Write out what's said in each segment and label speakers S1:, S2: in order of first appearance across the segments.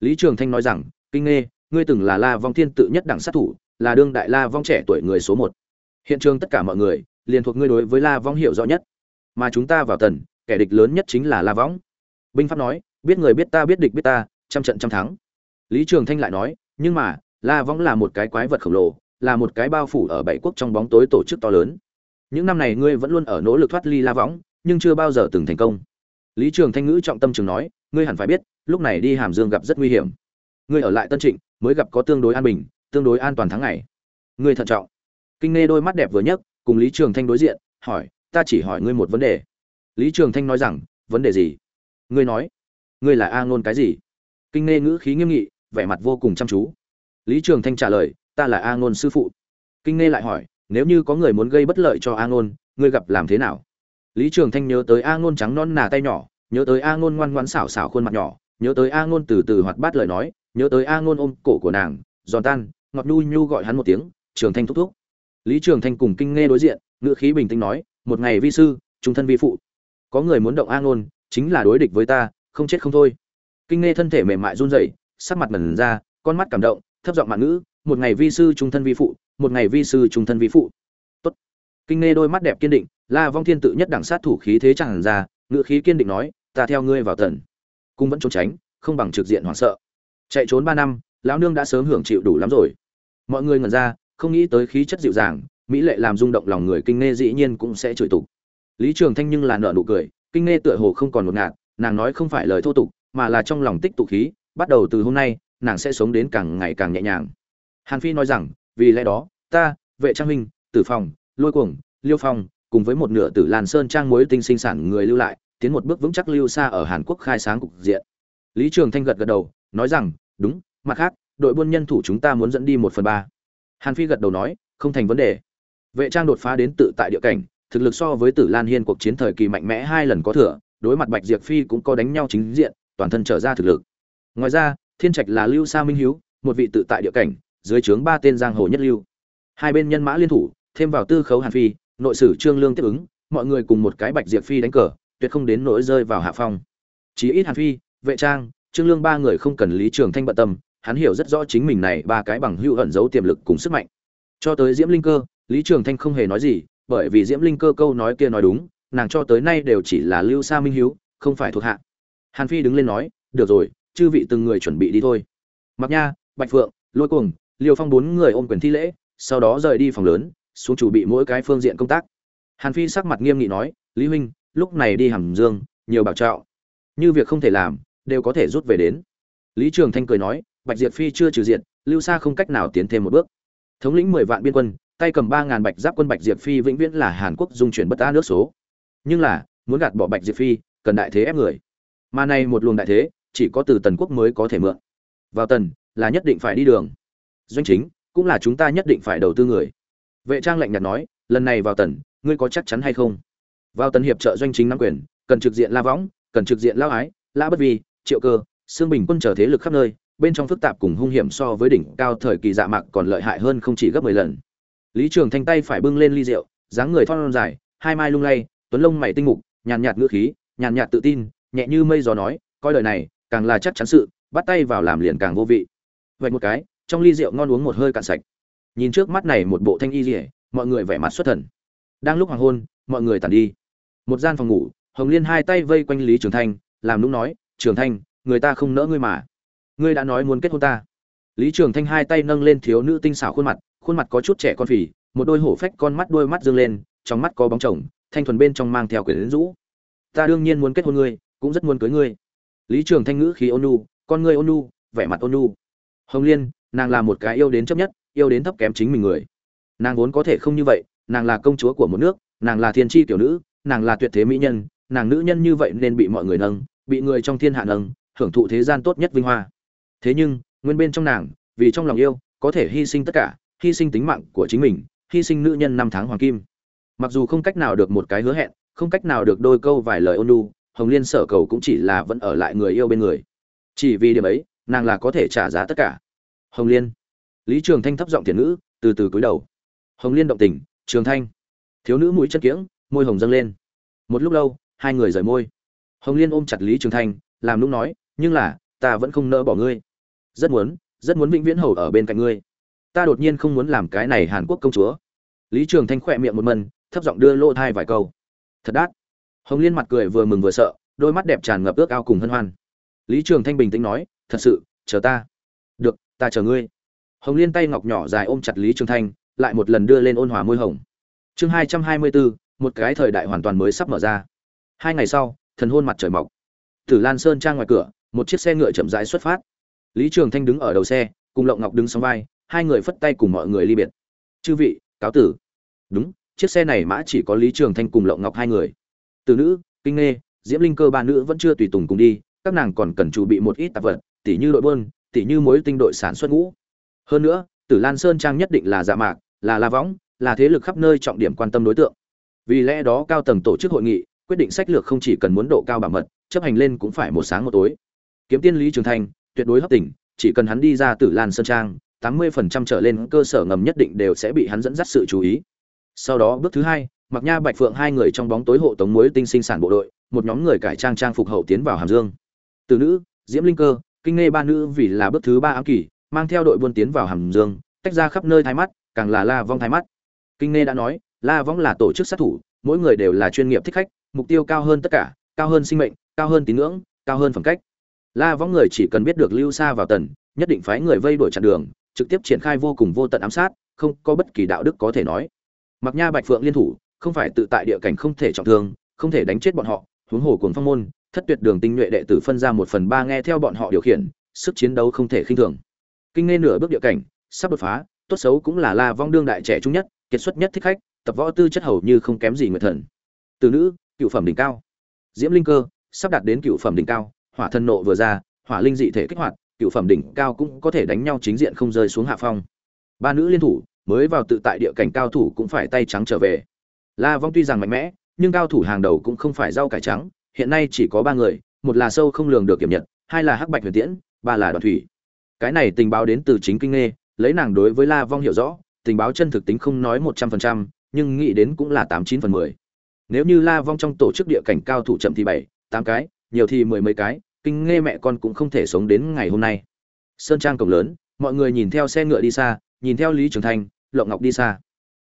S1: lý trường thanh nói rằng kinh nghe ngươi từng là la vong thiên tự nhất đẳng sát thủ là đương đại la vong trẻ tuổi người số một. Hiện trường tất cả mọi người liền thuộc ngươi đối với la vong hiểu rõ nhất. Mà chúng ta vào tần kẻ địch lớn nhất chính là la vong. Binh pháp nói biết người biết ta biết địch biết ta trăm trận trăm thắng. Lý trường thanh lại nói nhưng mà la vong là một cái quái vật khổng lồ là một cái bao phủ ở bảy quốc trong bóng tối tổ chức to lớn. Những năm này ngươi vẫn luôn ở nỗ lực thoát ly la Vong, nhưng chưa bao giờ từng thành công. Lý trường thanh ngữ trọng tâm trường nói ngươi hẳn phải biết, lúc này đi hàm dương gặp rất nguy hiểm. Ngươi ở lại tân trịnh, mới gặp có tương đối an bình, tương đối an toàn tháng ngày. Ngươi thận trọng. Kinh nghe đôi mắt đẹp vừa nhấc, cùng lý trường thanh đối diện, hỏi, ta chỉ hỏi ngươi một vấn đề. Lý trường thanh nói rằng, vấn đề gì? Ngươi nói. Ngươi là a ngôn cái gì? Kinh nghe ngữ khí nghiêm nghị, vẻ mặt vô cùng chăm chú. Lý trường thanh trả lời, ta là a ngôn sư phụ. Kinh nghe lại hỏi, nếu như có người muốn gây bất lợi cho a ngôn, ngươi gặp làm thế nào? Lý trường thanh nhớ tới a ngôn trắng non nà tay nhỏ nhớ tới a ngôn ngoan ngoãn xảo xảo khuôn mặt nhỏ, nhớ tới a ngôn từ từ hoạt bát lời nói, nhớ tới a ngôn ôm cổ của nàng, giòn tan, ngọt nhu nhu gọi hắn một tiếng, trường thanh thúc thúc. Lý trường thanh cùng kinh nghe đối diện ngựa khí bình tĩnh nói, một ngày vi sư, trung thân vi phụ. Có người muốn động a ngôn, chính là đối địch với ta, không chết không thôi. Kinh nghe thân thể mềm mại run rẩy, sắc mặt mẩn ra, con mắt cảm động, thấp giọng mạn ngữ, một ngày vi sư, trung thân vi phụ, một ngày vi sư, trung thân vi phụ. Tốt. Kinh nghe đôi mắt đẹp kiên định, la vong thiên tự nhất đẳng sát thủ khí thế chẳng ra ngựa khí kiên định nói ta theo ngươi vào tần cung vẫn trốn tránh, không bằng trực diện hoảng sợ. Chạy trốn ba năm, lão nương đã sớm hưởng chịu đủ lắm rồi. Mọi người ngẩn ra, không nghĩ tới khí chất dịu dàng, mỹ lệ làm rung động lòng người kinh nghe dĩ nhiên cũng sẽ chửi tục. Lý trường thanh nhưng là nợ nụ cười, kinh nghe tựa hồ không còn một ngạt, nàng nói không phải lời thô tục, mà là trong lòng tích tụ khí, bắt đầu từ hôm nay, nàng sẽ sống đến càng ngày càng nhẹ nhàng. Hàn phi nói rằng, vì lẽ đó, ta, vệ trang huynh, tử phòng lôi cuồng, liêu phong, cùng với một nửa tử làn sơn trang muối tinh sinh sản người lưu lại tiến một bước vững chắc lưu xa ở hàn quốc khai sáng cục diện. Lý trường thanh gật gật đầu, nói rằng, đúng, mặt khác, đội buôn nhân thủ chúng ta muốn dẫn đi một phần ba. Hàn phi gật đầu nói, không thành vấn đề. Vệ trang đột phá đến tự tại địa cảnh, thực lực so với tử lan hiên cuộc chiến thời kỳ mạnh mẽ hai lần có thừa, đối mặt bạch diệp phi cũng có đánh nhau chính diện, toàn thân trở ra thực lực. Ngoài ra, thiên trạch là lưu sa minh hiếu, một vị tự tại địa cảnh, dưới trướng ba tên giang hồ nhất lưu. Hai bên nhân mã liên thủ, thêm vào tư khấu hàn phi, nội sử trương lương tiếp ứng, mọi người cùng một cái bạch diệp phi đánh cờ tuyệt không đến nỗi rơi vào hạ phong. Chí ít hàn phi, vệ trang, trương lương ba người không cần lý trường thanh bận tâm, hắn hiểu rất rõ chính mình này ba cái bằng hữu ẩn giấu tiềm lực cùng sức mạnh. Cho tới diễm linh cơ, lý trường thanh không hề nói gì, bởi vì diễm linh cơ câu nói kia nói đúng, nàng cho tới nay đều chỉ là lưu sa minh hiếu, không phải thuộc hạ. Hàn phi đứng lên nói, được rồi, chư vị từng người chuẩn bị đi thôi. Mặc nha, bạch phượng, lôi cuồng, liêu phong bốn người ôm quyền thi lễ, sau đó rời đi phòng lớn, xuống chủ bị mỗi cái phương diện công tác. Hàn phi sắc mặt nghiêm nghị nói, lý huynh lúc này đi hàm dương, nhiều bảo trạo. Như việc không thể làm, đều có thể rút về đến. Lý trường thanh cười nói, bạch diệp phi chưa trừ diện lưu xa không cách nào tiến thêm một bước. Thống lĩnh mười vạn biên quân, tay cầm ba ngàn bạch giáp quân bạch diệp phi vĩnh viễn là hàn quốc dung chuyển bất an nước số. Nhưng là, muốn gạt bỏ bạch diệp phi, cần đại thế ép người. Mà này một luồng đại thế, chỉ có từ tần quốc mới có thể mượn. Vào tần, là nhất định phải đi đường. Doanh chính, cũng là chúng ta nhất định phải đầu tư người. Vệ trang lạnh nhạt nói, lần này vào tần, ngươi có chắc chắn hay không? Vào tân hiệp trợ doanh chính nắm quyền, cần trực diện la võng, cần trực diện lao ái la bất vi, triệu cơ xương bình quân trở thế lực khắp nơi, bên trong phức tạp cùng hung hiểm so với đỉnh cao thời kỳ dạ mạc còn lợi hại hơn không chỉ gấp mười lần. Lý trường thanh tay phải bưng lên ly rượu, dáng người thon dài, hai mai lung lay, tuấn lông mày tinh mục, nhàn nhạt ngữ khí, nhàn nhạt tự tin, nhẹ như mây gió nói, coi lời này, càng là chắc chắn sự, bắt tay vào làm liền càng vô vị. Vậy một cái, trong ly rượu ngon uống một hơi cạn sạch. Nhìn trước mắt này một bộ thanh y rỉa mọi người vẻ mặt xuất thần. Đang lúc hoàng hôn, mọi người tàn đi một gian phòng ngủ, hồng liên hai tay vây quanh lý trường thanh, làm nũng nói, trường thanh, người ta không nỡ ngươi mà. Ngươi đã nói muốn kết hôn ta. Lý trường thanh hai tay nâng lên thiếu nữ tinh xảo khuôn mặt khuôn mặt có chút trẻ con phì, một đôi hổ phách con mắt đôi mắt dương lên, trong mắt có bóng chồng, thanh thuần bên trong mang theo quyển rũ. Ta đương nhiên muốn kết hôn ngươi, cũng rất muốn cưới ngươi. Lý trường thanh ngữ khí ôn nu con ngươi ôn nu vẻ mặt ôn nu hồng liên, nàng là một cái yêu đến chấp nhất, yêu đến thấp kém chính mình người. Nàng vốn có thể không như vậy, nàng là công chúa của một nước, nàng là thiên tri tiểu nữ nàng là tuyệt thế mỹ nhân, nàng nữ nhân như vậy nên bị mọi người nâng, bị người trong thiên hạ nâng, hưởng thụ thế gian tốt nhất vinh hoa. Thế nhưng, nguyên bên trong nàng, vì trong lòng yêu, có thể hy sinh tất cả, hy sinh tính mạng của chính mình, hy sinh nữ nhân năm tháng hoàng kim. Mặc dù không cách nào được một cái hứa hẹn, không cách nào được đôi câu vài lời ôn nhu, hồng liên sở cầu cũng chỉ là vẫn ở lại người yêu bên người. Chỉ vì điểm ấy, nàng là có thể trả giá tất cả. Hồng liên. Lý trường thanh thấp giọng thiền ngữ, từ từ cúi đầu. Hồng liên động tình, trường thanh. Thiếu nữ mũi chất kiễng môi hồng dâng lên. Một lúc lâu, hai người rời môi. Hồng liên ôm chặt lý trường thanh làm lúc nói, nhưng là, ta vẫn không nỡ bỏ ngươi. Rất muốn rất muốn vĩnh viễn hầu ở bên cạnh ngươi. Ta đột nhiên không muốn làm cái này hàn quốc công chúa. Lý trường thanh khỏe miệng một mần, thấp giọng đưa lô thai vài câu. Thật đát. Hồng liên mặt cười vừa mừng vừa sợ, đôi mắt đẹp tràn ngập ước ao cùng hân hoan. Lý trường thanh bình tĩnh nói, thật sự, chờ ta. Được, ta chờ ngươi. Hồng liên tay ngọc nhỏ dài ôm chặt lý trường thanh lại một lần đưa lên ôn hòa môi hồng. Chương hai trăm hai mươi bốn một cái thời đại hoàn toàn mới sắp mở ra. Hai ngày sau, thần hôn mặt trời mọc. Tử lan sơn trang ngoài cửa, một chiếc xe ngựa chậm rãi xuất phát. Lý trường thanh đứng ở đầu xe, cùng lộng ngọc đứng song vai, hai người phất tay cùng mọi người ly biệt. Chư vị, cáo tử. Đúng, chiếc xe này mã chỉ có lý trường thanh cùng lộng ngọc hai người. Từ nữ, kinh nghê, diễm linh cơ ba nữ vẫn chưa tùy tùng cùng đi, các nàng còn cần chuẩn bị một ít tạp vật, tỉ như đội bơn tỉ như mối tinh đội sản xuất ngũ. Hơn nữa tử lan sơn trang nhất định là dạ mạc, là la võng, là thế lực khắp nơi trọng điểm quan tâm đối tượng vì lẽ đó cao tầng tổ chức hội nghị, quyết định sách lược không chỉ cần muốn độ cao bảo mật, chấp hành lên cũng phải một sáng một tối. Kiếm tiên lý trường thanh tuyệt đối hấp tỉnh, chỉ cần hắn đi ra tử lan sơn trang, tám mươi phần trăm trở lên cơ sở ngầm nhất định đều sẽ bị hắn dẫn dắt sự chú ý. Sau đó bước thứ hai mặc nha bạch phượng hai người trong bóng tối hộ tống muối tinh sinh sản bộ đội, một nhóm người cải trang trang phục hậu tiến vào hàm dương. Từ nữ, diễm linh cơ, kinh nghe ba nữ vì là bước thứ ba ám kỳ, mang theo đội buôn tiến vào hàm dương, tách ra khắp nơi thái mắt, càng là la vong thái mắt. Kinh nghe đã nói la vong là tổ chức sát thủ, mỗi người đều là chuyên nghiệp thích khách, mục tiêu cao hơn tất cả, cao hơn sinh mệnh, cao hơn tín ngưỡng, cao hơn phẩm cách. La vong người chỉ cần biết được lưu xa vào tần, nhất định phái người vây đuổi chặn đường, trực tiếp triển khai vô cùng vô tận ám sát, không có bất kỳ đạo đức có thể nói. Mặc nha bạch phượng liên thủ, không phải tự tại địa cảnh không thể trọng thương, không thể đánh chết bọn họ, huống hồ cuồng phong môn, thất tuyệt đường tinh nhuệ đệ tử phân ra một phần ba nghe theo bọn họ điều khiển, sức chiến đấu không thể khinh thường. Kinh nên nửa bước địa cảnh, sắp đột phá, tốt xấu cũng là la vong đương đại trẻ trung nhất, kiệt xuất nhất thích khách tập võ tư chất hầu như không kém gì người thần. Từ nữ, cựu phẩm đỉnh cao. Diễm linh cơ, sắp đạt đến cựu phẩm đỉnh cao, hỏa thân nộ vừa ra, hỏa linh dị thể kích hoạt, cựu phẩm đỉnh cao cũng có thể đánh nhau chính diện không rơi xuống hạ phong. Ba nữ liên thủ, mới vào tự tại địa cảnh cao thủ cũng phải tay trắng trở về. La vong tuy rằng mạnh mẽ, nhưng cao thủ hàng đầu cũng không phải rau cải trắng, hiện nay chỉ có ba người, một là sâu không lường được kiểm nhật, hai là hắc bạch huyền tiễn, ba là đoàn thủy. Cái này tình báo đến từ chính kinh nghe, lấy nàng đối với la vong hiểu rõ, tình báo chân thực tính không nói một trăm phần trăm nhưng nghĩ đến cũng là tám chín phần mười. Nếu như la vong trong tổ chức địa cảnh cao thủ chậm thì bảy, tám cái, nhiều thì mười mấy cái, kinh nghe mẹ con cũng không thể sống đến ngày hôm nay. Sơn trang cổng lớn, mọi người nhìn theo xe ngựa đi xa, nhìn theo lý trường thanh, lộng ngọc đi xa.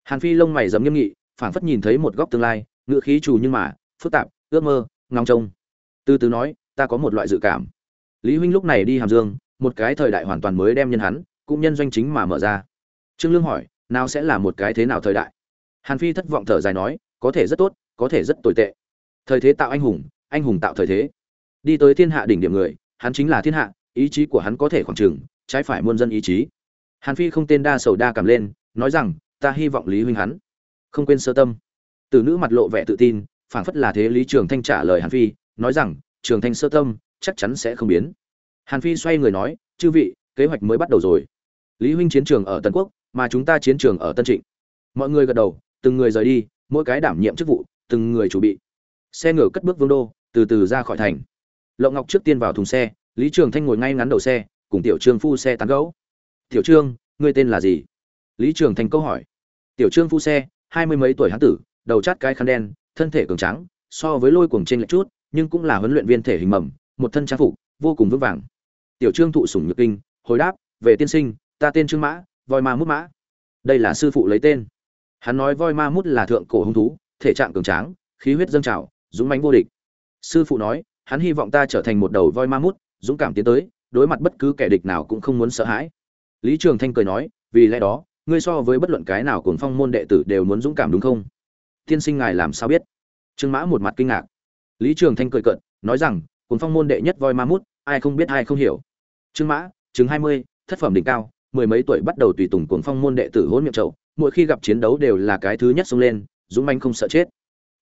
S1: Hàn phi lông mày dấm nghiêm nghị, phảng phất nhìn thấy một góc tương lai, ngựa khí trù nhưng mà, phức tạp, ước mơ, ngóng trông. Từ từ nói, ta có một loại dự cảm. Lý huynh lúc này đi hàm dương, một cái thời đại hoàn toàn mới đem nhân hắn, cũng nhân doanh chính mà mở ra. Trương lương hỏi, nào sẽ là một cái thế nào thời đại? Hàn phi thất vọng thở dài nói, có thể rất tốt, có thể rất tồi tệ. Thời thế tạo anh hùng anh hùng tạo thời thế. Đi tới thiên hạ đỉnh điểm người, hắn chính là thiên hạ, ý chí của hắn có thể khoảng trừng trái phải muôn dân ý chí. Hàn phi không tên đa sầu đa cảm lên, nói rằng, ta hy vọng lý huynh hắn. Không quên sơ tâm. Từ nữ mặt lộ vẻ tự tin, phảng phất là thế lý trường thanh trả lời hàn phi, nói rằng, trường thanh sơ tâm, chắc chắn sẽ không biến. Hàn phi xoay người nói, chư vị, kế hoạch mới bắt đầu rồi. Lý huynh chiến trường ở tân quốc, mà chúng ta chiến trường ở tân trịnh. Mọi người gật đầu từng người rời đi, mỗi cái đảm nhiệm chức vụ, từng người chủ bị. Xe ngựa cất bước vương đô, từ từ ra khỏi thành. Lộng ngọc trước tiên vào thùng xe, lý trường thanh ngồi ngay ngắn đầu xe, cùng tiểu trương phu xe tán gẫu. tiểu trương, ngươi tên là gì? Lý trường thanh câu hỏi. Tiểu trương phu xe, hai mươi mấy tuổi hán tử, đầu chát cái khăn đen, thân thể cường trắng so với lôi cuồng trên lệch chút, nhưng cũng là huấn luyện viên thể hình mầm, một thân trang phục, vô cùng vững vàng. Tiểu trương thụ sủng nhược kinh, hồi đáp, về tiên sinh, ta tên trương mã, voi ma mút mã. Đây là sư phụ lấy tên hắn nói voi ma mút là thượng cổ hung thú, thể trạng cường tráng, khí huyết dâng trào, dũng mãnh vô địch. Sư phụ nói, hắn hy vọng ta trở thành một đầu voi ma mút, dũng cảm tiến tới, đối mặt bất cứ kẻ địch nào cũng không muốn sợ hãi. Lý trường thanh cười nói, vì lẽ đó, ngươi so với bất luận cái nào cùng phong môn đệ tử đều muốn dũng cảm đúng không? Tiên sinh ngài làm sao biết? Trương mã một mặt kinh ngạc. Lý trường thanh cười cợt, nói rằng cùng phong môn đệ nhất voi ma mút, ai không biết ai không hiểu. Trương mã chứng hai mươi, thất phẩm đỉnh cao, mười mấy tuổi bắt đầu tùy tùng cuồng phong môn đệ tử hôn miệng trậu mỗi khi gặp chiến đấu đều là cái thứ nhất xông lên, dũng manh không sợ chết.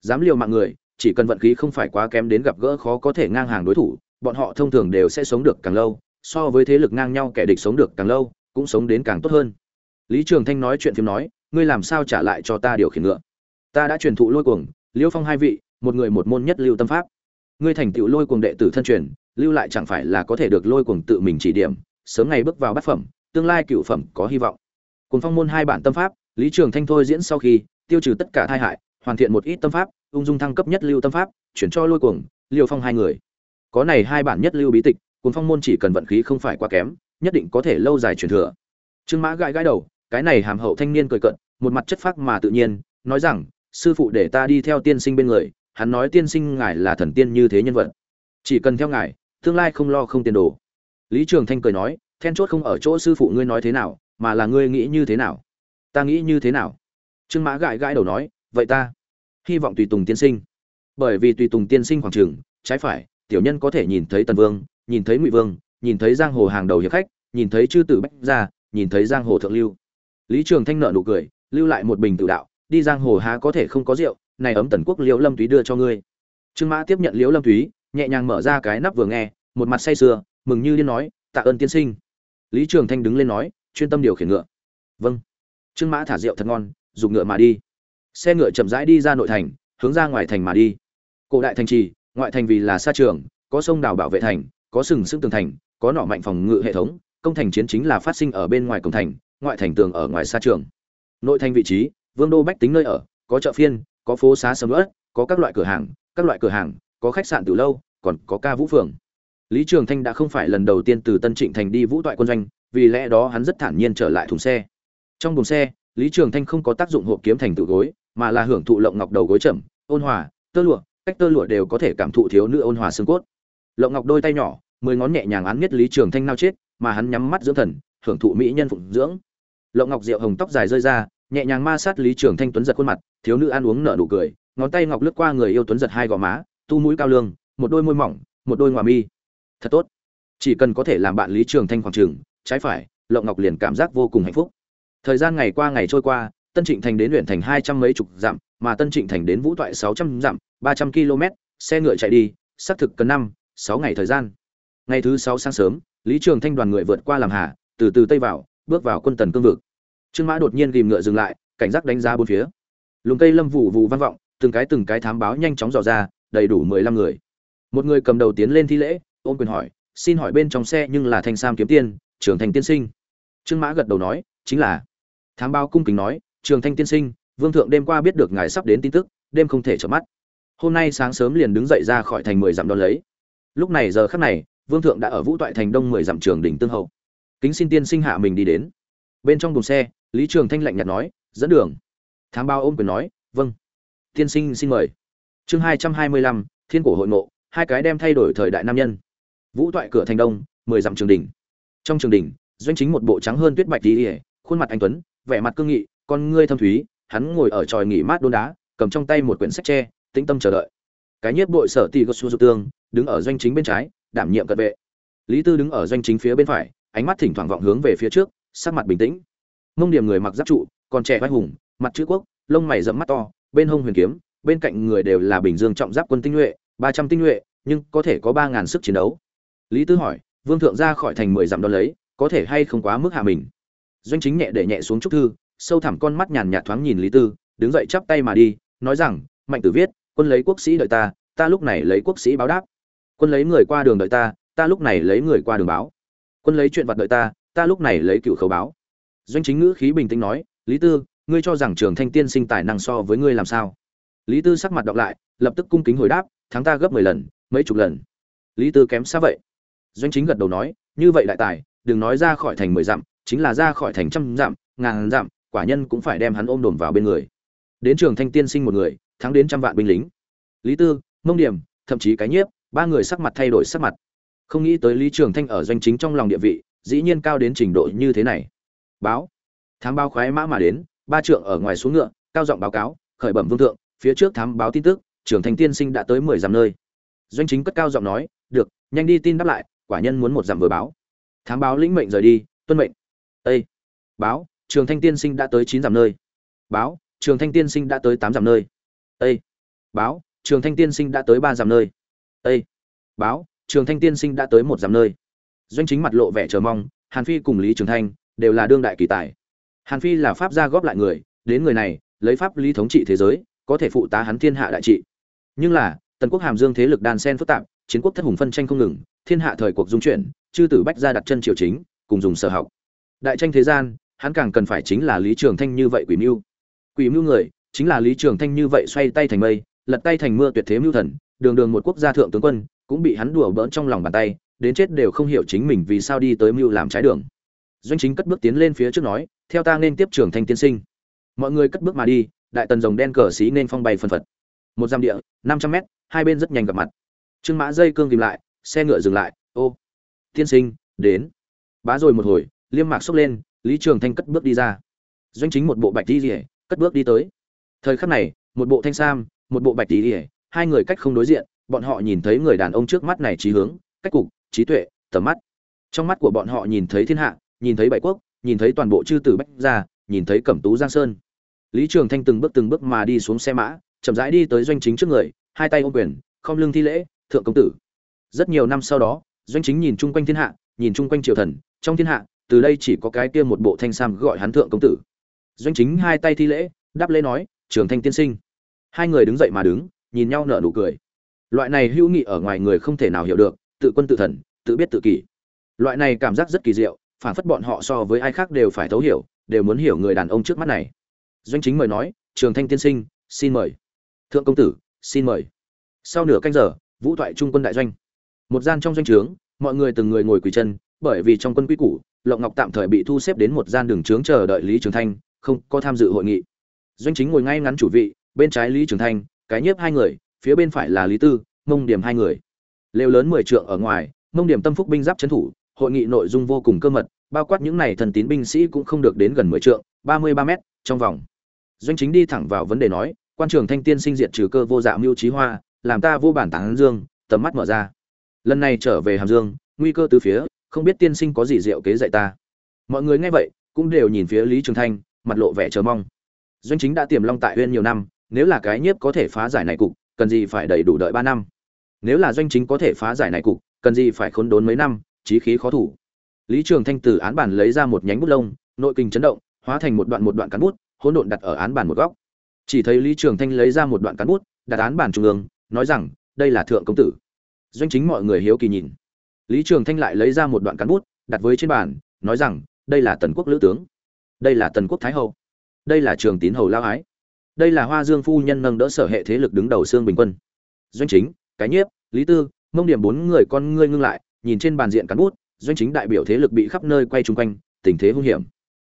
S1: Dám liều mạng người, chỉ cần vận khí không phải quá kém đến gặp gỡ khó có thể ngang hàng đối thủ, bọn họ thông thường đều sẽ sống được càng lâu, so với thế lực ngang nhau kẻ địch sống được càng lâu, cũng sống đến càng tốt hơn. Lý trường thanh nói chuyện phim nói, ngươi làm sao trả lại cho ta điều khiển ngựa? Ta đã truyền thụ lôi cuồng, liêu phong hai vị, một người một môn nhất lưu tâm pháp. Ngươi thành tựu lôi cuồng đệ tử thân truyền, lưu lại chẳng phải là có thể được lôi cuồng tự mình chỉ điểm, sớm ngày bước vào bát phẩm, tương lai cựu phẩm có hy vọng. Cùng phong môn hai bản tâm pháp lý trường thanh thôi diễn sau khi tiêu trừ tất cả tai hại, hoàn thiện một ít tâm pháp, ung dung thăng cấp nhất lưu tâm pháp, chuyển cho lôi cuồng, liêu phong hai người. Có này hai bản nhất lưu bí tịch, cuồng phong môn chỉ cần vận khí không phải quá kém, nhất định có thể lâu dài truyền thừa. Trương mã gãi gãi đầu, cái này hàm hậu thanh niên cười cận một mặt chất phác mà tự nhiên, nói rằng, sư phụ để ta đi theo tiên sinh bên người, hắn nói tiên sinh ngài là thần tiên như thế nhân vật. Chỉ cần theo ngài, tương lai không lo không tiền đồ. Lý trường thanh cười nói, then chốt không ở chỗ sư phụ ngươi nói thế nào, mà là ngươi nghĩ như thế nào? Ta nghĩ như thế nào? Trương mã gãi gãi đầu nói, vậy ta hy vọng tùy tùng tiên sinh. Bởi vì tùy tùng tiên sinh khoảng trường, trái phải, tiểu nhân có thể nhìn thấy tần vương, nhìn thấy ngụy vương, nhìn thấy giang hồ hàng đầu hiệp khách, nhìn thấy chư tử bách gia, nhìn thấy giang hồ thượng lưu. Lý trường thanh nợ nụ cười, lưu lại một bình tự đạo, đi giang hồ há có thể không có rượu, này ấm tần quốc liễu lâm túy đưa cho ngươi. Trương mã tiếp nhận liễu lâm túy, nhẹ nhàng mở ra cái nắp vừa nghe, một mặt say sưa, mừng như liên nói, tạ ơn tiên sinh. Lý trường thanh đứng lên nói, chuyên tâm điều khiển ngựa. Vâng trương mã thả rượu thật ngon, dùng ngựa mà đi. Xe ngựa chậm rãi đi ra nội thành, hướng ra ngoài thành mà đi. Cổ đại thành trì, ngoại thành vì là xa trường, có sông đào bảo vệ thành, có sừng sững tường thành, có nọ mạnh phòng ngự hệ thống, công thành chiến chính là phát sinh ở bên ngoài cổng thành, ngoại thành tường ở ngoài xa trường. Nội thành vị trí, vương đô bách tính nơi ở, có chợ phiên, có phố xá sầm ớt có các loại cửa hàng, các loại cửa hàng, có khách sạn từ lâu, còn có ca vũ phường. Lý trường thanh đã không phải lần đầu tiên từ tân trịnh thành đi vũ toại quân doanh, vì lẽ đó hắn rất thản nhiên trở lại thùng xe trong buồng xe, lý trường thanh không có tác dụng hộp kiếm thành tự gối, mà là hưởng thụ lộng ngọc đầu gối chậm, ôn hòa, tơ lụa, cách tơ lụa đều có thể cảm thụ thiếu nữ ôn hòa xương cốt. Lộng ngọc đôi tay nhỏ, mười ngón nhẹ nhàng án nhất lý trường thanh nao chết, mà hắn nhắm mắt dưỡng thần, hưởng thụ mỹ nhân phụng dưỡng. Lộng ngọc rượu hồng tóc dài rơi ra, nhẹ nhàng ma sát lý trường thanh tuấn giật khuôn mặt, thiếu nữ ăn uống nở nụ cười, ngón tay ngọc lướt qua người yêu tuấn giật hai gò má, tu mũi cao lương, một đôi môi mỏng, một đôi ngoà mi. Thật tốt. Chỉ cần có thể làm bạn lý trường thanh khoảng trường, trái phải, lộng ngọc liền cảm giác vô cùng hạnh phúc thời gian ngày qua ngày trôi qua, tân trịnh thành đến huyện thành hai trăm mấy chục dặm, mà tân trịnh thành đến vũ toại sáu trăm dặm, ba trăm km xe ngựa chạy đi, xác thực cần năm, sáu ngày thời gian. Ngày thứ sáu sáng sớm, lý trường thanh đoàn người vượt qua làm hà, từ từ tây vào, bước vào quân tần cương vực. Trương mã đột nhiên ghìm ngựa dừng lại, cảnh giác đánh giá bốn phía. Lùng cây lâm vụ vụ vang vọng, từng cái từng cái thám báo nhanh chóng dò ra, đầy đủ mười lăm người. Một người cầm đầu tiến lên thi lễ, ôm quyền hỏi, xin hỏi bên trong xe nhưng là thanh sam kiếm tiên, trưởng thành tiên sinh? Trương mã gật đầu nói, chính là thám báo cung kính nói, trường thanh tiên sinh, vương thượng đêm qua biết được ngài sắp đến tin tức, đêm không thể chợp mắt. Hôm nay sáng sớm liền đứng dậy ra khỏi thành mười dặm đón lấy. Lúc này giờ khắc này, vương thượng đã ở vũ toại thành đông mười dặm trường đỉnh tương hậu. Kính xin tiên sinh hạ mình đi đến. Bên trong đồn xe, lý trường thanh lạnh nhạt nói, dẫn đường. Thám báo ôm quyền nói vâng. Tiên sinh xin mời. Chương hai trăm hai mươi lăm, thiên cổ hội ngộ, hai cái đem thay đổi thời đại nam nhân. Vũ toại cửa thành đông, mười dặm trường đỉnh. Trong trường đỉnh, doanh chính một bộ trắng hơn tuyết bạch đi khuôn mặt anh tuấn vẻ mặt cương nghị, con ngươi thâm thúy, hắn ngồi ở tròi nghỉ mát đôn đá, cầm trong tay một quyển sách tre, tĩnh tâm chờ đợi. Cái nhiếp bội sở tỷ gật xu tương, đứng ở doanh chính bên trái, đảm nhiệm cận vệ. Lý tư đứng ở doanh chính phía bên phải, ánh mắt thỉnh thoảng vọng hướng về phía trước, sắc mặt bình tĩnh. Mông điểm người mặc giáp trụ, còn trẻ vai hùng, mặt chữ quốc, lông mày rậm mắt to, bên hông huyền kiếm, bên cạnh người đều là bình dương trọng giáp quân tinh nhuệ, ba trăm tinh nhuệ, nhưng có thể có ba ngàn sức chiến đấu. Lý tư hỏi, vương thượng ra khỏi thành mười dặm đón lấy, có thể hay không quá mức hạ mình? Doanh chính nhẹ để nhẹ xuống trúc thư, sâu thẳm con mắt nhàn nhạt thoáng nhìn lý tư, đứng dậy chắp tay mà đi, nói rằng, mạnh tử viết, quân lấy quốc sĩ đợi ta ta lúc này lấy quốc sĩ báo đáp. Quân lấy người qua đường đợi ta ta lúc này lấy người qua đường báo. Quân lấy chuyện vật đợi ta ta lúc này lấy cựu khấu báo. Doanh chính ngữ khí bình tĩnh nói, lý tư, ngươi cho rằng trường thanh tiên sinh tài năng so với ngươi làm sao? Lý tư sắc mặt đọc lại, lập tức cung kính hồi đáp, thắng ta gấp mười lần, mấy chục lần. Lý tư kém xa vậy. Doanh chính gật đầu nói, như vậy đại tài, đừng nói ra khỏi thành mười dặm chính là ra khỏi thành trăm dặm, ngàn dặm, quả nhân cũng phải đem hắn ôm đồm vào bên người. Đến trường thanh tiên sinh một người, thắng đến trăm vạn binh lính. Lý tư, mông điểm, thậm chí cái nhiếp, ba người sắc mặt thay đổi sắc mặt. Không nghĩ tới lý trường thanh ở doanh chính trong lòng địa vị, dĩ nhiên cao đến trình độ như thế này. Báo. Thám báo khoái mã mà đến, ba trượng ở ngoài xuống ngựa, cao giọng báo cáo, khởi bẩm vương thượng, phía trước thám báo tin tức trưởng thành tiên sinh đã tới mười dặm nơi. Doanh chính cất cao giọng nói, được, nhanh đi tin đáp lại, quả nhân muốn một dặm vừa báo. Thám báo lĩnh mệnh rời đi, tuân mệnh. Ê! báo, trường thanh tiên sinh đã tới chín dặm nơi báo, trường thanh tiên sinh đã tới tám dặm nơi Ê! báo, trường thanh tiên sinh đã tới ba dặm nơi Ê! báo, trường thanh tiên sinh đã tới một dặm nơi doanh chính mặt lộ vẻ chờ mong, hàn phi cùng lý trường thanh đều là đương đại kỳ tài hàn phi là pháp gia góp lại người, đến người này, lấy pháp lý thống trị thế giới, có thể phụ tá hắn thiên hạ đại trị nhưng là, tần quốc hàm dương thế lực đan sen phức tạp, chiến quốc thất hùng phân tranh không ngừng, thiên hạ thời cuộc dung chuyển, chư tử bách gia đặt chân triều chính, cùng dùng sở học đại tranh thế gian, hắn càng cần phải chính là lý trường thanh như vậy quỷ mưu. Quỷ mưu người, chính là lý trường thanh như vậy xoay tay thành mây, lật tay thành mưa tuyệt thế mưu thần, đường đường một quốc gia thượng tướng quân, cũng bị hắn đùa bỡn trong lòng bàn tay, đến chết đều không hiểu chính mình vì sao đi tới mưu làm trái đường. Doanh chính cất bước tiến lên phía trước nói, theo ta nên tiếp trường thanh tiên sinh. Mọi người cất bước mà đi, đại tần rồng đen cờ xí nên phong bay phân phật. Một giam địa, năm trăm mét, hai bên rất nhanh gặp mặt. Trương mã dây cương tìm lại, xe ngựa dừng lại, ô, tiên sinh, đến. Bá rồi một hồi liêm mạc xốc lên, lý trường thanh cất bước đi ra. Doanh chính một bộ bạch đi rỉa cất bước đi tới. Thời khắc này, một bộ thanh sam, một bộ bạch đi rỉa hai người cách không đối diện, bọn họ nhìn thấy người đàn ông trước mắt này trí hướng, cách cục, trí tuệ, tầm mắt. Trong mắt của bọn họ nhìn thấy thiên hạ, nhìn thấy bảy quốc, nhìn thấy toàn bộ chư tử bách gia, nhìn thấy cẩm tú giang sơn. Lý trường thanh từng bước từng bước mà đi xuống xe mã, chậm rãi đi tới doanh chính trước người, hai tay ôm quyền, không lưng thi lễ, thượng công tử. Rất nhiều năm sau đó, doanh chính nhìn chung quanh thiên hạ, nhìn chung quanh triều thần, trong thiên hạ từ đây chỉ có cái kia một bộ thanh sam gọi hắn thượng công tử. Doanh chính hai tay thi lễ, đáp lễ nói, trường thanh tiên sinh. Hai người đứng dậy mà đứng, nhìn nhau nở nụ cười. Loại này hữu nghị ở ngoài người không thể nào hiểu được, tự quân tự thần, tự biết tự kỷ. Loại này cảm giác rất kỳ diệu, phản phất bọn họ so với ai khác đều phải thấu hiểu, đều muốn hiểu người đàn ông trước mắt này. Doanh chính mời nói, trường thanh tiên sinh, xin mời. Thượng công tử, xin mời. Sau nửa canh giờ, vũ thoại trung quân đại doanh. Một gian trong doanh trướng, mọi người từng người ngồi quỳ chân, bởi vì trong quân quy củ lộng ngọc tạm thời bị thu xếp đến một gian đường trướng chờ đợi lý trường thanh, không có tham dự hội nghị. Doanh chính ngồi ngay ngắn chủ vị, bên trái lý trường thanh, cái nhiếp hai người, phía bên phải là lý tư, mông điểm hai người. Lều lớn mười trượng ở ngoài, mông điểm tâm phúc binh giáp trấn thủ, hội nghị nội dung vô cùng cơ mật, bao quát những này thần tín binh sĩ cũng không được đến gần mười trượng, ba mươi ba m trong vòng. Doanh chính đi thẳng vào vấn đề nói, quan trường thanh tiên sinh diệt trừ cơ vô dạ mưu trí hoa, làm ta vô bản tán dương, tầm mắt mở ra. Lần này trở về hàm dương, nguy cơ từ phía không biết tiên sinh có gì diệu kế dạy ta. Mọi người nghe vậy, cũng đều nhìn phía lý trường thanh, mặt lộ vẻ chờ mong. Doanh chính đã tiềm long tại huyên nhiều năm, nếu là cái nhiếp có thể phá giải này cục, cần gì phải đầy đủ đợi ba năm? Nếu là doanh chính có thể phá giải này cục, cần gì phải khốn đốn mấy năm, chí khí khó thủ. Lý trường thanh từ án bản lấy ra một nhánh bút lông, nội kinh chấn động, hóa thành một đoạn một đoạn cán bút, hỗn độn đặt ở án bản một góc. Chỉ thấy lý trường thanh lấy ra một đoạn cán bút, đặt án bản trung ương, nói rằng, đây là thượng công tử. Doanh chính mọi người hiếu kỳ nhìn lý trường thanh lại lấy ra một đoạn cán bút, đặt với trên bàn, nói rằng, đây là tần quốc lữ tướng. Đây là tần quốc thái hậu. Đây là trường tín hầu lao ái. Đây là hoa dương phu nhân nâng đỡ sở hệ thế lực đứng đầu xương bình quân. Doanh chính, cái nhiếp, lý tư, mông điểm bốn người con ngươi ngưng lại, nhìn trên bàn diện cán bút, doanh chính đại biểu thế lực bị khắp nơi quay chung quanh, tình thế hung hiểm.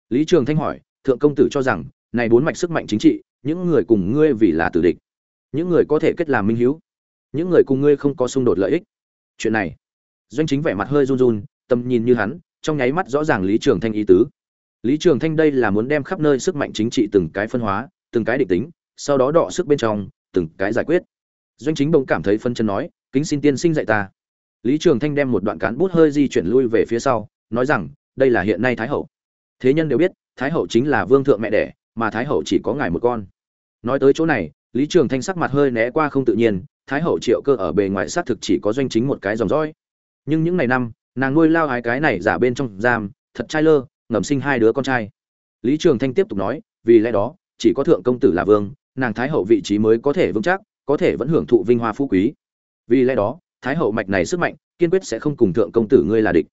S1: Lý trường thanh hỏi, thượng công tử cho rằng, này bốn mạch sức mạnh chính trị, những người cùng ngươi vì là tử địch, những người có thể kết làm minh hiếu, những người cùng ngươi không có xung đột lợi ích. Chuyện này doanh chính vẻ mặt hơi run run, tầm nhìn như hắn, trong nháy mắt rõ ràng lý trường thanh ý tứ. Lý trường thanh đây là muốn đem khắp nơi sức mạnh chính trị từng cái phân hóa, từng cái định tính, sau đó đọ sức bên trong, từng cái giải quyết. Doanh chính bỗng cảm thấy phân chân nói, kính xin tiên sinh dạy ta. Lý trường thanh đem một đoạn cán bút hơi di chuyển lui về phía sau, nói rằng, đây là hiện nay thái hậu. Thế nhân đều biết, thái hậu chính là vương thượng mẹ đẻ, mà thái hậu chỉ có ngài một con. Nói tới chỗ này, lý trường thanh sắc mặt hơi né qua không tự nhiên, thái hậu triệu cơ ở bề ngoài xác thực chỉ có doanh chính một cái dòng dõi nhưng những ngày năm, nàng nuôi lao hái cái này giả bên trong giam, thật trai lơ, ngầm sinh hai đứa con trai. Lý trường thanh tiếp tục nói, vì lẽ đó, chỉ có thượng công tử là vương, nàng thái hậu vị trí mới có thể vững chắc, có thể vẫn hưởng thụ vinh hoa phú quý. Vì lẽ đó, thái hậu mạch này sức mạnh, kiên quyết sẽ không cùng thượng công tử ngươi là địch.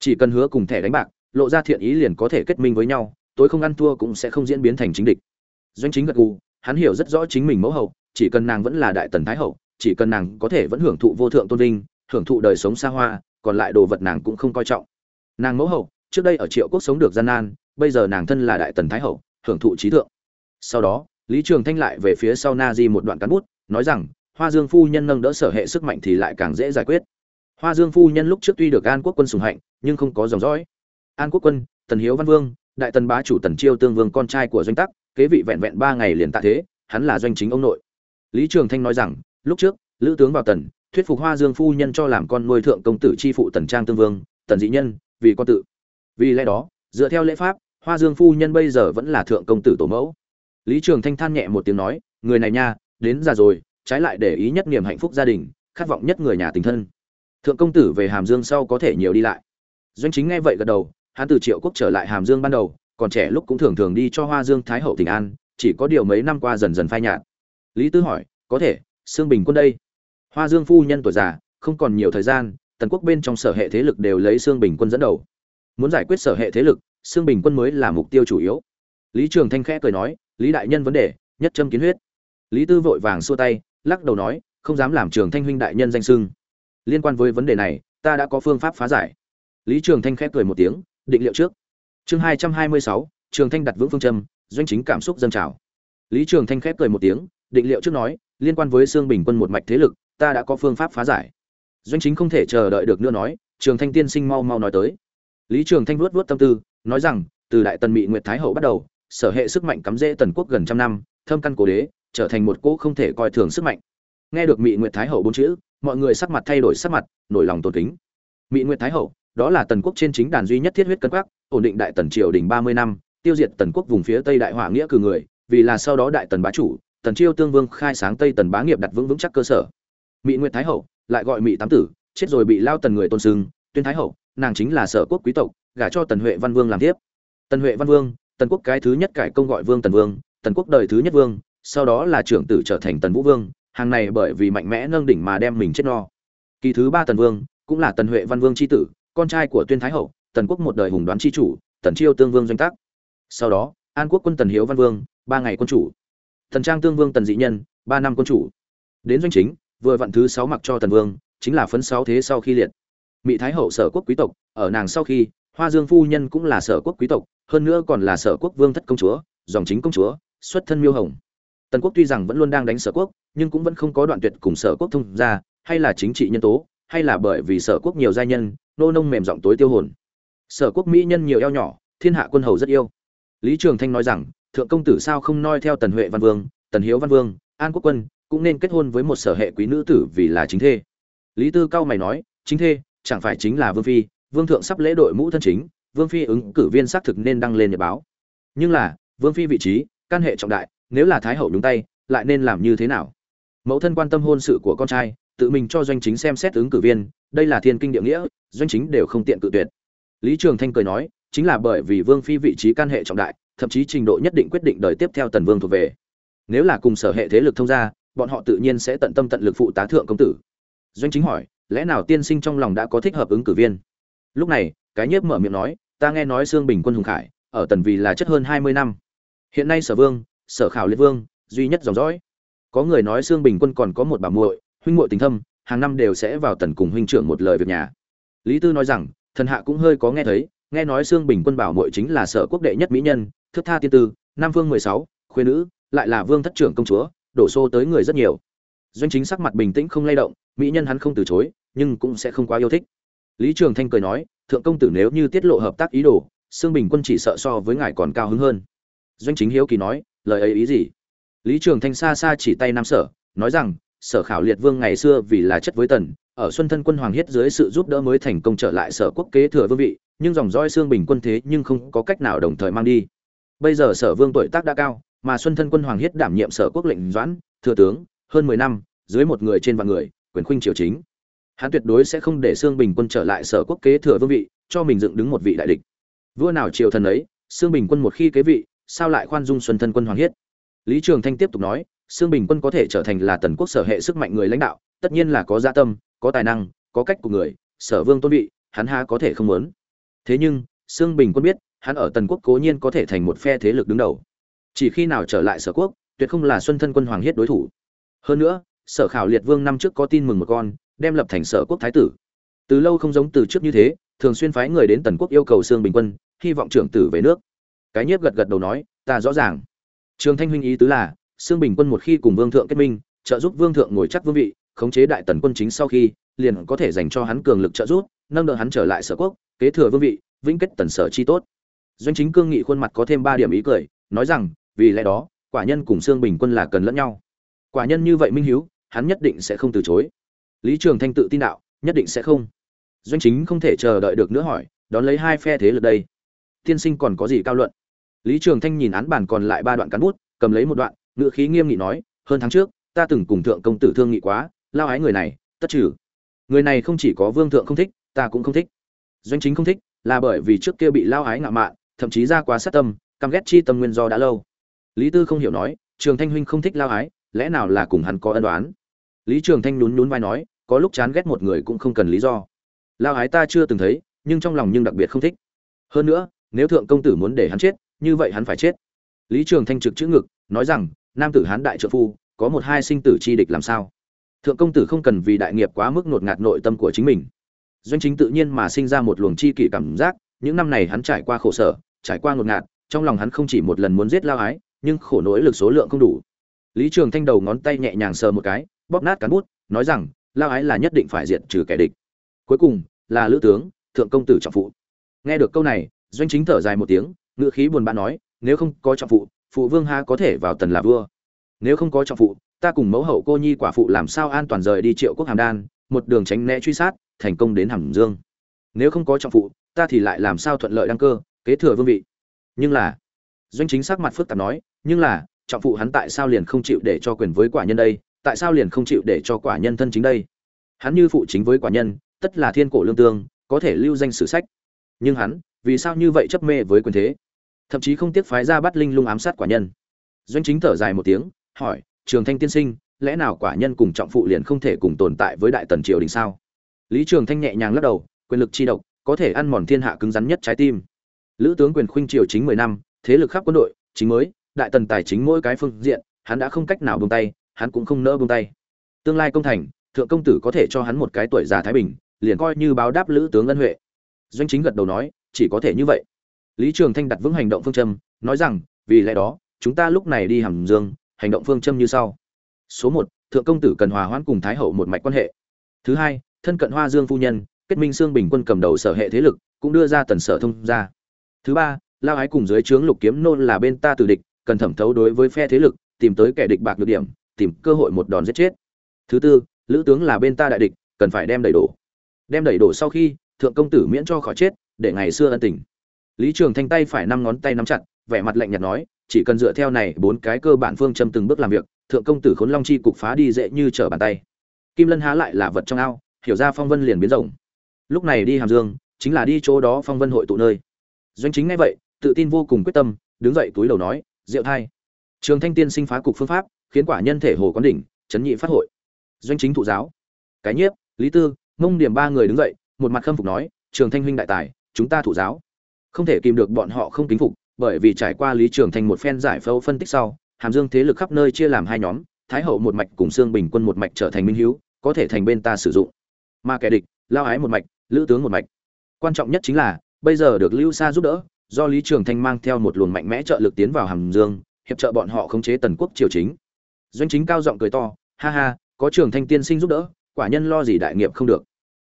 S1: Chỉ cần hứa cùng thẻ đánh bạc, lộ ra thiện ý liền có thể kết minh với nhau, tối không ăn thua cũng sẽ không diễn biến thành chính địch. Doanh chính gật gù, hắn hiểu rất rõ chính mình mẫu hậu, chỉ cần nàng vẫn là đại tần thái hậu, chỉ cần nàng có thể vẫn hưởng thụ vô thượng tôn vinh hưởng thụ đời sống xa hoa, còn lại đồ vật nàng cũng không coi trọng. Nàng mẫu hậu, trước đây ở triệu quốc sống được gian nan, bây giờ nàng thân là đại tần thái hậu, hưởng thụ trí thượng. Sau đó, lý trường thanh lại về phía sau na di một đoạn cán bút, nói rằng, hoa dương phu nhân nâng đỡ sở hệ sức mạnh thì lại càng dễ giải quyết. Hoa dương phu nhân lúc trước tuy được an quốc quân sùng hạnh, nhưng không có dòng dõi. An quốc quân, tần hiếu văn vương, đại tần bá chủ tần chiêu tương vương con trai của doanh tắc, kế vị vẹn vẹn ba ngày liền tạ thế, hắn là doanh chính ông nội. Lý trường thanh nói rằng, lúc trước, lữ tướng vào tần thuyết phục hoa dương phu nhân cho làm con nuôi thượng công tử chi phụ tần trang tương vương, tần dị nhân, vì con tự. Vì lẽ đó, dựa theo lễ pháp, hoa dương phu nhân bây giờ vẫn là thượng công tử tổ mẫu. Lý trường thanh than nhẹ một tiếng nói, người này nha, đến già rồi, trái lại để ý nhất niềm hạnh phúc gia đình, khát vọng nhất người nhà tình thân. Thượng công tử về hàm dương sau có thể nhiều đi lại. Doanh chính nghe vậy gật đầu, hắn từ triệu quốc trở lại hàm dương ban đầu, còn trẻ lúc cũng thường thường đi cho hoa dương thái hậu tỉnh an, chỉ có điều mấy năm qua dần dần phai nhạt. Lý tư hỏi, có thể xương bình quân đây? Hoa dương phu nhân tuổi già, không còn nhiều thời gian, tần quốc bên trong sở hệ thế lực đều lấy xương bình quân dẫn đầu. Muốn giải quyết sở hệ thế lực xương bình quân mới là mục tiêu chủ yếu. Lý trường thanh khẽ cười nói, lý đại nhân vấn đề, nhất châm kiến huyết. Lý tư vội vàng xua tay, lắc đầu nói, không dám làm trường thanh huynh đại nhân danh sưng. Liên quan với vấn đề này, ta đã có phương pháp phá giải. Lý trường thanh khẽ cười một tiếng, định liệu trước. Chương hai trăm hai mươi sáu, trường thanh đặt vững phương châm, doanh chính cảm xúc dâng trào. Lý trường thanh khép cười một tiếng, định liệu trước nói, liên quan với xương bình quân một mạch thế lực ta đã có phương pháp phá giải. Doanh chính không thể chờ đợi được nữa nói, trường thanh tiên sinh mau mau nói tới. Lý trường thanh vuốt vuốt tâm tư, nói rằng, từ đại tần mỹ nguyệt thái hậu bắt đầu, sở hệ sức mạnh cắm rễ tần quốc gần trăm năm, thâm căn cố đế, trở thành một cỗ không thể coi thường sức mạnh. Nghe được mỹ nguyệt thái hậu bốn chữ, mọi người sắc mặt thay đổi sắc mặt, nổi lòng tôn kính. Mỹ nguyệt thái hậu, đó là tần quốc trên chính đàn duy nhất thiết huyết cân quắc, ổn định đại tần triều đình ba mươi năm, tiêu diệt tần quốc vùng phía tây đại hỏa nghĩa cử người, vì là sau đó đại tần bá chủ, tần chiêu tương vương khai sáng tây tần bá nghiệp đặt vững vững chắc cơ sở mỹ nguyệt thái hậu, lại gọi mỹ tám tử, chết rồi bị lao tần người tôn sưng tuyên thái hậu, nàng chính là sở quốc quý tộc, gả cho tần huệ văn vương làm tiếp tần huệ văn vương, tần quốc cái thứ nhất cải công gọi vương tần vương, tần quốc đời thứ nhất vương, sau đó là trưởng tử trở thành tần vũ vương, hàng này bởi vì mạnh mẽ nâng đỉnh mà đem mình chết no. Kỳ thứ ba tần vương, cũng là tần huệ văn vương c h i tử, con trai của tuyên thái hậu, tần quốc một đời hùng đoán c h i chủ, tần chiêu tương vương doanh tác sau đó, an quốc quân tần hiếu văn vương, ba ngày quân chủ. Tần trang tương vương tần dị nhân, ba năm quân chủ. Đến doanh chính vừa vặn thứ sáu mặc cho tần vương, chính là phấn sáu thế sau khi liệt. Mỹ thái hậu sở quốc quý tộc, ở nàng sau khi, hoa dương phu nhân cũng là sở quốc quý tộc, hơn nữa còn là sở quốc vương thất công chúa, dòng chính công chúa, xuất thân miêu hồng. Tần quốc tuy rằng vẫn luôn đang đánh sở quốc, nhưng cũng vẫn không có đoạn tuyệt cùng sở quốc thông ra hay là chính trị nhân tố, hay là bởi vì sở quốc nhiều gia nhân, nô nông mềm giọng tối tiêu hồn. Sở quốc mỹ nhân nhiều eo nhỏ, thiên hạ quân hầu rất yêu. Lý trường thanh nói rằng, thượng công tử sao không noi theo tần huệ văn vương, tần hiếu văn vương, an quốc quân cũng nên kết hôn với một sở hệ quý nữ tử vì là chính thê. Lý tư cao mày nói, chính thê, chẳng phải chính là vương phi, vương thượng sắp lễ đội mũ thân chính, vương phi ứng cử viên xác thực nên đăng lên nhật báo. Nhưng là, vương phi vị trí, căn hệ trọng đại, nếu là thái hậu đúng tay, lại nên làm như thế nào? Mẫu thân quan tâm hôn sự của con trai, tự mình cho doanh chính xem xét ứng cử viên, đây là thiên kinh địa nghĩa, doanh chính đều không tiện cự tuyệt. Lý trường thanh cười nói, chính là bởi vì vương phi vị trí can hệ trọng đại, thậm chí trình độ nhất định quyết định đời tiếp theo tần vương thuộc về. Nếu là cùng sở hệ thế lực thông gia bọn họ tự nhiên sẽ tận tâm tận lực phụ tá thượng công tử. Doanh chính hỏi, lẽ nào tiên sinh trong lòng đã có thích hợp ứng cử viên? Lúc này, cái nhiếp mở miệng nói, ta nghe nói xương bình quân hùng khải, ở tần vì là chất hơn hai mươi năm. Hiện nay sở vương, sở khảo liệt vương, duy nhất dòng dõi. Có người nói xương bình quân còn có một bà muội, huynh muội tình thâm, hàng năm đều sẽ vào tần cùng huynh trưởng một lời việc nhà. Lý tư nói rằng, thần hạ cũng hơi có nghe thấy, nghe nói xương bình quân bảo muội chính là sở quốc đệ nhất mỹ nhân thước tha tiên tư, nam vương mười sáu, khuê nữ, lại là vương thất trưởng công chúa đổ xô tới người rất nhiều. Doanh chính sắc mặt bình tĩnh không lay động, mỹ nhân hắn không từ chối, nhưng cũng sẽ không quá yêu thích. Lý trường thanh cười nói, thượng công tử nếu như tiết lộ hợp tác ý đồ xương bình quân chỉ sợ so với ngài còn cao hứng hơn. Doanh chính hiếu kỳ nói, lời ấy ý gì? Lý trường thanh xa xa chỉ tay nam sở, nói rằng, sở khảo liệt vương ngày xưa vì là chất với tần, ở xuân thân quân hoàng hiết dưới sự giúp đỡ mới thành công trở lại sở quốc kế thừa vương vị, nhưng dòng roi xương bình quân thế nhưng không có cách nào đồng thời mang đi. Bây giờ sở vương tuổi tác đã cao mà xuân thân quân hoàng hiết đảm nhiệm sở quốc lệnh doãn, thừa tướng, hơn mười năm, dưới một người trên vạn người, quyền khuynh triều chính. Hắn tuyệt đối sẽ không để Sương bình quân trở lại sở quốc kế thừa vương vị, cho mình dựng đứng một vị đại địch. Vua nào triều thần ấy, Sương bình quân một khi kế vị, sao lại khoan dung xuân thân quân hoàng hiết? Lý trường thanh tiếp tục nói, Sương bình quân có thể trở thành là tần quốc sở hệ sức mạnh người lãnh đạo, tất nhiên là có gia tâm, có tài năng, có cách của người, sở vương tôn vị, hắn ha có thể không muốn. Thế nhưng, Sương bình quân biết, hắn ở tần quốc cố nhiên có thể thành một phe thế lực đứng đầu chỉ khi nào trở lại sở quốc, tuyệt không là xuân thân quân hoàng hiết đối thủ. Hơn nữa, sở khảo liệt vương năm trước có tin mừng một con, đem lập thành sở quốc thái tử. Từ lâu không giống từ trước như thế, thường xuyên phái người đến tần quốc yêu cầu xương bình quân, hy vọng trưởng tử về nước. Cái nhiếp gật gật đầu nói, ta rõ ràng. Trường thanh huynh ý tứ là xương bình quân một khi cùng vương thượng kết minh, trợ giúp vương thượng ngồi chắc vương vị, khống chế đại tần quân chính sau khi, liền có thể dành cho hắn cường lực trợ giúp, nâng đỡ hắn trở lại sở quốc, kế thừa vương vị, vĩnh kết tần sở chi tốt. Doanh chính cương nghị khuôn mặt có thêm ba điểm ý cười, nói rằng vì lẽ đó, quả nhân cùng xương bình quân là cần lẫn nhau. Quả nhân như vậy minh hiếu, hắn nhất định sẽ không từ chối. Lý trường thanh tự tin đạo, nhất định sẽ không. Doanh chính không thể chờ đợi được nữa hỏi, đón lấy hai phe thế lực đây. Tiên sinh còn có gì cao luận? Lý trường thanh nhìn án bản còn lại ba đoạn cán bút, cầm lấy một đoạn ngự khí nghiêm nghị nói, hơn tháng trước, ta từng cùng thượng công tử thương nghị quá, lao ái người này, tất trừ. Người này không chỉ có vương thượng không thích, ta cũng không thích. Doanh chính không thích, là bởi vì trước kia bị lao ái ngạo mạn, thậm chí ra quá sát tâm, căm ghét chi tâm nguyên do đã lâu lý tư không hiểu nói, trường thanh huynh không thích lao ái, lẽ nào là cùng hắn có ân đoán lý trường thanh nhún nhún vai nói, có lúc chán ghét một người cũng không cần lý do. Lao ái ta chưa từng thấy, nhưng trong lòng nhưng đặc biệt không thích. Hơn nữa, nếu thượng công tử muốn để hắn chết, như vậy hắn phải chết. Lý trường thanh trực chữ ngực, nói rằng, nam tử hán đại trợ phu, có một hai sinh tử chi địch làm sao? Thượng công tử không cần vì đại nghiệp quá mức ngột ngạt nội tâm của chính mình. Doanh chính tự nhiên mà sinh ra một luồng chi kỷ cảm giác, những năm này hắn trải qua khổ sở, trải qua ngột ngạt, trong lòng hắn không chỉ một lần muốn giết lao ái nhưng khổ nỗi lực số lượng không đủ. Lý trường thanh đầu ngón tay nhẹ nhàng sờ một cái, bóp nát cán bút, nói rằng, lao ái là nhất định phải diệt trừ kẻ địch. Cuối cùng, là lữ tướng, thượng công tử trọng phụ. Nghe được câu này, doanh chính thở dài một tiếng ngự khí buồn bã nói, nếu không có trọng phụ phụ vương ha có thể vào tần là vua? Nếu không có trọng phụ, ta cùng mẫu hậu cô nhi quả phụ làm sao an toàn rời đi triệu quốc hàm đan, một đường tránh né truy sát, thành công đến hàm dương? Nếu không có trọng phụ, ta thì lại làm sao thuận lợi đăng cơ, kế thừa vương vị? Nhưng là doanh chính sắc mặt phức tạp nói, nhưng là, trọng phụ hắn tại sao liền không chịu để cho quyền với quả nhân đây? Tại sao liền không chịu để cho quả nhân thân chính đây? Hắn như phụ chính với quả nhân, tất là thiên cổ lương tương, có thể lưu danh sử sách. Nhưng hắn, vì sao như vậy chấp mê với quyền thế? Thậm chí không tiếc phái ra bắt linh lung ám sát quả nhân. Doanh chính thở dài một tiếng, hỏi, trường thanh tiên sinh, lẽ nào quả nhân cùng trọng phụ liền không thể cùng tồn tại với đại tần triều đình sao? Lý trường thanh nhẹ nhàng lắc đầu, quyền lực chi độc, có thể ăn mòn thiên hạ cứng rắn nhất trái tim. Lữ tướng quyền khuynh triều chính mười năm thế lực khắp quân đội, chính mới, đại tần tài chính mỗi cái phương diện, hắn đã không cách nào buông tay, hắn cũng không nỡ buông tay. Tương lai công thành, thượng công tử có thể cho hắn một cái tuổi già thái bình, liền coi như báo đáp lữ tướng ân huệ. Doanh chính gật đầu nói, chỉ có thể như vậy. Lý trường thanh đặt vững hành động phương châm, nói rằng, vì lẽ đó, chúng ta lúc này đi hàm dương, hành động phương châm như sau. Số một, thượng công tử cần hòa hoãn cùng thái hậu một mạch quan hệ. Thứ hai, thân cận hoa dương phu nhân, kết minh xương bình quân cầm đầu sở hệ thế lực, cũng đưa ra tần sở thông ra thứ ba lao ái cùng dưới trướng lục kiếm nôn là bên ta tử địch, cần thẩm thấu đối với phe thế lực, tìm tới kẻ địch bạc nhược điểm, tìm cơ hội một đòn giết chết. Thứ tư, lữ tướng là bên ta đại địch, cần phải đem đầy đủ đem đầy đủ sau khi, thượng công tử miễn cho khỏi chết, để ngày xưa ân tình. Lý trường thanh tay phải năm ngón tay nắm chặt, vẻ mặt lạnh nhạt nói, chỉ cần dựa theo này bốn cái cơ bản phương châm từng bước làm việc, thượng công tử khốn long chi cục phá đi dễ như trở bàn tay. Kim lân há lại là vật trong ao, hiểu ra phong vân liền biến rộng. Lúc này đi hàm dương, chính là đi chỗ đó phong vân hội tụ nơi. Doanh chính ngay vậy tự tin vô cùng quyết tâm, đứng dậy túi đầu nói, diệu thai. Trường thanh tiên sinh phá cục phương pháp, khiến quả nhân thể hồ quán đỉnh, chấn nhị phát hội. Doanh chính thụ giáo. Cái nhiếp, lý tư, mông điểm ba người đứng dậy, một mặt khâm phục nói, trường thanh huynh đại tài, chúng ta thụ giáo. Không thể kìm được bọn họ không kính phục, bởi vì trải qua lý trường thanh một phen giải phẫu phân tích sau, hàm dương thế lực khắp nơi chia làm hai nhóm, thái hậu một mạch cùng xương bình quân một mạch trở thành minh hiếu, có thể thành bên ta sử dụng. Mà kẻ địch, lao ái một mạch, lữ tướng một mạch. Quan trọng nhất chính là, bây giờ được lưu Sa giúp đỡ do lý trường thanh mang theo một luồng mạnh mẽ trợ lực tiến vào hàm dương, hiệp trợ bọn họ khống chế tần quốc triều chính. Doanh chính cao giọng cười to, ha ha, có trường thanh tiên sinh giúp đỡ, quả nhân lo gì đại nghiệp không được.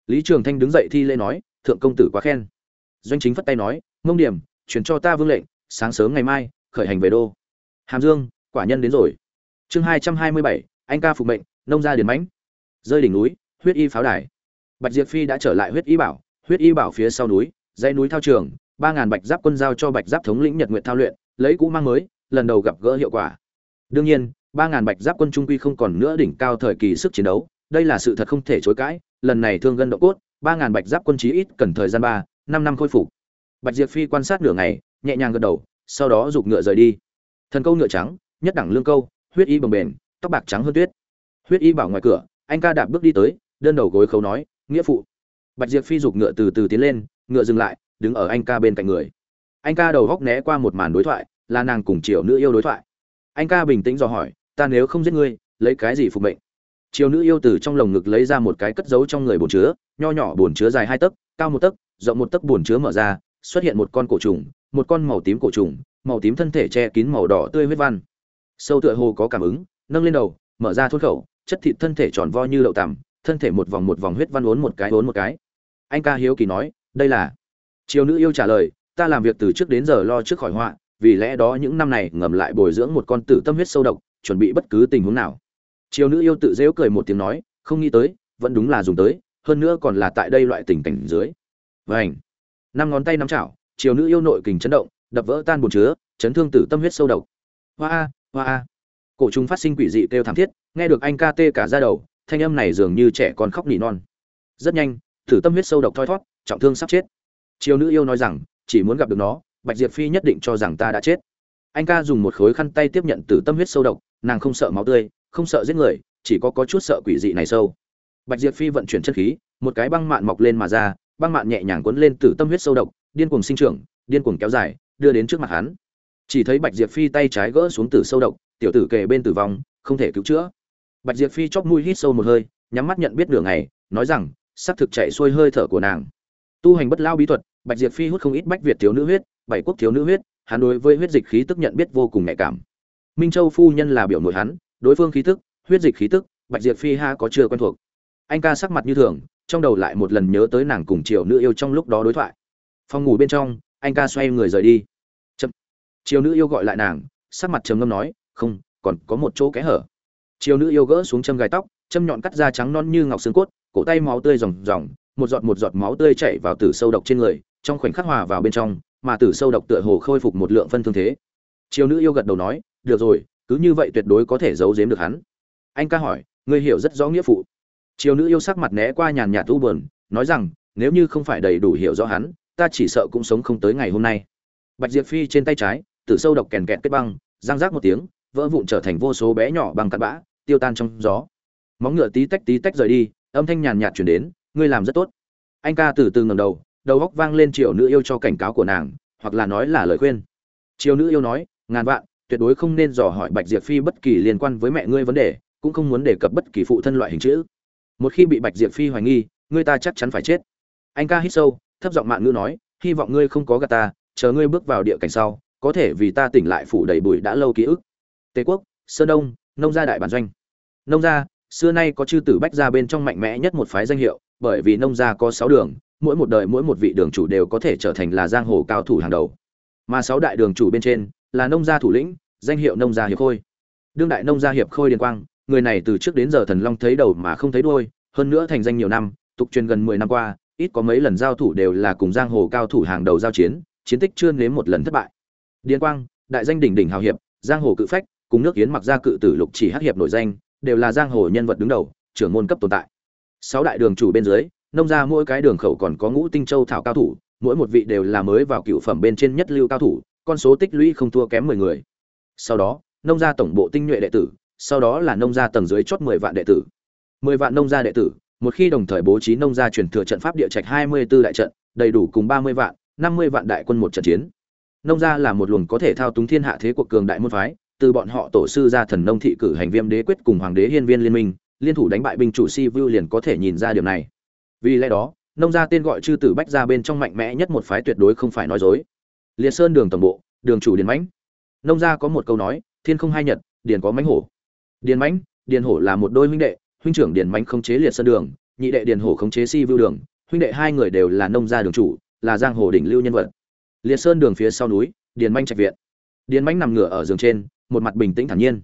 S1: Lý trường thanh đứng dậy thi lễ nói, thượng công tử quá khen. Doanh chính phất tay nói ngông điểm chuyển cho ta vương lệnh, sáng sớm ngày mai, khởi hành về đô. Hàm dương, quả nhân đến rồi. Chương hai trăm hai mươi bảy, anh ca phục mệnh, nông gia điền mãnh. Rơi đỉnh núi, huyết y pháo đài. Bạch diệp phi đã trở lại huyết y bảo, huyết y bảo phía sau núi, dãy núi thao trường ba ngàn bạch giáp quân giao cho bạch giáp thống lĩnh nhật nguyện thao luyện, lấy cũ mang mới, lần đầu gặp gỡ hiệu quả. Đương nhiên, ba ngàn bạch giáp quân trung quy không còn nữa đỉnh cao thời kỳ sức chiến đấu, đây là sự thật không thể chối cãi, lần này thương gân độ cốt, ba ngàn bạch giáp quân chí ít cần thời gian ba, năm năm khôi phục. Bạch diệp phi quan sát nửa ngày, nhẹ nhàng gật đầu, sau đó giục ngựa rời đi. Thần câu ngựa trắng, nhất đẳng lương câu, huyết y bồng bềnh tóc bạc trắng hơn tuyết. Huyết y bảo ngoài cửa, anh ca đạp bước đi tới, đơn đầu gối khấu nói, nghĩa phụ. Bạch diệp phi giục ngựa từ từ tiến lên, ngựa dừng lại đứng ở anh ca bên cạnh người. Anh ca đầu góc né qua một màn đối thoại, là nàng cùng triều nữ yêu đối thoại. Anh ca bình tĩnh dò hỏi, ta nếu không giết ngươi, lấy cái gì phục mệnh? Triều nữ yêu từ trong lồng ngực lấy ra một cái cất giấu trong người bồn chứa, nho nhỏ bồn chứa dài hai tấc, cao một tấc, rộng một tấc bồn chứa mở ra, xuất hiện một con cổ trùng, một con màu tím cổ trùng, màu tím thân thể che kín màu đỏ tươi huyết văn. Sâu tựa hồ có cảm ứng, nâng lên đầu, mở ra thốt khẩu, chất thịt thân thể tròn vo như lậu tằm, thân thể một vòng một vòng huyết văn uốn một cái uốn một cái. Anh ca hiếu kỳ nói, đây là triều nữ yêu trả lời, ta làm việc từ trước đến giờ lo trước khỏi họa, vì lẽ đó những năm này ngầm lại bồi dưỡng một con tử tâm huyết sâu độc, chuẩn bị bất cứ tình huống nào. Triều nữ yêu tự giễu cười một tiếng nói, không nghĩ tới, vẫn đúng là dùng tới, hơn nữa còn là tại đây loại tình cảnh dưới. Vành. năm ngón tay nắm chảo triều nữ yêu nội kình chấn động, đập vỡ tan bồn chứa, chấn thương tử tâm huyết sâu độc. Hoa a hoa a. Cổ trùng phát sinh quỷ dị kêu thảm thiết, nghe được anh ca tê cả ra đầu, thanh âm này dường như trẻ con khóc nỉ non. Rất nhanh, tử tâm huyết sâu độc thoi thoát trọng thương sắp chết chiêu nữ yêu nói rằng, chỉ muốn gặp được nó, bạch diệp phi nhất định cho rằng ta đã chết. Anh ca dùng một khối khăn tay tiếp nhận từ tâm huyết sâu độc, nàng không sợ máu tươi, không sợ giết người, chỉ có có chút sợ quỷ dị này sâu. Bạch diệp phi vận chuyển chân khí, một cái băng mạn mọc lên mà ra, băng mạn nhẹ nhàng quấn lên từ tâm huyết sâu độc, điên cuồng sinh trưởng, điên cuồng kéo dài, đưa đến trước mặt hắn. Chỉ thấy bạch diệp phi tay trái gỡ xuống từ sâu độc, tiểu tử kề bên tử vong, không thể cứu chữa. Bạch diệp phi chóp mũi hít sâu một hơi, nhắm mắt nhận biết nửa ngày, nói rằng sắc thực chạy xuôi hơi thở của nàng. Tu hành bất lao bí thuật bạch diệp phi hút không ít bách việt thiếu nữ huyết, bảy quốc thiếu nữ huyết, hắn đối với huyết dịch khí tức nhận biết vô cùng nhạy cảm. Minh châu phu nhân là biểu nội hắn, đối phương khí tức, huyết dịch khí tức, bạch diệp phi ha có chưa quen thuộc. Anh ca sắc mặt như thường, trong đầu lại một lần nhớ tới nàng cùng triều nữ yêu trong lúc đó đối thoại. Phòng ngủ bên trong, anh ca xoay người rời đi. Chậm. Triều nữ yêu gọi lại nàng, sắc mặt trầm ngâm nói, không, còn có một chỗ kẽ hở. Triều nữ yêu gỡ xuống châm gai tóc, châm nhọn cắt da trắng non như ngọc xương cốt, cổ tay máu tươi ròng ròng, một giọt một giọt máu tươi chảy vào tử sâu độc trên người trong khoảnh khắc hòa vào bên trong, mà tử sâu độc tựa hồ khôi phục một lượng phân thương thế. Chiêu nữ yêu gật đầu nói, được rồi, cứ như vậy tuyệt đối có thể giấu giếm được hắn. Anh ca hỏi, ngươi hiểu rất rõ nghĩa phụ. Chiêu nữ yêu sắc mặt né qua nhàn nhạt u buồn, nói rằng, nếu như không phải đầy đủ hiểu rõ hắn, ta chỉ sợ cũng sống không tới ngày hôm nay. Bạch diệp phi trên tay trái, tử sâu độc kèn kẹt kết băng giang rác một tiếng, vỡ vụn trở thành vô số bé nhỏ bằng cặn bã, tiêu tan trong gió. Móng ngựa tí tách tí tách rời đi, âm thanh nhàn nhạt chuyển đến, ngươi làm rất tốt. Anh ca từ từ ngầm đầu đầu góc vang lên triều nữ yêu cho cảnh cáo của nàng, hoặc là nói là lời khuyên. Triều nữ yêu nói, ngàn vạn, tuyệt đối không nên dò hỏi bạch diệp phi bất kỳ liên quan với mẹ ngươi vấn đề, cũng không muốn đề cập bất kỳ phụ thân loại hình chữ. Một khi bị bạch diệp phi hoài nghi, ngươi ta chắc chắn phải chết. Anh ca hít sâu, thấp giọng mạn ngữ nói, hy vọng ngươi không có gà ta, chờ ngươi bước vào địa cảnh sau, có thể vì ta tỉnh lại phủ đầy bụi đã lâu ký ức. Tề quốc, sơn đông, nông gia đại bản doanh. Nông gia, xưa nay có chư tử bách gia bên trong mạnh mẽ nhất một phái danh hiệu, bởi vì nông gia có sáu đường mỗi một đời mỗi một vị đường chủ đều có thể trở thành là giang hồ cao thủ hàng đầu. Mà sáu đại đường chủ bên trên là nông gia thủ lĩnh, danh hiệu nông gia hiệp khôi. Đương đại nông gia hiệp khôi điền quang, người này từ trước đến giờ thần long thấy đầu mà không thấy đuôi, hơn nữa thành danh nhiều năm, tục truyền gần mười năm qua, ít có mấy lần giao thủ đều là cùng giang hồ cao thủ hàng đầu giao chiến chiến tích chưa nếm một lần thất bại. Điền quang, đại danh đỉnh đỉnh hào hiệp, giang hồ cự phách, cùng nước yến mặc gia cự tử lục chỉ hắc hiệp nổi danh, đều là giang hồ nhân vật đứng đầu, trưởng môn cấp tồn tại. Sáu đại đường chủ bên dưới nông ra mỗi cái đường khẩu còn có ngũ tinh châu thảo cao thủ, mỗi một vị đều là mới vào cựu phẩm bên trên nhất lưu cao thủ, con số tích lũy không thua kém mười người. Sau đó, nông gia tổng bộ tinh nhuệ đệ tử, sau đó là nông gia tầng dưới chót mười vạn đệ tử. Mười vạn nông gia đệ tử, một khi đồng thời bố trí nông gia truyền thừa trận pháp địa trạch hai mươi 24 đại trận, đầy đủ cùng ba mươi vạn, năm mươi vạn đại quân một trận chiến. Nông gia là một luồng có thể thao túng thiên hạ thế cuộc cường đại môn phái, từ bọn họ tổ sư gia thần nông thị cử hành viêm đế quyết cùng hoàng đế hiên viên liên minh, liên thủ đánh bại binh chủ si vu liền có thể nhìn ra điểm này vì lẽ đó, nông gia tên gọi chư tử bách gia bên trong mạnh mẽ nhất một phái tuyệt đối không phải nói dối. Liệt sơn đường tổng bộ, đường chủ điền mãnh. Nông gia có một câu nói, thiên không hai nhật, điền có mãnh hổ. Điền mãnh, điền hổ là một đôi huynh đệ, huynh trưởng điền mãnh không chế liệt sơn đường, nhị đệ điền hổ không chế si vưu đường, huynh đệ hai người đều là nông gia đường chủ, là giang hồ đỉnh lưu nhân vật. Liệt sơn đường phía sau núi, điền mãnh trạch viện. Điền mãnh nằm ngửa ở giường trên, một mặt bình tĩnh thản nhiên.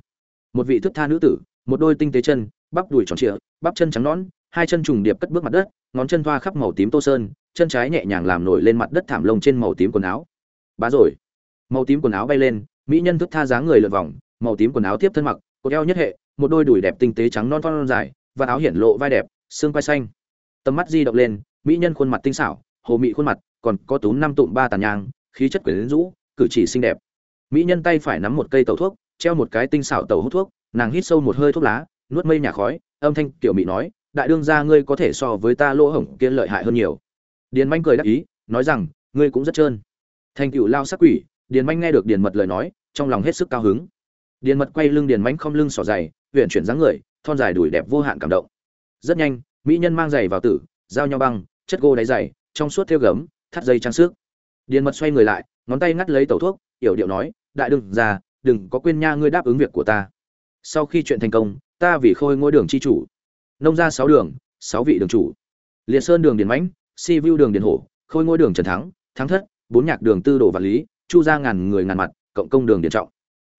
S1: Một vị thức tha nữ tử, một đôi tinh tế chân, bắp đùi tròn trịa, bắp chân trắng nõn, hai chân trùng điệp cất bước mặt đất ngón chân thoa khắp màu tím tô sơn, chân trái nhẹ nhàng làm nổi lên mặt đất thảm lông trên màu tím quần áo. Bá rồi. Màu tím quần áo bay lên, mỹ nhân thức tha dáng người lượn vòng, màu tím quần áo tiếp thân mặc, cột eo nhất hệ, một đôi đùi đẹp tinh tế trắng non thon dài, và áo hiển lộ vai đẹp, xương vai xanh. Tầm mắt di động lên, mỹ nhân khuôn mặt tinh xảo, hồ mị khuôn mặt, còn có tú năm tụm ba tàn nhang, khí chất quyến rũ, cử chỉ xinh đẹp. Mỹ nhân tay phải nắm một cây tẩu thuốc, treo một cái tinh xảo tẩu hút thuốc, nàng hít sâu một hơi thuốc lá, nuốt mây nhà khói, âm thanh tiểu mỹ nói đại đương gia ngươi có thể so với ta lỗ hổng kia lợi hại hơn nhiều. Điền manh cười đáp ý, nói rằng, ngươi cũng rất trơn. Thành cựu lao sắc quỷ, điền manh nghe được điền mật lời nói, trong lòng hết sức cao hứng. Điền mật quay lưng điền manh không lưng sỏ dày huyện chuyển dáng người, thon dài đùi đẹp vô hạn cảm động. Rất nhanh, mỹ nhân mang giày vào tử, giao nhau băng, chất gô đáy giày, trong suốt theo gấm, thắt dây trang sức. Điền mật xoay người lại, ngón tay ngắt lấy tẩu thuốc, yểu điệu nói, đại đương gia, đừng có quên nha ngươi đáp ứng việc của ta. Sau khi chuyện thành công, ta vì khôi ngôi đường chi chủ nông ra sáu đường, sáu vị đường chủ. Liệt sơn đường điền mãnh, si vu đường điền hổ, khôi ngôi đường trần thắng thắng thất, bốn nhạc đường tư đồ và lý, chu ra ngàn người ngàn mặt, cộng công đường điền trọng.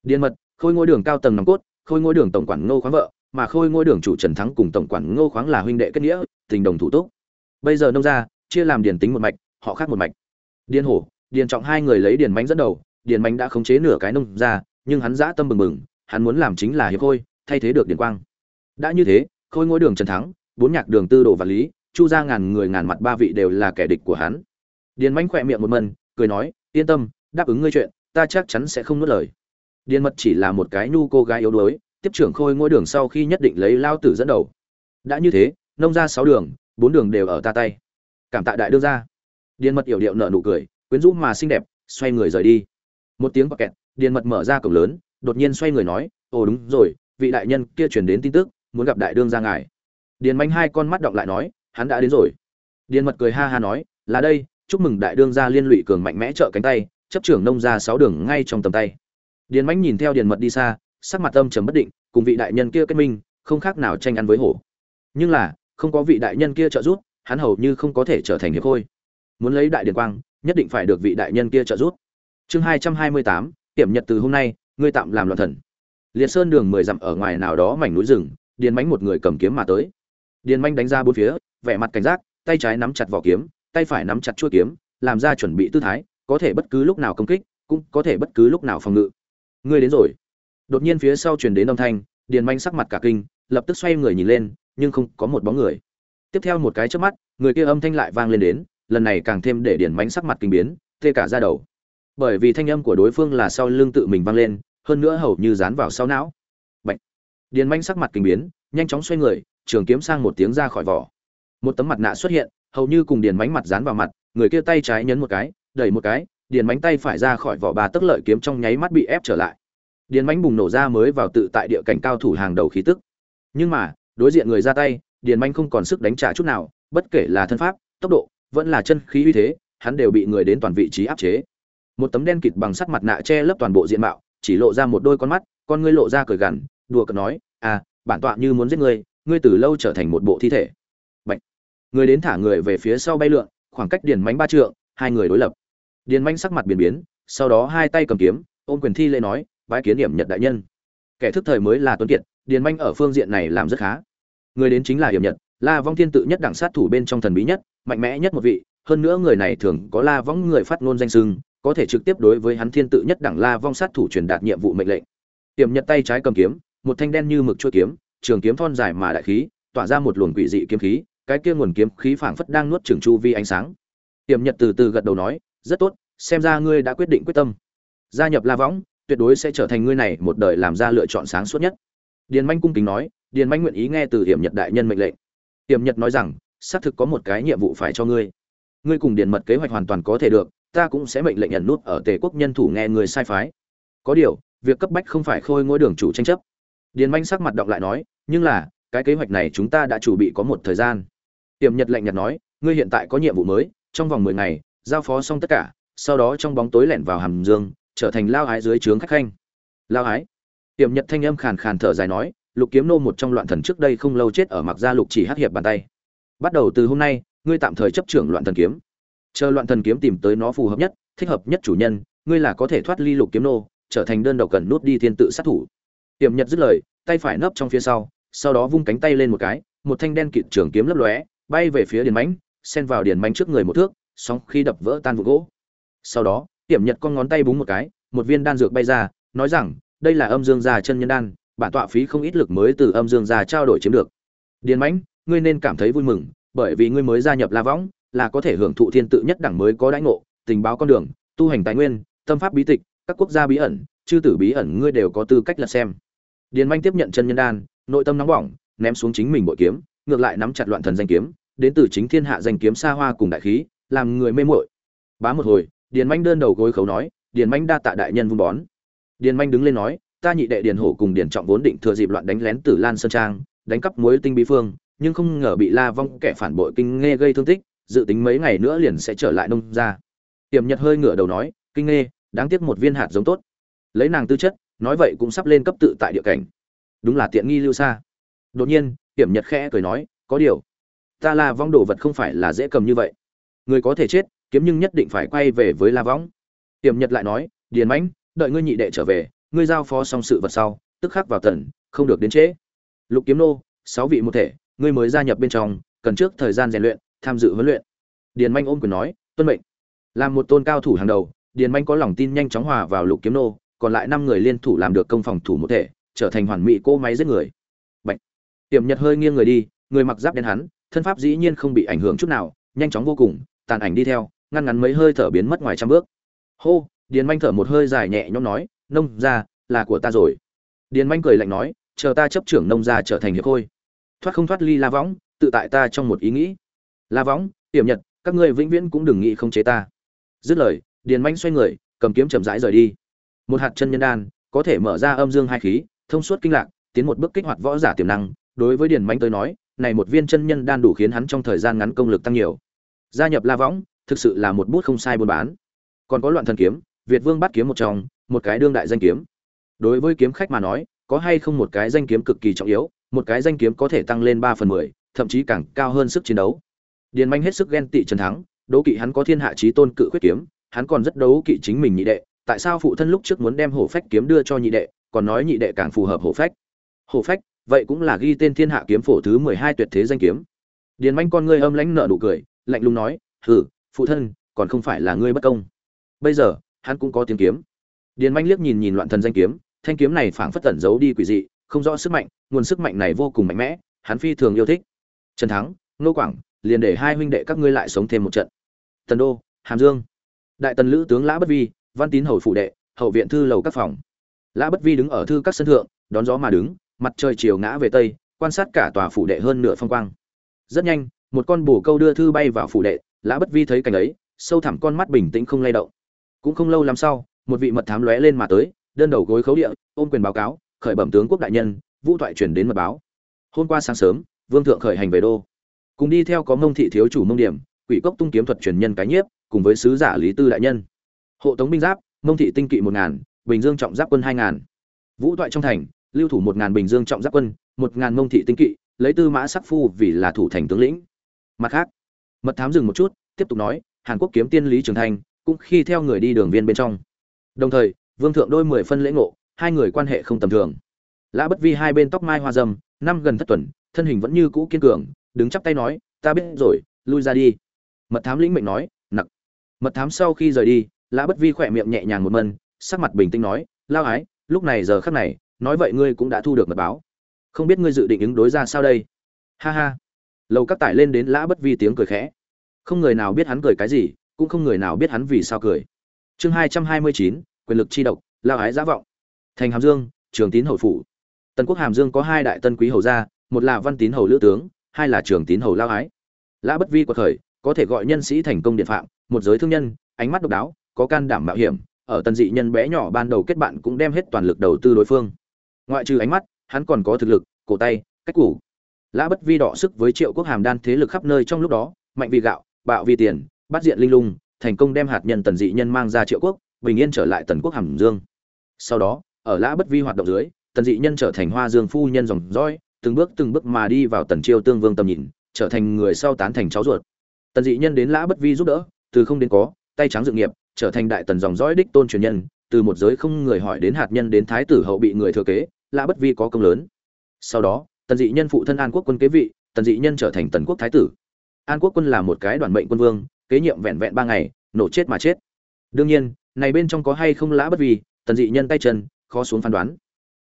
S1: Điền mật, khôi ngôi đường cao tầng nòng cốt, khôi ngôi đường tổng quản ngô khoáng vợ, mà khôi ngôi đường chủ trần thắng cùng tổng quản ngô khoáng là huynh đệ kết nghĩa, tình đồng thủ túc. Bây giờ nông ra chia làm điền tính một mạch, họ khác một mạch. Điền hổ, điền trọng hai người lấy điền mãnh dẫn đầu, điền mãnh đã khống chế nửa cái nông ra nhưng hắn dã tâm bừng bừng, hắn muốn làm chính là hiệp khôi thay thế được điền quang. Đã như thế khôi ngôi đường trần thắng, bốn nhạc đường tư đồ và lý, chu ra ngàn người ngàn mặt ba vị đều là kẻ địch của hắn. Điền manh khỏe miệng một mần, cười nói, yên tâm, đáp ứng ngươi chuyện, ta chắc chắn sẽ không nuốt lời. Điền mật chỉ là một cái nhu cô gái yếu đuối, tiếp trưởng khôi ngôi đường sau khi nhất định lấy lao tử dẫn đầu. Đã như thế, nông ra sáu đường, bốn đường đều ở ta tay. Cảm tạ đại đương ra điền mật yểu điệu nở nụ cười, quyến rũ mà xinh đẹp, xoay người rời đi. Một tiếng bọc kẹt, điền mật mở ra cổng lớn, đột nhiên xoay người nói, ồ đúng rồi, vị đại nhân kia chuyển đến tin tức muốn gặp đại đương ra ngài. Điền manh hai con mắt động lại nói, hắn đã đến rồi. Điền mật cười ha ha nói, là đây, chúc mừng đại đương gia liên lụy cường mạnh mẽ trợ cánh tay, chấp trưởng nông ra sáu đường ngay trong tầm tay. Điền manh nhìn theo điền mật đi xa, sắc mặt âm trầm bất định, cùng vị đại nhân kia kết minh, không khác nào tranh ăn với hổ. Nhưng là, không có vị đại nhân kia trợ giúp, hắn hầu như không có thể trở thành hiệp khôi. Muốn lấy đại điền quang, nhất định phải được vị đại nhân kia trợ giúp. Chương hai trăm hai mươi tám tiệm nhật từ hôm nay, ngươi tạm làm loạn thần. Liệt sơn đường mười dặm ở ngoài nào đó mảnh núi rừng điền mánh một người cầm kiếm mà tới. Điền manh đánh ra bốn phía, vẻ mặt cảnh giác, tay trái nắm chặt vỏ kiếm, tay phải nắm chặt chuôi kiếm, làm ra chuẩn bị tư thái, có thể bất cứ lúc nào công kích, cũng có thể bất cứ lúc nào phòng ngự. Ngươi đến rồi. Đột nhiên phía sau truyền đến âm thanh, điền manh sắc mặt cả kinh, lập tức xoay người nhìn lên, nhưng không có một bóng người. Tiếp theo một cái chớp mắt, người kia âm thanh lại vang lên đến, lần này càng thêm để điền mánh sắc mặt kinh biến, tê cả ra đầu. Bởi vì thanh âm của đối phương là sau lưng tự mình vang lên, hơn nữa hầu như dán vào sau não điền manh sắc mặt kinh biến, nhanh chóng xoay người, trường kiếm sang một tiếng ra khỏi vỏ. Một tấm mặt nạ xuất hiện, hầu như cùng điền mánh mặt dán vào mặt, người kia tay trái nhấn một cái, đẩy một cái, điền mánh tay phải ra khỏi vỏ bà tức lợi kiếm trong nháy mắt bị ép trở lại. Điền mánh bùng nổ ra mới vào tự tại địa cảnh cao thủ hàng đầu khí tức. Nhưng mà, đối diện người ra tay, điền mánh không còn sức đánh trả chút nào, bất kể là thân pháp, tốc độ, vẫn là chân khí uy thế, hắn đều bị người đến toàn vị trí áp chế. Một tấm đen kịt bằng sắt mặt nạ che lấp toàn bộ diện mạo, chỉ lộ ra một đôi con mắt, con ngươi lộ ra cười gằn đùa cợt nói à bản tọa như muốn giết ngươi ngươi từ lâu trở thành một bộ thi thể. Bạch. người đến thả người về phía sau bay lượn khoảng cách điền mánh ba trượng hai người đối lập. Điền mánh sắc mặt biến biến sau đó hai tay cầm kiếm ôm quyền thi lễ nói bái kiến điểm nhật đại nhân. Kẻ thức thời mới là tuấn kiệt điền Mạnh ở phương diện này làm rất khá. Người đến chính là điểm nhật la vong thiên tự nhất đẳng sát thủ bên trong thần bí nhất mạnh mẽ nhất một vị hơn nữa người này thường có la vong người phát ngôn danh xưng, có thể trực tiếp đối với hắn thiên tự nhất đẳng la vong sát thủ truyền đạt nhiệm vụ mệnh lệnh. Hiểm nhật tay trái cầm kiếm một thanh đen như mực chuôi kiếm, trường kiếm thon dài mà đại khí, tỏa ra một luồng quỷ dị kiếm khí, cái kia nguồn kiếm khí phảng phất đang nuốt trường chu vi ánh sáng. Tiềm nhật từ từ gật đầu nói, rất tốt, xem ra ngươi đã quyết định quyết tâm. Gia nhập la võng, tuyệt đối sẽ trở thành ngươi này một đời làm ra lựa chọn sáng suốt nhất. Điền manh cung kính nói, điền manh nguyện ý nghe từ Tiềm nhật đại nhân mệnh lệnh. Tiềm nhật nói rằng, xác thực có một cái nhiệm vụ phải cho ngươi. Ngươi cùng điền mật kế hoạch hoàn toàn có thể được, ta cũng sẽ mệnh lệnh nhận nút ở tề quốc nhân thủ nghe người sai phái. Có điều, việc cấp bách không phải khôi ngôi đường chủ tranh chấp điền manh sắc mặt động lại nói, nhưng là, cái kế hoạch này chúng ta đã chuẩn bị có một thời gian. Tiềm nhật lệnh nhạt nói, ngươi hiện tại có nhiệm vụ mới, trong vòng mười ngày, giao phó xong tất cả, sau đó trong bóng tối lẻn vào hàm dương, trở thành lao hái dưới trướng khách khanh. Lao hái. Tiềm nhật thanh âm khàn khàn thở dài nói, lục kiếm nô một trong loạn thần trước đây không lâu chết ở mặc gia lục chỉ hắc hiệp bàn tay. Bắt đầu từ hôm nay, ngươi tạm thời chấp trưởng loạn thần kiếm. Chờ loạn thần kiếm tìm tới nó phù hợp nhất, thích hợp nhất chủ nhân, ngươi là có thể thoát ly lục kiếm nô, trở thành đơn độc cần nút đi thiên tự sát thủ tiệm nhật dứt lời, tay phải nấp trong phía sau sau đó vung cánh tay lên một cái, một thanh đen kịt trường kiếm lấp lóe, bay về phía điền mãnh, xen vào điền mãnh trước người một thước, sóng khi đập vỡ tan vụ gỗ. Sau đó tiệm nhật con ngón tay búng một cái, một viên đan dược bay ra, nói rằng, đây là âm dương gia chân nhân đan, bản tọa phí không ít lực mới từ âm dương gia trao đổi chiếm được. Điền mãnh, ngươi nên cảm thấy vui mừng, bởi vì ngươi mới gia nhập la võng, là có thể hưởng thụ thiên tự nhất đẳng mới có đãi ngộ, tình báo con đường, tu hành tài nguyên, tâm pháp bí tịch, các quốc gia bí ẩn, chư tử bí ẩn, ngươi đều có tư cách là xem điền manh tiếp nhận chân nhân đan, nội tâm nóng bỏng, ném xuống chính mình bội kiếm, ngược lại nắm chặt loạn thần danh kiếm, đến từ chính thiên hạ danh kiếm xa hoa cùng đại khí, làm người mê muội. Bá một hồi, điền manh đơn đầu gối khấu nói, điền manh đa tạ đại nhân vun bón. Điền manh đứng lên nói, ta nhị đệ điền hổ cùng điền trọng vốn định thừa dịp loạn đánh lén tử lan sơn trang, đánh cắp muối tinh bí phương, nhưng không ngờ bị la vong kẻ phản bội kinh nghe gây thương tích, dự tính mấy ngày nữa liền sẽ trở lại nông ra tiềm nhật hơi ngửa đầu nói, kinh nghe, đáng tiếc một viên hạt giống tốt. Lấy nàng tư chất nói vậy cũng sắp lên cấp tự tại địa cảnh. Đúng là tiện nghi lưu xa. Đột nhiên hiểm nhật khẽ cười nói, có điều, ta la vong đồ vật không phải là dễ cầm như vậy. Người có thể chết, kiếm nhưng nhất định phải quay về với la võng hiểm nhật lại nói, điền mãnh, đợi ngươi nhị đệ trở về, ngươi giao phó xong sự vật sau, tức khắc vào tần không được đến trễ. Lục kiếm nô, sáu vị một thể, ngươi mới gia nhập bên trong, cần trước thời gian rèn luyện, tham dự huấn luyện. Điền manh ôm quyền nói, tuân mệnh. Làm một tôn cao thủ hàng đầu, điền manh có lòng tin nhanh chóng hòa vào lục kiếm nô còn lại năm người liên thủ làm được công phòng thủ một thể, trở thành hoàn mỹ cô máy giết người. Bạch. tiềm nhật hơi nghiêng người đi, người mặc giáp đen hắn, thân pháp dĩ nhiên không bị ảnh hưởng chút nào, nhanh chóng vô cùng, tàn ảnh đi theo, ngăn ngắn mấy hơi thở biến mất ngoài trăm bước. Hô, điền manh thở một hơi dài nhẹ nhõm nói, nông gia, là của ta rồi. Điền manh cười lạnh nói, chờ ta chấp trưởng nông gia trở thành hiệp khôi. Thoát không thoát ly la võng, tự tại ta trong một ý nghĩ. La võng tiềm nhật, các ngươi vĩnh viễn cũng đừng nghĩ không chế ta. Dứt lời, điền manh xoay người, cầm kiếm chậm rãi rời đi một hạt chân nhân đan, có thể mở ra âm dương hai khí, thông suốt kinh lạc, tiến một bước kích hoạt võ giả tiềm năng. Đối với điền Mạnh tới nói, này một viên chân nhân đan đủ khiến hắn trong thời gian ngắn công lực tăng nhiều. Gia nhập la võng, thực sự là một bút không sai buôn bán. Còn có loạn thần kiếm, việt vương bắt kiếm một trong, một cái đương đại danh kiếm. Đối với kiếm khách mà nói, có hay không một cái danh kiếm cực kỳ trọng yếu, một cái danh kiếm có thể tăng lên ba phần mười, thậm chí càng cao hơn sức chiến đấu. Điền manh hết sức ghen tị trần thắng đố kỵ hắn có thiên hạ trí tôn cự khuyết kiếm, hắn còn rất đấu kỵ chính mình nhị đệ tại sao phụ thân lúc trước muốn đem hổ phách kiếm đưa cho nhị đệ, còn nói nhị đệ càng phù hợp hổ phách? Hổ phách, vậy cũng là ghi tên thiên hạ kiếm phổ thứ mười hai tuyệt thế danh kiếm. Điền manh con ngươi âm lãnh nợ nụ cười, lạnh lùng nói, hừ, phụ thân, còn không phải là ngươi bất công. Bây giờ, hắn cũng có tiếng kiếm. Điền manh liếc nhìn nhìn loạn thần danh kiếm, thanh kiếm này phảng phất tẩn giấu đi quỷ dị, không rõ sức mạnh, nguồn sức mạnh này vô cùng mạnh mẽ, hắn phi thường yêu thích. Trần thắng nô quảng, liền để hai huynh đệ các ngươi lại sống thêm một trận. Tần đô, hàm dương. Đại tần lữ tướng lã bất vi văn tín hầu phụ đệ, hậu viện thư lầu các phòng. Lã bất vi đứng ở thư các sân thượng, đón gió mà đứng, mặt trời chiều ngã về tây, quan sát cả tòa phủ đệ hơn nửa phong quang. Rất nhanh, một con bồ câu đưa thư bay vào phủ đệ, lã bất vi thấy cảnh ấy, sâu thẳm con mắt bình tĩnh không lay động. Cũng không lâu lắm sau, một vị mật thám lóe lên mà tới, đơn đầu gối khấu địa, ôm quyền báo cáo, khởi bẩm tướng quốc đại nhân, vũ thoại chuyển đến mật báo. Hôm qua sáng sớm, vương thượng khởi hành về đô. Cùng đi theo có mông thị thiếu chủ mông điểm, quỷ cốc tung kiếm thuật truyền nhân cái nhiếp, cùng với sứ giả lý tư đại nhân hộ tống binh giáp, mông thị tinh kỵ một ngàn, bình dương trọng giáp quân hai ngàn. Vũ thoại trong thành, lưu thủ một ngàn bình dương trọng giáp quân, một ngàn mông thị tinh kỵ, lấy tư mã sắc phu vì là thủ thành tướng lĩnh. Mặt khác, mật thám dừng một chút, tiếp tục nói, hàn quốc kiếm tiên lý trường thành cũng khi theo người đi đường viên bên trong. Đồng thời, vương thượng đôi mười phân lễ ngộ, hai người quan hệ không tầm thường. Lã bất vi hai bên tóc mai hoa dâm, năm gần thất tuần, thân hình vẫn như cũ kiên cường, đứng chắp tay nói, ta biết rồi, lui ra đi. Mật thám lĩnh mệnh nói, nặc. Mật thám sau khi rời đi lã bất vi khỏe miệng nhẹ nhàng một mân, sắc mặt bình tĩnh nói, lao ái, lúc này giờ khắc này, nói vậy ngươi cũng đã thu được mật báo. Không biết ngươi dự định ứng đối ra sao đây? Ha ha. Lầu các tải lên đến lã bất vi tiếng cười khẽ. Không người nào biết hắn cười cái gì, cũng không người nào biết hắn vì sao cười. Chương hai trăm hai mươi chín, quyền lực chi độc, lao ái giả vọng. Thành hàm dương, trường tín hầu phủ. Tần quốc hàm dương có hai đại tân quý hầu gia, một là văn tín hầu lữ tướng, hai là trường tín hầu lao ái. Lã bất vi của thời có thể gọi nhân sĩ thành công điện phạm, một giới thương nhân, ánh mắt độc đáo có can đảm mạo hiểm, ở tần dị nhân bé nhỏ ban đầu kết bạn cũng đem hết toàn lực đầu tư đối phương. Ngoại trừ ánh mắt, hắn còn có thực lực, cổ tay, cách củ. Lã bất vi đọ sức với triệu quốc hàm đan thế lực khắp nơi trong lúc đó, mạnh vì gạo, bạo vì tiền, bắt diện linh lung, thành công đem hạt nhân tần dị nhân mang ra triệu quốc, bình yên trở lại tần quốc hàm dương. Sau đó, ở lã bất vi hoạt động dưới, tần dị nhân trở thành hoa dương phu nhân dòng dõi, từng bước từng bước mà đi vào tần chiêu tương vương tầm nhìn, trở thành người sau tán thành cháu ruột. Tần dị nhân đến lã bất vi giúp đỡ, từ không đến có tay trắng dự nghiệp, trở thành đại tần dòng dõi đích tôn truyền nhân, từ một giới không người hỏi đến hạt nhân đến thái tử hậu bị người thừa kế, lã bất vi có công lớn. Sau đó, tần dị nhân phụ thân an quốc quân kế vị, tần dị nhân trở thành tần quốc thái tử. An quốc quân là một cái đoàn mệnh quân vương, kế nhiệm vẹn vẹn ba ngày, nổ chết mà chết. Đương nhiên, này bên trong có hay không lã bất vi, tần dị nhân tay chân, khó xuống phán đoán.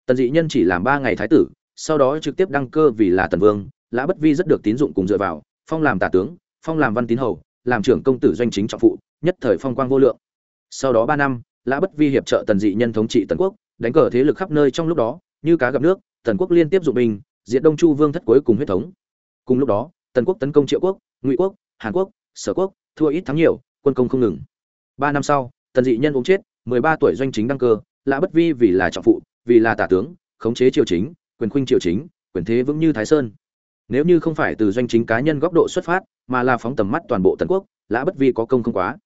S1: Tần dị nhân chỉ làm ba ngày thái tử, sau đó trực tiếp đăng cơ vì là tần vương, lã bất vi rất được tín dụng cùng dựa vào, phong làm tả tướng, phong làm văn tín hầu, làm trưởng công tử doanh chính trọng phụ nhất thời phong quang vô lượng. Sau đó ba năm, lã bất vi hiệp trợ tần dị nhân thống trị tần quốc, đánh cờ thế lực khắp nơi trong lúc đó, như cá gặp nước, tần quốc liên tiếp dụng binh diện đông chu vương thất cuối cùng huyết thống. Cùng lúc đó, tần quốc tấn công triệu quốc, ngụy quốc, hàn quốc, sở quốc, thua ít thắng nhiều, quân công không ngừng. Ba năm sau, tần dị nhân ốm chết, mười ba tuổi doanh chính đăng cơ, lã bất vi vì là trọng phụ, vì là tả tướng, khống chế triều chính, quyền khuynh triều chính, quyền thế vững như thái sơn. Nếu như không phải từ doanh chính cá nhân góc độ xuất phát, mà là phóng tầm mắt toàn bộ tần quốc, lã bất vi có công không quá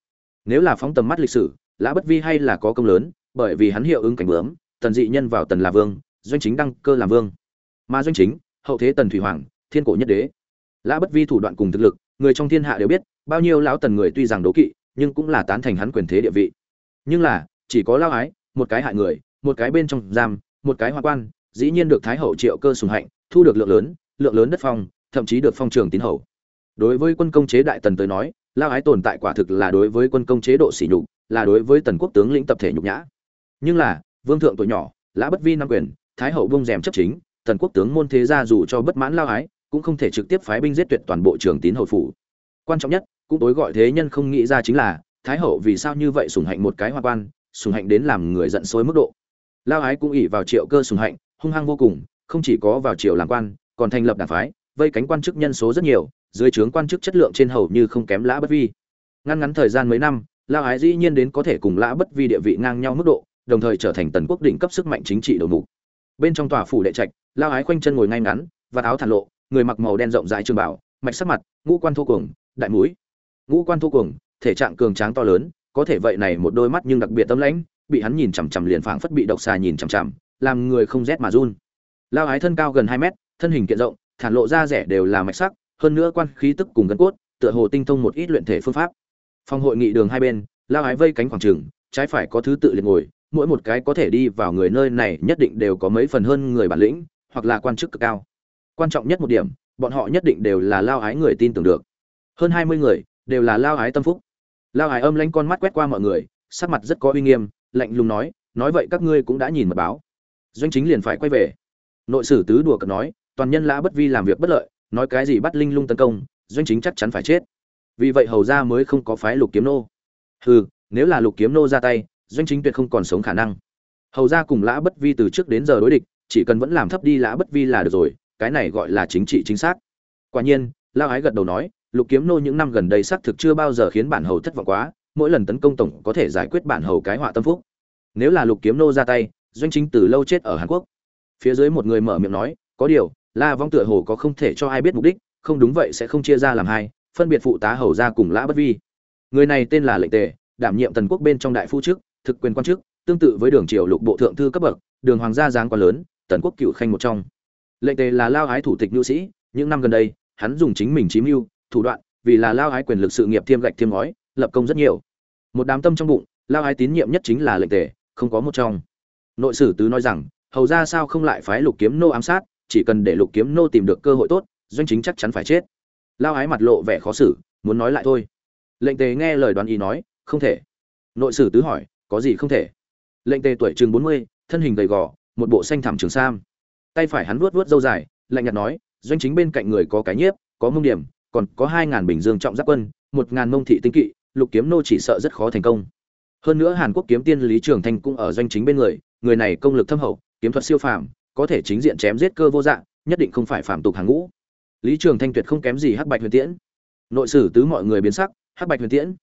S1: nếu là phóng tầm mắt lịch sử, lã bất vi hay là có công lớn, bởi vì hắn hiệu ứng cảnh bướm, tần dị nhân vào tần là vương, doanh chính đăng cơ làm vương. Mà doanh chính, hậu thế tần thủy hoàng, thiên cổ nhất đế. Lã bất vi thủ đoạn cùng thực lực, người trong thiên hạ đều biết, bao nhiêu lão tần người tuy rằng đố kỵ, nhưng cũng là tán thành hắn quyền thế địa vị. Nhưng là, chỉ có lao ái, một cái hại người, một cái bên trong giam, một cái hoa quan, dĩ nhiên được thái hậu triệu cơ sùng hạnh, thu được lượng lớn lượng lớn đất phong, thậm chí được phong trường tín hậu đối với quân công chế đại tần tới nói lao ái tồn tại quả thực là đối với quân công chế độ sỉ nhục, là đối với tần quốc tướng lĩnh tập thể nhục nhã. Nhưng là, vương thượng tuổi nhỏ, lã bất vi nam quyền, thái hậu bông rèm chấp chính, tần quốc tướng môn thế gia dù cho bất mãn lao ái, cũng không thể trực tiếp phái binh giết tuyệt toàn bộ trường tín hậu phủ. Quan trọng nhất, cũng tối gọi thế nhân không nghĩ ra chính là, thái hậu vì sao như vậy sùng hạnh một cái hoa quan, sùng hạnh đến làm người giận sôi mức độ. Lao ái cũng ỉ vào triệu cơ sùng hạnh, hung hăng vô cùng, không chỉ có vào triều làm quan, còn thành lập đảng phái, vây cánh quan chức nhân số rất nhiều dưới trướng quan chức chất lượng trên hầu như không kém lã bất vi. Ngăn ngắn thời gian mấy năm, lao ái dĩ nhiên đến có thể cùng lã bất vi địa vị ngang nhau mức độ, đồng thời trở thành tần quốc đỉnh cấp sức mạnh chính trị đầu mục. Bên trong tòa phủ đệ trạch, lao ái khoanh chân ngồi ngay ngắn, và áo thản lộ, người mặc màu đen rộng rãi trường bảo, mạch sắc mặt, ngũ quan thô cuồng, đại mũi. Ngũ quan thô cuồng, thể trạng cường tráng to lớn, có thể vậy này một đôi mắt nhưng đặc biệt tâm lãnh, bị hắn nhìn chằm chằm liền phảng phất bị độc xà nhìn chằm chằm, làm người không rét mà run. Lao ái thân cao gần hai mét, thân hình kiện rộng, thản lộ da rẻ đều là mạch sắc hơn nữa quan khí tức cùng gân cốt, tựa hồ tinh thông một ít luyện thể phương pháp. Phòng hội nghị đường hai bên, lao ái vây cánh khoảng trường trái phải có thứ tự liệt ngồi, mỗi một cái có thể đi vào người nơi này nhất định đều có mấy phần hơn người bản lĩnh, hoặc là quan chức cực cao. Quan trọng nhất một điểm, bọn họ nhất định đều là lao ái người tin tưởng được. Hơn hai mươi người, đều là lao ái tâm phúc. Lao ái âm lanh con mắt quét qua mọi người, sắc mặt rất có uy nghiêm, lạnh lùng nói nói vậy các ngươi cũng đã nhìn mật báo. Doanh chính liền phải quay về. Nội sử tứ đùa cợt nói, toàn nhân lã bất vi làm việc bất lợi nói cái gì bắt linh lung tấn công, doanh chính chắc chắn phải chết. Vì vậy hầu ra mới không có phái lục kiếm nô. Hừ, nếu là lục kiếm nô ra tay, doanh chính tuyệt không còn sống khả năng. Hầu ra cùng lã bất vi từ trước đến giờ đối địch, chỉ cần vẫn làm thấp đi lã bất vi là được rồi, cái này gọi là chính trị chính xác. Quả nhiên, lao ái gật đầu nói, lục kiếm nô những năm gần đây xác thực chưa bao giờ khiến bản hầu thất vọng quá, mỗi lần tấn công tổng có thể giải quyết bản hầu cái họa tâm phúc. Nếu là lục kiếm nô ra tay, doanh chính từ lâu chết ở hàn quốc. Phía dưới một người mở miệng nói, có điều la vong tựa hồ có không thể cho ai biết mục đích, không đúng vậy sẽ không chia ra làm hai, phân biệt phụ tá hầu ra cùng lã bất vi. Người này tên là lệnh tề, đảm nhiệm tần quốc bên trong đại phu chức thực quyền quan chức, tương tự với đường triều lục bộ thượng thư cấp bậc, đường hoàng gia giáng quá lớn, tần quốc cựu khanh một trong. Lệnh tề là lao ái thủ tịch nhu sĩ, những năm gần đây, hắn dùng chính mình chí mưu, thủ đoạn, vì là lao ái quyền lực sự nghiệp thiêm gạch thiêm ngói, lập công rất nhiều. Một đám tâm trong bụng, lao ái tín nhiệm nhất chính là lệnh tề, không có một trong. Nội sử tứ nói rằng, hầu ra sao không lại phái lục kiếm nô ám sát chỉ cần để lục kiếm nô tìm được cơ hội tốt, doanh chính chắc chắn phải chết. Lao ái mặt lộ vẻ khó xử, muốn nói lại thôi. Lệnh tề nghe lời đoán ý nói, không thể. Nội sử tứ hỏi, có gì không thể? Lệnh tề tuổi chừng bốn mươi, thân hình gầy gò, một bộ xanh thảm trường sam. Tay phải hắn vuốt vuốt râu dài, lạnh nhạt nói, doanh chính bên cạnh người có cái nhiếp, có mông điểm, còn có hai ngàn bình dương trọng giáp quân, một ngàn mông thị tinh kỵ, lục kiếm nô chỉ sợ rất khó thành công. Hơn nữa hàn quốc kiếm tiên lý trường thanh cũng ở doanh chính bên người người này công lực thâm hậu, kiếm thuật siêu phàm có thể chính diện chém giết cơ vô dạng nhất định không phải phạm tục hàng ngũ. Lý trường thanh tuyệt không kém gì hắc bạch huyền tiễn. Nội sử tứ mọi người biến sắc, hắc bạch huyền tiễn.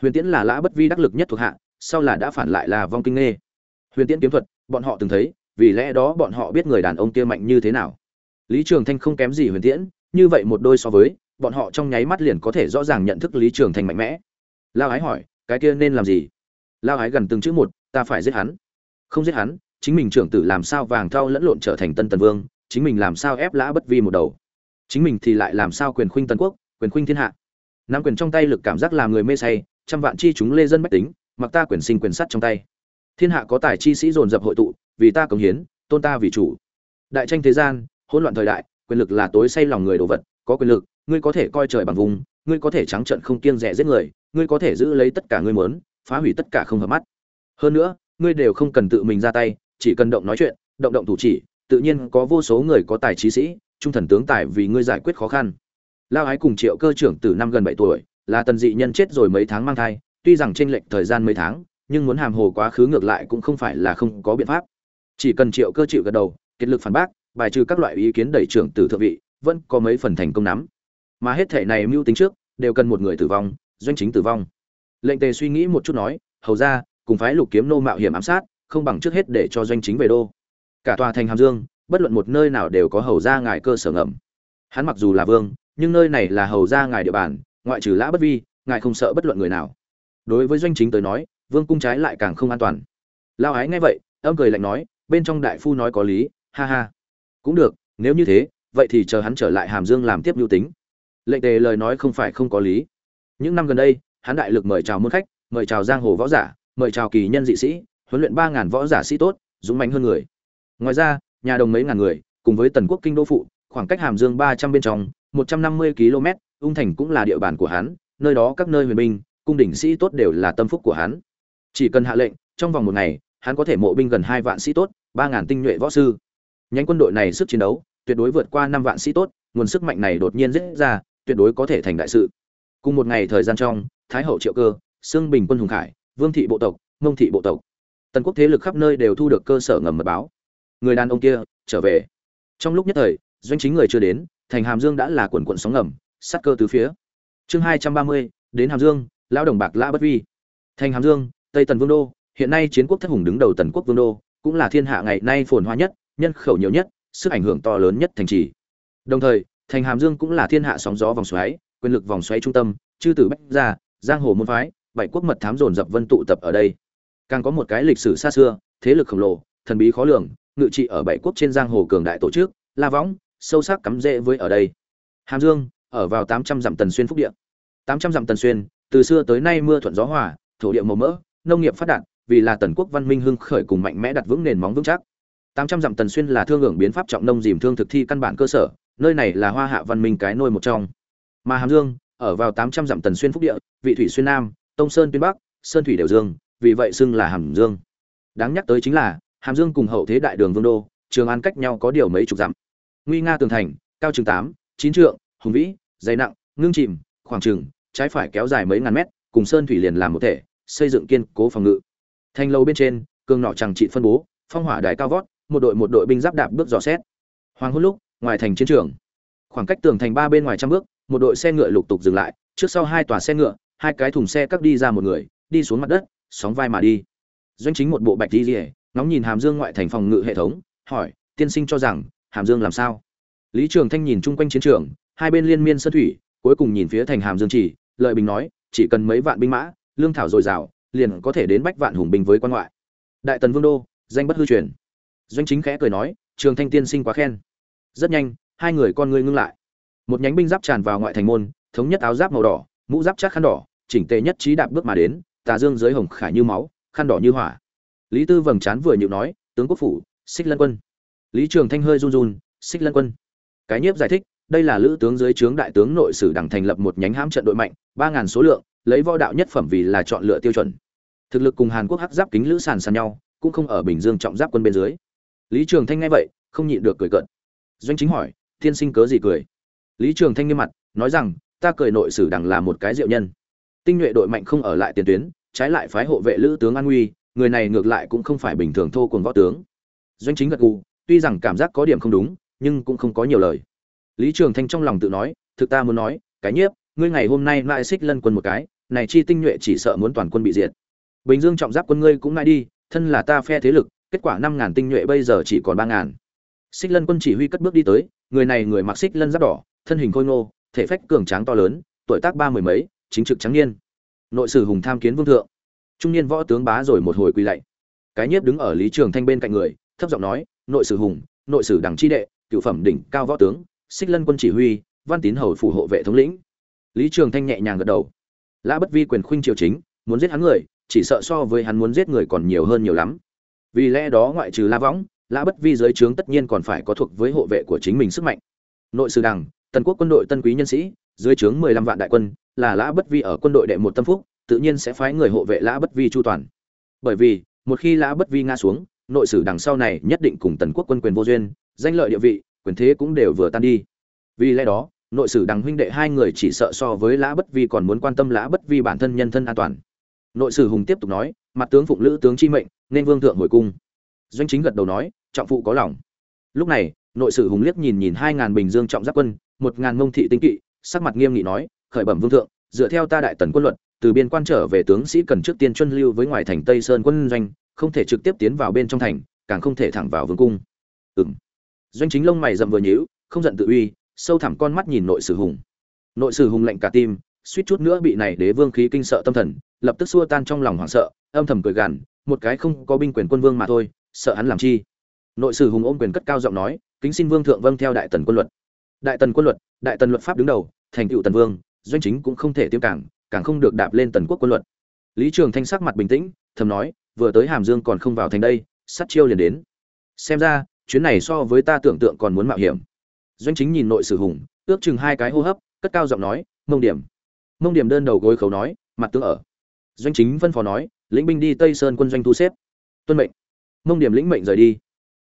S1: Huyền tiễn là lã bất vi đắc lực nhất thuộc hạ, sau là đã phản lại là vong kinh nghê. Huyền tiễn kiếm thuật, bọn họ từng thấy, vì lẽ đó bọn họ biết người đàn ông kia mạnh như thế nào. Lý trường thanh không kém gì huyền tiễn, như vậy một đôi so với, bọn họ trong nháy mắt liền có thể rõ ràng nhận thức lý trường thanh mạnh mẽ. Lao ái hỏi, cái kia nên làm gì? Lao ái gần từng chữ một, ta phải giết hắn. Không giết hắn? Chính mình trưởng tử làm sao vàng thao lẫn lộn trở thành tân tần vương, chính mình làm sao ép lã bất vi một đầu. Chính mình thì lại làm sao quyền khuynh tân quốc, quyền khuynh thiên hạ. Nắm quyền trong tay lực cảm giác làm người mê say, trăm vạn chi chúng lê dân bách tính, mặc ta quyền sinh quyền sắt trong tay. Thiên hạ có tài chi sĩ dồn dập hội tụ, vì ta cống hiến, tôn ta vì chủ. Đại tranh thế gian, hỗn loạn thời đại, quyền lực là tối say lòng người đồ vật, có quyền lực, ngươi có thể coi trời bằng vùng, ngươi có thể trắng trận không kiêng rẻ giết người, ngươi có thể giữ lấy tất cả ngươi muốn, phá hủy tất cả không hợp mắt. Hơn nữa, ngươi đều không cần tự mình ra tay chỉ cần động nói chuyện, động động thủ chỉ, tự nhiên có vô số người có tài trí sĩ, trung thần tướng tài vì ngươi giải quyết khó khăn. Lao ái cùng triệu cơ trưởng từ năm gần bảy tuổi, là tần dị nhân chết rồi mấy tháng mang thai, tuy rằng tranh lệch thời gian mấy tháng, nhưng muốn hàm hồ quá khứ ngược lại cũng không phải là không có biện pháp. Chỉ cần triệu cơ chịu gật đầu, kết lực phản bác, bài trừ các loại ý kiến đẩy trưởng từ thượng vị, vẫn có mấy phần thành công nắm. Mà hết thể này mưu tính trước, đều cần một người tử vong, doanh chính tử vong. Lệnh tề suy nghĩ một chút nói, hầu ra cùng phái lục kiếm nô mạo hiểm ám sát không bằng trước hết để cho doanh chính về đô. Cả tòa thành hàm dương, bất luận một nơi nào đều có hầu ra ngài cơ sở ngầm. Hắn mặc dù là vương, nhưng nơi này là hầu ra ngài địa bàn, ngoại trừ lã bất vi, ngài không sợ bất luận người nào. Đối với doanh chính tới nói, vương cung trái lại càng không an toàn. Lao ái nghe vậy, âm cười lạnh nói, bên trong đại phu nói có lý, ha ha. Cũng được, nếu như thế, vậy thì chờ hắn trở lại hàm dương làm tiếp mưu tính. Lệnh tề lời nói không phải không có lý. Những năm gần đây, hắn đại lực mời chào môn khách, mời chào giang hồ võ giả, mời chào kỳ nhân dị sĩ huấn luyện ba ngàn võ giả sĩ tốt, dũng mạnh hơn người. Ngoài ra, nhà đồng mấy ngàn người, cùng với tần quốc kinh đô phụ, khoảng cách hàm dương ba trăm bên trong, một trăm năm mươi km, ung thành cũng là địa bàn của hắn, nơi đó các nơi huyền binh, cung đỉnh sĩ tốt đều là tâm phúc của hắn. Chỉ cần hạ lệnh, trong vòng một ngày, hắn có thể mộ binh gần hai vạn sĩ tốt, ba ngàn tinh nhuệ võ sư. Nhánh quân đội này sức chiến đấu, tuyệt đối vượt qua năm vạn sĩ tốt, nguồn sức mạnh này đột nhiên dễ ra, tuyệt đối có thể thành đại sự. Cùng một ngày thời gian trong, thái hậu triệu cơ xương bình quân hùng khải, vương thị bộ tộc, mông thị bộ tộc tần quốc thế lực khắp nơi đều thu được cơ sở ngầm mật báo. Người đàn ông kia trở về. Trong lúc nhất thời, doanh chính người chưa đến, thành hàm dương đã là quần quận sóng ngầm, sát cơ từ phía. Chương hai trăm ba mươi, đến hàm dương, lão đồng bạc lã bất vi. Thành hàm dương, tây tần vương đô, hiện nay chiến quốc thất hùng đứng đầu tần quốc vương đô, cũng là thiên hạ ngày nay phồn hoa nhất, nhân khẩu nhiều nhất, sức ảnh hưởng to lớn nhất thành trì. Đồng thời, thành hàm dương cũng là thiên hạ sóng gió vòng xoáy, quyền lực vòng xoáy trung tâm, chư tử bách gia, giang hồ môn phái, bảy quốc mật thám dồn dập vân tụ tập ở đây càng có một cái lịch sử xa xưa, thế lực khổng lồ, thần bí khó lường, ngự trị ở bảy quốc trên giang hồ cường đại tổ chức, la võng, sâu sắc cắm rễ với ở đây. Hàm dương, ở vào tám trăm dặm tần xuyên phúc địa. Tám trăm dặm tần xuyên, từ xưa tới nay mưa thuận gió hòa, thổ địa màu mỡ, nông nghiệp phát đạt, vì là tần quốc văn minh hưng khởi cùng mạnh mẽ đặt vững nền móng vững chắc. Tám trăm dặm tần xuyên là thương hưởng biến pháp trọng nông dìm thương thực thi căn bản cơ sở, nơi này là hoa hạ văn minh cái nôi một trong. Mà hàm dương, ở vào tám trăm dặm tần xuyên phúc địa, vị thủy xuyên nam, tông sơn tuyên bắc, sơn thủy đều dương vì vậy xưng là hàm dương. Đáng nhắc tới chính là, hàm dương cùng hậu thế đại đường vương đô, trường an cách nhau có điều mấy chục dặm. Nguy nga tường thành, cao chừng tám, chín trượng, hùng vĩ, dày nặng, ngưng chìm, khoảng chừng, trái phải kéo dài mấy ngàn mét, cùng sơn thủy liền làm một thể, xây dựng kiên cố phòng ngự. Thành lâu bên trên, cường nọ chẳng trị phân bố, phong hỏa đài cao vót, một đội một đội binh giáp đạp bước dò xét. Hoàng hôn lúc, ngoài thành chiến trường. Khoảng cách tường thành ba bên ngoài trăm bước, một đội xe ngựa lục tục dừng lại, trước sau hai tòa xe ngựa, hai cái thùng xe cắt đi ra một người, đi xuống mặt đất sóng vai mà đi. Doanh chính một bộ bạch đi rỉa ngóng nhìn hàm dương ngoại thành phòng ngự hệ thống, hỏi, tiên sinh cho rằng, hàm dương làm sao? Lý trường thanh nhìn chung quanh chiến trường, hai bên liên miên sơn thủy, cuối cùng nhìn phía thành hàm dương chỉ, lợi bình nói, chỉ cần mấy vạn binh mã, lương thảo dồi dào, liền có thể đến bách vạn hùng binh với quan ngoại. Đại tần vương đô, danh bất hư truyền. Doanh chính khẽ cười nói, trường thanh tiên sinh quá khen. Rất nhanh, hai người con ngươi ngưng lại. Một nhánh binh giáp tràn vào ngoại thành môn, thống nhất áo giáp màu đỏ, mũ giáp chắc khăn đỏ, chỉnh tề nhất trí đạp bước mà đến tà dương dưới hồng khải như máu, khăn đỏ như hỏa. Lý tư vầng trán vừa nhịu nói, tướng quốc phủ, xích lân quân. Lý trường thanh hơi run run, xích lân quân. Cái nhiếp giải thích, đây là lữ tướng dưới trướng đại tướng nội sử đảng thành lập một nhánh hãm trận đội mạnh, ba ngàn số lượng, lấy võ đạo nhất phẩm vì là chọn lựa tiêu chuẩn. Thực lực cùng hàn quốc hắc giáp kính lữ sàn sàn nhau, cũng không ở bình dương trọng giáp quân bên dưới. Lý trường thanh nghe vậy, không nhịn được cười cợt. Doanh chính hỏi, thiên sinh cớ gì cười? Lý trường thanh nghiêm mặt, nói rằng, ta cười nội sử đằng là một cái diệu nhân tinh nhuệ đội mạnh không ở lại tiền tuyến, trái lại phái hộ vệ lữ tướng an nguy người này ngược lại cũng không phải bình thường thô cùng võ tướng. Doanh chính gật gù, tuy rằng cảm giác có điểm không đúng, nhưng cũng không có nhiều lời. Lý trường thanh trong lòng tự nói, thực ta muốn nói, cái nhiếp, ngươi ngày hôm nay lại xích lân quân một cái, này chi tinh nhuệ chỉ sợ muốn toàn quân bị diệt. Bình dương trọng giáp quân ngươi cũng ngay đi, thân là ta phe thế lực, kết quả năm ngàn tinh nhuệ bây giờ chỉ còn ba ngàn. Xích lân quân chỉ huy cất bước đi tới, người này người mặc xích lân giáp đỏ, thân hình khôi ngô, thể phách cường tráng to lớn, tuổi tác ba mười mấy chính trực trắng niên. Nội sử hùng tham kiến vương thượng. Trung niên võ tướng bá rồi một hồi quỳ lạy. Cái nhiếp đứng ở lý trường thanh bên cạnh người, thấp giọng nói, nội sử hùng, nội sử đảng chi đệ, cựu phẩm đỉnh cao võ tướng, xích lân quân chỉ huy, văn tín hầu phủ hộ vệ thống lĩnh. Lý trường thanh nhẹ nhàng gật đầu. Lã bất vi quyền khuynh triều chính, muốn giết hắn người, chỉ sợ so với hắn muốn giết người còn nhiều hơn nhiều lắm. Vì lẽ đó ngoại trừ la võng, lã bất vi dưới trướng tất nhiên còn phải có thuộc với hộ vệ của chính mình sức mạnh. Nội sử đảng tần quốc quân đội tân quý nhân sĩ dưới trướng mười lăm vạn đại quân, là lã bất vi ở quân đội đệ một tâm phúc, tự nhiên sẽ phái người hộ vệ lã bất vi chu toàn. Bởi vì, một khi lã bất vi ngã xuống, nội sử đằng sau này nhất định cùng tần quốc quân quyền vô duyên, danh lợi địa vị, quyền thế cũng đều vừa tan đi. Vì lẽ đó, nội sử đằng huynh đệ hai người chỉ sợ so với lã bất vi còn muốn quan tâm lã bất vi bản thân nhân thân an toàn. Nội sử hùng tiếp tục nói, mặt tướng phụng lữ tướng chi mệnh, nên vương thượng hồi cung. Doanh chính gật đầu nói, trọng phụ có lòng. Lúc này, nội sử hùng liếc nhìn nhìn hai ngàn bình dương trọng giáp quân, một ngàn mông thị tinh kỵ sắc mặt nghiêm nghị nói, khởi bẩm vương thượng, dựa theo ta đại tần quân luật, từ biên quan trở về tướng sĩ cần trước tiên chuân lưu với ngoài thành tây sơn quân doanh, không thể trực tiếp tiến vào bên trong thành, càng không thể thẳng vào vương cung. Ừng doanh chính lông mày rậm vừa nhíu, không giận tự uy, sâu thẳm con mắt nhìn nội sử hùng. Nội sử hùng lạnh cả tim, suýt chút nữa bị này đế vương khí kinh sợ tâm thần, lập tức xua tan trong lòng hoảng sợ, âm thầm cười gằn, một cái không có binh quyền quân vương mà thôi, sợ hắn làm chi? Nội sử hùng ôm quyền cất cao giọng nói, kính xin vương thượng vâng theo đại tần quân luật. Đại tần quân luật đại tần luật pháp đứng đầu, thành tựu tần vương, doanh chính cũng không thể tiêm cảng, càng không được đạp lên tần quốc quân luật. Lý trường thanh sắc mặt bình tĩnh, thầm nói, vừa tới hàm dương còn không vào thành đây sắt chiêu liền đến. Xem ra, chuyến này so với ta tưởng tượng còn muốn mạo hiểm. Doanh chính nhìn nội sử hùng, ước chừng hai cái hô hấp, cất cao giọng nói, mông điểm. Mông điểm đơn đầu gối khấu nói, mặt tướng ở. Doanh chính phân phó nói, lĩnh binh đi tây sơn quân doanh thu xếp. Tuân mệnh. Mông điểm lĩnh mệnh rời đi.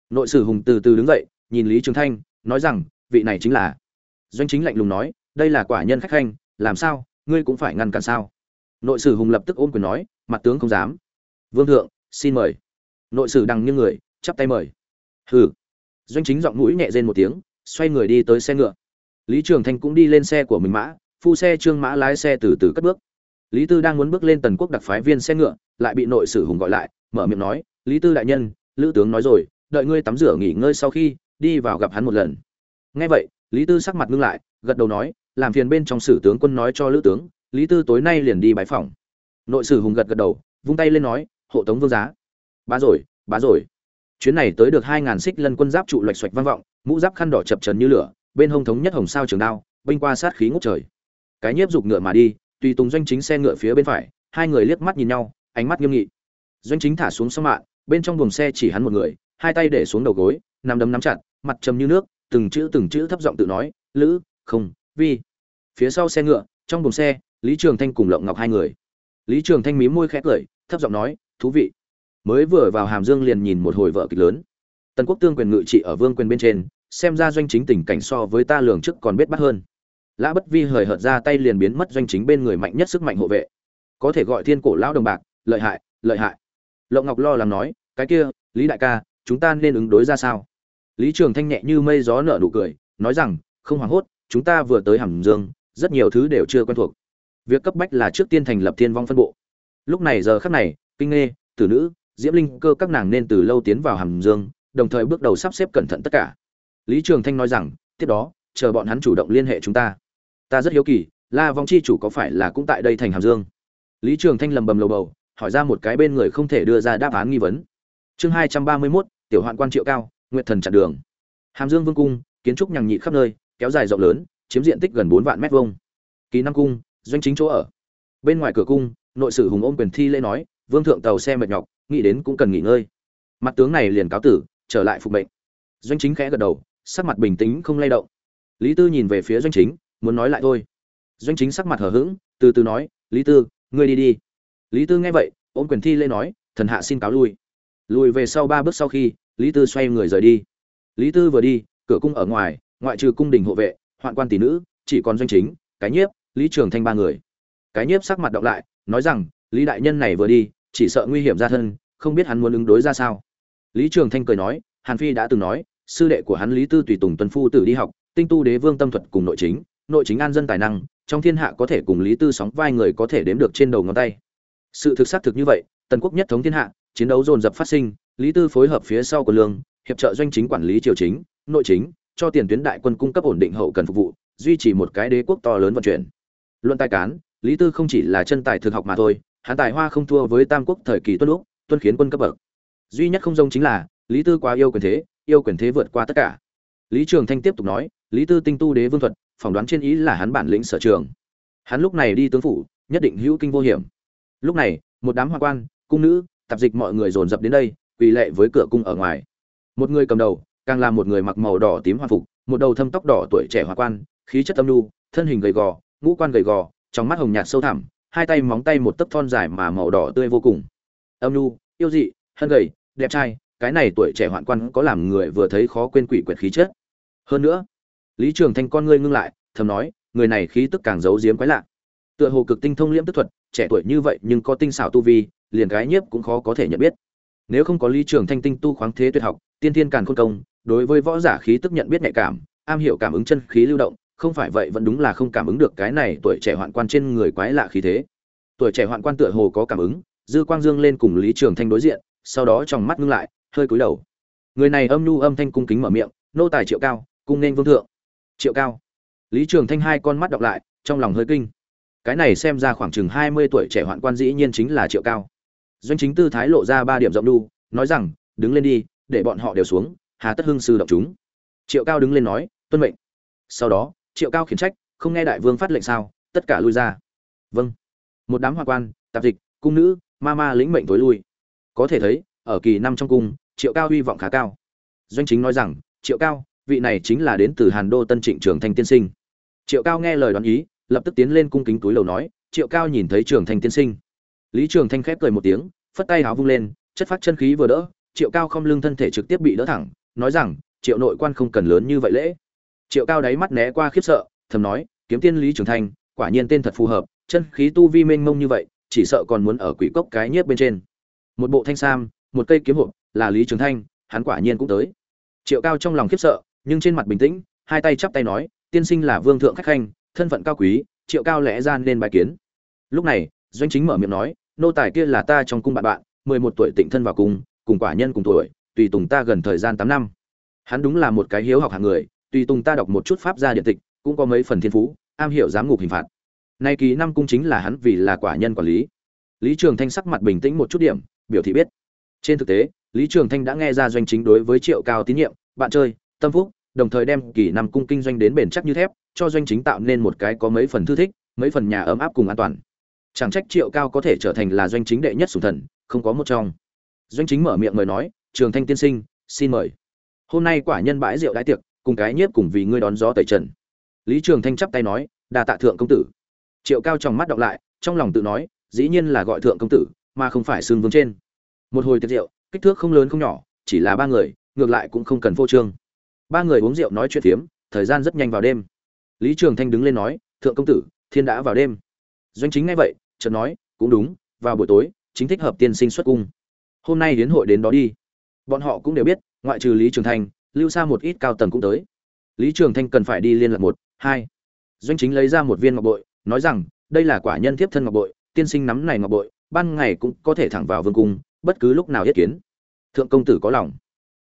S1: Nội sử hùng từ từ đứng dậy, nhìn lý trường thanh, nói rằng, vị này chính là doanh chính lạnh lùng nói, đây là quả nhân khách khanh, làm sao, ngươi cũng phải ngăn cản sao? Nội sử hùng lập tức ôm quyền nói, mặt tướng không dám. Vương thượng, xin mời. Nội sử đằng như người, chắp tay mời. Hừ. Doanh chính giọng mũi nhẹ rên một tiếng, xoay người đi tới xe ngựa. Lý trường thanh cũng đi lên xe của mình mã, phu xe trương mã lái xe từ từ cất bước. Lý tư đang muốn bước lên tần quốc đặc phái viên xe ngựa, lại bị nội sử hùng gọi lại, mở miệng nói, lý tư đại nhân, lữ tướng nói rồi, đợi ngươi tắm rửa nghỉ ngơi sau khi, đi vào gặp hắn một lần. Nghe vậy lý tư sắc mặt ngưng lại, gật đầu nói, làm phiền bên trong sử tướng quân nói cho lữ tướng, lý tư tối nay liền đi bãi phòng nội sử hùng gật gật đầu, vung tay lên nói, hộ tống vương giá. Bá rồi bá rồi. Chuyến này tới được hai ngàn xích lân quân giáp trụ loạch xoạch vang vọng, mũ giáp khăn đỏ chập trần như lửa, bên hông thống nhất hồng sao trường đao, binh qua sát khí ngút trời. Cái nhiếp dục ngựa mà đi, tùy tùng doanh chính xe ngựa phía bên phải, hai người liếc mắt nhìn nhau, ánh mắt nghiêm nghị. Doanh chính thả xuống sông mạng bên trong buồng xe chỉ hắn một người, hai tay để xuống đầu gối nằm đấm nắm chặt, mặt trầm như nước từng chữ từng chữ thấp giọng tự nói, lữ, không, vi. Phía sau xe ngựa, trong buồng xe, lý trường thanh cùng lộng ngọc hai người. Lý trường thanh mí môi khẽ cười, thấp giọng nói, thú vị. Mới vừa vào hàm dương liền nhìn một hồi vợ kịch lớn. Tần quốc tương quyền ngự trị ở vương quyền bên trên, xem ra doanh chính tình cảnh so với ta lường trước còn biết bắt hơn. Lã bất vi hời hợt ra tay liền biến mất doanh chính bên người mạnh nhất sức mạnh hộ vệ. Có thể gọi thiên cổ lão đồng bạc, lợi hại lợi hại. Lộng ngọc lo lắng nói, cái kia, lý đại ca, chúng ta nên ứng đối ra sao? Lý trường thanh nhẹ như mây gió nở nụ cười, nói rằng, không hoảng hốt, chúng ta vừa tới hàm dương, rất nhiều thứ đều chưa quen thuộc. Việc cấp bách là trước tiên thành lập thiên vong phân bộ. Lúc này giờ khắc này, kinh nghê, tử nữ, diễm linh cơ các nàng nên từ lâu tiến vào hàm dương, đồng thời bước đầu sắp xếp cẩn thận tất cả. Lý trường thanh nói rằng, tiếp đó, chờ bọn hắn chủ động liên hệ chúng ta. Ta rất hiếu kỳ, la vong chi chủ có phải là cũng tại đây thành hàm dương? Lý trường thanh lầm bầm lầu bầu, hỏi ra một cái bên người không thể đưa ra đáp án nghi vấn. Chương hai trăm ba mươi mốt, tiểu hoạn quan triệu cao Nguyệt thần chặn đường. Hàm dương vương cung, kiến trúc nhằng nhị khắp nơi, kéo dài rộng lớn, chiếm diện tích gần bốn vạn mét vuông. Kỳ nam cung, doanh chính chỗ ở. Bên ngoài cửa cung, nội sử hùng ôm quyền thi lễ nói, vương thượng tàu xe mệt nhọc, nghĩ đến cũng cần nghỉ ngơi. Mặt tướng này liền cáo tử, trở lại phục mệnh. Doanh chính khẽ gật đầu, sắc mặt bình tĩnh không lay động. Lý tư nhìn về phía doanh chính, muốn nói lại thôi. Doanh chính sắc mặt hờ hững, từ từ nói, lý tư, ngươi đi đi. Lý tư nghe vậy, ôm quyền thi lễ nói, thần hạ xin cáo lui. Lùi về sau ba bước sau khi lý tư xoay người rời đi. Lý tư vừa đi, cửa cung ở ngoài, ngoại trừ cung đình hộ vệ, hoạn quan tỷ nữ, chỉ còn doanh chính, cái nhiếp, lý trường thanh ba người. Cái nhiếp sắc mặt đọc lại, nói rằng, lý đại nhân này vừa đi, chỉ sợ nguy hiểm ra thân, không biết hắn muốn ứng đối ra sao. Lý trường thanh cười nói, hàn phi đã từng nói, sư đệ của hắn lý tư tùy tùng tuân phu tử đi học, tinh tu đế vương tâm thuật cùng nội chính nội chính an dân tài năng, trong thiên hạ có thể cùng lý tư sóng vai người có thể đếm được trên đầu ngón tay. Sự thực xác thực như vậy, tần quốc nhất thống thiên hạ, chiến đấu dồn dập phát sinh lý tư phối hợp phía sau của lương, hiệp trợ doanh chính quản lý triều chính, nội chính, cho tiền tuyến đại quân cung cấp ổn định hậu cần phục vụ, duy trì một cái đế quốc to lớn vận chuyển. Luận tài cán, lý tư không chỉ là chân tài thực học mà thôi, hắn tài hoa không thua với tam quốc thời kỳ tuân lúc, tuân khiến quân cấp bậc. Duy nhất không giống chính là, lý tư quá yêu quyền thế, yêu quyền thế vượt qua tất cả. Lý trường thanh tiếp tục nói, lý tư tinh tu đế vương thuật, phỏng đoán trên ý là hắn bản lĩnh sở trường. Hắn lúc này đi tướng phủ, nhất định hữu kinh vô hiểm. Lúc này, một đám hoa quan, cung nữ, tạp dịch mọi người dồn dập đến đây quỳ lệ với cửa cung ở ngoài. Một người cầm đầu, càng là một người mặc màu đỏ tím hoa phục, một đầu thâm tóc đỏ tuổi trẻ hoa quan, khí chất âm nhu, thân hình gầy gò, ngũ quan gầy gò, trong mắt hồng nhạt sâu thẳm, hai tay móng tay một tấc thon dài mà màu đỏ tươi vô cùng. Âm nhu, yêu dị, hân gầy, đẹp trai, cái này tuổi trẻ hoạn quan có làm người vừa thấy khó quên quỷ quyệt khí chất. Hơn nữa, lý trường thanh con ngươi ngưng lại, thầm nói, người này khí tức càng giấu giếm quái lạ. Tựa hồ cực tinh thông liễm tức thuật, trẻ tuổi như vậy nhưng có tinh xảo tu vi, liền gái nhiếp cũng khó có thể nhận biết nếu không có lý trường thanh tinh tu khoáng thế tuyệt học, tiên thiên càn khôn công, đối với võ giả khí tức nhận biết nhạy cảm, am hiểu cảm ứng chân khí lưu động, không phải vậy vẫn đúng là không cảm ứng được cái này tuổi trẻ hoạn quan trên người quái lạ khí thế. Tuổi trẻ hoạn quan tựa hồ có cảm ứng, dư quang dương lên cùng lý trường thanh đối diện, sau đó trong mắt ngưng lại, hơi cúi đầu. Người này âm nhu âm thanh cung kính mở miệng, nô tài triệu cao, cung nên vương thượng. Triệu cao? Lý trường thanh hai con mắt đọc lại, trong lòng hơi kinh. Cái này xem ra khoảng chừng hai mươi tuổi trẻ hoạn quan dĩ nhiên chính là triệu cao doanh chính tư thái lộ ra ba điểm rộng đu, nói rằng, đứng lên đi, để bọn họ đều xuống, hà tất hưng sư động chúng. Triệu cao đứng lên nói, tuân mệnh. Sau đó, triệu cao khiển trách, không nghe đại vương phát lệnh sao, tất cả lui ra. Vâng. Một đám hoa quan, tạp dịch, cung nữ, ma ma lĩnh mệnh tối lui. Có thể thấy, ở kỳ năm trong cung, triệu cao hy vọng khá cao. Doanh chính nói rằng, triệu cao, vị này chính là đến từ hàn đô tân trịnh trường thanh tiên sinh. Triệu cao nghe lời đoán ý, lập tức tiến lên cung kính túi lầu nói, triệu cao nhìn thấy trường thanh tiên sinh lý trường thanh khép cười một tiếng, phất tay háo vung lên, chất phát chân khí vừa đỡ, triệu cao không lưng thân thể trực tiếp bị đỡ thẳng, nói rằng, triệu nội quan không cần lớn như vậy lễ. Triệu cao đáy mắt né qua khiếp sợ, thầm nói, kiếm tiên lý trường thanh, quả nhiên tên thật phù hợp, chân khí tu vi mênh mông như vậy, chỉ sợ còn muốn ở quỷ cốc cái nhiếp bên trên. Một bộ thanh sam, một cây kiếm hộp, là lý trường thanh, hắn quả nhiên cũng tới. Triệu cao trong lòng khiếp sợ, nhưng trên mặt bình tĩnh, hai tay chắp tay nói, tiên sinh là vương thượng khách khanh, thân phận cao quý, triệu cao lẽ ra nên bài kiến. Lúc này, doanh chính mở miệng nói nô tài kia là ta trong cung bạn bạn, mười một tuổi tịnh thân vào cung, cùng quả nhân cùng tuổi, tùy tùng ta gần thời gian tám năm. Hắn đúng là một cái hiếu học hạng người, tùy tùng ta đọc một chút pháp gia điện tịch, cũng có mấy phần thiên phú, am hiểu giám ngục hình phạt. Nay kỳ năm cung chính là hắn vì là quả nhân quản lý. Lý trường thanh sắc mặt bình tĩnh một chút điểm, biểu thị biết. Trên thực tế, lý trường thanh đã nghe ra doanh chính đối với triệu cao tín nhiệm, bạn chơi, tâm phúc, đồng thời đem kỳ năm cung kinh doanh đến bền chắc như thép, cho doanh chính tạo nên một cái có mấy phần thư thích, mấy phần nhà ấm áp cùng an toàn chẳng trách triệu cao có thể trở thành là doanh chính đệ nhất sủng thần, không có một trong. Doanh chính mở miệng mời nói, trường thanh tiên sinh, xin mời. Hôm nay quả nhân bãi rượu đãi tiệc, cùng cái nhiếp cùng vì ngươi đón gió tẩy trần. Lý trường thanh chắp tay nói, đa tạ thượng công tử. Triệu cao trong mắt đọc lại, trong lòng tự nói, dĩ nhiên là gọi thượng công tử, mà không phải xương vương trên. Một hồi tiệc rượu, kích thước không lớn không nhỏ, chỉ là ba người, ngược lại cũng không cần phô trương. Ba người uống rượu nói chuyện phiếm, thời gian rất nhanh vào đêm. Lý trường thanh đứng lên nói, thượng công tử, thiên đã vào đêm. Doanh chính ngay vậy chợt nói, cũng đúng, vào buổi tối, chính thích hợp tiên sinh xuất cung. Hôm nay đến hội đến đó đi. Bọn họ cũng đều biết, ngoại trừ lý trường thanh, lưu xa một ít cao tầng cũng tới. Lý trường thanh cần phải đi liên lạc một, hai. Doanh chính lấy ra một viên ngọc bội, nói rằng, đây là quả nhân tiếp thân ngọc bội, tiên sinh nắm này ngọc bội, ban ngày cũng có thể thẳng vào vương cung, bất cứ lúc nào yết kiến. Thượng công tử có lòng.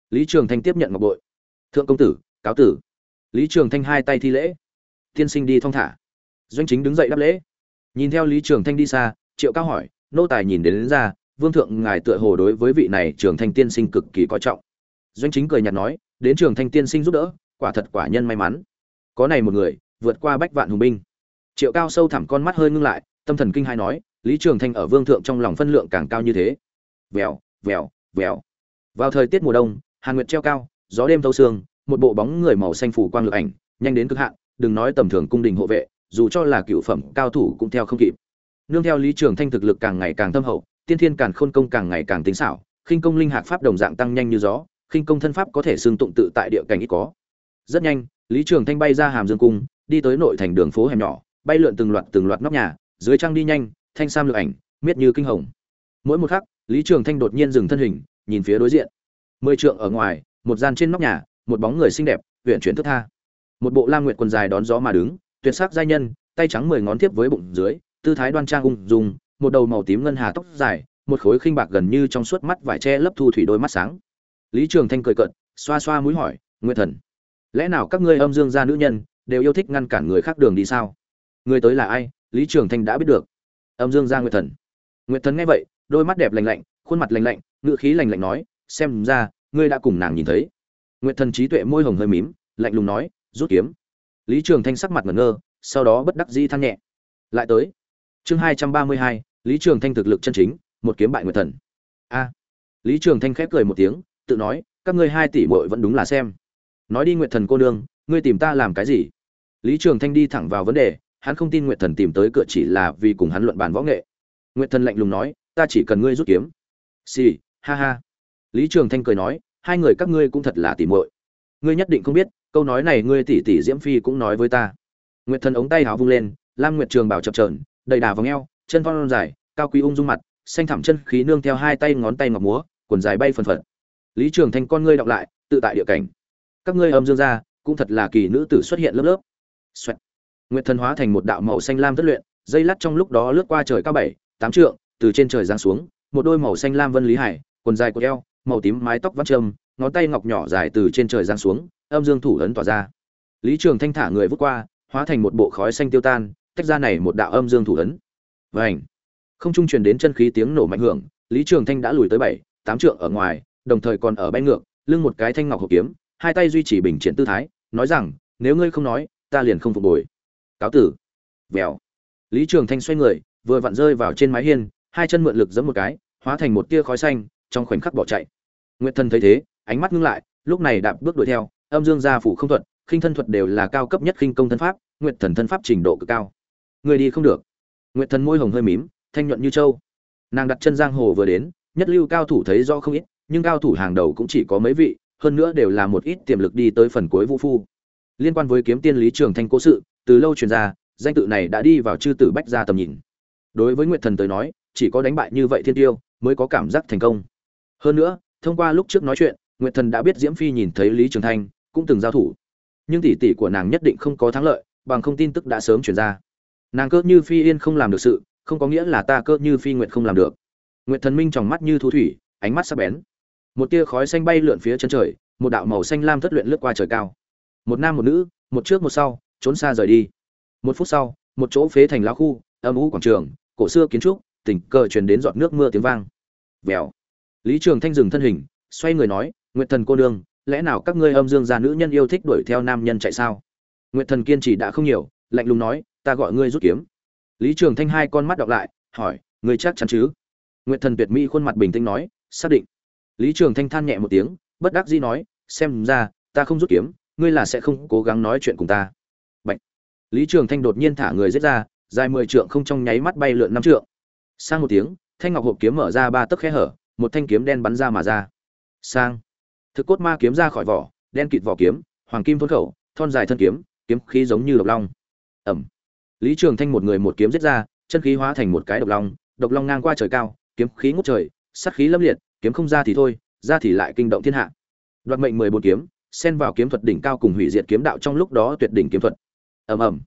S1: Lý trường thanh tiếp nhận ngọc bội. Thượng công tử, cáo tử. Lý trường thanh hai tay thi lễ. Tiên sinh đi thong thả. Doanh chính đứng dậy đáp lễ nhìn theo lý trường thanh đi xa triệu cao hỏi nô tài nhìn đến, đến ra vương thượng ngài tựa hồ đối với vị này trường thanh tiên sinh cực kỳ coi trọng. Doanh chính cười nhạt nói đến trường thanh tiên sinh giúp đỡ quả thật quả nhân may mắn. Có này một người vượt qua bách vạn hùng binh. Triệu cao sâu thẳm con mắt hơi ngưng lại tâm thần kinh hai nói lý trường thanh ở vương thượng trong lòng phân lượng càng cao như thế. Vèo vèo vèo. Vào thời tiết mùa đông hàn nguyệt treo cao gió đêm thâu sương một bộ bóng người màu xanh phủ quang lực ảnh nhanh đến cực hạn đừng nói tầm thường cung đình hộ vệ dù cho là cựu phẩm cao thủ cũng theo không kịp. Nương theo lý trường thanh thực lực càng ngày càng thâm hậu, tiên thiên càng khôn công càng ngày càng tính xảo, khinh công linh hạc pháp đồng dạng tăng nhanh như gió, khinh công thân pháp có thể xương tụng tự tại địa cảnh ít có. Rất nhanh, lý trường thanh bay ra hàm dương cung, đi tới nội thành đường phố hẻm nhỏ, bay lượn từng loạt từng loạt nóc nhà, dưới trăng đi nhanh, thanh sam lực ảnh, miết như kinh hồng. Mỗi một khắc, lý trường thanh đột nhiên dừng thân hình, nhìn phía đối diện. Mười trượng ở ngoài, một gian trên nóc nhà, một bóng người xinh đẹp huyện chuyển thức tha. Một bộ lam nguyện quần dài đón gió mà đứng tuyệt sắc giai nhân, tay trắng mười ngón tiếp với bụng dưới, tư thái đoan trang ung dung, một đầu màu tím ngân hà tóc dài, một khối khinh bạc gần như trong suốt mắt vải che lấp thu thủy đôi mắt sáng. Lý trường thanh cười cợt, xoa xoa mũi hỏi, nguyệt thần, lẽ nào các ngươi âm dương gia nữ nhân đều yêu thích ngăn cản người khác đường đi sao? Người tới là ai? Lý trường thanh đã biết được. Âm dương gia nguyệt thần. Nguyệt thần nghe vậy, đôi mắt đẹp lạnh lạnh, khuôn mặt lạnh lạnh, ngữ khí lạnh lạnh nói, xem ra, ngươi đã cùng nàng nhìn thấy. Nguyệt thần trí tuệ môi hồng hơi mím, lạnh lùng nói, rút kiếm lý trường thanh sắc mặt ngẩn ngơ sau đó bất đắc dĩ than nhẹ. Lại tới. Chương hai trăm ba mươi hai lý trường thanh thực lực chân chính một kiếm bại nguyệt thần. A. Lý trường thanh khép cười một tiếng tự nói các ngươi hai tỷ muội vẫn đúng là xem. Nói đi nguyệt thần cô nương ngươi tìm ta làm cái gì? Lý trường thanh đi thẳng vào vấn đề hắn không tin nguyệt thần tìm tới cửa chỉ là vì cùng hắn luận bàn võ nghệ. Nguyệt thần lạnh lùng nói ta chỉ cần ngươi rút kiếm. Xì、sì, ha ha. Lý trường thanh cười nói hai người các ngươi cũng thật là tỉ muội. Ngươi nhất định không biết câu nói này ngươi tỷ tỷ diễm phi cũng nói với ta. Nguyệt thần ống tay hào vung lên, lam nguyệt trường bảo chập trờn đầy đà vòng eo, chân phong dài, cao quý ung dung mặt, xanh thẳm chân khí nương theo hai tay ngón tay ngọc múa, quần dài bay phần phật. Lý trường thanh con ngươi đọc lại, tự tại địa cảnh. Các ngươi âm dương ra cũng thật là kỳ nữ tử xuất hiện lớp lớp. Xoẹt. nguyệt thần hóa thành một đạo màu xanh lam thất luyện, dây lắt trong lúc đó lướt qua trời cao bảy, tám trượng, từ trên trời giáng xuống, một đôi màu xanh lam vân lý hải, quần dài của eo, màu tím mái tóc vắt trâm ngón tay ngọc nhỏ dài từ trên trời giáng xuống, âm dương thủ ấn tỏa ra. Lý trường thanh thả người vút qua, hóa thành một bộ khói xanh tiêu tan, tách ra này một đạo âm dương thủ ấn. Vảnh không trung truyền đến chân khí tiếng nổ mạnh hưởng, lý trường thanh đã lùi tới bảy, tám trượng ở ngoài, đồng thời còn ở bay ngược, lưng một cái thanh ngọc hộp kiếm, hai tay duy trì bình triển tư thái, nói rằng, nếu ngươi không nói, ta liền không phục hồi cáo tử! Vèo! Lý trường thanh xoay người, vừa vặn rơi vào trên mái hiên, hai chân mượn lực giẫm một cái, hóa thành một tia khói xanh, trong khoảnh khắc bỏ chạy. Nguyệt thần thấy thế ánh mắt ngưng lại, lúc này đạp bước đuổi theo, âm dương gia phủ không thuật, khinh thân thuật đều là cao cấp nhất khinh công thân pháp, nguyệt thần thân pháp trình độ cực cao. Người đi không được. Nguyệt thần môi hồng hơi mím, thanh nhuận như châu. Nàng đặt chân giang hồ vừa đến, nhất lưu cao thủ thấy rõ không ít, nhưng cao thủ hàng đầu cũng chỉ có mấy vị, hơn nữa đều là một ít tiềm lực đi tới phần cuối vũ phu. Liên quan với kiếm tiên lý trường thanh cố sự, từ lâu truyền ra, danh tự này đã đi vào chư tử bách gia tầm nhìn. Đối với nguyệt thần tới nói, chỉ có đánh bại như vậy thiên tiêu, mới có cảm giác thành công. Hơn nữa, thông qua lúc trước nói chuyện nguyệt thần đã biết diễm phi nhìn thấy lý trường thanh, cũng từng giao thủ. Nhưng tỷ tỷ của nàng nhất định không có thắng lợi, bằng không tin tức đã sớm truyền ra. Nàng cơ như phi yên không làm được sự, không có nghĩa là ta cơ như phi nguyệt không làm được. Nguyệt thần minh trong mắt như thu thủy, ánh mắt sắc bén. Một tia khói xanh bay lượn phía chân trời, một đạo màu xanh lam thất luyện lướt qua trời cao. Một nam một nữ, một trước một sau, trốn xa rời đi. Một phút sau, một chỗ phế thành lão khu, âm u quảng trường, cổ xưa kiến trúc, tình cờ truyền đến giọt nước mưa tiếng vang. Vèo. Lý trường thanh dừng thân hình, xoay người nói nguyệt thần cô nương, lẽ nào các ngươi âm dương gia nữ nhân yêu thích đuổi theo nam nhân chạy sao? Nguyệt thần kiên trì đã không nhiều, lạnh lùng nói, ta gọi ngươi rút kiếm. Lý trường thanh hai con mắt đọc lại, hỏi, ngươi chắc chắn chứ? Nguyệt thần tuyệt mỹ khuôn mặt bình tĩnh nói, xác định. Lý trường thanh than nhẹ một tiếng, bất đắc dĩ nói, xem ra, ta không rút kiếm, ngươi là sẽ không cố gắng nói chuyện cùng ta. Bạch. lý trường thanh đột nhiên thả người giết ra, dài mười trượng không trong nháy mắt bay lượn năm trượng. Sang một tiếng, thanh ngọc hộp kiếm mở ra ba tấc khe hở, một thanh kiếm đen bắn ra mà ra. Sang thực cốt ma kiếm ra khỏi vỏ, đen kịt vỏ kiếm, hoàng kim thôn khẩu, thon dài thân kiếm kiếm khí giống như độc long. Ẩm. Lý trường thanh một người một kiếm giết ra, chân khí hóa thành một cái độc long độc long ngang qua trời cao, kiếm khí ngút trời, sát khí lâm liệt, kiếm không ra thì thôi, ra thì lại kinh động thiên hạ. Đoạt mệnh mười bốn kiếm, xen vào kiếm thuật đỉnh cao cùng hủy diệt kiếm đạo trong lúc đó tuyệt đỉnh kiếm thuật. Ầm ầm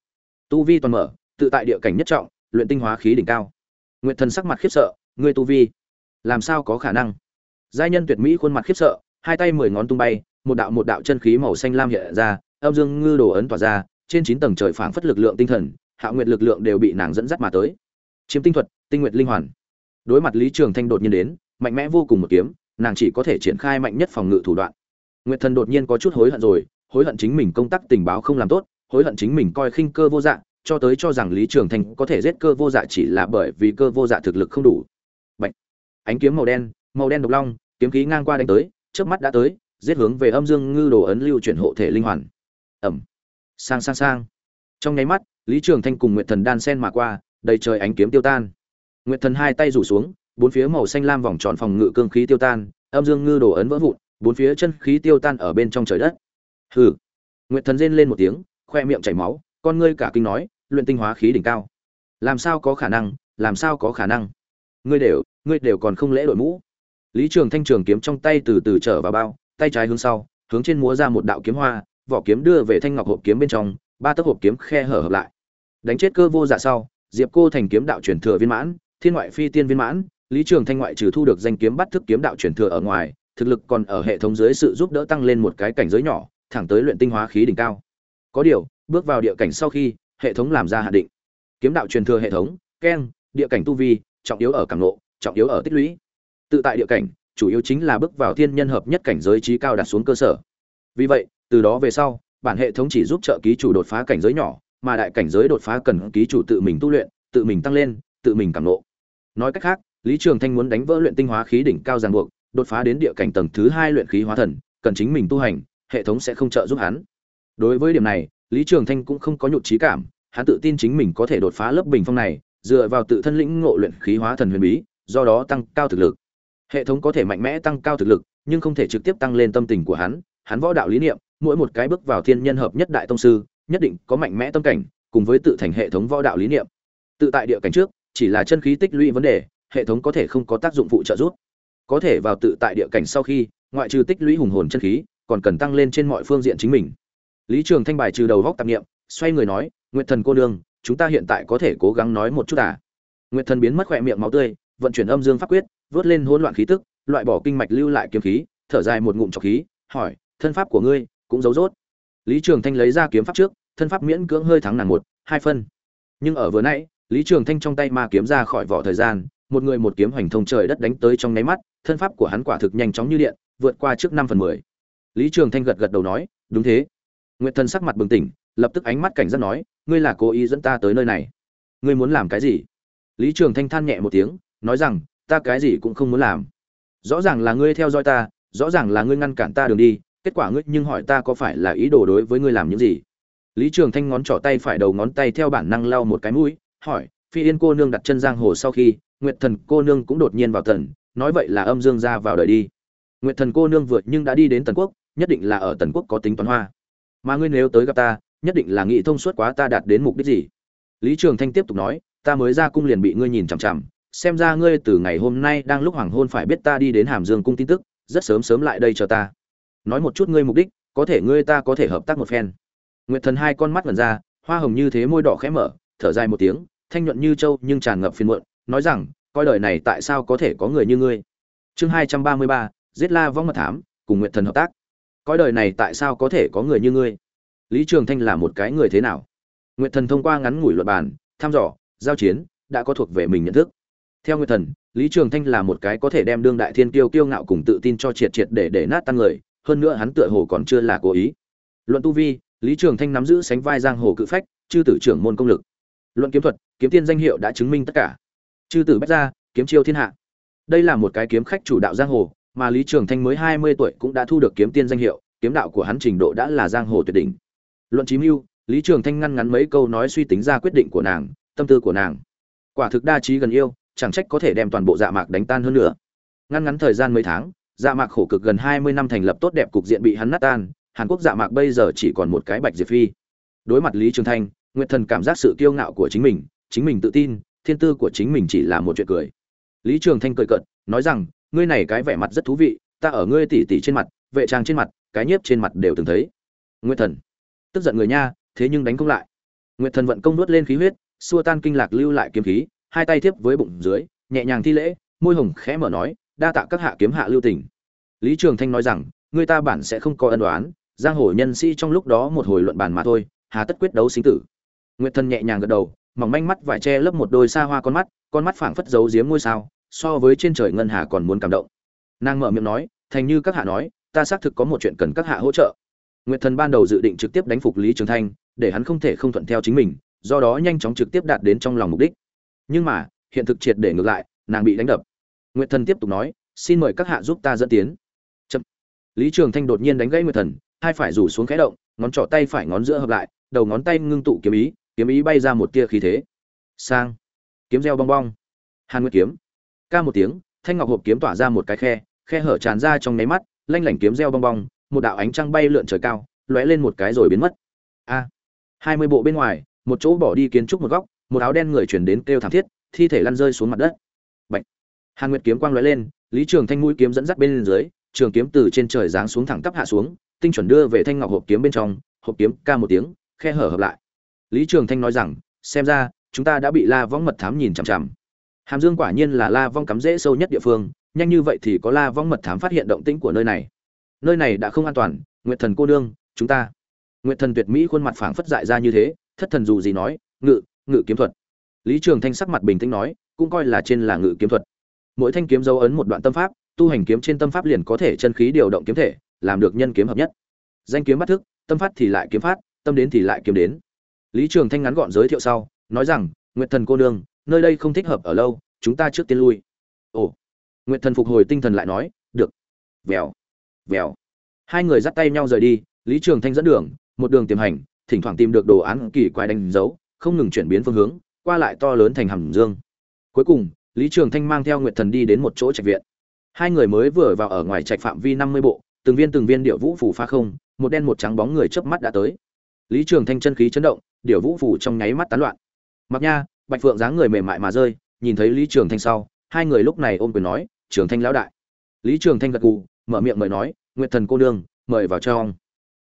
S1: tu vi toàn mở, tự tại địa cảnh nhất trọng, luyện tinh hóa khí đỉnh cao. Nguyệt thần sắc mặt khiếp sợ, ngươi tu vi, làm sao có khả năng? Giai nhân tuyệt mỹ khuôn mặt khiếp sợ hai tay mười ngón tung bay, một đạo một đạo chân khí màu xanh lam hiện ra, âm dương ngư đồ ấn tỏa ra, trên chín tầng trời phảng phất lực lượng tinh thần, hạ nguyệt lực lượng đều bị nàng dẫn dắt mà tới. Chiếm tinh thuật, tinh nguyệt linh hoàn. Đối mặt lý trường thanh đột nhiên đến, mạnh mẽ vô cùng một kiếm, nàng chỉ có thể triển khai mạnh nhất phòng ngự thủ đoạn. Nguyệt thần đột nhiên có chút hối hận rồi, hối hận chính mình công tác tình báo không làm tốt, hối hận chính mình coi khinh cơ vô dạng cho tới cho rằng lý trường thanh có thể giết cơ vô dạ chỉ là bởi vì cơ vô dạ thực lực không đủ. Bạch. ánh kiếm màu đen màu đen độc long, kiếm khí ngang qua đánh tới trước mắt đã tới, giết hướng về âm dương ngư đồ ấn lưu chuyển hộ thể linh hoàn. Ẩm. Sang sang sang. Trong nháy mắt, lý trường thanh cùng nguyệt thần đan sen mà qua, đầy trời ánh kiếm tiêu tan. Nguyệt thần hai tay rủ xuống, bốn phía màu xanh lam vòng tròn phòng ngự cương khí tiêu tan, âm dương ngư đồ ấn vỡ vụn, bốn phía chân khí tiêu tan ở bên trong trời đất. Hừ. Nguyệt thần rên lên một tiếng, khoe miệng chảy máu, con ngươi cả kinh nói, luyện tinh hóa khí đỉnh cao. Làm sao có khả năng, làm sao có khả năng? Ngươi đều ngươi đều còn không lễ đội mũ lý trường thanh trường kiếm trong tay từ từ trở vào bao, tay trái hướng sau, hướng trên múa ra một đạo kiếm hoa, vỏ kiếm đưa về thanh ngọc hộp kiếm bên trong, ba tấc hộp kiếm khe hở hợp lại. Đánh chết cơ vô dạ sau, diệp cô thành kiếm đạo truyền thừa viên mãn, thiên ngoại phi tiên viên mãn, lý trường thanh ngoại trừ thu được danh kiếm bắt thức kiếm đạo truyền thừa ở ngoài, thực lực còn ở hệ thống dưới sự giúp đỡ tăng lên một cái cảnh giới nhỏ, thẳng tới luyện tinh hóa khí đỉnh cao. Có điều, bước vào địa cảnh sau khi, hệ thống làm ra hạn định. Kiếm đạo truyền thừa hệ thống, keng, địa cảnh tu vi, trọng yếu ở cảm nộ trọng yếu ở tích lũy tự tại địa cảnh, chủ yếu chính là bước vào thiên nhân hợp nhất cảnh giới trí cao đặt xuống cơ sở. Vì vậy, từ đó về sau, bản hệ thống chỉ giúp trợ ký chủ đột phá cảnh giới nhỏ, mà đại cảnh giới đột phá cần ký chủ tự mình tu luyện, tự mình tăng lên, tự mình cảm nộ nói cách khác, lý trường thanh muốn đánh vỡ luyện tinh hóa khí đỉnh cao ràng buộc, đột phá đến địa cảnh tầng thứ hai luyện khí hóa thần, cần chính mình tu hành, hệ thống sẽ không trợ giúp hắn. Đối với điểm này, lý trường thanh cũng không có nhụt trí cảm, hắn tự tin chính mình có thể đột phá lớp bình phong này, dựa vào tự thân lĩnh ngộ luyện khí hóa thần huyền bí, do đó tăng cao thực lực hệ thống có thể mạnh mẽ tăng cao thực lực, nhưng không thể trực tiếp tăng lên tâm tình của hắn. Hắn võ đạo lý niệm, mỗi một cái bước vào thiên nhân hợp nhất đại tông sư, nhất định có mạnh mẽ tâm cảnh, cùng với tự thành hệ thống võ đạo lý niệm. Tự tại địa cảnh trước, chỉ là chân khí tích lũy vấn đề, hệ thống có thể không có tác dụng phụ trợ giúp. Có thể vào tự tại địa cảnh sau khi, ngoại trừ tích lũy hùng hồn chân khí, còn cần tăng lên trên mọi phương diện chính mình. Lý trường thanh bài trừ đầu góc tạp niệm, xoay người nói nguyện thần cô nương, chúng ta hiện tại có thể cố gắng nói một chút à? Nguyện thần biến mất khỏe miệng máu tươi, vận chuyển âm dương pháp quyết vớt lên hỗn loạn khí tức, loại bỏ kinh mạch lưu lại kiếm khí, thở dài một ngụm trọc khí, hỏi, thân pháp của ngươi cũng giấu rốt? Lý trường thanh lấy ra kiếm pháp trước, thân pháp miễn cưỡng hơi thắng nàng một, hai phân. Nhưng ở vừa nãy, lý trường thanh trong tay ma kiếm ra khỏi vỏ thời gian, một người một kiếm hoành thông trời đất đánh tới trong nháy mắt, thân pháp của hắn quả thực nhanh chóng như điện, vượt qua trước năm phần mười. Lý trường thanh gật gật đầu nói, đúng thế. Nguyệt thần sắc mặt bừng tỉnh, lập tức ánh mắt cảnh giác nói, ngươi là cố ý dẫn ta tới nơi này? Ngươi muốn làm cái gì? Lý trường thanh than nhẹ một tiếng, nói rằng ta cái gì cũng không muốn làm. Rõ ràng là ngươi theo dõi ta, rõ ràng là ngươi ngăn cản ta đường đi, kết quả ngươi nhưng hỏi ta có phải là ý đồ đối với ngươi làm những gì? Lý trường thanh ngón trỏ tay phải đầu ngón tay theo bản năng lau một cái mũi, hỏi, phi yên cô nương đặt chân giang hồ sau khi, nguyệt thần cô nương cũng đột nhiên vào thần nói vậy là âm dương ra vào đời đi. Nguyệt thần cô nương vượt nhưng đã đi đến tần quốc, nhất định là ở tần quốc có tính toán hoa. Mà ngươi nếu tới gặp ta, nhất định là nghĩ thông suốt quá ta đạt đến mục đích gì? Lý trường thanh tiếp tục nói, ta mới ra cung liền bị ngươi nhìn chằm chằm xem ra ngươi từ ngày hôm nay đang lúc hoàng hôn phải biết ta đi đến hàm dương cung tin tức, rất sớm sớm lại đây chờ ta. Nói một chút ngươi mục đích, có thể ngươi ta có thể hợp tác một phen. Nguyệt thần hai con mắt vần ra, hoa hồng như thế môi đỏ khẽ mở, thở dài một tiếng, thanh nhuận như trâu nhưng tràn ngập phiền muộn, nói rằng, coi đời này tại sao có thể có người như ngươi. Chương hai trăm ba mươi ba, giết la vong mật thám, cùng nguyệt thần hợp tác. Coi đời này tại sao có thể có người như ngươi? Lý trường thanh là một cái người thế nào? Nguyệt thần thông qua ngắn ngủi luật bàn, thăm dò, giao chiến, đã có thuộc về mình nhận thức theo nguyệt thần, lý trường thanh là một cái có thể đem đương đại thiên kiêu kiêu ngạo cùng tự tin cho triệt triệt để để nát tan người, hơn nữa hắn tựa hồ còn chưa là cố ý. Luận tu vi, lý trường thanh nắm giữ sánh vai giang hồ cự phách, chư tử trưởng môn công lực. Luận kiếm thuật, kiếm tiên danh hiệu đã chứng minh tất cả. Chư tử bách gia, kiếm chiêu thiên hạ. Đây là một cái kiếm khách chủ đạo giang hồ, mà lý trường thanh mới hai mươi tuổi cũng đã thu được kiếm tiên danh hiệu, kiếm đạo của hắn trình độ đã là giang hồ tuyệt đỉnh. Luận chí mưu, lý trường thanh ngăn ngắn mấy câu nói suy tính ra quyết định của nàng, tâm tư của nàng. Quả thực đa trí gần yêu chẳng trách có thể đem toàn bộ dạ mạc đánh tan hơn nữa. Ngăn ngắn thời gian mấy tháng dạ mạc khổ cực gần hai mươi năm thành lập tốt đẹp cục diện bị hắn nát tan, hàn quốc dạ mạc bây giờ chỉ còn một cái bạch diệp phi. Đối mặt lý trường thanh, nguyệt thần cảm giác sự kiêu ngạo của chính mình chính mình tự tin, thiên tư của chính mình chỉ là một chuyện cười. Lý trường thanh cười cợt, nói rằng, ngươi này cái vẻ mặt rất thú vị, ta ở ngươi tỉ tỉ trên mặt, vệ trang trên mặt, cái nhiếp trên mặt đều từng thấy. Nguyệt thần, tức giận người nha, thế nhưng đánh không lại. Nguyệt thần vận công nuốt lên khí huyết, xua tan kinh lạc lưu lại kiếm khí hai tay tiếp với bụng dưới, nhẹ nhàng thi lễ, môi hồng khẽ mở nói, đa tạ các hạ kiếm hạ lưu tình. Lý trường thanh nói rằng, người ta bản sẽ không có ân đoán giang hồ nhân sĩ trong lúc đó một hồi luận bàn mà thôi, hà tất quyết đấu sinh tử. Nguyệt thần nhẹ nhàng gật đầu, mỏng manh mắt vải che lấp một đôi xa hoa con mắt con mắt phảng phất giấu giếm ngôi sao, so với trên trời ngân hà còn muốn cảm động. Nàng mở miệng nói, thành như các hạ nói, ta xác thực có một chuyện cần các hạ hỗ trợ. Nguyệt thần ban đầu dự định trực tiếp đánh phục lý trường thanh, để hắn không thể không thuận theo chính mình, do đó nhanh chóng trực tiếp đạt đến trong lòng mục đích nhưng mà, hiện thực triệt để ngược lại, nàng bị đánh đập. Nguyệt thần tiếp tục nói, xin mời các hạ giúp ta dẫn tiến. Chậm. lý trường thanh đột nhiên đánh gãy nguyệt thần, hai phải rủ xuống khẽ động, ngón trỏ tay phải ngón giữa hợp lại, đầu ngón tay ngưng tụ kiếm ý kiếm ý bay ra một tia khí thế. Sang. Kiếm reo bong bong. Hàn nguyệt kiếm. Ca một tiếng, thanh ngọc hộp kiếm tỏa ra một cái khe khe hở tràn ra trong nháy mắt, lanh lảnh kiếm reo bong bong, một đạo ánh trăng bay lượn trời cao, lóe lên một cái rồi biến mất. A. Hai mươi bộ bên ngoài, một chỗ bỏ đi kiến trúc một góc một áo đen người chuyển đến kêu thảm thiết, thi thể lăn rơi xuống mặt đất. Bạch. hàn nguyệt kiếm quang lóe lên, lý trường thanh mũi kiếm dẫn dắt bên dưới, trường kiếm từ trên trời giáng xuống thẳng tắp hạ xuống, tinh chuẩn đưa về thanh ngọc hộp kiếm bên trong, hộp kiếm ca một tiếng, khe hở hợp lại. Lý trường thanh nói rằng, xem ra, chúng ta đã bị la vong mật thám nhìn chằm chằm. Hàm dương quả nhiên là la vong cắm rễ sâu nhất địa phương, nhanh như vậy thì có la vong mật thám phát hiện động tĩnh của nơi này. Nơi này đã không an toàn, nguyệt thần cô nương, chúng ta. Nguyệt thần tuyệt mỹ khuôn mặt phảng phất dại ra như thế, thất thần dù gì nói, ngự ngự kiếm thuật. Lý trường thanh sắc mặt bình tĩnh nói, cũng coi là trên là ngự kiếm thuật. Mỗi thanh kiếm dấu ấn một đoạn tâm pháp, tu hành kiếm trên tâm pháp liền có thể chân khí điều động kiếm thể, làm được nhân kiếm hợp nhất. Danh kiếm bắt thức, tâm phát thì lại kiếm phát, tâm đến thì lại kiếm đến. Lý trường thanh ngắn gọn giới thiệu sau, nói rằng, nguyệt thần cô nương, nơi đây không thích hợp ở lâu, chúng ta trước tiên lui. Ồ. Nguyệt thần phục hồi tinh thần lại nói, được. Vèo. Vèo. Hai người dắt tay nhau rời đi, lý trường thanh dẫn đường, một đường tiềm hành, thỉnh thoảng tìm được đồ án kỳ quái đánh dấu không ngừng chuyển biến phương hướng, qua lại to lớn thành hầm dương. Cuối cùng, lý trường thanh mang theo nguyệt thần đi đến một chỗ trạch viện. Hai người mới vừa vào ở ngoài trạch phạm vi năm mươi bộ, từng viên từng viên điệu vũ phủ pha không, một đen một trắng bóng người chớp mắt đã tới. Lý trường thanh chân khí chấn động điệu vũ phủ trong nháy mắt tán loạn. Mặc nha, bạch phượng dáng người mềm mại mà rơi, nhìn thấy lý trường thanh sau, hai người lúc này ôm quyền nói, trường thanh lão đại. Lý trường thanh gật gù, mở miệng mời nói, nguyệt thần cô nương, mời vào trong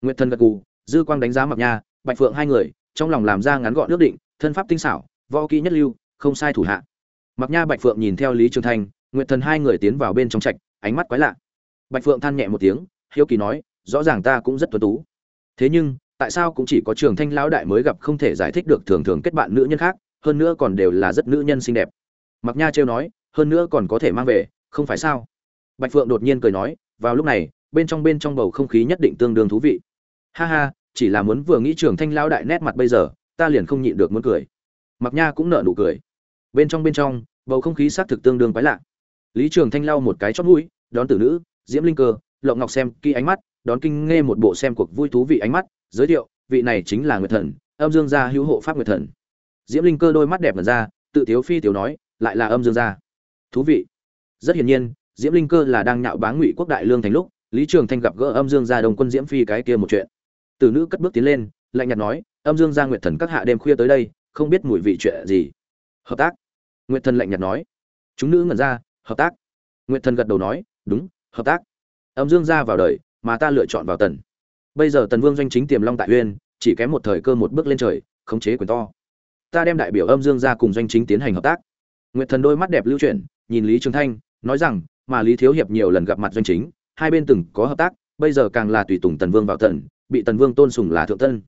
S1: nguyệt thần gật gù, dư quang đánh giá mặc nha, bạch phượng hai người trong lòng làm ra ngắn gọn ước định, thân pháp tinh xảo, võ kỹ nhất lưu, không sai thủ hạ. Mặc nha bạch phượng nhìn theo lý trường thanh, nguyệt thần hai người tiến vào bên trong trạch, ánh mắt quái lạ. Bạch phượng than nhẹ một tiếng, hiếu kỳ nói, rõ ràng ta cũng rất tuấn tú. Thế nhưng, tại sao cũng chỉ có trường thanh lão đại mới gặp không thể giải thích được thường thường kết bạn nữ nhân khác, hơn nữa còn đều là rất nữ nhân xinh đẹp. Mặc nha trêu nói, hơn nữa còn có thể mang về, không phải sao? Bạch phượng đột nhiên cười nói, vào lúc này, bên trong bên trong bầu không khí nhất định tương đương thú vị. Ha ha chỉ là muốn vừa nghĩ trường thanh lao đại nét mặt bây giờ, ta liền không nhịn được muốn cười. Mặc nha cũng nở nụ cười. Bên trong bên trong, bầu không khí xác thực tương đương quái lạ. Lý trường thanh lau một cái chót mũi, đón tử nữ, diễm linh cơ, lộng ngọc xem kỹ ánh mắt, đón kinh nghe một bộ xem cuộc vui thú vị ánh mắt, giới thiệu, vị này chính là nguyệt thần, âm dương gia hữu hộ pháp nguyệt thần. Diễm linh cơ đôi mắt đẹp mật ra, tự tiếu phi tiểu nói, lại là âm dương gia. Thú vị. Rất hiển nhiên, diễm linh cơ là đang nhạo báng ngụy quốc đại lương thành lúc, lý trường thanh gặp gỡ âm dương gia đồng quân diễm phi cái kia một chuyện từ nữ cất bước tiến lên, lạnh nhạt nói, âm dương gia nguyệt thần các hạ đêm khuya tới đây, không biết mùi vị chuyện gì? Hợp tác? Nguyệt thần lạnh nhạt nói. Chúng nữ ngẩn ra, hợp tác? Nguyệt thần gật đầu nói, đúng, hợp tác. Âm dương gia vào đời, mà ta lựa chọn vào tần. Bây giờ tần vương doanh chính tiềm long tại uyên, chỉ kém một thời cơ một bước lên trời, khống chế quyền to. Ta đem đại biểu âm dương gia cùng doanh chính tiến hành hợp tác. Nguyệt thần đôi mắt đẹp lưu chuyển, nhìn lý trường thanh, nói rằng, mà lý thiếu hiệp nhiều lần gặp mặt doanh chính, hai bên từng có hợp tác, bây giờ càng là tùy tùng tần vương vào tần bị tần vương tôn sùng là thượng tân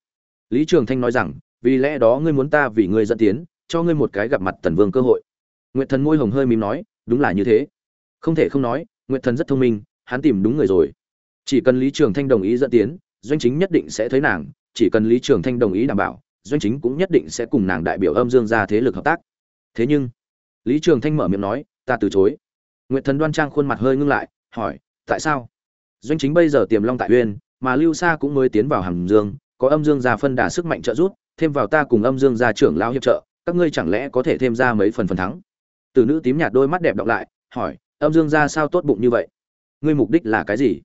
S1: lý trường thanh nói rằng, vì lẽ đó ngươi muốn ta vì ngươi dẫn tiến, cho ngươi một cái gặp mặt tần vương cơ hội. Nguyệt thần môi hồng hơi mím nói, đúng là như thế. Không thể không nói, nguyệt thần rất thông minh, hắn tìm đúng người rồi. Chỉ cần lý trường thanh đồng ý dẫn tiến, doanh chính nhất định sẽ thấy nàng, chỉ cần lý trường thanh đồng ý đảm bảo, doanh chính cũng nhất định sẽ cùng nàng đại biểu âm dương ra thế lực hợp tác. Thế nhưng, lý trường thanh mở miệng nói, ta từ chối. Nguyệt thần đoan trang khuôn mặt hơi ngưng lại, hỏi, tại sao? Doanh chính bây giờ tiềm long tại uyên mà lưu sa cũng mới tiến vào hàm dương, có âm dương gia phân đà sức mạnh trợ giúp, thêm vào ta cùng âm dương gia trưởng lao hiệp trợ, các ngươi chẳng lẽ có thể thêm ra mấy phần phần thắng? Từ nữ tím nhạt đôi mắt đẹp đọc lại, hỏi, âm dương gia sao tốt bụng như vậy? Ngươi mục đích là cái gì?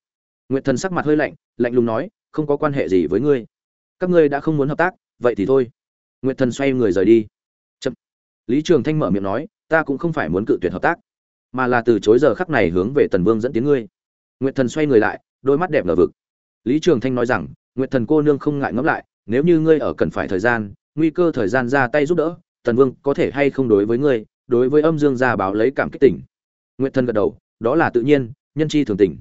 S1: Nguyệt thần sắc mặt hơi lạnh lạnh lùng nói, không có quan hệ gì với ngươi. Các ngươi đã không muốn hợp tác, vậy thì thôi. Nguyệt thần xoay người rời đi. Chậm. lý trường thanh mở miệng nói, ta cũng không phải muốn cự tuyệt hợp tác, mà là từ chối giờ khắc này hướng về tần vương dẫn tiến ngươi. Nguyệt thần xoay người lại, đôi mắt đẹp ngờ vực lý trường thanh nói rằng, nguyệt thần cô nương không ngại ngẫm lại, nếu như ngươi ở cần phải thời gian, nguy cơ thời gian ra tay giúp đỡ, tần vương có thể hay không đối với ngươi, đối với âm dương gia báo lấy cảm kích tỉnh nguyệt thần gật đầu, đó là tự nhiên, nhân chi thường tình.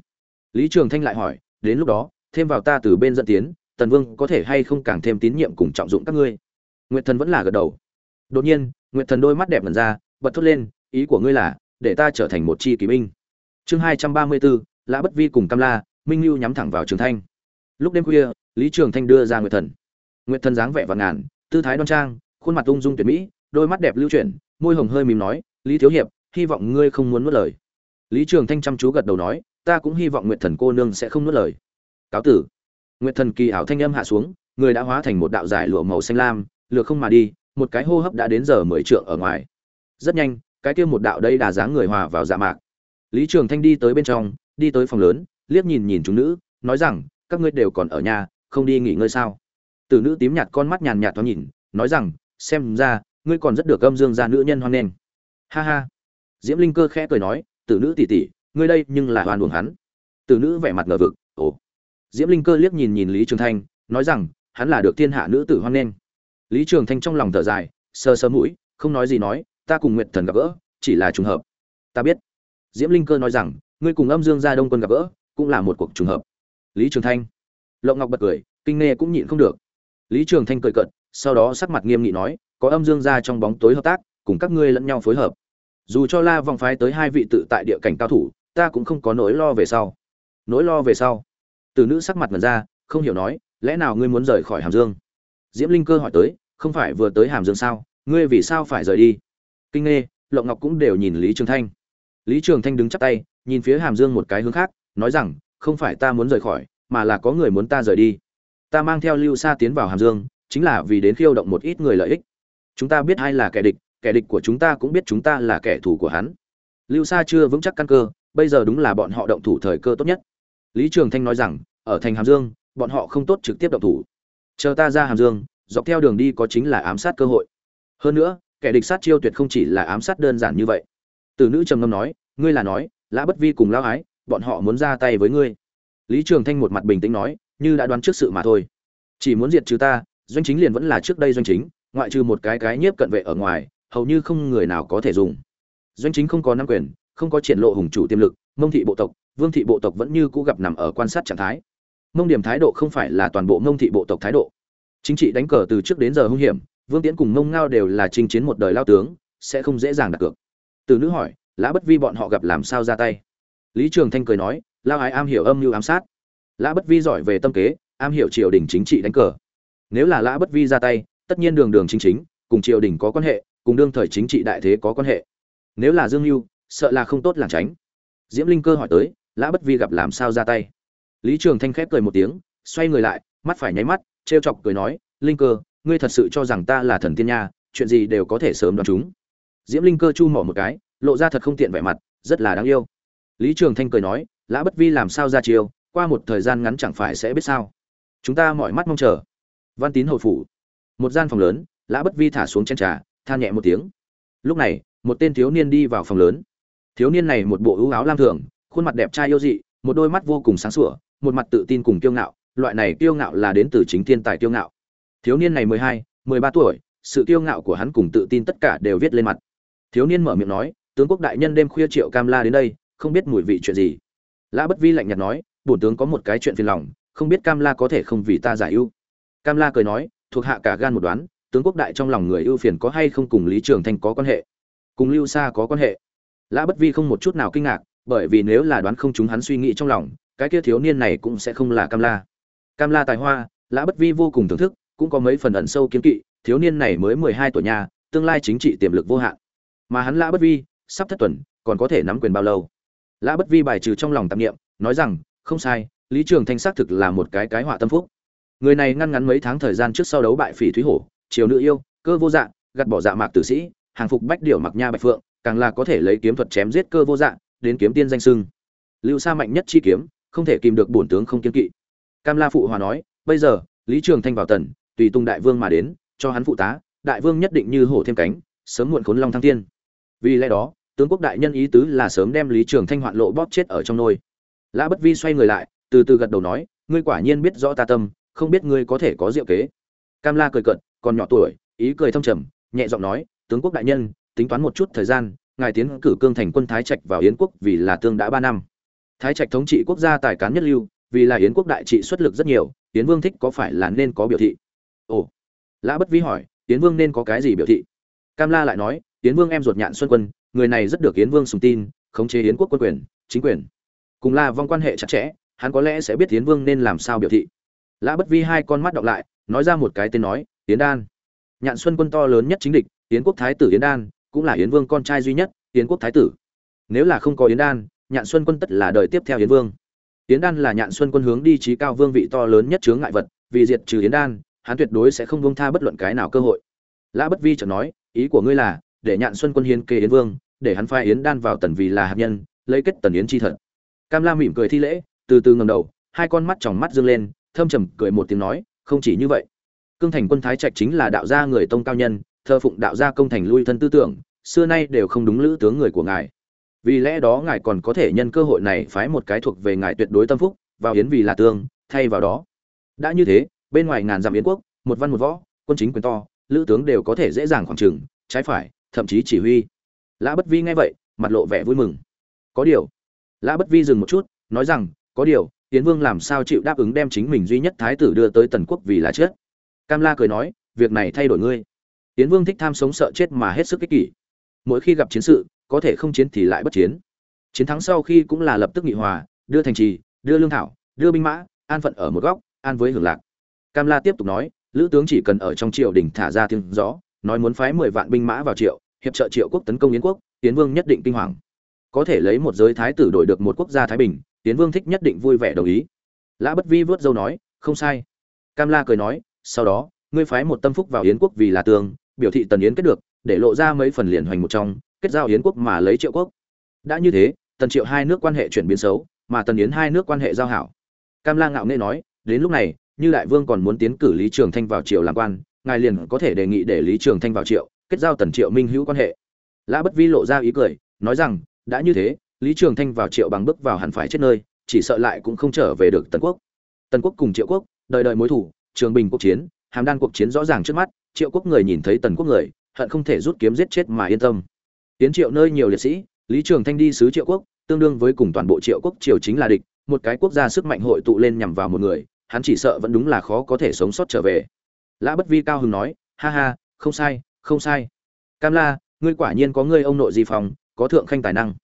S1: Lý trường thanh lại hỏi, đến lúc đó, thêm vào ta từ bên dẫn tiến, tần vương có thể hay không càng thêm tín nhiệm cùng trọng dụng các ngươi? Nguyệt thần vẫn là gật đầu. Đột nhiên, nguyệt thần đôi mắt đẹp lần ra, bật thốt lên, ý của ngươi là, để ta trở thành một chi kỳ binh. Chương hai trăm ba mươi bốn, lã bất vi cùng cam la, minh lưu nhắm thẳng vào trường thanh lúc đêm khuya, lý trường thanh đưa ra nguyệt thần. Nguyệt thần dáng vẻ và ngàn, tư thái đoan trang, khuôn mặt ung dung tuyệt mỹ, đôi mắt đẹp lưu chuyển, môi hồng hơi mím nói, lý thiếu hiệp, hy vọng ngươi không muốn nuốt lời. Lý trường thanh chăm chú gật đầu nói, ta cũng hy vọng nguyệt thần cô nương sẽ không nuốt lời. Cáo tử. Nguyệt thần kỳ ảo thanh âm hạ xuống, người đã hóa thành một đạo dài lụa màu xanh lam lừa không mà đi, một cái hô hấp đã đến giờ mười trượng ở ngoài. Rất nhanh, cái kia một đạo đây đà dáng người hòa vào dạ mạc. Lý trường thanh đi tới bên trong, đi tới phòng lớn, liếc nhìn nhìn chúng nữ, nói rằng các ngươi đều còn ở nhà, không đi nghỉ ngơi sao? Tử nữ tím nhạt con mắt nhàn nhạt thoáng nhìn, nói rằng, xem ra, ngươi còn rất được âm dương gia nữ nhân hoan nghênh. Ha ha. Diễm linh cơ khẽ cười nói, tử nữ tỷ tỷ, ngươi đây nhưng là hoan uổng hắn. Tử nữ vẻ mặt ngờ vực, ồ. Diễm linh cơ liếc nhìn nhìn lý trường thanh, nói rằng, hắn là được thiên hạ nữ tử hoan nghênh. Lý trường thanh trong lòng thở dài, sơ sơ mũi, không nói gì nói, ta cùng nguyệt thần gặp gỡ, chỉ là trùng hợp. Ta biết. Diễm linh cơ nói rằng, ngươi cùng âm dương gia đông quân gặp gỡ, cũng là một cuộc trùng hợp lý trường thanh. Lộng ngọc bật cười, kinh nghe cũng nhịn không được. Lý trường thanh cười cận sau đó sắc mặt nghiêm nghị nói, có âm dương gia trong bóng tối hợp tác, cùng các ngươi lẫn nhau phối hợp. Dù cho la vòng phái tới hai vị tự tại địa cảnh cao thủ, ta cũng không có nỗi lo về sau. Nỗi lo về sau? Từ nữ sắc mặt mẩn ra, không hiểu nói, lẽ nào ngươi muốn rời khỏi hàm dương? Diễm linh cơ hỏi tới, không phải vừa tới hàm dương sao? Ngươi vì sao phải rời đi? Kinh nghe, lộng ngọc cũng đều nhìn lý trường thanh. Lý trường thanh đứng chắp tay, nhìn phía hàm dương một cái hướng khác, nói rằng không phải ta muốn rời khỏi, mà là có người muốn ta rời đi. Ta mang theo lưu sa tiến vào hàm dương, chính là vì đến khiêu động một ít người lợi ích. Chúng ta biết ai là kẻ địch kẻ địch của chúng ta cũng biết chúng ta là kẻ thù của hắn. Lưu sa chưa vững chắc căn cơ, bây giờ đúng là bọn họ động thủ thời cơ tốt nhất. Lý trường thanh nói rằng, ở thành hàm dương, bọn họ không tốt trực tiếp động thủ. Chờ ta ra hàm dương, dọc theo đường đi có chính là ám sát cơ hội. Hơn nữa, kẻ địch sát chiêu tuyệt không chỉ là ám sát đơn giản như vậy. Từ nữ trầm ngâm nói, ngươi là nói, lã bất vi cùng lao ái bọn họ muốn ra tay với ngươi. Lý trường thanh một mặt bình tĩnh nói, như đã đoán trước sự mà thôi. Chỉ muốn diệt trừ ta, doanh chính liền vẫn là trước đây doanh chính, ngoại trừ một cái cái nhiếp cận vệ ở ngoài, hầu như không người nào có thể dùng. Doanh chính không có nắm quyền, không có triển lộ hùng chủ tiềm lực, mông thị bộ tộc, vương thị bộ tộc vẫn như cũ gặp nằm ở quan sát trạng thái. Mông điểm thái độ không phải là toàn bộ mông thị bộ tộc thái độ. Chính trị đánh cờ từ trước đến giờ hung hiểm, vương tiễn cùng mông ngao đều là chinh chiến một đời lao tướng, sẽ không dễ dàng đặt cược. Từ nữ hỏi, lã bất vi bọn họ gặp làm sao ra tay? Lý trường thanh cười nói lao ái am hiểu âm mưu ám sát. Lã bất vi giỏi về tâm kế, am hiểu triều đình chính trị đánh cờ. Nếu là lã bất vi ra tay, tất nhiên đường đường chính chính, cùng triều đình có quan hệ, cùng đương thời chính trị đại thế có quan hệ. Nếu là dương mưu, sợ là không tốt làng tránh. Diễm linh cơ hỏi tới, lã bất vi gặp làm sao ra tay? Lý trường thanh khép cười một tiếng, xoay người lại, mắt phải nháy mắt, trêu chọc cười nói, linh cơ, ngươi thật sự cho rằng ta là thần tiên nha, chuyện gì đều có thể sớm đoán chúng. Diễm linh cơ chu mỏ một cái, lộ ra thật không tiện vẻ mặt, rất là đáng yêu lý trường thanh cười nói, lã bất vi làm sao ra chiêu, qua một thời gian ngắn chẳng phải sẽ biết sao? Chúng ta mọi mắt mong chờ. Văn tín hồi phủ. Một gian phòng lớn, lã bất vi thả xuống chén trà, than nhẹ một tiếng. Lúc này, một tên thiếu niên đi vào phòng lớn. Thiếu niên này một bộ ưu áo lam thường, khuôn mặt đẹp trai yêu dị, một đôi mắt vô cùng sáng sủa, một mặt tự tin cùng kiêu ngạo, loại này kiêu ngạo là đến từ chính thiên tài kiêu ngạo. Thiếu niên này mười hai, mười ba tuổi, sự kiêu ngạo của hắn cùng tự tin tất cả đều viết lên mặt. Thiếu niên mở miệng nói, tướng quốc đại nhân đêm khuya triệu cam la đến đây không biết mùi vị chuyện gì. Lã bất vi lạnh nhạt nói, bổn tướng có một cái chuyện phiền lòng, không biết cam la có thể không vì ta giải ưu. Cam la cười nói, thuộc hạ cả gan một đoán, tướng quốc đại trong lòng người ưu phiền có hay không cùng lý trường thanh có quan hệ? Cùng lưu sa có quan hệ. Lã bất vi không một chút nào kinh ngạc, bởi vì nếu là đoán không chúng hắn suy nghĩ trong lòng, cái kia thiếu niên này cũng sẽ không là cam la. Cam la tài hoa, lã bất vi vô cùng thưởng thức, cũng có mấy phần ẩn sâu kiến kỵ, thiếu niên này mới mười hai tuổi nhà, tương lai chính trị tiềm lực vô hạn. Mà hắn lã bất vi, sắp thất tuần, còn có thể nắm quyền bao lâu? Lã bất vi bài trừ trong lòng tạp nghiệm nói rằng, không sai, lý trường thanh xác thực là một cái cái họa tâm phúc. Người này ngăn ngắn mấy tháng thời gian trước sau đấu bại phỉ thúy hổ, triều nữ yêu, cơ vô dạng gặt bỏ dạ mạc tử sĩ, hàng phục bách điểu mặc nha bạch phượng, càng là có thể lấy kiếm thuật chém giết cơ vô dạng đến kiếm tiên danh sưng. Lưu sa mạnh nhất chi kiếm, không thể kìm được bổn tướng không kiên kỵ. Cam la phụ hòa nói, bây giờ, lý trường thanh vào tần, tùy tung đại vương mà đến, cho hắn phụ tá, đại vương nhất định như hổ thêm cánh, sớm muộn khốn long thăng tiên vì lẽ đó tướng quốc đại nhân ý tứ là sớm đem lý trường thanh hoạn lộ bóp chết ở trong nôi. Lã bất vi xoay người lại, từ từ gật đầu nói, ngươi quả nhiên biết rõ ta tâm, không biết ngươi có thể có diệu kế. Cam la cười cận còn nhỏ tuổi, ý cười thâm trầm, nhẹ giọng nói, tướng quốc đại nhân, tính toán một chút thời gian, ngài tiến cử cương thành quân thái trạch vào yến quốc vì là tương đã ba năm. Thái trạch thống trị quốc gia tài cán nhất lưu, vì là yến quốc đại trị xuất lực rất nhiều, yến vương thích có phải là nên có biểu thị? Ồ. Lã bất vi hỏi, yến vương nên có cái gì biểu thị? Cam la lại nói, yến vương em ruột nhạn xuân quân người này rất được yến vương sùng tin, khống chế yến quốc quân quyền, chính quyền. Cùng la vong quan hệ chặt chẽ, hắn có lẽ sẽ biết yến vương nên làm sao biểu thị. Lã bất vi hai con mắt đọc lại, nói ra một cái tên nói, yến đan. Nhạn xuân quân to lớn nhất chính địch, yến quốc thái tử yến đan, cũng là yến vương con trai duy nhất, yến quốc thái tử. Nếu là không có yến đan, nhạn xuân quân tất là đời tiếp theo yến vương. Yến đan là nhạn xuân quân hướng đi trí cao vương vị to lớn nhất chướng ngại vật, vì diệt trừ yến đan, hắn tuyệt đối sẽ không buông tha bất luận cái nào cơ hội. Lã bất vi chợt nói, ý của ngươi là, để nhạn xuân quân hiến kê yến vương để hắn phai yến đan vào tần vì là hạt nhân, lấy kết tần yến chi thật. Cam la mỉm cười thi lễ, từ từ ngầm đầu, hai con mắt tròng mắt dương lên, thâm trầm cười một tiếng nói, không chỉ như vậy, cương thành quân thái trạch chính là đạo gia người tông cao nhân thơ phụng đạo gia công thành lui thân tư tưởng, xưa nay đều không đúng lữ tướng người của ngài. Vì lẽ đó ngài còn có thể nhân cơ hội này phái một cái thuộc về ngài tuyệt đối tâm phúc, vào yến vì là tương, thay vào đó. Đã như thế, bên ngoài ngàn dặm yến quốc, một văn một võ, quân chính quyền to, lữ tướng đều có thể dễ dàng khoảng trừng trái phải, thậm chí chỉ huy lã bất vi nghe vậy, mặt lộ vẻ vui mừng. Có điều, lã bất vi dừng một chút, nói rằng, có điều tiến vương làm sao chịu đáp ứng đem chính mình duy nhất thái tử đưa tới tần quốc vì là chết? Cam la cười nói, việc này thay đổi ngươi. Tiến vương thích tham sống sợ chết mà hết sức ích kỷ. Mỗi khi gặp chiến sự, có thể không chiến thì lại bất chiến. Chiến thắng sau khi cũng là lập tức nghị hòa, đưa thành trì, đưa lương thảo, đưa binh mã, an phận ở một góc, an với hưởng lạc. Cam la tiếp tục nói, lữ tướng chỉ cần ở trong triều đình thả ra tiếng rõ nói muốn phái mười vạn binh mã vào triệu hiệp trợ triệu quốc tấn công yến quốc, tiến vương nhất định kinh hoàng. Có thể lấy một giới thái tử đổi được một quốc gia thái bình, tiến vương thích nhất định vui vẻ đồng ý. Lã bất vi vớt dâu nói, không sai. Cam la cười nói, sau đó, ngươi phái một tâm phúc vào yến quốc vì là tường, biểu thị tần yến kết được, để lộ ra mấy phần liền hoành một trong, kết giao yến quốc mà lấy triệu quốc. Đã như thế, tần triệu hai nước quan hệ chuyển biến xấu, mà tần yến hai nước quan hệ giao hảo. Cam la ngạo nghễ nói, đến lúc này, như đại vương còn muốn tiến cử lý trường thanh vào triều làm quan, ngài liền có thể đề nghị để lý trường thanh vào triệu kết giao tần triệu minh hữu quan hệ. Lã bất vi lộ ra ý cười, nói rằng, đã như thế, lý trường thanh vào triệu bằng bước vào hẳn phải chết nơi, chỉ sợ lại cũng không trở về được tần quốc. Tần quốc cùng triệu quốc, đời đời mối thủ, trường bình quốc chiến, hàm đan cuộc chiến rõ ràng trước mắt, triệu quốc người nhìn thấy tần quốc người, hận không thể rút kiếm giết chết mà yên tâm. Tiến triệu nơi nhiều liệt sĩ, lý trường thanh đi sứ triệu quốc, tương đương với cùng toàn bộ triệu quốc triều chính là địch, một cái quốc gia sức mạnh hội tụ lên nhằm vào một người, hắn chỉ sợ vẫn đúng là khó có thể sống sót trở về. Lã bất vi cao hứng nói, ha ha, không sai không sai. Cam la, ngươi quả nhiên có ngươi ông nội di phòng, có thượng khanh tài năng.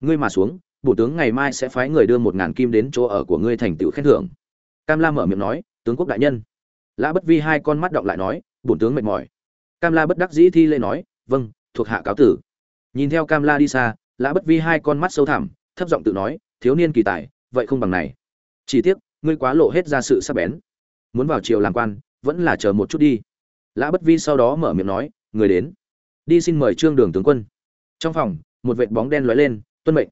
S1: Ngươi mà xuống bổ tướng ngày mai sẽ phái người đưa một ngàn kim đến chỗ ở của ngươi thành tựu khen thưởng. Cam la mở miệng nói, tướng quốc đại nhân. Lã bất vi hai con mắt đọng lại nói, bổn tướng mệt mỏi. Cam la bất đắc dĩ thi lễ nói vâng thuộc hạ cáo tử. Nhìn theo cam la đi xa, lã bất vi hai con mắt sâu thẳm, thấp giọng tự nói, thiếu niên kỳ tài, vậy không bằng này. Chỉ tiếc, ngươi quá lộ hết ra sự sắc bén. Muốn vào triều làm quan, vẫn là chờ một chút đi. Lã bất vi sau đó mở miệng nói người đến. Đi xin mời trương đường tướng quân. Trong phòng, một vệt bóng đen lóe lên, tuân mệnh.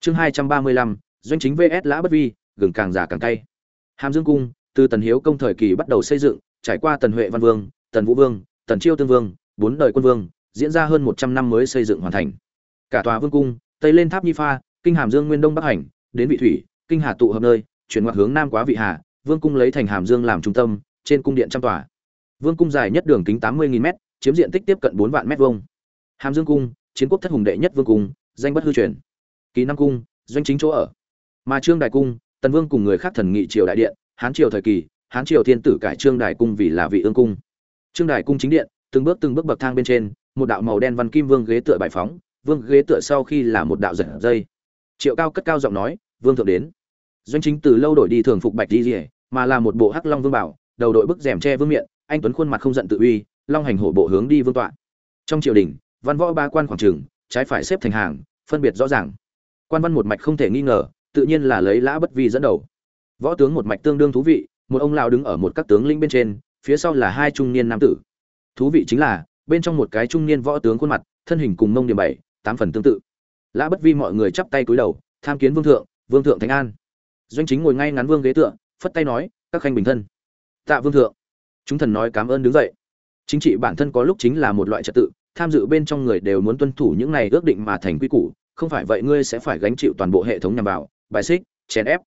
S1: Chương hai trăm ba mươi lăm, doanh chính vs lã bất vi, gừng càng già càng cay. Hàm dương cung, từ tần hiếu công thời kỳ bắt đầu xây dựng, trải qua tần huệ văn vương, tần vũ vương, tần chiêu tương vương, bốn đời quân vương, diễn ra hơn một trăm năm mới xây dựng hoàn thành. Cả tòa vương cung, tây lên tháp nhi pha, kinh hàm dương nguyên đông bắc hành, đến vị thủy, kinh hà tụ hợp nơi, chuyển ngoặt hướng nam quá vị hà, vương cung lấy thành hàm dương làm trung tâm, trên cung điện trăm tòa. Vương cung dài nhất đường kính tám mươi m chiếm diện tích tiếp cận bốn vạn mét vuông. Hàm dương cung, chiến quốc thất hùng đệ nhất vương cung, danh bất hư truyền. Kỳ nam cung, doanh chính chỗ ở. Mà trương đại cung, tần vương cùng người khác thần nghị triều đại điện, hán triều thời kỳ, hán triều thiên tử cải trương đài cung vì là vị ương cung. Trương đài cung chính điện, từng bước từng bước bậc thang bên trên, một đạo màu đen văn kim vương ghế tựa bài phóng, vương ghế tựa sau khi là một đạo giật dây. Triệu cao cất cao giọng nói, vương thượng đến. Doanh chính từ lâu đổi đi thường phục bạch đi rỉa mà là một bộ hắc long vương bảo, đầu đội bức rèm che vương miệng anh tuấn khuôn mặt không giận tự uy long hành hổ bộ hướng đi vương tọa. Trong triều đình, văn võ ba quan khoảng trường, trái phải xếp thành hàng, phân biệt rõ ràng. Quan văn một mạch không thể nghi ngờ, tự nhiên là lấy lã bất vi dẫn đầu. Võ tướng một mạch tương đương thú vị, một ông lão đứng ở một các tướng lĩnh bên trên, phía sau là hai trung niên nam tử. Thú vị chính là, bên trong một cái trung niên võ tướng khuôn mặt, thân hình cùng mông điểm bảy, tám phần tương tự. Lã bất vi mọi người chắp tay cúi đầu, tham kiến vương thượng vương thượng thánh an. Doanh chính ngồi ngay ngắn vương ghế tựa, phất tay nói, các khanh bình thân. Tạ vương thượng. Chúng thần nói cảm ơn đứng dậy chính trị bản thân có lúc chính là một loại trật tự, tham dự bên trong người đều muốn tuân thủ những này ước định mà thành quy củ, không phải vậy ngươi sẽ phải gánh chịu toàn bộ hệ thống nhằm vào, bài xích, chèn ép.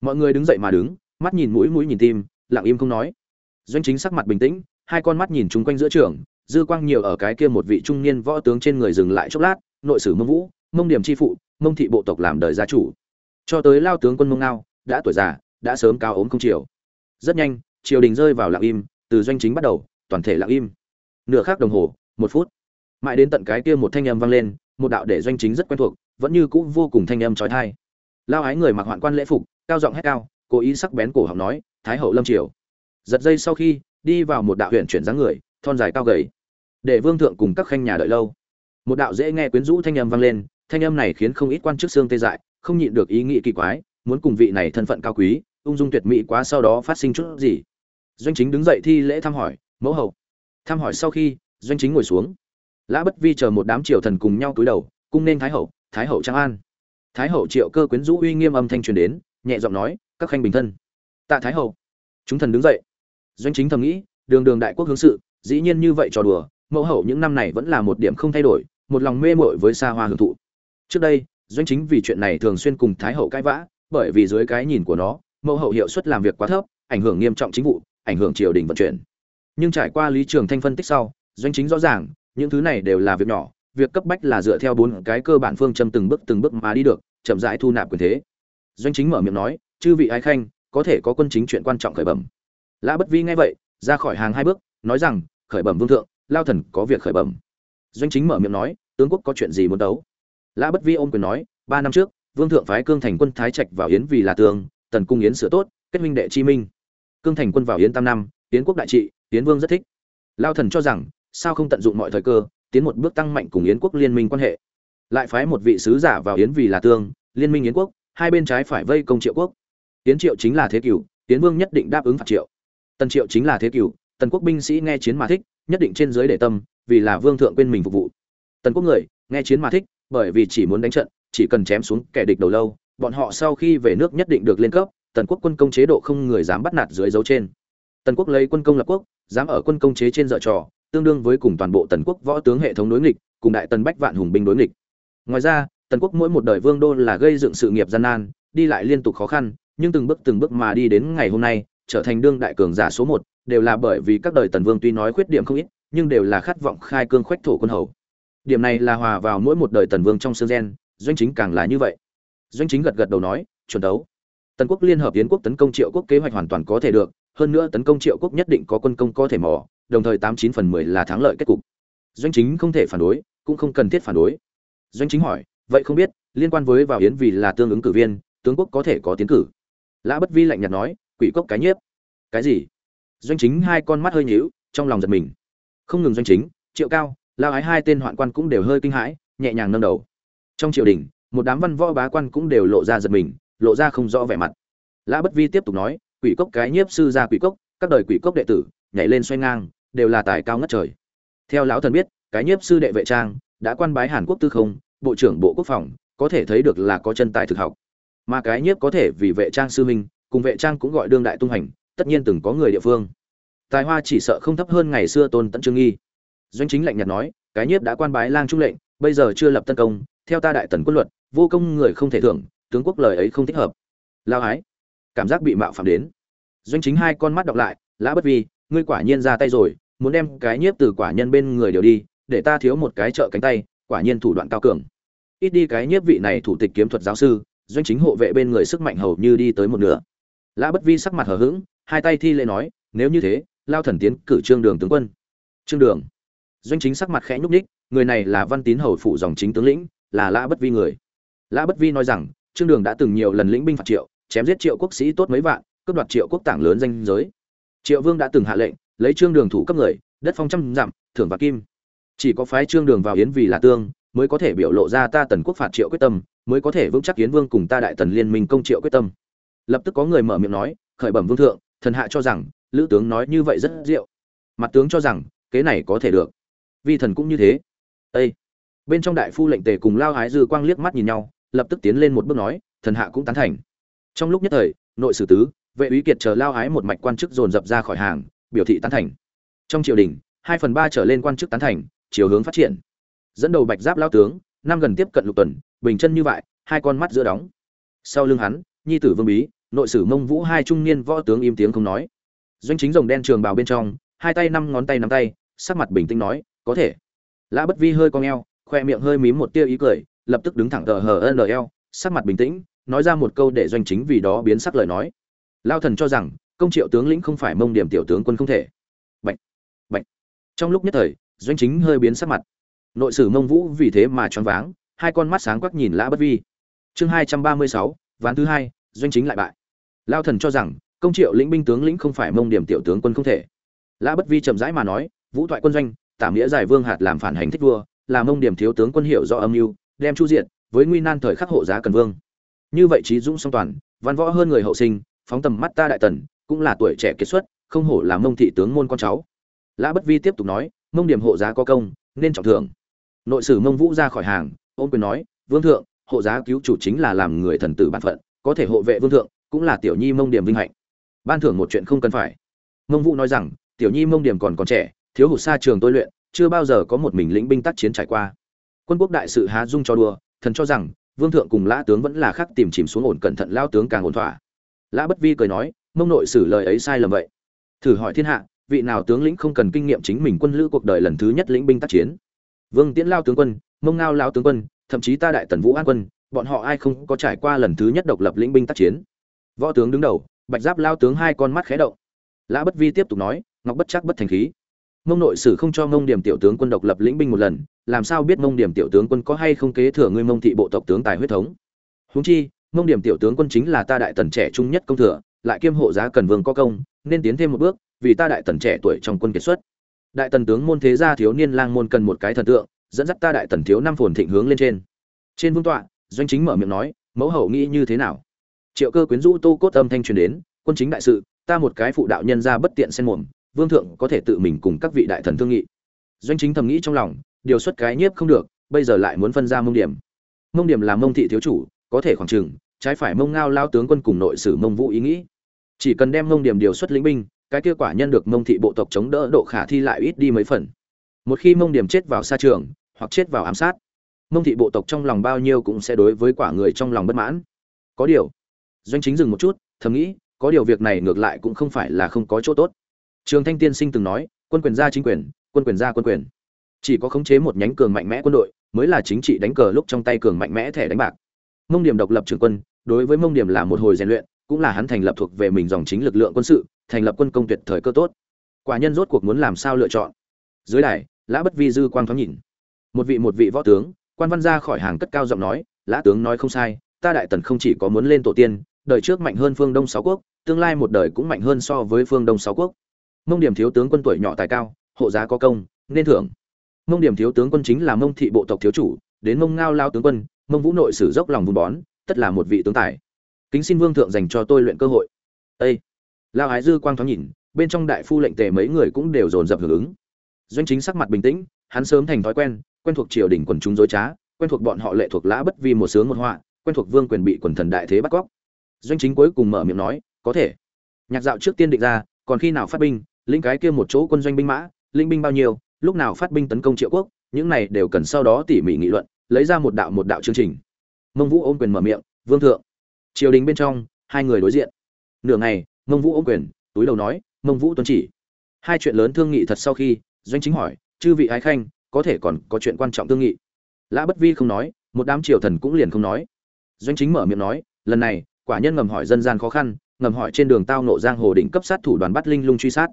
S1: Mọi người đứng dậy mà đứng, mắt nhìn mũi mũi nhìn tim, lặng im không nói. Doanh chính sắc mặt bình tĩnh, hai con mắt nhìn chung quanh giữa trường, dư quang nhiều ở cái kia một vị trung niên võ tướng trên người dừng lại chốc lát, nội sử mông vũ, mông điểm chi phụ, mông thị bộ tộc làm đời gia chủ. Cho tới lao tướng quân mông ngao, đã tuổi già, đã sớm cao ốm không chiều. Rất nhanh, triều đình rơi vào lặng im, từ doanh chính bắt đầu toàn thể lặng im. Nửa khắc đồng hồ, một phút. Mãi đến tận cái kia một thanh âm vang lên, một đạo để doanh chính rất quen thuộc, vẫn như cũ vô cùng thanh âm trói thai lao ái người mặc hoạn quan lễ phục, cao giọng hét cao, cố ý sắc bén cổ họng nói, thái hậu lâm triều. Giật dây sau khi, đi vào một đạo huyện chuyển dáng người, thon dài cao gầy. Để vương thượng cùng các khanh nhà đợi lâu. Một đạo dễ nghe quyến rũ thanh âm vang lên, thanh âm này khiến không ít quan chức xương tê dại, không nhịn được ý nghĩ kỳ quái, muốn cùng vị này thân phận cao quý, ung dung tuyệt mỹ quá sau đó phát sinh chút gì. Doanh chính đứng dậy thi lễ thăm hỏi mẫu hậu. Thăm hỏi sau khi, doanh chính ngồi xuống. Lã bất vi chờ một đám triều thần cùng nhau cúi đầu, cung nên thái hậu thái hậu trang an. Thái hậu triệu cơ quyến rũ uy nghiêm âm thanh truyền đến, nhẹ giọng nói, các khanh bình thân. Tạ thái hậu. Chúng thần đứng dậy. Doanh chính thầm nghĩ, đường đường đại quốc hướng sự, dĩ nhiên như vậy trò đùa, mẫu hậu những năm này vẫn là một điểm không thay đổi, một lòng mê mội với xa hoa hưởng thụ. Trước đây, doanh chính vì chuyện này thường xuyên cùng thái hậu cãi vã, bởi vì dưới cái nhìn của nó, mẫu hậu hiệu suất làm việc quá thấp, ảnh hưởng nghiêm trọng chính vụ, ảnh hưởng triều đình vận chuyển nhưng trải qua lý trường thanh phân tích sau, doanh chính rõ ràng, những thứ này đều là việc nhỏ, việc cấp bách là dựa theo bốn cái cơ bản phương châm từng bước từng bước mà đi được, chậm rãi thu nạp quyền thế. Doanh chính mở miệng nói, chư vị ái khanh, có thể có quân chính chuyện quan trọng khởi bẩm. Lã bất vi nghe vậy, ra khỏi hàng hai bước, nói rằng, khởi bẩm vương thượng, lao thần có việc khởi bẩm. Doanh chính mở miệng nói, tướng quốc có chuyện gì muốn đấu? Lã bất vi ôm quyền nói, ba năm trước, vương thượng phái cương thành quân thái trạch vào yến vì là tường, tần cung yến sửa tốt, kết minh đệ chi minh. Cương thành quân vào yến tam năm, yến quốc đại trị yến vương rất thích. Lao thần cho rằng, sao không tận dụng mọi thời cơ, tiến một bước tăng mạnh cùng yến quốc liên minh quan hệ. Lại phái một vị sứ giả vào yến vì là tương, liên minh yến quốc, hai bên trái phải vây công triệu quốc. Yến triệu chính là thế cửu, yến vương nhất định đáp ứng phạt triệu. Tần triệu chính là thế cửu, tần quốc binh sĩ nghe chiến mà thích, nhất định trên dưới để tâm, vì là vương thượng quên mình phục vụ. Tần quốc người, nghe chiến mà thích, bởi vì chỉ muốn đánh trận, chỉ cần chém xuống kẻ địch đầu lâu, bọn họ sau khi về nước nhất định được lên cấp, tần quốc quân công chế độ không người dám bắt nạt dưới dấu trên. Tần quốc lấy quân công lập quốc dám ở quân công chế trên dở trò, tương đương với cùng toàn bộ tần quốc võ tướng hệ thống đối nghịch, cùng đại tần bách vạn hùng binh đối nghịch. Ngoài ra, tần quốc mỗi một đời vương đô là gây dựng sự nghiệp gian nan, đi lại liên tục khó khăn, nhưng từng bước từng bước mà đi đến ngày hôm nay, trở thành đương đại cường giả số một, đều là bởi vì các đời tần vương tuy nói khuyết điểm không ít, nhưng đều là khát vọng khai cương khoách thổ quân hầu. Điểm này là hòa vào mỗi một đời tần vương trong xương gen, doanh chính càng là như vậy. Doanh chính gật gật đầu nói, chuẩn đấu. Tần quốc liên hợp yến quốc tấn công triệu quốc kế hoạch hoàn toàn có thể được hơn nữa tấn công triệu quốc nhất định có quân công có thể mỏ đồng thời tám chín phần mười là thắng lợi kết cục. Doanh chính không thể phản đối, cũng không cần thiết phản đối. Doanh chính hỏi, vậy không biết, liên quan với vào yến vì là tương ứng cử viên, tướng quốc có thể có tiến cử? Lã bất vi lạnh nhạt nói, quỷ cốc cái nhiếp. Cái gì? Doanh chính hai con mắt hơi nhíu, trong lòng giật mình. Không ngừng doanh chính, triệu cao, lao ái hai tên hoạn quan cũng đều hơi kinh hãi, nhẹ nhàng nâng đầu. Trong triều đình, một đám văn võ bá quan cũng đều lộ ra giật mình, lộ ra không rõ vẻ mặt. Lã bất vi tiếp tục nói quỷ cốc cái nhiếp sư ra quỷ cốc, các đời quỷ cốc đệ tử, nhảy lên xoay ngang, đều là tài cao ngất trời. Theo lão thần biết, cái nhiếp sư đệ vệ trang đã quan bái hàn quốc tư không, bộ trưởng bộ quốc phòng, có thể thấy được là có chân tài thực học. Mà cái nhiếp có thể vì vệ trang sư minh, cùng vệ trang cũng gọi đương đại tung hành, tất nhiên từng có người địa phương. Tài hoa chỉ sợ không thấp hơn ngày xưa tôn tẫn trương nghi. Doanh chính lạnh nhạt nói, cái nhiếp đã quan bái lang trung lệnh, bây giờ chưa lập tân công, theo ta đại tần quân luật, vô công người không thể thưởng, tướng quốc lời ấy không thích hợp. Lao ái cảm giác bị mạo phạm đến. Doanh chính hai con mắt đọc lại, lã bất vi, ngươi quả nhiên ra tay rồi, muốn đem cái nhiếp từ quả nhân bên người đều đi, để ta thiếu một cái trợ cánh tay, quả nhiên thủ đoạn cao cường. Ít đi cái nhiếp vị này thủ tịch kiếm thuật giáo sư, doanh chính hộ vệ bên người sức mạnh hầu như đi tới một nửa. Lã bất vi sắc mặt hờ hững, hai tay thi lễ nói, nếu như thế, lao thần tiến cử trương đường tướng quân. Trương đường? Doanh chính sắc mặt khẽ nhúc ních người này là văn tín hầu phụ dòng chính tướng lĩnh, là lã bất vi người. Lã bất vi nói rằng, trương đường đã từng nhiều lần lĩnh binh phạt triệu chém giết triệu quốc sĩ tốt mấy vạn, cướp đoạt triệu quốc tảng lớn danh giới. Triệu vương đã từng hạ lệnh, lấy trương đường thủ cấp người, đất phong trăm dặm, thưởng và kim. Chỉ có phái trương đường vào yến vì là tương, mới có thể biểu lộ ra ta tần quốc phạt triệu quyết tâm, mới có thể vững chắc yến vương cùng ta đại tần liên minh công triệu quyết tâm. Lập tức có người mở miệng nói, khởi bẩm vương thượng, thần hạ cho rằng, lữ tướng nói như vậy rất diệu. Mặt tướng cho rằng, kế này có thể được. Vi thần cũng như thế. Ê! bên trong đại phu lệnh tề cùng lao hái dư quang liếc mắt nhìn nhau, lập tức tiến lên một bước nói, thần hạ cũng tán thành trong lúc nhất thời, nội sử tứ, vệ úy kiệt chờ lao ái một mạch quan chức dồn dập ra khỏi hàng, biểu thị tán thành. Trong triều đình, hai phần ba trở lên quan chức tán thành, chiều hướng phát triển. Dẫn đầu bạch giáp lao tướng, năm gần tiếp cận lục tuần, bình chân như vậy, hai con mắt giữa đóng. Sau lưng hắn, nhi tử vương bí, nội sử mông vũ hai trung niên võ tướng im tiếng không nói. Doanh chính rồng đen trường bào bên trong, hai tay năm ngón tay nắm tay, sắc mặt bình tĩnh nói, có thể. Lã bất vi hơi cong eo, khoe miệng hơi mím một tia ý cười, lập tức đứng thẳng tờ hờ nl sắc mặt bình tĩnh nói ra một câu để doanh chính vì đó biến sắc lời nói. Lao thần cho rằng, công triệu tướng lĩnh không phải mông điểm tiểu tướng quân không thể. Bệnh bệnh trong lúc nhất thời, doanh chính hơi biến sắc mặt. Nội sử mông vũ vì thế mà choáng váng, hai con mắt sáng quắc nhìn lã bất vi. Chương hai trăm ba mươi sáu, ván thứ hai, doanh chính lại bại. Lao thần cho rằng, công triệu lĩnh binh tướng lĩnh không phải mông điểm tiểu tướng quân không thể. Lã bất vi chậm rãi mà nói, vũ thoại quân doanh tạm nghĩa giải vương hạt làm phản hành thích vua, là mông điểm thiếu tướng quân hiệu do âm mưu, đem chu diện với nguy nan thời khắc hộ giá cần vương như vậy trí dũng song toàn, văn võ hơn người hậu sinh, phóng tầm mắt ta đại tần, cũng là tuổi trẻ kiệt xuất, không hổ là mông thị tướng môn con cháu. Lã bất vi tiếp tục nói, mông điểm hộ giá có công, nên trọng thưởng. Nội sử mông vũ ra khỏi hàng, ôn quyền nói, vương thượng, hộ giá cứu chủ chính là làm người thần tử bản phận, có thể hộ vệ vương thượng, cũng là tiểu nhi mông điểm vinh hạnh. Ban thưởng một chuyện không cần phải. Mông vũ nói rằng, tiểu nhi mông điểm còn còn trẻ, thiếu hụt xa trường tôi luyện, chưa bao giờ có một mình lĩnh binh tác chiến trải qua. Quân quốc đại sự há dung cho đùa, thần cho rằng vương thượng cùng lã tướng vẫn là khác tìm chìm xuống ổn cẩn thận, lao tướng càng ổn thỏa. Lã bất vi cười nói, mông nội xử lời ấy sai lầm vậy. Thử hỏi thiên hạ, vị nào tướng lĩnh không cần kinh nghiệm chính mình quân lữ cuộc đời lần thứ nhất lĩnh binh tác chiến? Vương tiễn lao tướng quân, mông ngao lao tướng quân, thậm chí ta đại tần vũ an quân, bọn họ ai không có trải qua lần thứ nhất độc lập lĩnh binh tác chiến? Võ tướng đứng đầu, bạch giáp lao tướng hai con mắt khé động. Lã bất vi tiếp tục nói, ngọc bất chắc bất thành khí. Mông nội sử không cho mông điểm tiểu tướng quân độc lập lĩnh binh một lần làm sao biết mông điểm tiểu tướng quân có hay không kế thừa ngươi mông thị bộ tộc tướng tài huyết thống? Húng chi, mông điểm tiểu tướng quân chính là ta đại tần trẻ trung nhất công thừa, lại kiêm hộ giá cần vương có công, nên tiến thêm một bước, vì ta đại tần trẻ tuổi trong quân kiệt xuất. Đại tần tướng môn thế gia thiếu niên lang môn cần một cái thần tượng, dẫn dắt ta đại tần thiếu năm phồn thịnh hướng lên trên. Trên vương tọa, doanh chính mở miệng nói, mẫu hậu nghĩ như thế nào? Triệu cơ quyến rũ tô cốt âm thanh truyền đến, quân chính đại sự, ta một cái phụ đạo nhân ra bất tiện xen mồm, vương thượng có thể tự mình cùng các vị đại thần thương nghị. Doanh chính thầm nghĩ trong lòng điều xuất cái nhiếp không được, bây giờ lại muốn phân ra mông điểm. Mông điểm là mông thị thiếu chủ, có thể khoảng chừng, trái phải mông ngao lao tướng quân cùng nội sử mông vũ ý nghĩ. Chỉ cần đem mông điểm điều xuất lĩnh binh, cái kết quả nhân được mông thị bộ tộc chống đỡ độ khả thi lại ít đi mấy phần. Một khi mông điểm chết vào xa trường, hoặc chết vào ám sát, mông thị bộ tộc trong lòng bao nhiêu cũng sẽ đối với quả người trong lòng bất mãn. Có điều, doanh chính dừng một chút, thầm nghĩ, có điều việc này ngược lại cũng không phải là không có chỗ tốt. Trường thanh tiên sinh từng nói, quân quyền gia chính quyền, quân quyền gia quân quyền chỉ có khống chế một nhánh cường mạnh mẽ quân đội, mới là chính trị đánh cờ lúc trong tay cường mạnh mẽ thẻ đánh bạc. Mông điểm độc lập trường quân, đối với mông điểm là một hồi rèn luyện, cũng là hắn thành lập thuộc về mình dòng chính lực lượng quân sự, thành lập quân công tuyệt thời cơ tốt. Quả nhân rốt cuộc muốn làm sao lựa chọn? Dưới đài, lã bất vi dư quang thoáng nhìn. Một vị một vị võ tướng, quan văn ra khỏi hàng cất cao giọng nói, lã tướng nói không sai, ta đại tần không chỉ có muốn lên tổ tiên, đời trước mạnh hơn phương đông sáu quốc, tương lai một đời cũng mạnh hơn so với phương đông sáu quốc. Mông điểm thiếu tướng quân tuổi nhỏ tài cao, hộ giá có công, nên thưởng mông điểm thiếu tướng quân chính là mông thị bộ tộc thiếu chủ, đến mông ngao lao tướng quân, mông vũ nội sử dốc lòng vun bón, tất là một vị tướng tài. Kính xin vương thượng dành cho tôi luyện cơ hội. Ây lao ái dư quang thoáng nhìn, bên trong đại phu lệnh tề mấy người cũng đều dồn dập hưởng ứng. Doanh chính sắc mặt bình tĩnh, hắn sớm thành thói quen quen thuộc triều đình quần chúng dối trá, quen thuộc bọn họ lệ thuộc lã bất vi một sướng một họa, quen thuộc vương quyền bị quần thần đại thế bắt cóc. Doanh chính cuối cùng mở miệng nói, có thể. Nhạc dạo trước tiên định ra, còn khi nào phát binh, lĩnh cái kia một chỗ quân doanh binh mã linh binh bao nhiêu lúc nào phát binh tấn công triệu quốc, những này đều cần sau đó tỉ mỉ nghị luận, lấy ra một đạo một đạo chương trình. Mông vũ ôm quyền mở miệng, vương thượng. Triều đình bên trong, hai người đối diện. Nửa ngày, mông vũ ôm quyền, túi đầu nói, mông vũ tuân chỉ. Hai chuyện lớn thương nghị thật sau khi, doanh chính hỏi, chư vị ái khanh, có thể còn có chuyện quan trọng thương nghị? Lã bất vi không nói, một đám triều thần cũng liền không nói. Doanh chính mở miệng nói, lần này, quả nhân ngầm hỏi dân gian khó khăn, ngầm hỏi trên đường tao nộ giang hồ đỉnh cấp sát thủ đoàn bắt linh lung truy sát.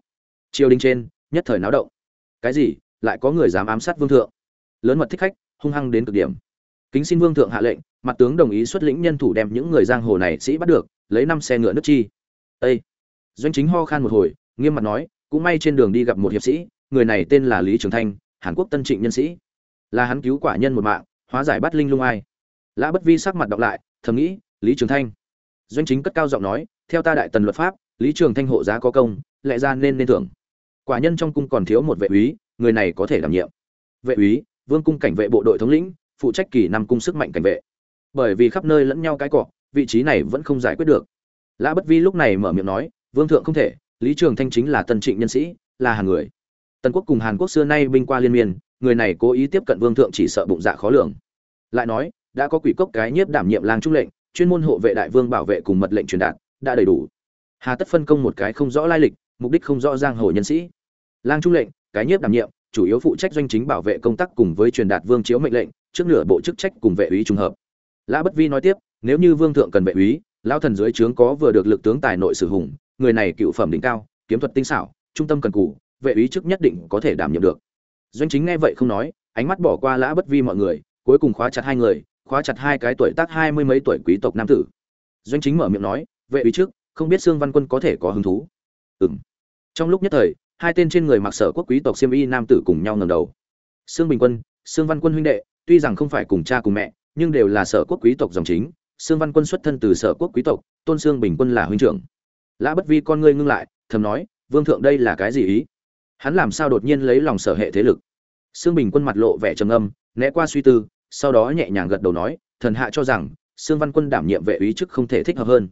S1: Triều đình trên, nhất thời náo động cái gì, lại có người dám ám sát vương thượng. Lớn mật thích khách, hung hăng đến cực điểm. Kính xin vương thượng hạ lệnh, mặt tướng đồng ý xuất lĩnh nhân thủ đem những người giang hồ này sĩ bắt được, lấy năm xe ngựa nước chi. Ê! doanh chính ho khan một hồi, nghiêm mặt nói, cũng may trên đường đi gặp một hiệp sĩ, người này tên là lý trường thanh, hàn quốc tân trịnh nhân sĩ. Là hắn cứu quả nhân một mạng, hóa giải bắt linh lung ai. Lã bất vi sắc mặt đọc lại, thầm nghĩ, lý trường thanh. Doanh chính cất cao giọng nói, theo ta đại tần luật pháp, lý trường thanh hộ giá có công, lẽ ra nên nên thưởng quả nhân trong cung còn thiếu một vệ úy, người này có thể đảm nhiệm. Vệ úy, vương cung cảnh vệ bộ đội thống lĩnh, phụ trách kỳ năm cung sức mạnh cảnh vệ. Bởi vì khắp nơi lẫn nhau cái cọ, vị trí này vẫn không giải quyết được. Lã bất vi lúc này mở miệng nói, vương thượng không thể, lý trường thanh chính là tân trịnh nhân sĩ, là hàng người. Tần quốc cùng hàn quốc xưa nay binh qua liên miên, người này cố ý tiếp cận vương thượng chỉ sợ bụng dạ khó lường. Lại nói, đã có quỷ cốc cái nhiếp đảm nhiệm lang trung lệnh, chuyên môn hộ vệ đại vương bảo vệ cùng mật lệnh truyền đạt, đã đầy đủ. Hà tất phân công một cái không rõ lai lịch mục đích không rõ giang hồ nhân sĩ. Lang trung lệnh, cái nhiếp đảm nhiệm, chủ yếu phụ trách doanh chính bảo vệ công tác cùng với truyền đạt vương chiếu mệnh lệnh, trước nửa bộ chức trách cùng vệ úy trùng hợp. Lã bất vi nói tiếp, nếu như vương thượng cần vệ úy, lão thần dưới trướng có vừa được lực tướng tài nội sử hùng, người này cựu phẩm đỉnh cao, kiếm thuật tinh xảo, trung tâm cần cù, vệ úy chức nhất định có thể đảm nhiệm được. Doanh chính nghe vậy không nói, ánh mắt bỏ qua lã bất vi mọi người, cuối cùng khóa chặt hai người, khóa chặt hai cái tuổi tác hai mươi mấy tuổi quý tộc nam tử. Doanh chính mở miệng nói, vệ úy trước, không biết xương văn quân có thể có hứng thú. Ừm. trong lúc nhất thời, hai tên trên người mặc sở quốc quý tộc siêm y nam tử cùng nhau ngầm đầu. Sương bình quân, sương văn quân huynh đệ, tuy rằng không phải cùng cha cùng mẹ, nhưng đều là sở quốc quý tộc dòng chính. Sương văn quân xuất thân từ sở quốc quý tộc, tôn sương bình quân là huynh trưởng. Lã bất vi con ngươi ngưng lại, thầm nói, vương thượng đây là cái gì ý? Hắn làm sao đột nhiên lấy lòng sở hệ thế lực? Sương bình quân mặt lộ vẻ trầm âm né qua suy tư, sau đó nhẹ nhàng gật đầu nói, thần hạ cho rằng, sương văn quân đảm nhiệm vệ úy chức không thể thích hợp hơn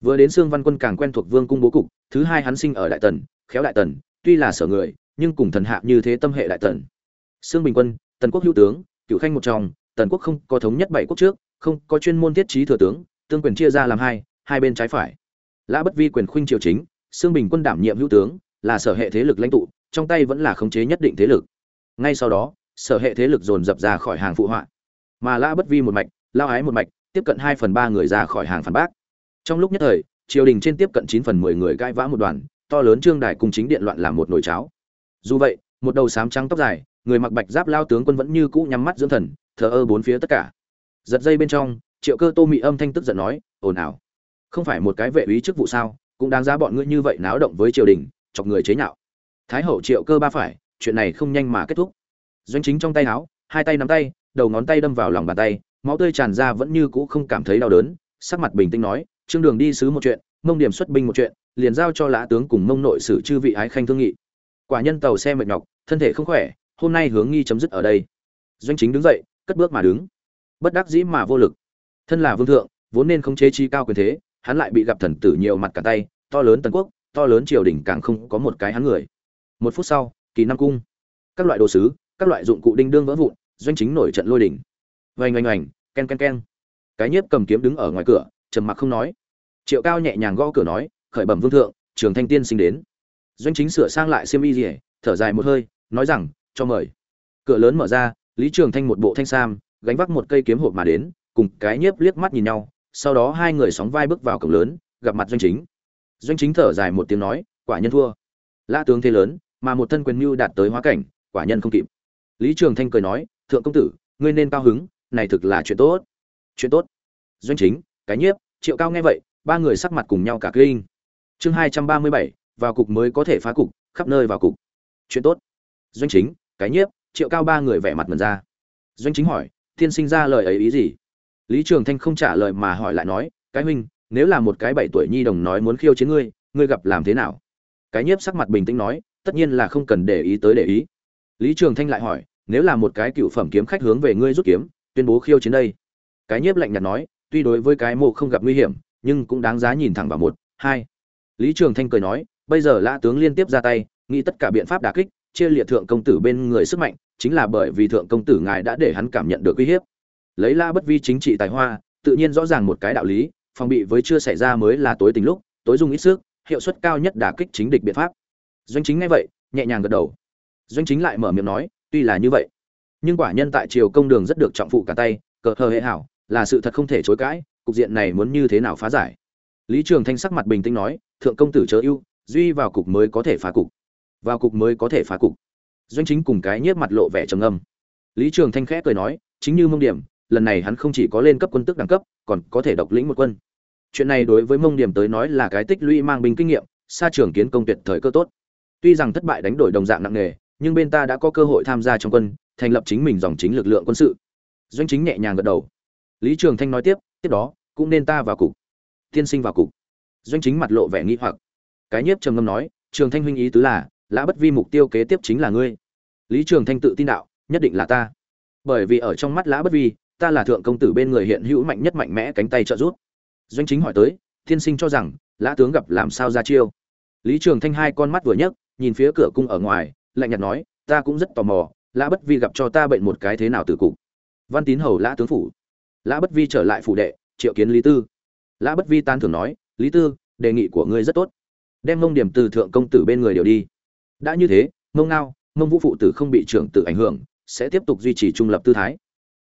S1: vừa đến sương văn quân càng quen thuộc vương cung bố cục, thứ hai hắn sinh ở đại tần, khéo đại tần, tuy là sở người, nhưng cùng thần hạ như thế tâm hệ đại tần. Sương bình quân, tần quốc hữu tướng cựu khanh một trong, tần quốc không có thống nhất bảy quốc trước, không có chuyên môn thiết trí thừa tướng, tương quyền chia ra làm hai hai bên trái phải. Lã bất vi quyền khuynh triều chính, sương bình quân đảm nhiệm hữu tướng, là sở hệ thế lực lãnh tụ, trong tay vẫn là khống chế nhất định thế lực. Ngay sau đó, sở hệ thế lực dồn dập ra khỏi hàng phụ họa. Mà lã bất vi một mạch, lao ái một mạch, tiếp cận hai phần ba người ra khỏi hàng phản bác trong lúc nhất thời, triều đình trên tiếp cận chín phần mười người cãi vã một đoàn, to lớn trương đài cùng chính điện loạn làm một nồi cháo. Dù vậy, một đầu sám trắng tóc dài, người mặc bạch giáp lao tướng quân vẫn như cũ nhắm mắt dưỡng thần, thờ ơ bốn phía tất cả. Giật dây bên trong, triệu cơ tô mị âm thanh tức giận nói, ồn ào. Không phải một cái vệ úy chức vụ sao, cũng đáng giá bọn ngươi như vậy náo động với triều đình, chọc người chế nhạo. Thái hậu triệu cơ ba phải, chuyện này không nhanh mà kết thúc. Doanh chính trong tay áo, hai tay nắm tay, đầu ngón tay đâm vào lòng bàn tay, máu tươi tràn ra vẫn như cũ không cảm thấy đau đớn, sắc mặt bình tĩnh nói trương đường đi sứ một chuyện, mông điểm xuất binh một chuyện, liền giao cho lã tướng cùng mông nội sử chư vị ái khanh thương nghị. Quả nhân tàu xe mệt nhọc, thân thể không khỏe, hôm nay hướng nghi chấm dứt ở đây. Doanh chính đứng dậy, cất bước mà đứng. Bất đắc dĩ mà vô lực. Thân là vương thượng, vốn nên không chế chi cao quyền thế, hắn lại bị gặp thần tử nhiều mặt cả tay, to lớn tần quốc, to lớn triều đình càng không có một cái hắn người. Một phút sau, kỳ năm cung. Các loại đồ sứ, các loại dụng cụ đinh đương vỡ vụn, doanh chính nổi trận lôi đỉnh vành oanh oanh, ken ken ken. Cái nhiếp cầm kiếm đứng ở ngoài cửa trầm mặc không nói. Triệu cao nhẹ nhàng gõ cửa nói, khởi bẩm vương thượng, trường thanh tiên sinh đến. Doanh chính sửa sang lại xiêm y rỉa thở dài một hơi, nói rằng, cho mời. Cửa lớn mở ra, lý trường thanh một bộ thanh sam, gánh vác một cây kiếm hộp mà đến, cùng cái nhiếp liếc mắt nhìn nhau, sau đó hai người sóng vai bước vào cổng lớn, gặp mặt doanh chính. Doanh chính thở dài một tiếng nói, quả nhân thua. Lã tướng thế lớn, mà một thân quyền mưu đạt tới hóa cảnh, quả nhân không kịp. Lý trường thanh cười nói, thượng công tử, ngươi nên cao hứng, này thực là chuyện tốt. Chuyện tốt? Doanh chính cái nhiếp, triệu cao nghe vậy, ba người sắc mặt cùng nhau cả kinh. Chương hai trăm ba mươi bảy, vào cục mới có thể phá cục, khắp nơi vào cục. Chuyện tốt. Doanh chính, cái nhiếp, triệu cao ba người vẻ mặt mần ra. Doanh chính hỏi tiên sinh ra lời ấy ý gì? Lý trường thanh không trả lời mà hỏi lại nói, cái huynh, nếu là một cái bảy tuổi nhi đồng nói muốn khiêu chiến ngươi ngươi gặp làm thế nào? Cái nhiếp sắc mặt bình tĩnh nói, tất nhiên là không cần để ý tới để ý. Lý trường thanh lại hỏi, nếu là một cái cựu phẩm kiếm khách hướng về ngươi rút kiếm, tuyên bố khiêu chiến đây? Cái nhiếp lạnh nhạt nói tuy đối với cái mộ không gặp nguy hiểm, nhưng cũng đáng giá nhìn thẳng vào một, hai. Lý trường thanh cười nói, bây giờ lã tướng liên tiếp ra tay, nghĩ tất cả biện pháp đả kích, chia liệt thượng công tử bên người sức mạnh, chính là bởi vì thượng công tử ngài đã để hắn cảm nhận được uy hiếp. Lấy la bất vi chính trị tài hoa, tự nhiên rõ ràng một cái đạo lý, phòng bị với chưa xảy ra mới là tối tình lúc, tối dùng ít sức, hiệu suất cao nhất đả kích chính địch biện pháp. Doanh chính ngay vậy, nhẹ nhàng gật đầu. Doanh chính lại mở miệng nói, tuy là như vậy, nhưng quả nhân tại triều công đường rất được trọng phụ cả tay, cờ hờ hệ hảo là sự thật không thể chối cãi, cục diện này muốn như thế nào phá giải? Lý trường thanh sắc mặt bình tĩnh nói, thượng công tử chớ ưu, duy vào cục mới có thể phá cục. Vào cục mới có thể phá cục. Doanh chính cùng cái nhiếp mặt lộ vẻ trầm ngâm. Lý trường thanh khẽ cười nói, chính như mông điểm, lần này hắn không chỉ có lên cấp quân tước đẳng cấp, còn có thể độc lĩnh một quân. Chuyện này đối với mông điểm tới nói là cái tích lũy mang binh kinh nghiệm, xa trường kiến công tuyệt thời cơ tốt. Tuy rằng thất bại đánh đổi đồng dạng nặng nề, nhưng bên ta đã có cơ hội tham gia trong quân, thành lập chính mình dòng chính lực lượng quân sự. Doanh chính nhẹ nhàng gật đầu lý trường thanh nói tiếp tiếp đó, cũng nên ta vào cục. Tiên sinh vào cục. Doanh chính mặt lộ vẻ nghi hoặc. Cái nhiếp trầm ngâm nói, trường thanh huynh ý tứ là, lã bất vi mục tiêu kế tiếp chính là ngươi. Lý trường thanh tự tin đạo, nhất định là ta. Bởi vì ở trong mắt lã bất vi, ta là thượng công tử bên người hiện hữu mạnh nhất mạnh mẽ cánh tay trợ giúp. Doanh chính hỏi tới, tiên sinh cho rằng, lã tướng gặp làm sao ra chiêu? Lý trường thanh hai con mắt vừa nhấc, nhìn phía cửa cung ở ngoài, lạnh nhạt nói, ta cũng rất tò mò, lã bất vi gặp cho ta bệnh một cái thế nào từ cục? Văn tín hầu lã tướng phủ lã bất vi trở lại phủ đệ, triệu kiến lý tư. Lã bất vi tan thường nói, lý tư, đề nghị của ngươi rất tốt. Đem mông điểm từ thượng công tử bên người điều đi. Đã như thế, mông ngao, mông vũ phụ tử không bị trưởng tử ảnh hưởng, sẽ tiếp tục duy trì trung lập tư thái.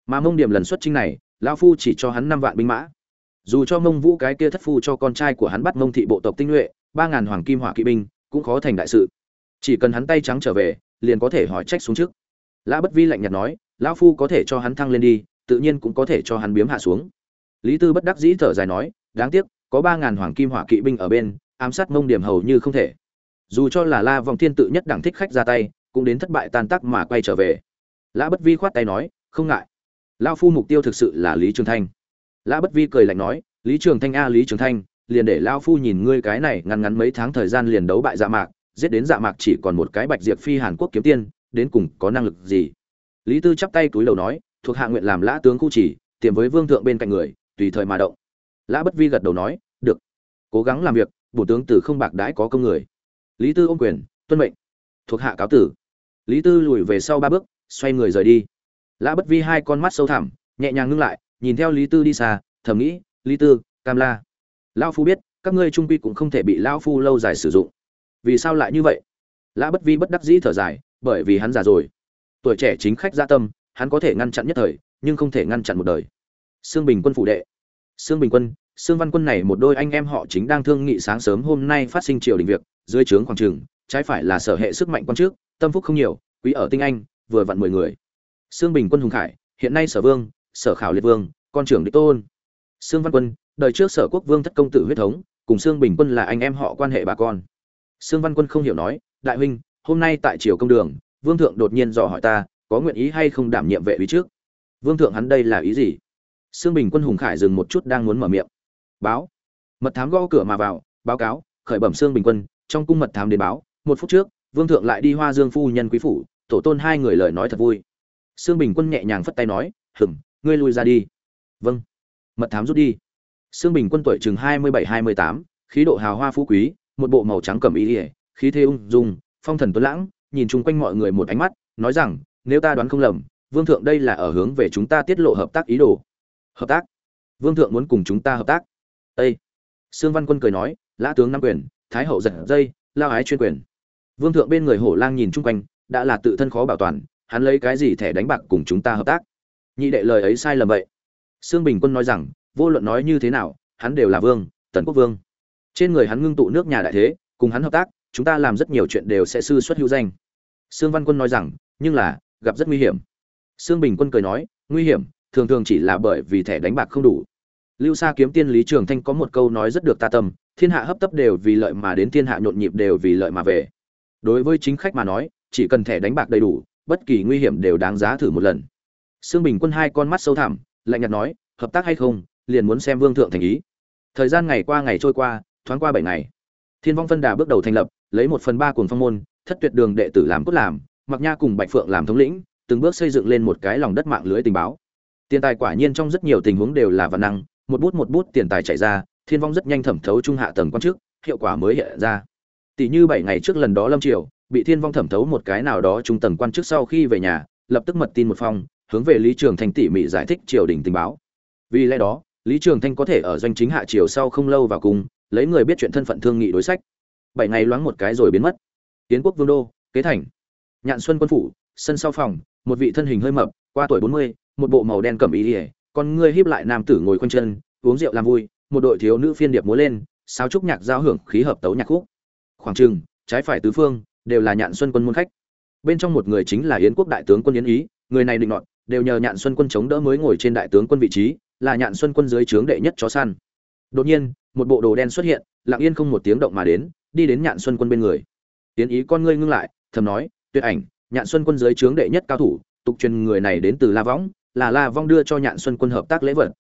S1: Mà mông điểm lần xuất trinh này, lão phu chỉ cho hắn năm vạn binh mã. Dù cho mông vũ cái kia thất phu cho con trai của hắn bắt mông thị bộ tộc tinh nhuệ, ba ngàn hoàng kim hỏa kỵ binh, cũng khó thành đại sự. Chỉ cần hắn tay trắng trở về, liền có thể hỏi trách xuống trước. Lã bất vi lạnh nhạt nói, lão phu có thể cho hắn thăng lên đi tự nhiên cũng có thể cho hắn biếm hạ xuống. Lý tư bất đắc dĩ thở dài nói, đáng tiếc, có ba ngàn hoàng kim hỏa kỵ binh ở bên, ám sát mông điểm hầu như không thể. Dù cho là la vòng thiên tự nhất đẳng thích khách ra tay, cũng đến thất bại tan tác mà quay trở về. Lã bất vi khoát tay nói, không ngại. Lao phu mục tiêu thực sự là lý trường thanh. Lã bất vi cười lạnh nói, lý trường thanh a, lý trường thanh, liền để lao phu nhìn ngươi cái này ngắn ngắn mấy tháng thời gian liền đấu bại dạ mạc, giết đến dạ mạc chỉ còn một cái bạch diệp phi hàn quốc kiếm tiên, đến cùng có năng lực gì? Lý tư chắp tay túi đầu nói thuộc hạ nguyện làm lã tướng khu chỉ tiệm với vương thượng bên cạnh người, tùy thời mà động. Lã bất vi gật đầu nói, được, cố gắng làm việc, bổ tướng từ không bạc đãi có công người. Lý tư ôm quyền, tuân mệnh. Thuộc hạ cáo tử. Lý tư lùi về sau ba bước, xoay người rời đi. Lã bất vi hai con mắt sâu thẳm, nhẹ nhàng ngưng lại, nhìn theo lý tư đi xa, thầm nghĩ, lý tư, cam la lao phu biết, các ngươi trung quy cũng không thể bị lao phu lâu dài sử dụng. Vì sao lại như vậy? Lã bất vi bất đắc dĩ thở dài, bởi vì hắn già rồi. Tuổi trẻ chính khách gia tâm hắn có thể ngăn chặn nhất thời, nhưng không thể ngăn chặn một đời. Sương bình quân phụ đệ. Sương bình quân, sương văn quân này một đôi anh em họ chính đang thương nghị sáng sớm hôm nay phát sinh triều đình việc, dưới trướng khoảng trường, trái phải là sở hệ sức mạnh quan trước, tâm phúc không nhiều, quý ở tinh anh, vừa vặn mười người. Sương bình quân hùng khải, hiện nay sở vương, sở khảo liệt vương, con trưởng đích tôn. Sương văn quân, đời trước sở quốc vương thất công tử huyết thống, cùng sương bình quân là anh em họ quan hệ bà con. Sương văn quân không hiểu nói, đại huynh, hôm nay tại triều công đường, vương thượng đột nhiên dò hỏi ta có nguyện ý hay không đảm nhiệm vệ úy trước? Vương thượng hắn đây là ý gì? Sương bình quân hùng khải dừng một chút đang muốn mở miệng. Báo. Mật thám gõ cửa mà vào, báo cáo, khởi bẩm sương bình quân, trong cung mật thám đến báo, một phút trước, vương thượng lại đi hoa dương phu nhân quý phủ, tổ tôn hai người lời nói thật vui. Sương bình quân nhẹ nhàng phất tay nói hừng ngươi lui ra đi. Vâng. Mật thám rút đi. Sương bình quân tuổi chừng hai mươi bảy, hai mươi tám, khí độ hào hoa phú quý, một bộ màu trắng cẩm ý ỉa khí thế ung dung, phong thần tuấn lãng, nhìn chung quanh mọi người một ánh mắt, nói rằng nếu ta đoán không lầm, vương thượng đây là ở hướng về chúng ta tiết lộ hợp tác ý đồ. Hợp tác? Vương thượng muốn cùng chúng ta hợp tác. Â sương văn quân cười nói, lã tướng năm quyền, thái hậu giật dây, lao ái chuyên quyền. Vương thượng bên người hổ lang nhìn chung quanh, đã là tự thân khó bảo toàn, hắn lấy cái gì thẻ đánh bạc cùng chúng ta hợp tác? Nhị đệ lời ấy sai lầm vậy. Sương bình quân nói rằng, vô luận nói như thế nào, hắn đều là vương, tần quốc vương. Trên người hắn ngưng tụ nước nhà đại thế, cùng hắn hợp tác, chúng ta làm rất nhiều chuyện đều sẽ sư xuất hữu danh. Sương văn quân nói rằng, nhưng là gặp rất nguy hiểm. Sương bình quân cười nói, nguy hiểm, thường thường chỉ là bởi vì thẻ đánh bạc không đủ. Lưu sa kiếm tiên lý trường thanh có một câu nói rất được ta tâm, thiên hạ hấp tấp đều vì lợi mà đến, thiên hạ nhộn nhịp đều vì lợi mà về. Đối với chính khách mà nói, chỉ cần thẻ đánh bạc đầy đủ, bất kỳ nguy hiểm đều đáng giá thử một lần. Sương bình quân hai con mắt sâu thẳm, lạnh nhạt nói, hợp tác hay không, liền muốn xem vương thượng thành ý. Thời gian ngày qua ngày trôi qua, thoáng qua bảy ngày. Thiên vong phân đà bước đầu thành lập, lấy một phần ba cuồng phong môn, thất tuyệt đường đệ tử làm cốt làm Mạc nha cùng bạch phượng làm thống lĩnh, từng bước xây dựng lên một cái lòng đất mạng lưới tình báo. Tiền tài quả nhiên trong rất nhiều tình huống đều là văn năng, một bút một bút tiền tài chảy ra, thiên vong rất nhanh thẩm thấu trung hạ tầng quan chức hiệu quả mới hiện ra. Tỷ như bảy ngày trước lần đó lâm triều, bị thiên vong thẩm thấu một cái nào đó trung tầng quan chức sau khi về nhà, lập tức mật tin một phong, hướng về lý trường thanh tỉ mỉ giải thích triều đình tình báo. Vì lẽ đó, lý trường thanh có thể ở doanh chính hạ triều sau không lâu vào cùng lấy người biết chuyện thân phận thương nghị đối sách. Bảy ngày loáng một cái rồi biến mất. Tiến quốc vương đô, kế thành nhạn xuân quân phủ, sân sau phòng, một vị thân hình hơi mập, qua tuổi bốn mươi, một bộ màu đen cẩm ý ỉa con ngươi híp lại nam tử ngồi quanh chân, uống rượu làm vui, một đội thiếu nữ phiên điệp múa lên sao trúc nhạc giao hưởng khí hợp tấu nhạc khúc. Khoảng trừng trái phải tứ phương, đều là nhạn xuân quân môn khách. Bên trong một người chính là yến quốc đại tướng quân yến ý, người này định nọt đều nhờ nhạn xuân quân chống đỡ mới ngồi trên đại tướng quân vị trí, là nhạn xuân quân dưới trướng đệ nhất chó săn. Đột nhiên, một bộ đồ đen xuất hiện, lặng yên không một tiếng động mà đến, đi đến nhạn xuân quân bên người. Yến ý con ngươi ngưng lại, thầm nói tuyệt ảnh, nhạn xuân quân dưới trướng đệ nhất cao thủ, tục truyền người này đến từ la võng, là la vong đưa cho nhạn xuân quân hợp tác lễ vật.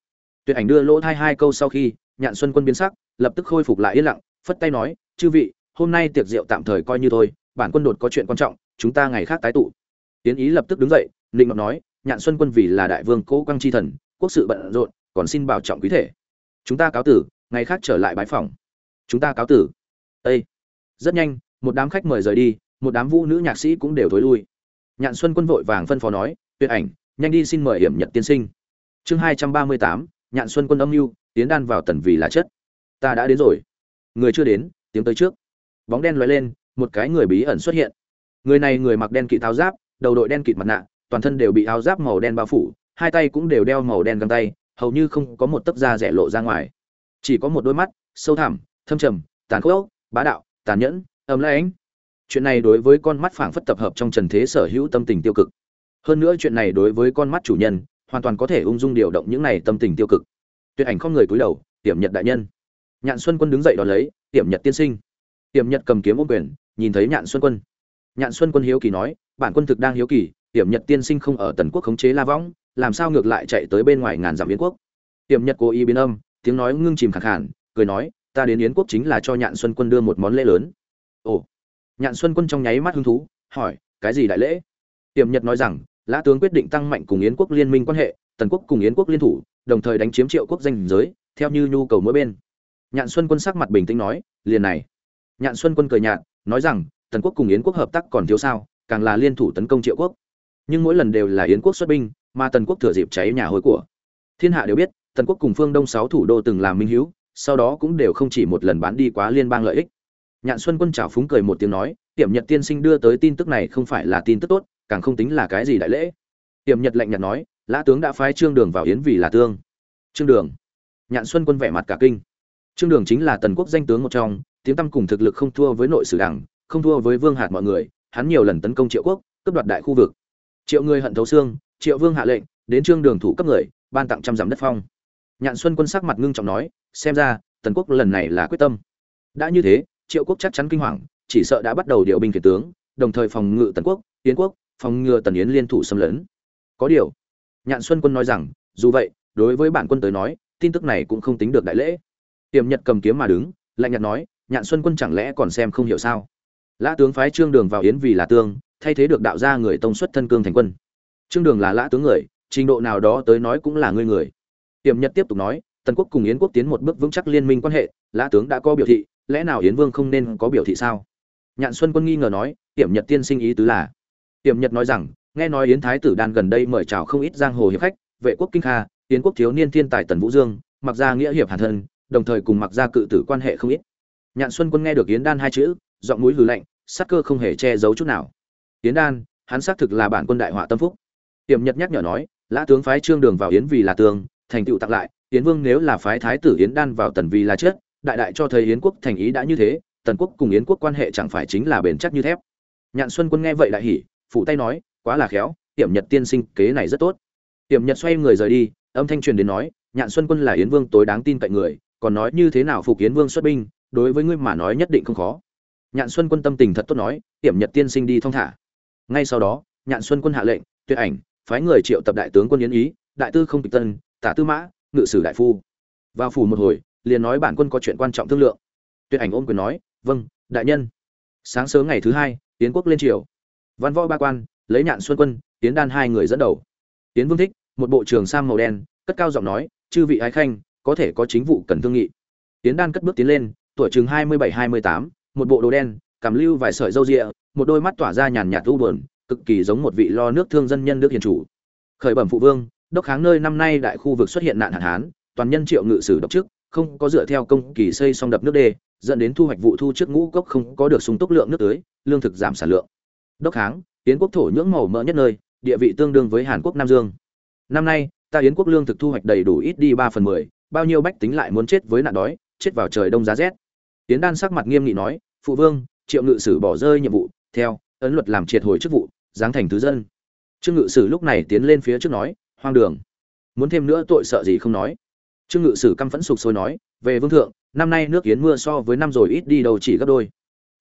S1: Tuyệt ảnh đưa lỗ thai hai câu sau khi, nhạn xuân quân biến sắc, lập tức khôi phục lại yên lặng, phất tay nói, chư vị, hôm nay tiệc rượu tạm thời coi như thôi, bản quân đột có chuyện quan trọng, chúng ta ngày khác tái tụ. Tiến ý lập tức đứng dậy định ngọc nói, nhạn xuân quân vì là đại vương cố quang chi thần, quốc sự bận rộn, còn xin bảo trọng quý thể. Chúng ta cáo tử, ngày khác trở lại bái phòng. Chúng ta cáo tử. Ê! rất nhanh, một đám khách mời rời đi một đám vũ nữ nhạc sĩ cũng đều thối lui. Nhạn xuân quân vội vàng phân phó nói, tuyệt ảnh, nhanh đi xin mời hiểm nhật tiên sinh. Chương hai trăm ba mươi tám, nhạn xuân quân âm mưu, tiến đan vào tần vì là chất. Ta đã đến rồi. Người chưa đến tiếng tới trước. Bóng đen lóe lên, một cái người bí ẩn xuất hiện. Người này người mặc đen kỵ tháo giáp, đầu đội đen kịt mặt nạ, toàn thân đều bị áo giáp màu đen bao phủ, hai tay cũng đều đeo màu đen găng tay, hầu như không có một tấc da rẻ lộ ra ngoài. Chỉ có một đôi mắt, sâu thẳm, thâm trầm, tàn khốc, bá đạo, tàn nhẫn ấm lãnh chuyện này đối với con mắt phảng phất tập hợp trong trần thế sở hữu tâm tình tiêu cực. Hơn nữa chuyện này đối với con mắt chủ nhân, hoàn toàn có thể ung dung điều động những này tâm tình tiêu cực. Tuyệt ảnh không người cúi đầu, tiểm nhật đại nhân. Nhạn xuân quân đứng dậy đón lấy, tiểm nhật tiên sinh. Tiểm nhật cầm kiếm ô quyền, nhìn thấy nhạn xuân quân. Nhạn xuân quân hiếu kỳ nói, bản quân thực đang hiếu kỳ, tiểm nhật tiên sinh không ở tần quốc khống chế la võng, làm sao ngược lại chạy tới bên ngoài ngàn dặm yến quốc? Tiểm nhật cố ý biến âm, tiếng nói ngưng chìm khẳng khản cười nói, ta đến yến quốc chính là cho nhạn xuân quân đưa một món lễ lớn. Ồ nhạn xuân quân trong nháy mắt hứng thú, hỏi, cái gì đại lễ? Tiềm nhật nói rằng, lã tướng quyết định tăng mạnh cùng yến quốc liên minh quan hệ, tần quốc cùng yến quốc liên thủ, đồng thời đánh chiếm triệu quốc danh giới, theo như nhu cầu mỗi bên. Nhạn xuân quân sắc mặt bình tĩnh nói, liền này. Nhạn xuân quân cười nhạt, nói rằng, tần quốc cùng yến quốc hợp tác còn thiếu sao, càng là liên thủ tấn công triệu quốc. Nhưng mỗi lần đều là yến quốc xuất binh, mà tần quốc thừa dịp cháy nhà hối của. Thiên hạ đều biết, tần quốc cùng phương đông sáu thủ đô từng làm minh hữu sau đó cũng đều không chỉ một lần bán đi quá liên bang lợi ích nhạn xuân quân trào phúng cười một tiếng nói tiệm nhật tiên sinh đưa tới tin tức này không phải là tin tức tốt, càng không tính là cái gì đại lễ. Tiệm nhật lạnh nhạt nói, lã tướng đã phái trương đường vào yến vì là tương. Trương đường. Nhạn xuân quân vẻ mặt cả kinh. Trương đường chính là tần quốc danh tướng một trong, tiếng tăm cùng thực lực không thua với nội sử đảng, không thua với vương hạt mọi người, hắn nhiều lần tấn công triệu quốc, cướp đoạt đại khu vực. Triệu người hận thấu xương, triệu vương hạ lệnh, đến trương đường thủ cấp người, ban tặng trăm dặm đất phong. Nhạn xuân quân sắc mặt ngưng trọng nói, xem ra, tần quốc lần này là quyết tâm. Đã như thế triệu quốc chắc chắn kinh hoàng, chỉ sợ đã bắt đầu điều binh khiển tướng, đồng thời phòng ngự tần quốc tiến quốc, phòng ngừa tần yến liên thủ xâm lấn. Có điều, nhạn xuân quân nói rằng, dù vậy, đối với bản quân tới nói, tin tức này cũng không tính được đại lễ. Tiềm nhật cầm kiếm mà đứng, lạnh nhạt nói, nhạn xuân quân chẳng lẽ còn xem không hiểu sao? Lã tướng phái trương đường vào yến vì là tương, thay thế được đạo gia người tông xuất thân cương thành quân. Trương đường là lã tướng người, trình độ nào đó tới nói cũng là ngươi người. Tiềm nhật tiếp tục nói, tần quốc cùng yến quốc tiến một bước vững chắc liên minh quan hệ, lã tướng đã có biểu thị lẽ nào yến vương không nên có biểu thị sao? Nhạn xuân quân nghi ngờ nói, Tiểm nhật tiên sinh ý tứ là? Tiểm nhật nói rằng, nghe nói yến thái tử đan gần đây mời chào không ít giang hồ hiệp khách, vệ quốc kinh kha, yến quốc thiếu niên thiên tài tần vũ dương, mặc ra nghĩa hiệp hàn thân, đồng thời cùng mặc ra cự tử quan hệ không ít. Nhạn xuân quân nghe được yến đan hai chữ, giọng mũi hừ lạnh, sắc cơ không hề che giấu chút nào. Yến đan, hắn xác thực là bản quân đại họa tâm phúc. Tiểm nhật nhắc nhở nói, lã tướng phái trương đường vào yến vì là tường, thành tựu tặng lại, yến vương nếu là phái thái tử yến đan vào tần vì là chết đại đại cho thấy yến quốc thành ý đã như thế, tần quốc cùng yến quốc quan hệ chẳng phải chính là bền chắc như thép. Nhạn xuân quân nghe vậy đại hỉ phụ tay nói, quá là khéo tiệm nhật tiên sinh, kế này rất tốt. Tiệm nhật xoay người rời đi, âm thanh truyền đến nói, nhạn xuân quân là yến vương tối đáng tin cậy người, còn nói như thế nào phục yến vương xuất binh, đối với ngươi mà nói nhất định không khó. Nhạn xuân quân tâm tình thật tốt nói tiệm nhật tiên sinh đi thong thả. Ngay sau đó, nhạn xuân quân hạ lệnh, tuyệt ảnh, phái người triệu tập đại tướng quân yến ý, đại tư không kịch tân, tả tư mã, ngự sử đại phu. Vào phủ một hồi liền nói bản quân có chuyện quan trọng thương lượng. Tuyệt ảnh ôm quyền nói vâng đại nhân. Sáng sớm ngày thứ hai tiến quốc lên triều. Văn võ ba quan, lấy nhạn xuân quân tiến đan hai người dẫn đầu. Tiến vương thích, một bộ trường sam màu đen, cất cao giọng nói, chư vị ái khanh, có thể có chính vụ cần thương nghị. Tiến đan cất bước tiến lên, tuổi chừng hai mươi bảy, hai mươi tám, một bộ đồ đen cảm lưu vài sợi râu rịa, một đôi mắt tỏa ra nhàn nhạt u buồn, cực kỳ giống một vị lo nước thương dân nhân nước hiền chủ. Khởi bẩm phụ vương, đốc kháng nơi năm nay đại khu vực xuất hiện nạn hạn hán, toàn nhân triệu ngự sử độc chức không có dựa theo công kỳ xây xong đập nước đê, dẫn đến thu hoạch vụ thu trước ngũ cốc không có được sung túc lượng nước tưới, lương thực giảm sản lượng. Đốc kháng yến quốc thổ nhưỡng màu mỡ nhất nơi, địa vị tương đương với hàn quốc nam dương. Năm nay, ta yến quốc lương thực thu hoạch đầy đủ ít đi ba phần mười, bao nhiêu bách tính lại muốn chết với nạn đói, chết vào trời đông giá rét. Tiến đan sắc mặt nghiêm nghị nói, phụ vương, triệu ngự sử bỏ rơi nhiệm vụ, theo, ấn luật làm triệt hồi chức vụ, giáng thành thứ dân. Trương ngự sử lúc này tiến lên phía trước nói, hoang đường. Muốn thêm nữa tội sợ gì không nói trương ngự sử căm phẫn sục sôi nói, về vương thượng, năm nay nước yến mưa so với năm rồi ít đi đâu chỉ gấp đôi.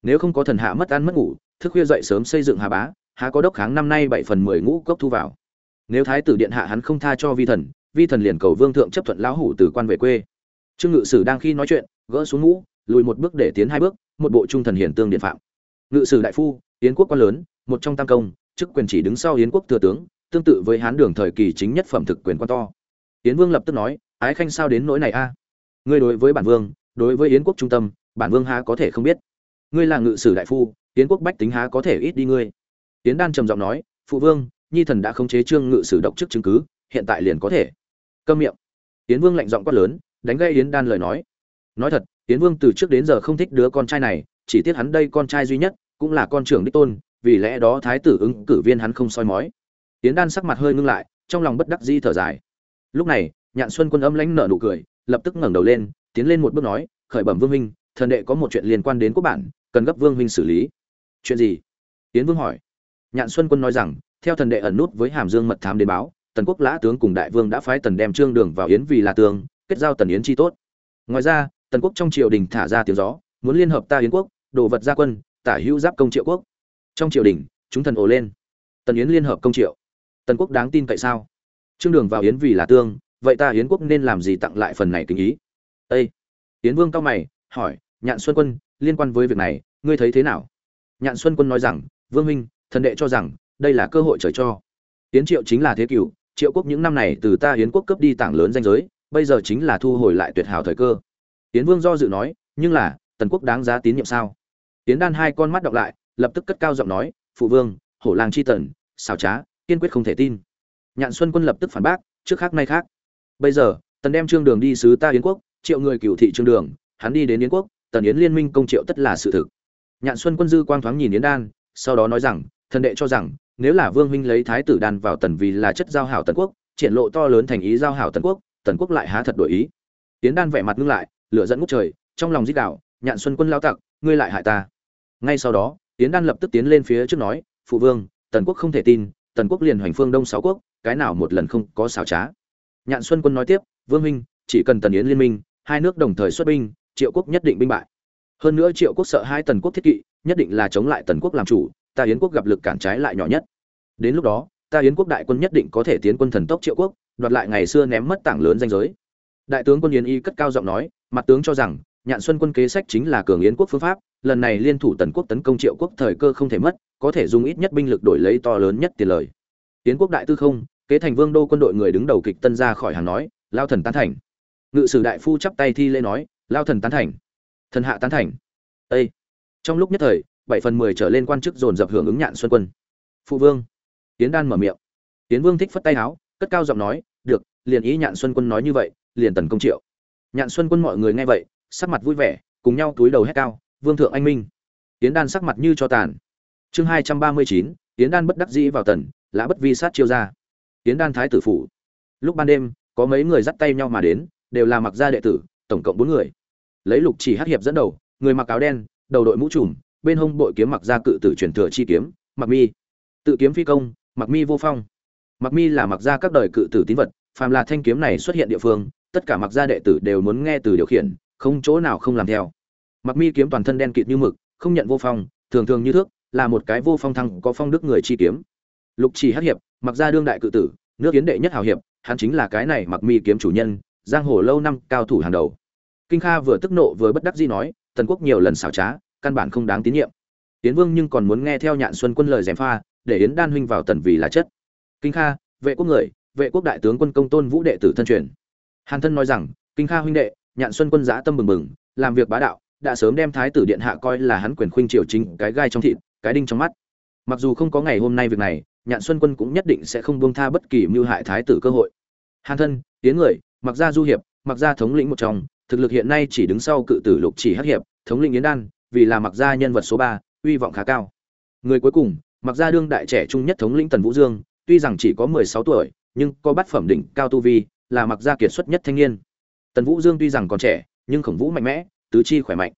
S1: Nếu không có thần hạ mất ăn mất ngủ, thức khuya dậy sớm xây dựng hà bá, há có đốc kháng năm nay bảy phần mười ngũ cốc thu vào. Nếu thái tử điện hạ hắn không tha cho vi thần vi thần liền cầu vương thượng chấp thuận lão hủ từ quan về quê. Trương ngự sử đang khi nói chuyện, gỡ xuống mũ, lùi một bước để tiến hai bước, một bộ trung thần hiển tương điện phạm. Ngự sử đại phu, yến quốc quan lớn, một trong tam công, chức quyền chỉ đứng sau yến quốc thừa tướng, tương tự với hán đường thời kỳ chính nhất phẩm thực quyền quan to. Yến vương lập tức nói ái khanh sao đến nỗi này a? Ngươi đối với bản vương, đối với yến quốc trung tâm, bản vương há có thể không biết. Ngươi là ngự sử đại phu, yến quốc bách tính há có thể ít đi ngươi? Yến đan trầm giọng nói, phụ vương, nhi thần đã khống chế trương ngự sử độc chức chứng cứ, hiện tại liền có thể. Câm miệng. Yến vương lạnh giọng quát lớn, đánh gây yến đan lời nói. Nói thật, yến vương từ trước đến giờ không thích đứa con trai này, chỉ tiếc hắn đây con trai duy nhất, cũng là con trưởng đích tôn, vì lẽ đó thái tử ứng cử viên hắn không soi mói. Yến đan sắc mặt hơi ngưng lại, trong lòng bất đắc dĩ thở dài. Lúc này nhạn xuân quân âm lãnh nở nụ cười, lập tức ngẩng đầu lên, tiến lên một bước nói, khởi bẩm vương huynh, thần đệ có một chuyện liên quan đến quốc bản, cần gấp vương huynh xử lý. Chuyện gì? Tiến vương hỏi. Nhạn xuân quân nói rằng, theo thần đệ ẩn nút với hàm dương mật thám đến báo, tần quốc lã tướng cùng đại vương đã phái tần đem trương đường vào yến vì là tường, kết giao tần yến chi tốt. Ngoài ra, tần quốc trong triều đình thả ra tiếng gió, muốn liên hợp ta yến quốc, đồ vật gia quân, tả hữu giáp công triệu quốc. Trong triều đình, chúng thần ồ lên. Tần yến liên hợp công triệu. Tần quốc đáng tin cậy sao? Trương đường vào yến vì là tương vậy ta yến quốc nên làm gì tặng lại phần này kính ý? Ây yến vương cao mày, hỏi, nhạn xuân quân, liên quan với việc này, ngươi thấy thế nào? Nhạn xuân quân nói rằng, vương minh, thần đệ cho rằng, đây là cơ hội trời cho. Yến triệu chính là thế cựu triệu quốc những năm này từ ta yến quốc cấp đi tảng lớn danh giới, bây giờ chính là thu hồi lại tuyệt hảo thời cơ. Yến vương do dự nói, nhưng là, tần quốc đáng giá tín nhiệm sao? Yến đan hai con mắt đọc lại, lập tức cất cao giọng nói, phụ vương, hổ lang chi tần, xảo trá, kiên quyết không thể tin. Nhạn xuân quân lập tức phản bác, trước khác nay khác bây giờ, tần đem trương đường đi sứ ta yến quốc, triệu người cựu thị trương đường, hắn đi đến yến quốc, tần yến liên minh công triệu tất là sự thực. Nhạn xuân quân dư quang thoáng nhìn yến đan, sau đó nói rằng, thần đệ cho rằng, nếu là vương huynh lấy thái tử đan vào tần vì là chất giao hảo tần quốc, triển lộ to lớn thành ý giao hảo tần quốc tần quốc lại há thật đổi ý. Yến đan vẻ mặt ngưng lại, lửa dẫn ngút trời, trong lòng dích đạo nhạn xuân quân lao tặc, ngươi lại hại ta. Ngay sau đó, yến đan lập tức tiến lên phía trước nói, phụ vương, tần quốc không thể tin, tần quốc liền hoành phương đông sáu quốc, cái nào một lần không có xảo trá? Nhạn xuân quân nói tiếp, vương huynh, chỉ cần tần yến liên minh, hai nước đồng thời xuất binh, triệu quốc nhất định binh bại. Hơn nữa triệu quốc sợ hai tần quốc thiết kỵ, nhất định là chống lại tần quốc làm chủ, ta yến quốc gặp lực cản trái lại nhỏ nhất. Đến lúc đó, ta yến quốc đại quân nhất định có thể tiến quân thần tốc triệu quốc, đoạt lại ngày xưa ném mất tảng lớn danh giới. Đại tướng quân yến y cất cao giọng nói, mặt tướng cho rằng, nhạn xuân quân kế sách chính là cường yến quốc phương pháp, lần này liên thủ tần quốc tấn công triệu quốc thời cơ không thể mất, có thể dùng ít nhất binh lực đổi lấy to lớn nhất tiền lời. Yến quốc đại tư không kế thành vương đô quân đội người đứng đầu kịch tân ra khỏi hàng nói, lao thần tán thành. Ngự sử đại phu chắp tay thi lễ nói, lao thần tán thành. Thần hạ tán thành. Ây trong lúc nhất thời, bảy phần mười trở lên quan chức dồn dập hưởng ứng nhạn xuân quân. Phụ vương. Tiến đan mở miệng. Tiến vương thích phất tay áo, cất cao giọng nói, được, liền ý nhạn xuân quân nói như vậy, liền tần công triệu. Nhạn xuân quân mọi người nghe vậy, sắc mặt vui vẻ, cùng nhau túi đầu hét cao, vương thượng anh minh. Tiến đan sắc mặt như cho tàn. Chương hai trăm ba mươi chín tiến đan bất đắc dĩ vào tần, lã bất vi sát chiêu ra yến đan thái tử phủ. Lúc ban đêm, có mấy người dắt tay nhau mà đến, đều là mặc gia đệ tử, tổng cộng bốn người. Lấy lục chỉ hát hiệp dẫn đầu, người mặc áo đen, đầu đội mũ trùm, bên hông bội kiếm mặc gia cự tử truyền thừa chi kiếm, mặc mi. Tự kiếm phi công, mặc mi vô phong. Mặc mi là mặc gia các đời cự tử tín vật, phàm là thanh kiếm này xuất hiện địa phương, tất cả mặc gia đệ tử đều muốn nghe từ điều khiển, không chỗ nào không làm theo. Mặc mi kiếm toàn thân đen kịt như mực, không nhận vô phong, thường thường như thước, là một cái vô phong thăng có phong đức người chi kiếm. Lục chỉ hát hiệp mặc gia đương đại cự tử, nước kiến đệ nhất hào hiệp, hắn chính là cái này mặc mi kiếm chủ nhân, giang hồ lâu năm cao thủ hàng đầu. Kinh kha vừa tức nộ vừa bất đắc dĩ nói, tần quốc nhiều lần xảo trá, căn bản không đáng tín nhiệm. Tiến vương nhưng còn muốn nghe theo nhạn xuân quân lời gièm pha, để yến đan huynh vào tần vì là chất. Kinh kha, vệ quốc người, vệ quốc đại tướng quân công tôn vũ đệ tử thân truyền. Hàn thân nói rằng, kinh kha huynh đệ, nhạn xuân quân giã tâm bừng bừng, làm việc bá đạo, đã sớm đem thái tử điện hạ coi là hắn quyền khuynh triều chính, cái gai trong thịt, cái đinh trong mắt mặc dù không có ngày hôm nay việc này, nhạn xuân quân cũng nhất định sẽ không buông tha bất kỳ mưu hại thái tử cơ hội. Hàn thân tiến người, mặc ra du hiệp, mặc ra thống lĩnh một trong, thực lực hiện nay chỉ đứng sau cự tử lục chỉ hắc hiệp, thống lĩnh yến đan, vì là mặc gia nhân vật số ba, uy vọng khá cao. Người cuối cùng, mặc gia đương đại trẻ trung nhất thống lĩnh tần vũ dương, tuy rằng chỉ có mười sáu tuổi, nhưng có bát phẩm đỉnh cao tu vi, là mặc gia kiệt xuất nhất thanh niên. Tần vũ dương tuy rằng còn trẻ, nhưng khổng vũ mạnh mẽ, tứ chi khỏe mạnh.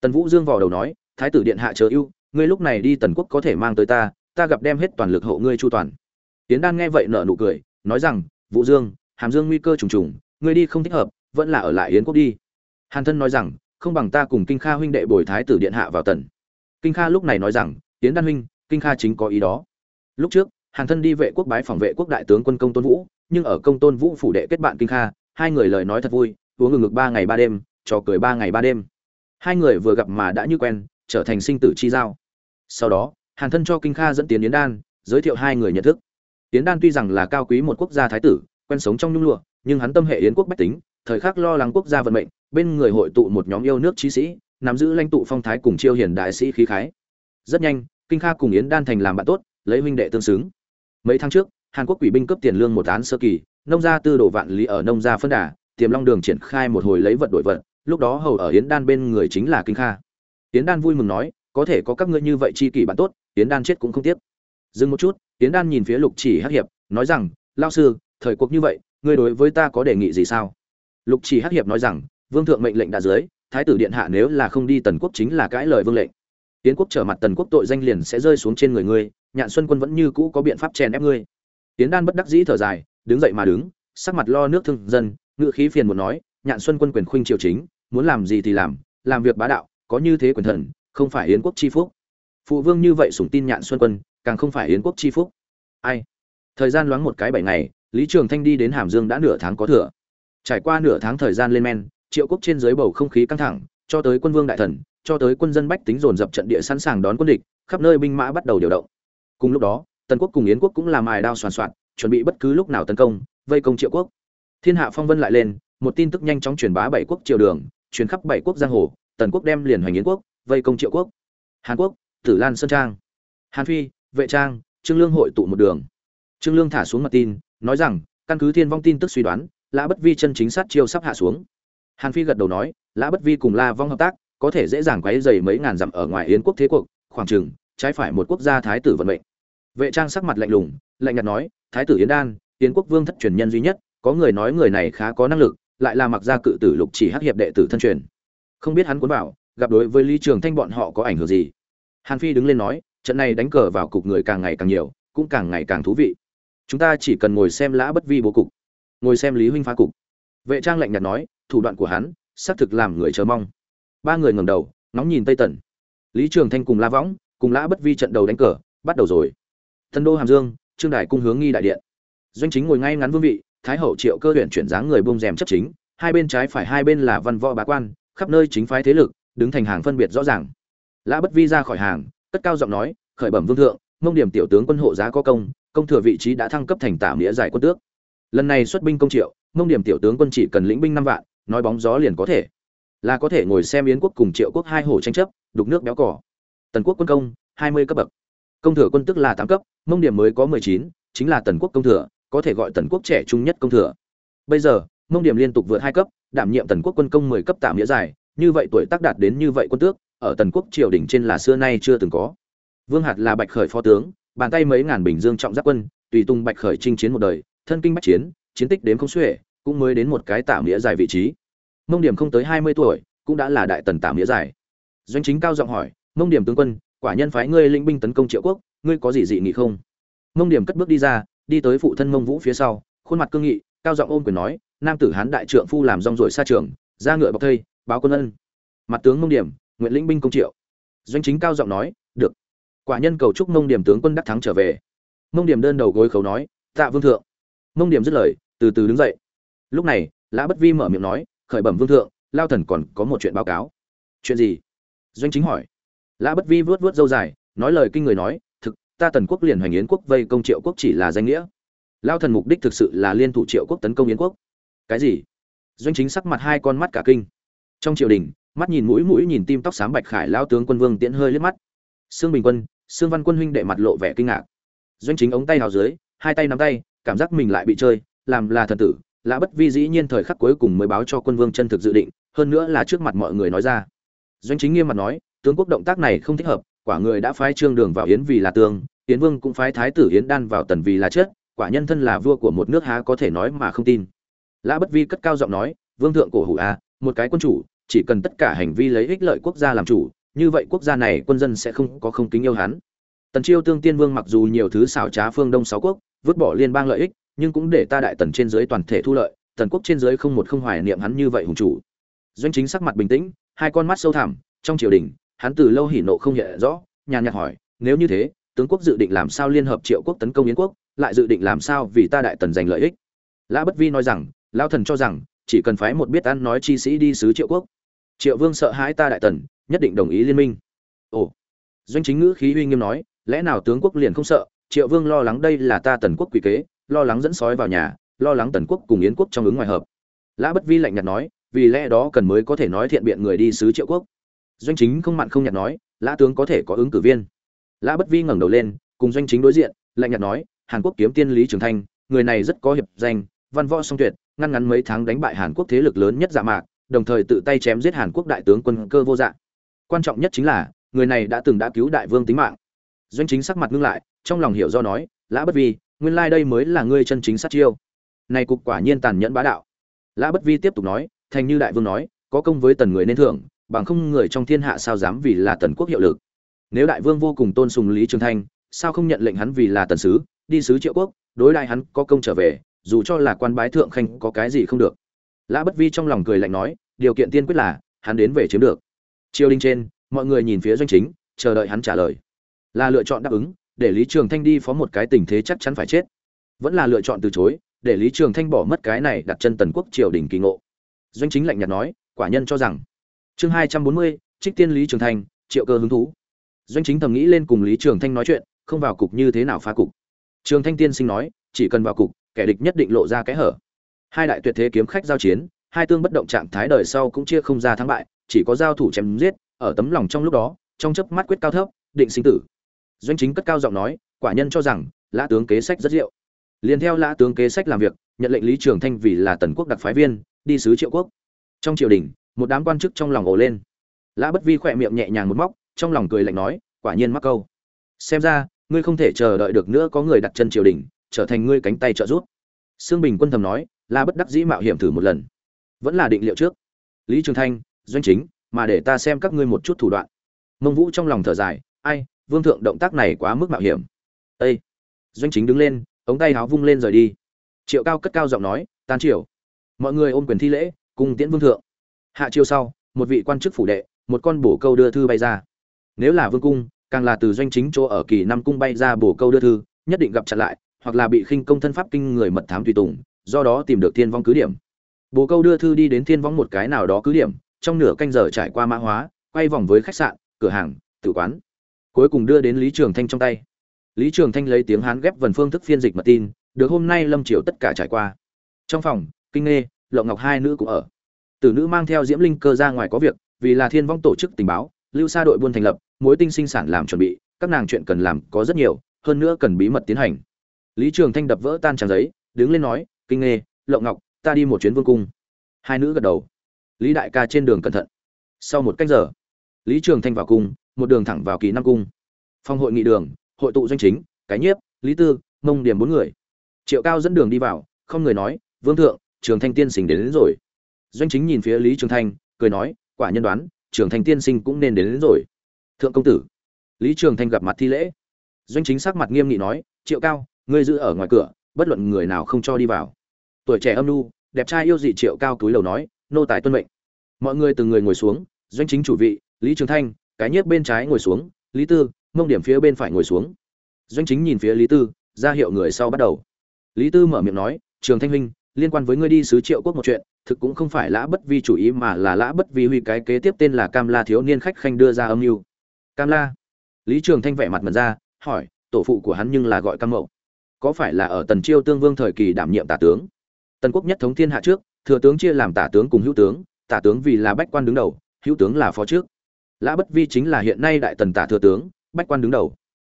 S1: Tần vũ dương vò đầu nói, thái tử điện hạ chờ ưu ngươi lúc này đi tần quốc có thể mang tới ta ta gặp đem hết toàn lực hộ ngươi chu toàn. Tiến đan nghe vậy nở nụ cười, nói rằng, vũ dương, hàm dương nguy cơ trùng trùng, ngươi đi không thích hợp, vẫn là ở lại yến quốc đi. Hàn thân nói rằng, không bằng ta cùng kinh kha huynh đệ bồi thái tử điện hạ vào tần. Kinh kha lúc này nói rằng, tiến đan huynh, kinh kha chính có ý đó. Lúc trước, hàn thân đi vệ quốc bái phòng vệ quốc đại tướng quân công tôn vũ, nhưng ở công tôn vũ phủ đệ kết bạn kinh kha, hai người lời nói thật vui, uống ngừng ngực ba ngày ba đêm, trò cười ba ngày ba đêm. Hai người vừa gặp mà đã như quen, trở thành sinh tử chi giao sau đó, hàn thân cho kinh kha dẫn tiến yến đan, giới thiệu hai người nhận thức. Yến đan tuy rằng là cao quý một quốc gia thái tử, quen sống trong nhung lụa, nhưng hắn tâm hệ yến quốc bách tính, thời khắc lo lắng quốc gia vận mệnh, bên người hội tụ một nhóm yêu nước trí sĩ, nắm giữ lãnh tụ phong thái cùng chiêu hiền đại sĩ khí khái. Rất nhanh, kinh kha cùng yến đan thành làm bạn tốt, lấy huynh đệ tương xứng. Mấy tháng trước, hàn quốc quỷ binh cấp tiền lương một án sơ kỳ, nông gia tư đồ vạn lý ở nông gia phân đà, tiềm long đường triển khai một hồi lấy vật đổi vật, lúc đó hầu ở yến đan bên người chính là kinh kha. Yến đan vui mừng nói có thể có các ngươi như vậy chi kỷ bạn tốt tiến đan chết cũng không tiếc. Dừng một chút tiến đan nhìn phía lục chỉ hắc hiệp, nói rằng lao sư, thời cuộc như vậy, ngươi đối với ta có đề nghị gì sao? Lục chỉ hắc hiệp nói rằng, vương thượng mệnh lệnh đã dưới, thái tử điện hạ nếu là không đi tần quốc chính là cãi lời vương lệnh. Tiến quốc trở mặt tần quốc tội danh liền sẽ rơi xuống trên người ngươi, nhạn xuân quân vẫn như cũ có biện pháp chèn ép ngươi. Tiến đan bất đắc dĩ thở dài, đứng dậy mà đứng, sắc mặt lo nước thương dân ngự khí phiền muốn nói, nhạn xuân quân quyền khuynh triều chính, muốn làm gì thì làm làm việc bá đạo, có như thế quyền thần không phải yến quốc chi phúc. Phụ vương như vậy sủng tin nhạn xuân quân, càng không phải yến quốc chi phúc. Ai? Thời gian loáng một cái bảy ngày, lý trường thanh đi đến hàm dương đã nửa tháng có thừa. Trải qua nửa tháng thời gian lên men, triệu quốc trên dưới bầu không khí căng thẳng, cho tới quân vương đại thần, cho tới quân dân bách tính dồn dập trận địa sẵn sàng đón quân địch, khắp nơi binh mã bắt đầu điều động. Cùng lúc đó, tần quốc cùng yến quốc cũng làm ài đao soàn soạn, chuẩn bị bất cứ lúc nào tấn công, vây công triệu quốc. Thiên hạ phong vân lại lên, một tin tức nhanh chóng truyền bá bảy quốc triều đường, truyền khắp bảy quốc giang hồ, tần quốc đem liền hoành yến quốc vây công triệu quốc, hàn quốc, tử lan sơn trang. Hàn phi, vệ trang, trương lương hội tụ một đường. Trương lương thả xuống mặt tin, nói rằng, căn cứ thiên vong tin tức suy đoán, lã bất vi chân chính sát chiêu sắp hạ xuống. Hàn phi gật đầu nói, lã bất vi cùng la vong hợp tác, có thể dễ dàng quấy dày mấy ngàn dặm ở ngoài yến quốc thế cuộc, khoảng chừng, trái phải một quốc gia thái tử vận mệnh. Vệ trang sắc mặt lạnh lùng, lạnh nhạt nói, thái tử yến đan, yến quốc vương thất truyền nhân duy nhất, có người nói người này khá có năng lực, lại là mặc gia cự tử lục chỉ hắc hiệp đệ tử thân truyền. Không biết hắn cuốn vào gặp đối với lý trường thanh bọn họ có ảnh hưởng gì? Hàn phi đứng lên nói, trận này đánh cờ vào cục người càng ngày càng nhiều, cũng càng ngày càng thú vị. Chúng ta chỉ cần ngồi xem lã bất vi bố cục, ngồi xem lý huynh phá cục. Vệ trang lạnh nhạt nói, thủ đoạn của hắn, xác thực làm người chờ mong. Ba người ngẩng đầu nóng nhìn tây tần. Lý trường thanh cùng la võng, cùng lã bất vi trận đầu đánh cờ, bắt đầu rồi. Thần đô hàm dương, trương đài cung hướng nghi đại điện. Doanh chính ngồi ngay ngắn vương vị, thái hậu triệu cơ huyện chuyển dáng người bông rèm chấp chính, hai bên trái phải hai bên là văn võ bá quan, khắp nơi chính phái thế lực đứng thành hàng phân biệt rõ ràng. Lã bất vi ra khỏi hàng, cất cao giọng nói, khởi bẩm vương thượng, mông điểm tiểu tướng quân hộ giá có công công thừa vị trí đã thăng cấp thành tả nghĩa giải quân tước. Lần này xuất binh công triệu, mông điểm tiểu tướng quân chỉ cần lĩnh binh năm vạn, nói bóng gió liền có thể. Là có thể ngồi xem yến quốc cùng triệu quốc hai hồ tranh chấp, đục nước béo cỏ tần quốc quân công, hai mươi cấp bậc. Công thừa quân tức là tám cấp, mông điểm mới có mười chín, chính là tần quốc công thừa, có thể gọi tần quốc trẻ trung nhất công thừa. Bây giờ, mông điểm liên tục vượt hai cấp, đảm nhiệm tần quốc quân công mười cấp tạm nghĩa giải như vậy tuổi tác đạt đến như vậy quân tước, ở tần quốc triều đình trên là xưa nay chưa từng có. Vương hạt là bạch khởi phó tướng, bàn tay mấy ngàn bình dương trọng giáp quân, tùy tung bạch khởi chinh chiến một đời, thân kinh bách chiến chiến tích đếm không xuể, cũng mới đến một cái tạm nghĩa giải vị trí. Mông điểm không tới hai mươi tuổi, cũng đã là đại tần tạm nghĩa giải doanh chính cao giọng hỏi, mông điểm tướng quân, quả nhân phái ngươi lĩnh binh tấn công triệu quốc, ngươi có gì dị nghị không? Mông điểm cất bước đi ra, đi tới phụ thân mông vũ phía sau, khuôn mặt cương nghị, cao giọng ôm quyền nói, nam tử hán đại trượng phu làm rong ruổi xa trường ra ngựa bọc thây báo quân ân. Mặt tướng mông điểm, nguyện lĩnh binh công triệu. Doanh chính cao giọng nói, được. Quả nhân cầu chúc mông điểm tướng quân đắc thắng trở về. Mông điểm đơn đầu gối khấu nói, tạ vương thượng. Mông điểm dứt lời, từ từ đứng dậy. Lúc này, lã bất vi mở miệng nói, khởi bẩm vương thượng, lao thần còn có một chuyện báo cáo. Chuyện gì? Doanh chính hỏi. Lã bất vi vớt vớt dâu dài, nói lời kinh người nói, thực, ta tần quốc liền hoành yến quốc vây công triệu quốc chỉ là danh nghĩa. Lao thần mục đích thực sự là liên thủ triệu quốc tấn công yến quốc. Cái gì? Doanh chính sắc mặt hai con mắt cả kinh trong triều đình, mắt nhìn mũi mũi nhìn tim tóc xám bạch khải lao tướng quân vương tiễn hơi liếc mắt. Sương bình quân, sương văn quân huynh đệ mặt lộ vẻ kinh ngạc. Doanh chính ống tay hào dưới, hai tay nắm tay, cảm giác mình lại bị chơi, làm là thần tử, lã bất vi dĩ nhiên thời khắc cuối cùng mới báo cho quân vương chân thực dự định, hơn nữa là trước mặt mọi người nói ra. Doanh chính nghiêm mặt nói, tướng quốc động tác này không thích hợp, quả người đã phái trương đường vào yến vì là tương yến vương cũng phái thái tử yến đan vào tần vì là chết, quả nhân thân là vua của một nước há có thể nói mà không tin. Lã bất vi cất cao giọng nói, vương thượng cổ hủ a một cái quân chủ chỉ cần tất cả hành vi lấy ích lợi quốc gia làm chủ, như vậy quốc gia này quân dân sẽ không có không kính yêu hắn. Tần chiêu tương tiên vương mặc dù nhiều thứ xảo trá phương đông sáu quốc, vứt bỏ liên bang lợi ích, nhưng cũng để ta đại tần trên dưới toàn thể thu lợi, tần quốc trên dưới không một không hoài niệm hắn như vậy hùng chủ. Doanh chính sắc mặt bình tĩnh, hai con mắt sâu thẳm, trong triều đình, hắn từ lâu hỉ nộ không hiện rõ, nhàn nhạt hỏi, nếu như thế, tướng quốc dự định làm sao liên hợp triệu quốc tấn công yến quốc, lại dự định làm sao vì ta đại tần giành lợi ích? Lã bất vi nói rằng lao thần cho rằng, chỉ cần phái một biết ăn nói chi sĩ đi sứ triệu quốc triệu vương sợ hãi ta đại tần, nhất định đồng ý liên minh. Ồ. Doanh chính ngữ khí uy nghiêm nói, lẽ nào tướng quốc liền không sợ? Triệu vương lo lắng đây là ta tần quốc quỷ kế, lo lắng dẫn sói vào nhà, lo lắng tần quốc cùng yến quốc trong ứng ngoài hợp. Lã bất vi lạnh nhạt nói, vì lẽ đó cần mới có thể nói thiện biện người đi sứ triệu quốc. Doanh chính không mặn không nhạt nói, lã tướng có thể có ứng cử viên. Lã bất vi ngẩng đầu lên, cùng doanh chính đối diện, lạnh nhạt nói, hàn quốc kiếm tiên lý trường thanh, người này rất có hiệp danh, văn võ song tuyệt, ngăn ngắn mấy tháng đánh bại hàn quốc thế lực lớn nhất dạ mạc đồng thời tự tay chém giết hàn quốc đại tướng quân cơ vô dạng quan trọng nhất chính là, người này đã từng đã cứu đại vương tính mạng. Doanh chính sắc mặt ngưng lại, trong lòng hiểu do nói, lã bất vi, nguyên lai đây mới là ngươi chân chính sát chiêu. Này cục quả nhiên tàn nhẫn bá đạo. Lã bất vi tiếp tục nói, thành như đại vương nói, có công với tần người nên thưởng, bằng không người trong thiên hạ sao dám vì là tần quốc hiệu lực. Nếu đại vương vô cùng tôn sùng lý trường thanh, sao không nhận lệnh hắn vì là tần sứ, đi sứ triệu quốc, đối đại hắn có công trở về, dù cho là quan bái thượng khanh có cái gì không được lã bất vi trong lòng cười lạnh nói, điều kiện tiên quyết là, hắn đến về chiếm được. Triều đình trên, mọi người nhìn phía doanh chính, chờ đợi hắn trả lời. Là lựa chọn đáp ứng, để lý trường thanh đi phó một cái tình thế chắc chắn phải chết. Vẫn là lựa chọn từ chối, để lý trường thanh bỏ mất cái này đặt chân tần quốc triều đình kỳ ngộ. Doanh chính lạnh nhạt nói, quả nhân cho rằng. Chương hai trăm bốn mươi, trích tiên lý trường thanh, triệu cơ hứng thú. Doanh chính thầm nghĩ lên cùng lý trường thanh nói chuyện, không vào cục như thế nào phá cục. Trường thanh tiên sinh nói, chỉ cần vào cục, kẻ địch nhất định lộ ra cái hở hai đại tuyệt thế kiếm khách giao chiến, hai tương bất động trạng thái đời sau cũng chia không ra thắng bại, chỉ có giao thủ chém giết, ở tấm lòng trong lúc đó, trong chớp mắt quyết cao thấp, định sinh tử. Doanh chính cất cao giọng nói, quả nhân cho rằng, lã tướng kế sách rất diệu. Liền theo lã tướng kế sách làm việc, nhận lệnh lý trường thanh vì là tần quốc đặc phái viên, đi sứ triệu quốc. Trong triều đình, một đám quan chức trong lòng ồ lên. Lã bất vi khỏe miệng nhẹ nhàng một móc, trong lòng cười lạnh nói, quả nhiên mắc câu. Xem ra, ngươi không thể chờ đợi được nữa có người đặt chân triều đình, trở thành ngươi cánh tay trợ giúp. Sương bình quân thầm nói là bất đắc dĩ mạo hiểm thử một lần. Vẫn là định liệu trước. Lý trường thanh, doanh chính, mà để ta xem các ngươi một chút thủ đoạn. Mông vũ trong lòng thở dài, ai, vương thượng động tác này quá mức mạo hiểm. Â doanh chính đứng lên, ống tay áo vung lên rời đi. Triệu cao cất cao giọng nói tan triều. Mọi người ôm quyền thi lễ, cùng tiễn vương thượng. Hạ chiêu sau, một vị quan chức phủ đệ, một con bổ câu đưa thư bay ra. Nếu là vương cung, càng là từ doanh chính chỗ ở kỳ năm cung bay ra bổ câu đưa thư, nhất định gặp chặn lại, hoặc là bị khinh công thân pháp kinh người mật thám tùy tùng do đó tìm được thiên vong cứ điểm. Bồ câu đưa thư đi đến thiên vong một cái nào đó cứ điểm, trong nửa canh giờ trải qua mã hóa, quay vòng với khách sạn, cửa hàng, tử quán. Cuối cùng đưa đến lý trường thanh trong tay. Lý trường thanh lấy tiếng hán ghép vần phương thức phiên dịch mật tin, được hôm nay lâm triều tất cả trải qua. Trong phòng, kinh nghê, lộng ngọc hai nữ cũng ở. Tử nữ mang theo diễm linh cơ ra ngoài có việc, vì là thiên vong tổ chức tình báo, lưu xa đội buôn thành lập, mối tinh sinh sản làm chuẩn bị, các nàng chuyện cần làm có rất nhiều, hơn nữa cần bí mật tiến hành. Lý trường thanh đập vỡ tan trang giấy, đứng lên nói kinh nghê lộng ngọc ta đi một chuyến vương cung. Hai nữ gật đầu. Lý đại ca trên đường cẩn thận. Sau một cách giờ lý trường thanh vào cung một đường thẳng vào kỳ năm cung. Phòng hội nghị đường hội tụ doanh chính cái nhiếp lý tư mông điểm bốn người. Triệu cao dẫn đường đi vào không người nói vương thượng trường thanh tiên sinh đến, đến rồi. Doanh chính nhìn phía lý trường thanh cười nói quả nhân đoán trường thanh tiên sinh cũng nên đến, đến rồi. Thượng công tử. Lý trường thanh gặp mặt thi lễ. Doanh chính sắc mặt nghiêm nghị nói triệu cao ngươi giữ ở ngoài cửa bất luận người nào không cho đi vào. Tuổi trẻ âm nu, đẹp trai yêu dị triệu cao túi lầu nói, nô tài tuân mệnh. Mọi người từng người ngồi xuống, doanh chính chủ vị, lý trường thanh, cái nhiếp bên trái ngồi xuống, lý tư, mông điểm phía bên phải ngồi xuống. Doanh chính nhìn phía lý tư, ra hiệu người sau bắt đầu. Lý tư mở miệng nói, trường thanh huynh, liên quan với ngươi đi sứ triệu quốc một chuyện, thực cũng không phải lã bất vi chủ ý mà là lã bất vi huy cái kế tiếp tên là cam la thiếu niên khách khanh đưa ra âm mưu. Cam la? Lý trường thanh vẻ mặt mật ra, hỏi, tổ phụ của hắn nhưng là gọi cam mậu có phải là ở tần chiêu tương vương thời kỳ đảm nhiệm tả tướng? Tần quốc nhất thống thiên hạ trước, thừa tướng chia làm tả tướng cùng hữu tướng, tả tướng vì là bách quan đứng đầu, hữu tướng là phó trước. Lã bất vi chính là hiện nay đại tần tả thừa tướng, bách quan đứng đầu.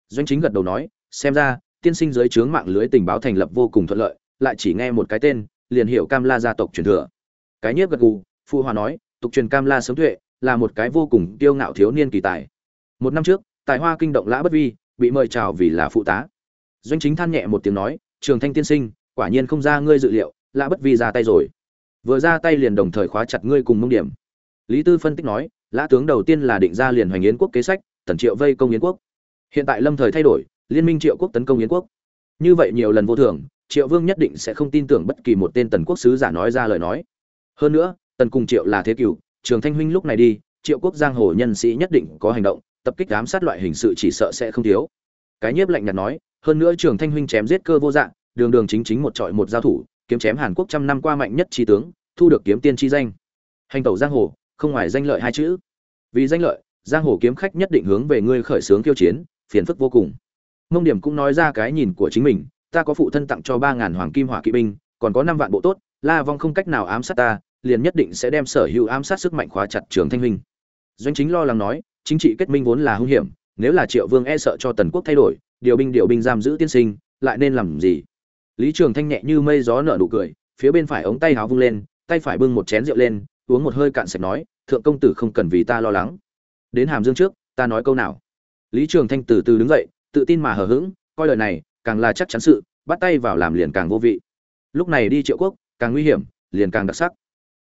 S1: Doanh chính gật đầu nói, xem ra, tiên sinh giới trướng mạng lưới tình báo thành lập vô cùng thuận lợi, lại chỉ nghe một cái tên, liền hiểu cam la gia tộc truyền thừa. Cái nhiếp gật gù phụ hòa nói, tục truyền cam la sớm tuệ, là một cái vô cùng kiêu ngạo thiếu niên kỳ tài. Một năm trước, tài hoa kinh động lã bất vi, bị mời chào vì là phụ tá doanh chính than nhẹ một tiếng nói, trường thanh tiên sinh, quả nhiên không ra ngươi dự liệu, lã bất vi ra tay rồi. Vừa ra tay liền đồng thời khóa chặt ngươi cùng mông điểm. Lý tư phân tích nói, lã tướng đầu tiên là định ra liền hoành yến quốc kế sách, tần triệu vây công yến quốc. Hiện tại lâm thời thay đổi, liên minh triệu quốc tấn công yến quốc. Như vậy nhiều lần vô thường, triệu vương nhất định sẽ không tin tưởng bất kỳ một tên tần quốc sứ giả nói ra lời nói. Hơn nữa, tần cùng triệu là thế cựu, trường thanh huynh lúc này đi, triệu quốc giang hồ nhân sĩ nhất định có hành động, tập kích ám sát loại hình sự chỉ sợ sẽ không thiếu. Cái nhiếp lạnh nhạt nói hơn nữa trường thanh huynh chém giết cơ vô dạng đường đường chính chính một trọi một giao thủ, kiếm chém hàn quốc trăm năm qua mạnh nhất tri tướng, thu được kiếm tiên tri danh. Hành tẩu giang hồ, không ngoài danh lợi hai chữ. Vì danh lợi, giang hồ kiếm khách nhất định hướng về ngươi khởi xướng kiêu chiến, phiền phức vô cùng. Mông điểm cũng nói ra cái nhìn của chính mình, ta có phụ thân tặng cho ba ngàn hoàng kim hỏa kỵ binh, còn có năm vạn bộ tốt, la vong không cách nào ám sát ta, liền nhất định sẽ đem sở hữu ám sát sức mạnh khóa chặt trường thanh huynh. Doanh chính lo lắng nói, chính trị kết minh vốn là hung hiểm, nếu là triệu vương e sợ cho tần quốc thay đổi điều binh điều binh giam giữ tiên sinh, lại nên làm gì? Lý trường thanh nhẹ như mây gió nở nụ cười, phía bên phải ống tay háo vung lên, tay phải bưng một chén rượu lên, uống một hơi cạn sạch nói, thượng công tử không cần vì ta lo lắng. Đến hàm dương trước, ta nói câu nào? Lý trường thanh từ từ đứng dậy, tự tin mà hờ hững, coi lời này, càng là chắc chắn sự, bắt tay vào làm liền càng vô vị. Lúc này đi triệu quốc, càng nguy hiểm, liền càng đặc sắc.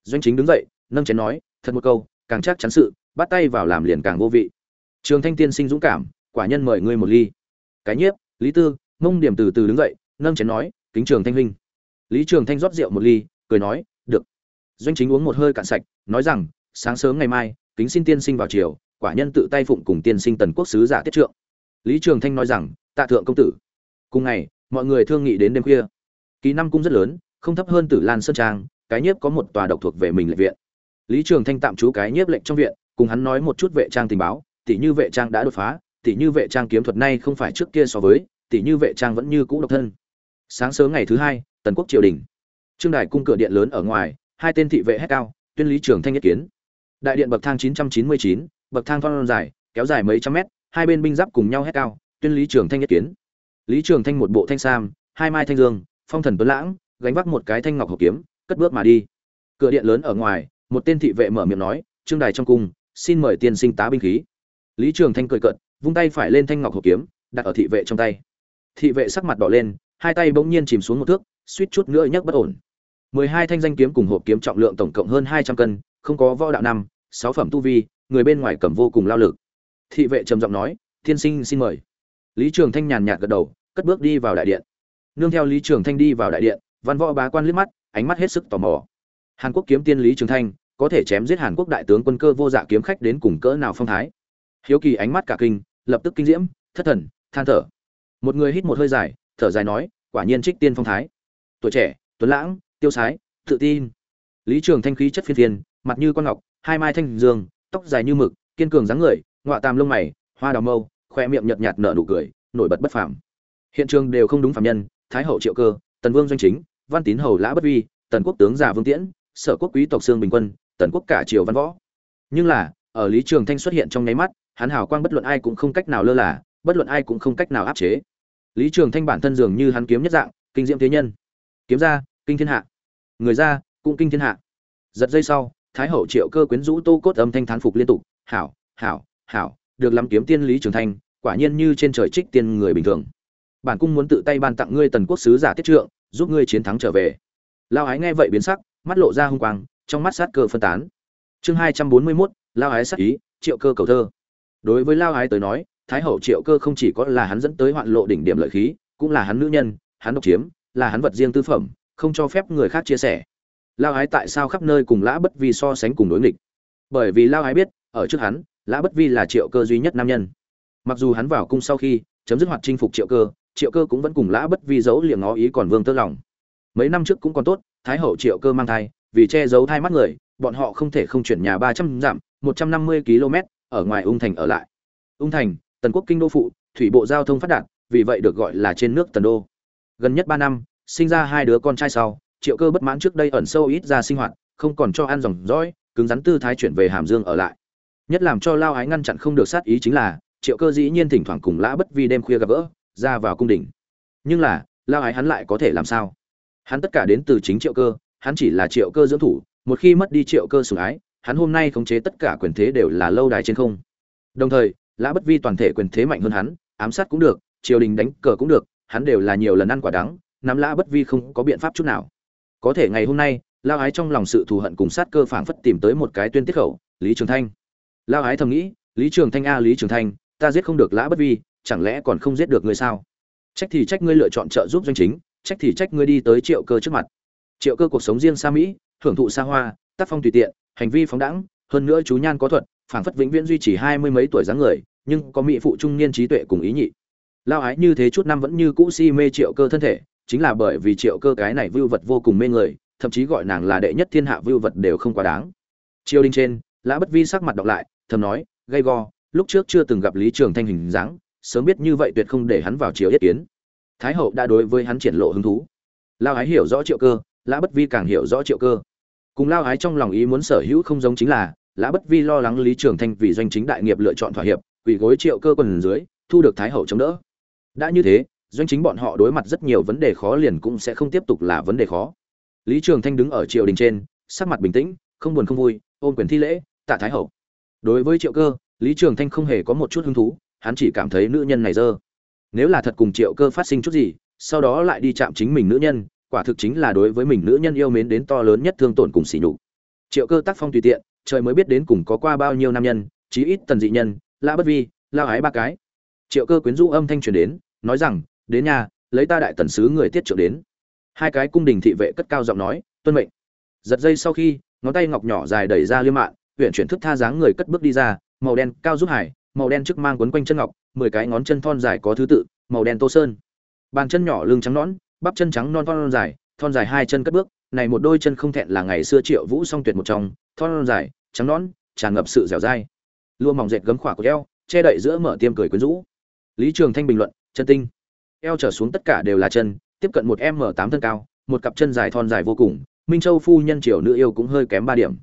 S1: Doanh chính đứng dậy, nâng chén nói, thật một câu, càng chắc chắn sự, bắt tay vào làm liền càng vô vị. Trường thanh tiên sinh dũng cảm, quả nhân mời ngươi một ly cái nhiếp, lý tư, mông điểm từ từ đứng dậy, nâng chén nói, kính trường thanh huynh. Lý trường thanh rót rượu một ly, cười nói, được. Doanh chính uống một hơi cạn sạch, nói rằng, sáng sớm ngày mai, kính xin tiên sinh vào chiều quả nhân tự tay phụng cùng tiên sinh tần quốc sứ giả tiết trượng. Lý trường thanh nói rằng, tạ thượng công tử. Cùng ngày, mọi người thương nghị đến đêm khuya. Ký năm cũng rất lớn, không thấp hơn tử lan sơn trang, cái nhiếp có một tòa độc thuộc về mình lệ viện. Lý trường thanh tạm trú cái nhiếp lệnh trong viện, cùng hắn nói một chút vệ trang tình báo, tỉ như vệ trang đã đột phá tỉ như vệ trang kiếm thuật nay không phải trước kia so với tỉ như vệ trang vẫn như cũ độc thân. Sáng sớm ngày thứ hai tần quốc triều đình. Trương đài cung cửa điện lớn ở ngoài hai tên thị vệ hét cao tuyên lý trưởng thanh nhất kiến. Đại điện bậc thang 999, bậc thang thon dài kéo dài mấy trăm mét hai bên binh giáp cùng nhau hét cao tuyên lý trưởng thanh nhất kiến. Lý trường thanh một bộ thanh sam hai mai thanh dương phong thần tuấn lãng gánh vác một cái thanh ngọc hộp kiếm cất bước mà đi. Cửa điện lớn ở ngoài một tên thị vệ mở miệng nói trương đài trong cung xin mời tiên sinh tá binh khí. Lý trường thanh cười cợt vung tay phải lên thanh ngọc hộp kiếm, đặt ở thị vệ trong tay. Thị vệ sắc mặt đỏ lên, hai tay bỗng nhiên chìm xuống một thước, suýt chút nữa nhấc bất ổn. Mười hai thanh danh kiếm cùng hộp kiếm trọng lượng tổng cộng hơn hai trăm cân, không có võ đạo năm, sáu phẩm tu vi, người bên ngoài cầm vô cùng lao lực. Thị vệ trầm giọng nói tiên sinh, xin mời. Lý trường thanh nhàn nhạt gật đầu, cất bước đi vào đại điện. Nương theo lý trường thanh đi vào đại điện, văn võ bá quan liếc mắt, ánh mắt hết sức tò mò. Hàn quốc kiếm tiên lý trường thanh, có thể chém giết hàn quốc đại tướng quân cơ vô dạ kiếm khách đến cùng cỡ nào phong thái? Hiếu kỳ ánh mắt cả kinh lập tức kinh diễm, thất thần, than thở. Một người hít một hơi dài, thở dài nói, quả nhiên trích tiên phong thái. Tuổi trẻ, tuấn lãng, tiêu sái, tự tin. Lý trường thanh khí chất phiên thiên mặt như con ngọc, hai mai thanh dương, tóc dài như mực, kiên cường dáng người, ngọa tàm lông mày, hoa đào mâu, khoe miệng nhợt nhạt nở nụ cười, nổi bật bất phàm. Hiện trường đều không đúng phạm nhân, thái hậu triệu cơ, tần vương doanh chính, văn tín hầu lã bất vi, tần quốc tướng già vương tiễn, sở quốc quý tộc xương bình quân, tần quốc cả triều văn võ. Nhưng là, ở lý trường thanh xuất hiện trong nháy mắt hắn hào quang bất luận ai cũng không cách nào lơ là, bất luận ai cũng không cách nào áp chế. Lý trường thanh bản thân dường như hắn kiếm nhất dạng, kinh diễm thế nhân. Kiếm ra, kinh thiên hạ. Người ra, cũng kinh thiên hạ. Giật dây sau, thái hậu triệu cơ quyến rũ tô cốt âm thanh thán phục liên tục, hảo hảo hảo, được làm kiếm tiên lý trường thanh, quả nhiên như trên trời trích tiên người bình thường. Bản cung muốn tự tay ban tặng ngươi tần quốc sứ giả tiết trượng, giúp ngươi chiến thắng trở về. Lao ái nghe vậy biến sắc, mắt lộ ra hung quang, trong mắt sát cơ phân tán. Chương hai trăm bốn mươi mốt lao ái sát ý, triệu cơ cầu thơ đối với lao ái tới nói, thái hậu triệu cơ không chỉ có là hắn dẫn tới hoạn lộ đỉnh điểm lợi khí, cũng là hắn nữ nhân, hắn độc chiếm, là hắn vật riêng tư phẩm, không cho phép người khác chia sẻ. Lao ái tại sao khắp nơi cùng lã bất vi so sánh cùng đối nghịch? Bởi vì lao ái biết, ở trước hắn, lã bất vi là triệu cơ duy nhất nam nhân. Mặc dù hắn vào cung sau khi chấm dứt hoạt chinh phục triệu cơ triệu cơ cũng vẫn cùng lã bất vi giấu liệng ngó ý còn vương tơ lòng. Mấy năm trước cũng còn tốt, thái hậu triệu cơ mang thai, vì che giấu thai mắt người, bọn họ không thể không chuyển nhà ba trăm dặm, một trăm năm mươi km ở ngoài ung thành ở lại. Ung thành, tần quốc kinh đô phụ, thủy bộ giao thông phát đạt, vì vậy được gọi là trên nước tần đô. Gần nhất ba năm, sinh ra hai đứa con trai sau, triệu cơ bất mãn trước đây ẩn sâu ít ra sinh hoạt, không còn cho ăn dòng dõi, cứng rắn tư thái chuyển về hàm dương ở lại. Nhất làm cho lao ái ngăn chặn không được sát ý chính là, triệu cơ dĩ nhiên thỉnh thoảng cùng lã bất vi đêm khuya gặp gỡ, ra vào cung đình. Nhưng là, lao ái hắn lại có thể làm sao? Hắn tất cả đến từ chính triệu cơ, hắn chỉ là triệu cơ dưỡng thủ, một khi mất đi triệu cơ sủng ái hắn hôm nay khống chế tất cả quyền thế đều là lâu đài trên không. Đồng thời, lã bất vi toàn thể quyền thế mạnh hơn hắn, ám sát cũng được, triều đình đánh cờ cũng được, hắn đều là nhiều lần ăn quả đắng, nắm lã bất vi không có biện pháp chút nào. Có thể ngày hôm nay, lao ái trong lòng sự thù hận cùng sát cơ phảng phất tìm tới một cái tuyên tiết khẩu, lý trường thanh. Lao ái thầm nghĩ, lý trường thanh a, lý trường thanh, ta giết không được lã bất vi, chẳng lẽ còn không giết được ngươi sao? Trách thì trách ngươi lựa chọn trợ giúp doanh chính, trách thì trách ngươi đi tới triệu cơ trước mặt. Triệu cơ cuộc sống riêng xa mỹ, hưởng thụ xa hoa, tác phong tùy tiện hành vi phóng đẳng hơn nữa chú nhan có thuật, phảng phất vĩnh viễn duy trì hai mươi mấy tuổi dáng người, nhưng có mỹ phụ trung niên trí tuệ cùng ý nhị. Lao ái như thế chút năm vẫn như cũ si mê triệu cơ thân thể, chính là bởi vì triệu cơ cái này vưu vật vô cùng mê người, thậm chí gọi nàng là đệ nhất thiên hạ vưu vật đều không quá đáng. Triều đình trên, lã bất vi sắc mặt đọc lại, thầm nói, gay go, lúc trước chưa từng gặp lý trường thanh hình dáng, sớm biết như vậy tuyệt không để hắn vào triều yết kiến. Thái hậu đã đối với hắn triển lộ hứng thú. Lao ái hiểu rõ triệu cơ, lã bất vi càng hiểu rõ triệu cơ cùng lao ái trong lòng ý muốn sở hữu không giống chính là, lã bất vi lo lắng lý trường thanh vì doanh chính đại nghiệp lựa chọn thỏa hiệp vì gối triệu cơ quần dưới, thu được thái hậu chống đỡ. Đã như thế, doanh chính bọn họ đối mặt rất nhiều vấn đề khó liền cũng sẽ không tiếp tục là vấn đề khó. Lý trường thanh đứng ở triều đình trên, sắc mặt bình tĩnh, không buồn không vui, ôm quyền thi lễ, tạ thái hậu. Đối với triệu cơ, lý trường thanh không hề có một chút hứng thú, hắn chỉ cảm thấy nữ nhân này dơ. Nếu là thật cùng triệu cơ phát sinh chút gì, sau đó lại đi chạm chính mình nữ nhân quả thực chính là đối với mình nữ nhân yêu mến đến to lớn nhất thương tổn cùng sỉ nhục. Triệu cơ tác phong tùy tiện trời mới biết đến cùng có qua bao nhiêu nam nhân chí ít tần dị nhân La bất vi la ái ba cái. Triệu cơ quyến rũ âm thanh truyền đến nói rằng đến nhà lấy ta đại tần sứ người tiết triệu đến. Hai cái cung đình thị vệ cất cao giọng nói tuân mệnh. Giật dây sau khi ngón tay ngọc nhỏ dài đẩy ra liêm mạn, huyện chuyển thức tha dáng người cất bước đi ra màu đen cao giúp hải màu đen trước mang quấn quanh chân ngọc mười cái ngón chân thon dài có thứ tự màu đen tô sơn. Bàn chân nhỏ lưng trắng nõn bắp chân trắng non thon dài thon dài hai chân cất bước, này một đôi chân không thẹn là ngày xưa triệu vũ song tuyệt một trong, thon dài, trắng nõn tràn ngập sự dẻo dai. Lua mỏng dệt gấm khỏa của eo, che đậy giữa mở tiêm cười quyến rũ. Lý trường thanh bình luận, chân tinh. Eo trở xuống tất cả đều là chân, tiếp cận một m tám thân cao, một cặp chân dài thon dài vô cùng, minh châu phu nhân triều nữ yêu cũng hơi kém ba điểm.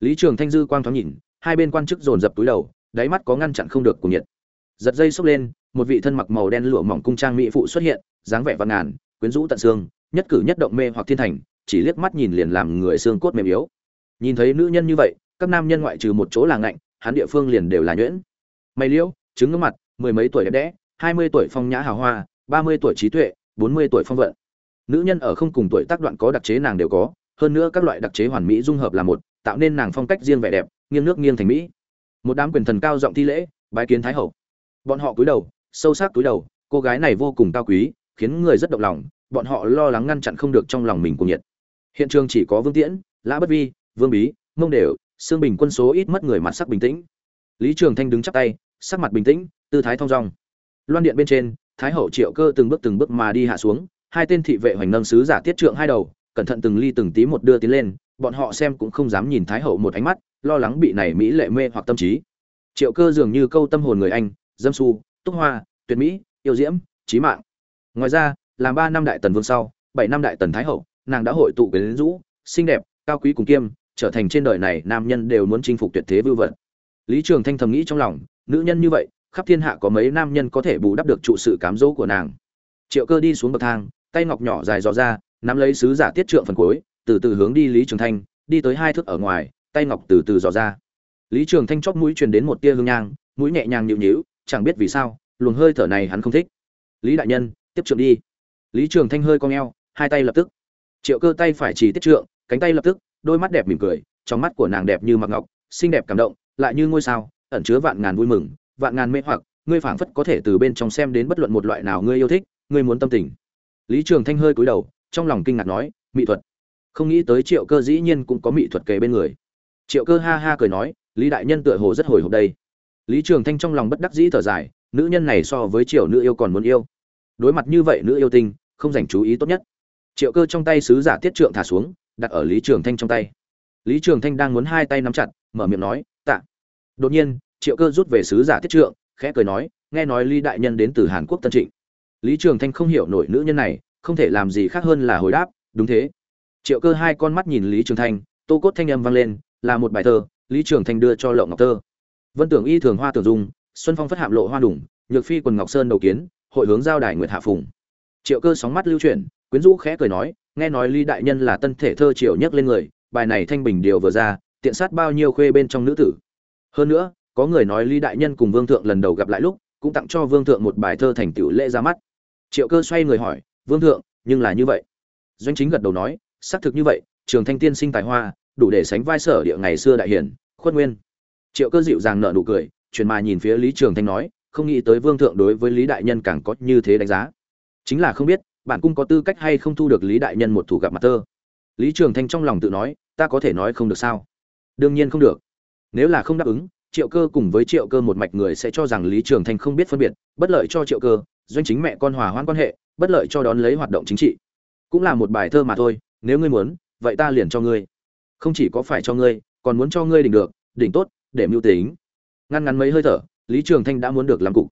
S1: Lý trường thanh dư quang thoáng nhìn, hai bên quan chức dồn dập túi đầu, đáy mắt có ngăn chặn không được cùng nhiệt. Giật dây xốc lên, một vị thân mặc màu đen lụa mỏng cung trang mỹ phụ xuất hiện, dáng vẻ văn ngàn quyến rũ tận xương, nhất cử nhất động mê hoặc thiên thành, chỉ liếc mắt nhìn liền làm người xương cốt mềm yếu. Nhìn thấy nữ nhân như vậy, các nam nhân ngoại trừ một chỗ là ngạnh, hắn địa phương liền đều là nhuyễn. Mày liễu, trứng ngưỡng mặt, mười mấy tuổi đẹp đẽ, hai mươi tuổi phong nhã hào hoa, ba mươi tuổi trí tuệ, bốn mươi tuổi phong vận. Nữ nhân ở không cùng tuổi tác đoạn có đặc chế nàng đều có, hơn nữa các loại đặc chế hoàn mỹ dung hợp là một, tạo nên nàng phong cách riêng vẻ đẹp, nghiêng nước nghiêng thành mỹ. Một đám quyền thần cao giọng thi lễ, bái kiến thái hậu. Bọn họ cúi đầu, sâu sắc cúi đầu, cô gái này vô cùng cao quý khiến người rất động lòng, bọn họ lo lắng ngăn chặn không được trong lòng mình cuồng nhiệt. Hiện trường chỉ có vương tiễn, lã bất vi, vương bí, mông đều xương bình quân số ít mất người mặt sắc bình tĩnh. Lý trường thanh đứng chắp tay, sắc mặt bình tĩnh, tư thái thong dong. Loan điện bên trên, thái hậu triệu cơ từng bước từng bước mà đi hạ xuống, hai tên thị vệ hoành nâng sứ giả tiết trượng hai đầu, cẩn thận từng ly từng tí một đưa tiến lên, bọn họ xem cũng không dám nhìn thái hậu một ánh mắt, lo lắng bị này mỹ lệ mê hoặc tâm trí. Triệu cơ dường như câu tâm hồn người anh, dâm su túc hoa, tuyệt mỹ, yêu diễm trí mạng ngoài ra, làm ba năm đại tần vương sau, bảy năm đại tần thái hậu, nàng đã hội tụ quyến rũ, xinh đẹp, cao quý cùng kiêm, trở thành trên đời này nam nhân đều muốn chinh phục tuyệt thế vưu vật. Lý trường thanh thầm nghĩ trong lòng, nữ nhân như vậy, khắp thiên hạ có mấy nam nhân có thể bù đắp được trụ sự cám dỗ của nàng. Triệu cơ đi xuống bậc thang, tay ngọc nhỏ dài dò ra, nắm lấy sứ giả tiết trượng phần cuối, từ từ hướng đi lý trường thanh, đi tới hai thước ở ngoài, tay ngọc từ từ dò ra. Lý trường thanh chóp mũi truyền đến một tia hương nhang, mũi nhẹ nhàng nhịu nhịu, chẳng biết vì sao, luồng hơi thở này hắn không thích. Lý đại nhân tiếp trượng đi. Lý trường thanh hơi cong eo, hai tay lập tức. Triệu cơ tay phải chỉ tiết trượng, cánh tay lập tức, đôi mắt đẹp mỉm cười, trong mắt của nàng đẹp như mặc ngọc, xinh đẹp cảm động, lại như ngôi sao, ẩn chứa vạn ngàn vui mừng, vạn ngàn mê hoặc, ngươi phảng phất có thể từ bên trong xem đến bất luận một loại nào ngươi yêu thích, ngươi muốn tâm tình. Lý trường thanh hơi cúi đầu, trong lòng kinh ngạc nói mỹ thuật. Không nghĩ tới triệu cơ dĩ nhiên cũng có mỹ thuật kề bên người. Triệu cơ ha ha cười nói, lý đại nhân tựa hồ rất hồi hộp đây. Lý trường thanh trong lòng bất đắc dĩ thở dài, nữ nhân này so với triệu nữ yêu còn muốn yêu đối mặt như vậy nữ yêu tinh, không dành chú ý tốt nhất. Triệu cơ trong tay sứ giả tiết trượng thả xuống, đặt ở lý trường thanh trong tay. Lý trường thanh đang muốn hai tay nắm chặt, mở miệng nói, tạ. Đột nhiên, triệu cơ rút về sứ giả tiết trượng, khẽ cười nói, nghe nói lý đại nhân đến từ hàn quốc tân trịnh. Lý trường thanh không hiểu nổi nữ nhân này, không thể làm gì khác hơn là hồi đáp, đúng thế. Triệu cơ hai con mắt nhìn lý trường thanh, tô cốt thanh âm vang lên, là một bài thơ, lý trường thanh đưa cho lậu ngọc thơ. Vân tưởng y thường hoa tưởng dung, xuân phong phất hạm lộ hoa đủng, nhược phi quần ngọc sơn đầu kiến hội hướng giao đài nguyệt hạ phùng. Triệu cơ sóng mắt lưu chuyển, quyến rũ khẽ cười nói, nghe nói lý đại nhân là tân thể thơ triều nhấc lên người, bài này thanh bình điều vừa ra, tiện sát bao nhiêu khuê bên trong nữ tử. Hơn nữa, có người nói lý đại nhân cùng vương thượng lần đầu gặp lại lúc, cũng tặng cho vương thượng một bài thơ thành tựu lễ ra mắt. Triệu cơ xoay người hỏi, vương thượng, nhưng là như vậy? Doanh chính gật đầu nói, xác thực như vậy, trường thanh tiên sinh tài hoa, đủ để sánh vai sở địa ngày xưa đại hiển, khuất nguyên. Triệu cơ dịu dàng nở nụ cười, chuyển mà nhìn phía lý trường thanh nói không nghĩ tới vương thượng đối với lý đại nhân càng có như thế đánh giá. Chính là không biết, bản cung có tư cách hay không thu được lý đại nhân một thủ gặp mặt thơ. Lý trường thanh trong lòng tự nói, ta có thể nói không được sao? Đương nhiên không được. Nếu là không đáp ứng, triệu cơ cùng với triệu cơ một mạch người sẽ cho rằng lý trường thanh không biết phân biệt, bất lợi cho triệu cơ, doanh chính mẹ con hòa hoãn quan hệ, bất lợi cho đón lấy hoạt động chính trị. Cũng là một bài thơ mà thôi, nếu ngươi muốn, vậy ta liền cho ngươi. Không chỉ có phải cho ngươi, còn muốn cho ngươi đỉnh được, đỉnh tốt, để mưu tính. Ngăn ngắn mấy hơi thở lý trường thanh đã muốn được làm cục.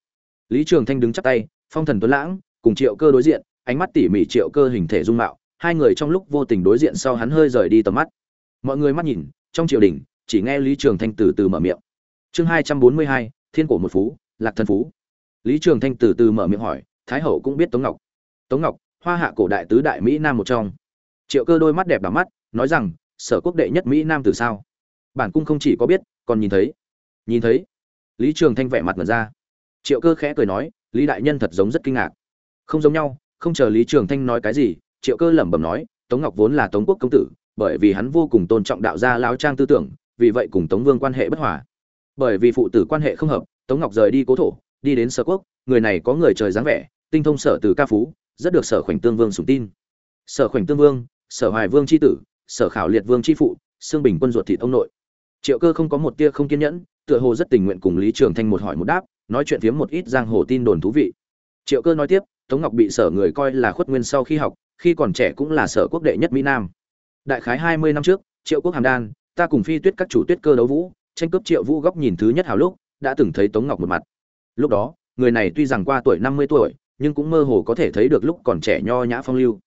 S1: Lý trường thanh đứng chắp tay, phong thần tuấn lãng, cùng triệu cơ đối diện, ánh mắt tỉ mỉ triệu cơ hình thể dung mạo, hai người trong lúc vô tình đối diện sau hắn hơi rời đi tầm mắt. Mọi người mắt nhìn, trong triều đình, chỉ nghe lý trường thanh từ từ mở miệng. Chương hai trăm bốn mươi hai, thiên cổ một phú, lạc thần phú. Lý trường thanh từ từ mở miệng hỏi, thái hậu cũng biết tống ngọc. Tống ngọc, hoa hạ cổ đại tứ đại mỹ nam một trong. Triệu cơ đôi mắt đẹp đỏ mắt, nói rằng, sở quốc đệ nhất mỹ nam từ sao? Bản cung không chỉ có biết, còn nhìn thấy. Nhìn thấy lý trường thanh vẻ mặt mật ra. Triệu cơ khẽ cười nói, lý đại nhân thật giống rất kinh ngạc. Không giống nhau, không chờ lý trường thanh nói cái gì, triệu cơ lẩm bẩm nói, tống ngọc vốn là tống quốc công tử, bởi vì hắn vô cùng tôn trọng đạo gia lao trang tư tưởng, vì vậy cùng tống vương quan hệ bất hòa. Bởi vì phụ tử quan hệ không hợp, tống ngọc rời đi cố thổ, đi đến sở quốc, người này có người trời dáng vẻ, tinh thông sở từ ca phú, rất được sở khoảnh tương vương sủng tin. Sở khoảnh tương vương, sở hoài vương c h i tử, sở khảo liệt vương c h i phụ xương bình quân ruột thịt ông nội. Triệu cơ không có một tia không kiên nhẫn tựa hồ rất tình nguyện cùng lý trường thanh một hỏi một đáp, nói chuyện phiếm một ít giang hồ tin đồn thú vị. Triệu cơ nói tiếp, tống ngọc bị sở người coi là khuất nguyên sau khi học, khi còn trẻ cũng là sở quốc đệ nhất mỹ nam. Đại khái hai mươi năm trước, triệu quốc hàm đan, ta cùng phi tuyết các chủ tuyết cơ đấu vũ, tranh cướp triệu vũ góc nhìn thứ nhất hào lúc, đã từng thấy tống ngọc một mặt. Lúc đó, người này tuy rằng qua tuổi năm mươi tuổi, nhưng cũng mơ hồ có thể thấy được lúc còn trẻ nho nhã phong lưu.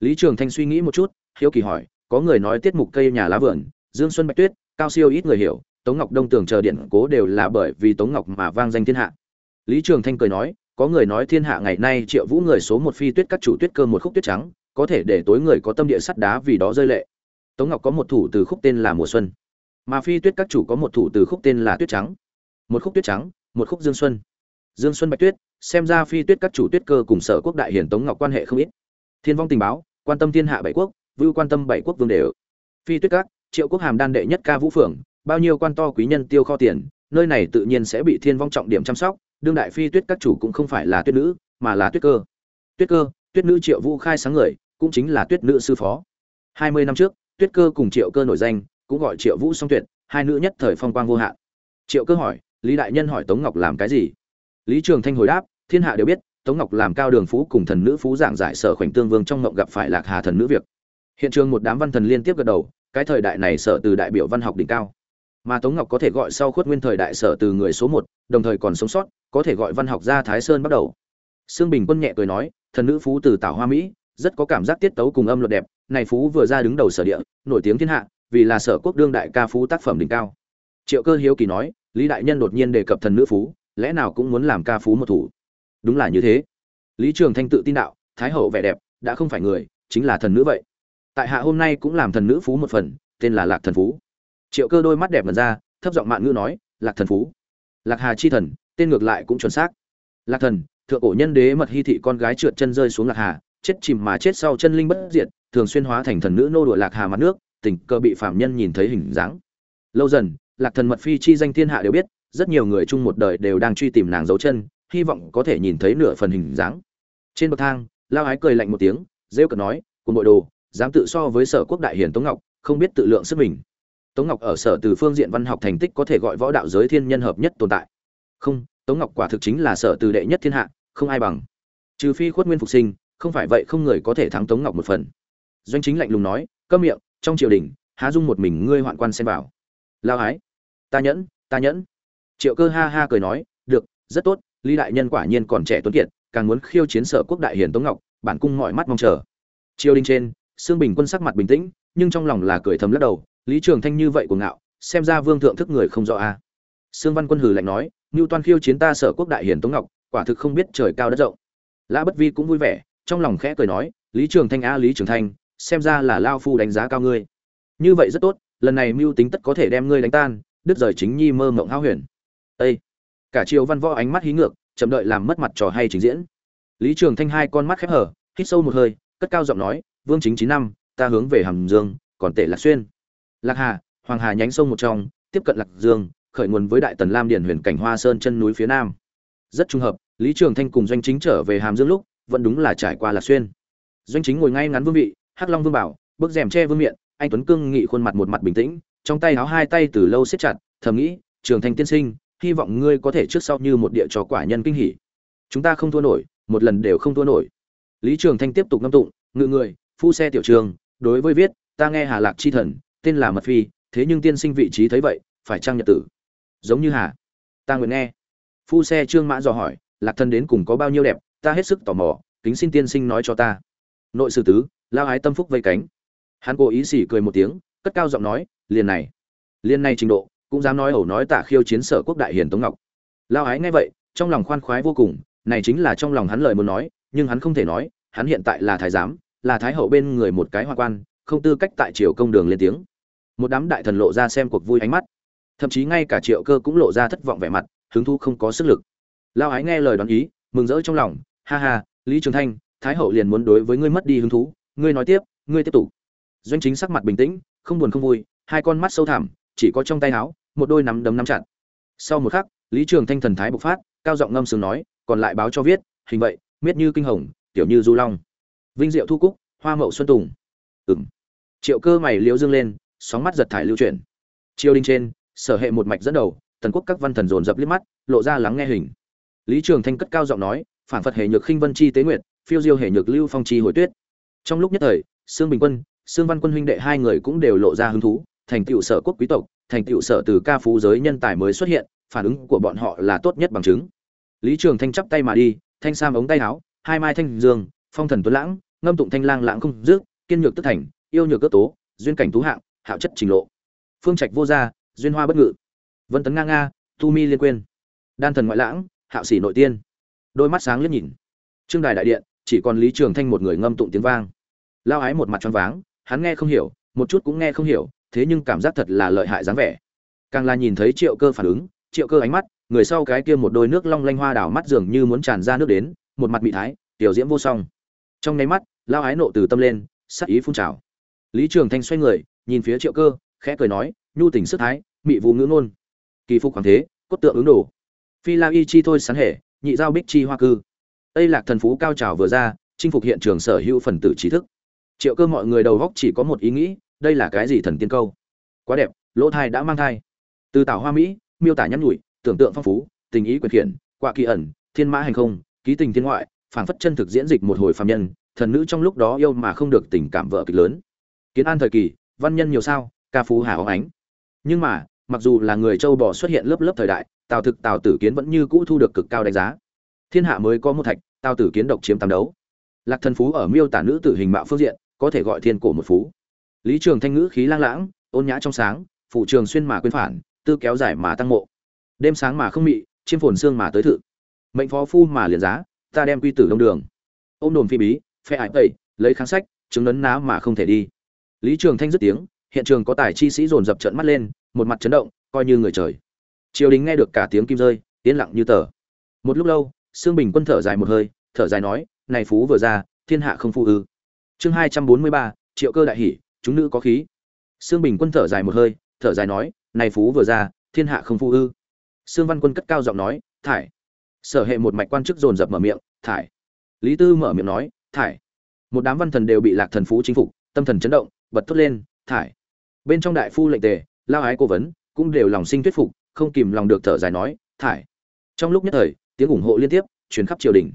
S1: Lý trường thanh suy nghĩ một chút, hiếu kỳ hỏi, có người nói tiết mục cây nhà lá vườn, dương xuân bạch tuyết, cao siêu ít người hiểu tống ngọc đông tường chờ điện cố đều là bởi vì tống ngọc mà vang danh thiên hạ. Lý trường thanh cười nói, có người nói thiên hạ ngày nay triệu vũ người số một phi tuyết các chủ tuyết cơ một khúc tuyết trắng, có thể để tối người có tâm địa sắt đá vì đó rơi lệ. Tống ngọc có một thủ từ khúc tên là mùa xuân, mà phi tuyết các chủ có một thủ từ khúc tên là tuyết trắng. Một khúc tuyết trắng, một khúc dương xuân. Dương xuân bạch tuyết, xem ra phi tuyết các chủ tuyết cơ cùng sở quốc đại hiển tống ngọc quan hệ không ít. Thiên vong tình báo, quan tâm thiên hạ bảy quốc, vưu quan tâm bảy quốc vương đều. Phi tuyết các, triệu quốc hàm đan đệ nhất ca vũ phượng bao nhiêu quan to quý nhân tiêu kho tiền, nơi này tự nhiên sẽ bị thiên vong trọng điểm chăm sóc, đương đại phi tuyết các chủ cũng không phải là tuyết nữ, mà là tuyết cơ. Tuyết cơ, tuyết nữ triệu vũ khai sáng người, cũng chính là tuyết nữ sư phó. Hai mươi năm trước, tuyết cơ cùng triệu cơ nổi danh, cũng gọi triệu vũ song tuyệt, hai nữ nhất thời phong quang vô hạn. Triệu cơ hỏi, lý đại nhân hỏi tống ngọc làm cái gì? Lý trường thanh hồi đáp, thiên hạ đều biết, tống ngọc làm cao đường phú cùng thần nữ phú giảng giải sở khoảnh tương vương trong ngộng gặp phải lạc hà thần nữ việc. Hiện trường một đám văn thần liên tiếp gật đầu, cái thời đại này sở từ đại biểu văn học đỉnh cao mà tống ngọc có thể gọi sau khuất nguyên thời đại sở từ người số một, đồng thời còn sống sót, có thể gọi văn học gia thái sơn bắt đầu. Sương bình quân nhẹ cười nói, thần nữ phú từ tảo hoa mỹ, rất có cảm giác tiết tấu cùng âm luật đẹp, này phú vừa ra đứng đầu sở địa, nổi tiếng thiên hạ, vì là sở quốc đương đại ca phú tác phẩm đỉnh cao. Triệu cơ hiếu kỳ nói, lý đại nhân đột nhiên đề cập thần nữ phú, lẽ nào cũng muốn làm ca phú một thủ? Đúng là như thế. Lý trường thanh tự tin đạo, thái hậu vẻ đẹp, đã không phải người, chính là thần nữ vậy. Tại hạ hôm nay cũng làm thần nữ phú một phần, tên là lạc thần phú triệu cơ đôi mắt đẹp mật ra, thấp giọng mạn ngữ nói, lạc thần phú. Lạc hà chi thần tên ngược lại cũng chuẩn xác. Lạc thần, thượng cổ nhân đế mật hy thị con gái trượt chân rơi xuống lạc hà, chết chìm mà chết sau chân linh bất diệt, thường xuyên hóa thành thần nữ nô đùa lạc hà mặt nước, tình cơ bị phạm nhân nhìn thấy hình dáng. Lâu dần, lạc thần mật phi chi danh thiên hạ đều biết, rất nhiều người chung một đời đều đang truy tìm nàng dấu chân, hy vọng có thể nhìn thấy nửa phần hình dáng. Trên bậc thang, lao ái cười lạnh một tiếng, rêu cợt nói cùng bội đồ, dám tự so với sở quốc đại hiền tống ngọc, không biết tự lượng sức mình tống ngọc ở sở từ phương diện văn học thành tích có thể gọi võ đạo giới thiên nhân hợp nhất tồn tại. Không, tống ngọc quả thực chính là sở từ đệ nhất thiên hạ, không ai bằng. Trừ phi khuất nguyên phục sinh, không phải vậy không người có thể thắng tống ngọc một phần. Doanh chính lạnh lùng nói, câm miệng, trong triều đình, há dung một mình ngươi hoạn quan xem vào. Lao ái ta nhẫn ta nhẫn. Triệu cơ ha ha cười nói, được, rất tốt, lý đại nhân quả nhiên còn trẻ tuấn kiệt, càng muốn khiêu chiến sở quốc đại hiền tống ngọc, bản cung mọi mắt mong chờ. Triều đình trên xương bình quân sắc mặt bình tĩnh, nhưng trong lòng là cười thầm lắc đầu lý trường thanh như vậy của ngạo, xem ra vương thượng thức người không rõ a. À. sương văn quân Hử lạnh nói ngưu toan khiêu chiến ta sở quốc đại hiền tống ngọc, quả thực không biết trời cao đất rộng. Lã bất vi cũng vui vẻ, trong lòng khẽ cười nói, lý trường thanh a, lý trường thanh, xem ra là lao phu đánh giá cao ngươi. Như vậy rất tốt, lần này mưu tính tất có thể đem ngươi đánh tan, đứt rời chính nhi mơ mộng hao huyền. Ê! cả triều văn võ ánh mắt hí ngược, chậm đợi làm mất mặt trò hay trình diễn. Lý trường thanh hai con mắt khép hở, hít sâu một hơi, cất cao giọng nói, vương chính chín năm, ta hướng về hàm dương, còn tệ lạc xuyên lạc hà, hoàng hà nhánh sông một trong, tiếp cận lạc dương, khởi nguồn với đại tần lam điển huyền cảnh hoa sơn chân núi phía nam. Rất trùng hợp, lý trường thanh cùng doanh chính trở về hàm dương lúc, vẫn đúng là trải qua lạc xuyên. Doanh chính ngồi ngay ngắn vương vị, hắc long vương bảo, bước rèm che vương miện, anh tuấn cương nghị khuôn mặt một mặt bình tĩnh, trong tay háo hai tay từ lâu siết chặt, thầm nghĩ, trường thanh tiên sinh, hy vọng ngươi có thể trước sau như một địa trò quả nhân kinh hỉ. Chúng ta không thua nổi, một lần đều không thua nổi. Lý trường thanh tiếp tục ngâm tụng, ngự người, phu xe tiểu trường, đối với viết, ta nghe hà lạc chi thần tên là mật phi, thế nhưng tiên sinh vị trí thấy vậy, phải trang nhật tử? Giống như hà. Ta nguyện nghe. Phu xe trương mã dò hỏi, lạc thân đến cùng có bao nhiêu đẹp, ta hết sức tò mò, kính xin tiên sinh nói cho ta. Nội sư tứ, lao ái tâm phúc vây cánh. Hắn cố ý xỉ cười một tiếng, cất cao giọng nói, liền này. Liền này trình độ, cũng dám nói ẩu nói tả khiêu chiến sở quốc đại hiền tống ngọc. Lao ái nghe vậy, trong lòng khoan khoái vô cùng, này chính là trong lòng hắn lời muốn nói, nhưng hắn không thể nói, hắn hiện tại là thái giám, là thái hậu bên người một cái hoa quan, không tư cách tại triều công đường lên tiếng một đám đại thần lộ ra xem cuộc vui ánh mắt. Thậm chí ngay cả triệu cơ cũng lộ ra thất vọng vẻ mặt, hứng thú không có sức lực. Lao ái nghe lời đoán ý, mừng rỡ trong lòng. Ha ha, lý trường thanh, thái hậu liền muốn đối với ngươi mất đi hứng thú. Ngươi nói tiếp, ngươi tiếp tục. Doanh chính sắc mặt bình tĩnh, không buồn không vui, hai con mắt sâu thẳm, chỉ có trong tay áo, một đôi nắm đấm nắm chặt. Sau một khắc, lý trường thanh thần thái bộc phát, cao giọng ngâm sướng nói, còn lại báo cho viết, hình vậy, miết như kinh hồng, tiểu như du long. Vinh diệu thu cúc, hoa mậu xuân tùng. Ừng triệu cơ mày liễu dương lên sóng mắt giật thải lưu chuyển. Triều đình trên, sở hệ một mạch dẫn đầu tần quốc các văn thần dồn dập liếc mắt, lộ ra lắng nghe hình. Lý trường thanh cất cao giọng nói, phản phật hệ nhược khinh vân chi tế nguyệt, phiêu diêu hệ nhược lưu phong chi hồi tuyết. Trong lúc nhất thời, sương bình quân, sương văn quân huynh đệ hai người cũng đều lộ ra hứng thú, thành tựu sở quốc quý tộc, thành tựu sở từ ca phú giới nhân tài mới xuất hiện, phản ứng của bọn họ là tốt nhất bằng chứng. Lý trường thanh chắp tay mà đi, thanh sam ống tay áo, hai mai thanh dương, phong thần tuấn lãng, ngâm tụng thanh lang lãng không dứt, kiên nhược tức thành, yêu nhược cất tố, duyên cảnh tú hạng hạo chất trình lộ. Phương trạch vô gia, duyên hoa bất ngự. Vân tấn nga nga, tu mi liên quên đan thần ngoại lãng, hạo sĩ nội tiên. Đôi mắt sáng liếc nhìn. Trương đài đại điện, chỉ còn lý trường thanh một người ngâm tụng tiếng vang. Lao ái một mặt choáng váng, hắn nghe không hiểu, một chút cũng nghe không hiểu, thế nhưng cảm giác thật là lợi hại dáng vẻ. Càng là nhìn thấy triệu cơ phản ứng, triệu cơ ánh mắt, người sau cái kia một đôi nước long lanh hoa đảo mắt dường như muốn tràn ra nước đến, một mặt bị thái, tiểu diễm vô song. Trong nháy mắt, lao ái nộ từ tâm lên, sắc ý phun trào. Lý trường thanh xoay người nhìn phía triệu cơ, khẽ cười nói, nhu tình sức thái, mị vũ ngữ ngôn. Kỳ phục hoàng thế, cốt tượng ứng đồ. Phi la y chi thôi sán hệ nhị giao bích chi hoa cư. Tây lạc thần phú cao trào vừa ra, chinh phục hiện trường sở hữu phần tử trí thức. Triệu cơ mọi người đầu góc chỉ có một ý nghĩ, đây là cái gì thần tiên câu? Quá đẹp, lỗ thai đã mang thai. Từ tảo hoa mỹ, miêu tả nhắn nhủi, tưởng tượng phong phú, tình ý quyền khiển quạ kỳ ẩn, thiên mã hành không, ký tình thiên ngoại, phảng phất chân thực diễn dịch một hồi phàm nhân, thần nữ trong lúc đó yêu mà không được tình cảm vợ kịch lớn. Kiến an thời kỳ văn nhân nhiều sao, ca phú hà óng ánh. Nhưng mà, mặc dù là người châu bò xuất hiện lớp lớp thời đại, tào thực tào tử kiến vẫn như cũ thu được cực cao đánh giá. Thiên hạ mới có một thạch, tào tử kiến độc chiếm tam đấu. Lạc thần phú ở miêu tả nữ tử hình mạo phương diện, có thể gọi thiên cổ một phú. Lý trường thanh ngữ khí lang lãng, ôn nhã trong sáng phụ trường xuyên mà quên phản, tư kéo dài mà tăng mộ. Đêm sáng mà không mị, chiêm phồn xương mà tới thự. Mệnh phó phu mà liền giá, ta đem quy tử đông đường. Ôm đồn phi bí, phe ải tẩy, lấy kháng sách, chứng lấn ná mà không thể đi lý trường thanh dứt tiếng hiện trường có tài chi sĩ dồn dập trợn mắt lên một mặt chấn động coi như người trời. Triều đình nghe được cả tiếng kim rơi yên lặng như tờ. Một lúc lâu sương bình quân thở dài một hơi thở dài nói này phú vừa ra thiên hạ không phụ ư. Chương hai trăm bốn mươi ba triệu cơ đại hỉ, chúng nữ có khí. Sương bình quân thở dài một hơi thở dài nói này phú vừa ra thiên hạ không phụ ư. Sương văn quân cất cao giọng nói thải. Sở hệ một mạch quan chức dồn dập mở miệng thải. Lý tư mở miệng nói thải. Một đám văn thần đều bị lạc thần phú chính phục tâm thần chấn động bật thốt lên, thải. Bên trong đại phu lệnh tề, lao ái cố vấn, cũng đều lòng sinh thuyết phục, không kìm lòng được thở dài nói, thải. Trong lúc nhất thời, tiếng ủng hộ liên tiếp, truyền khắp triều đình.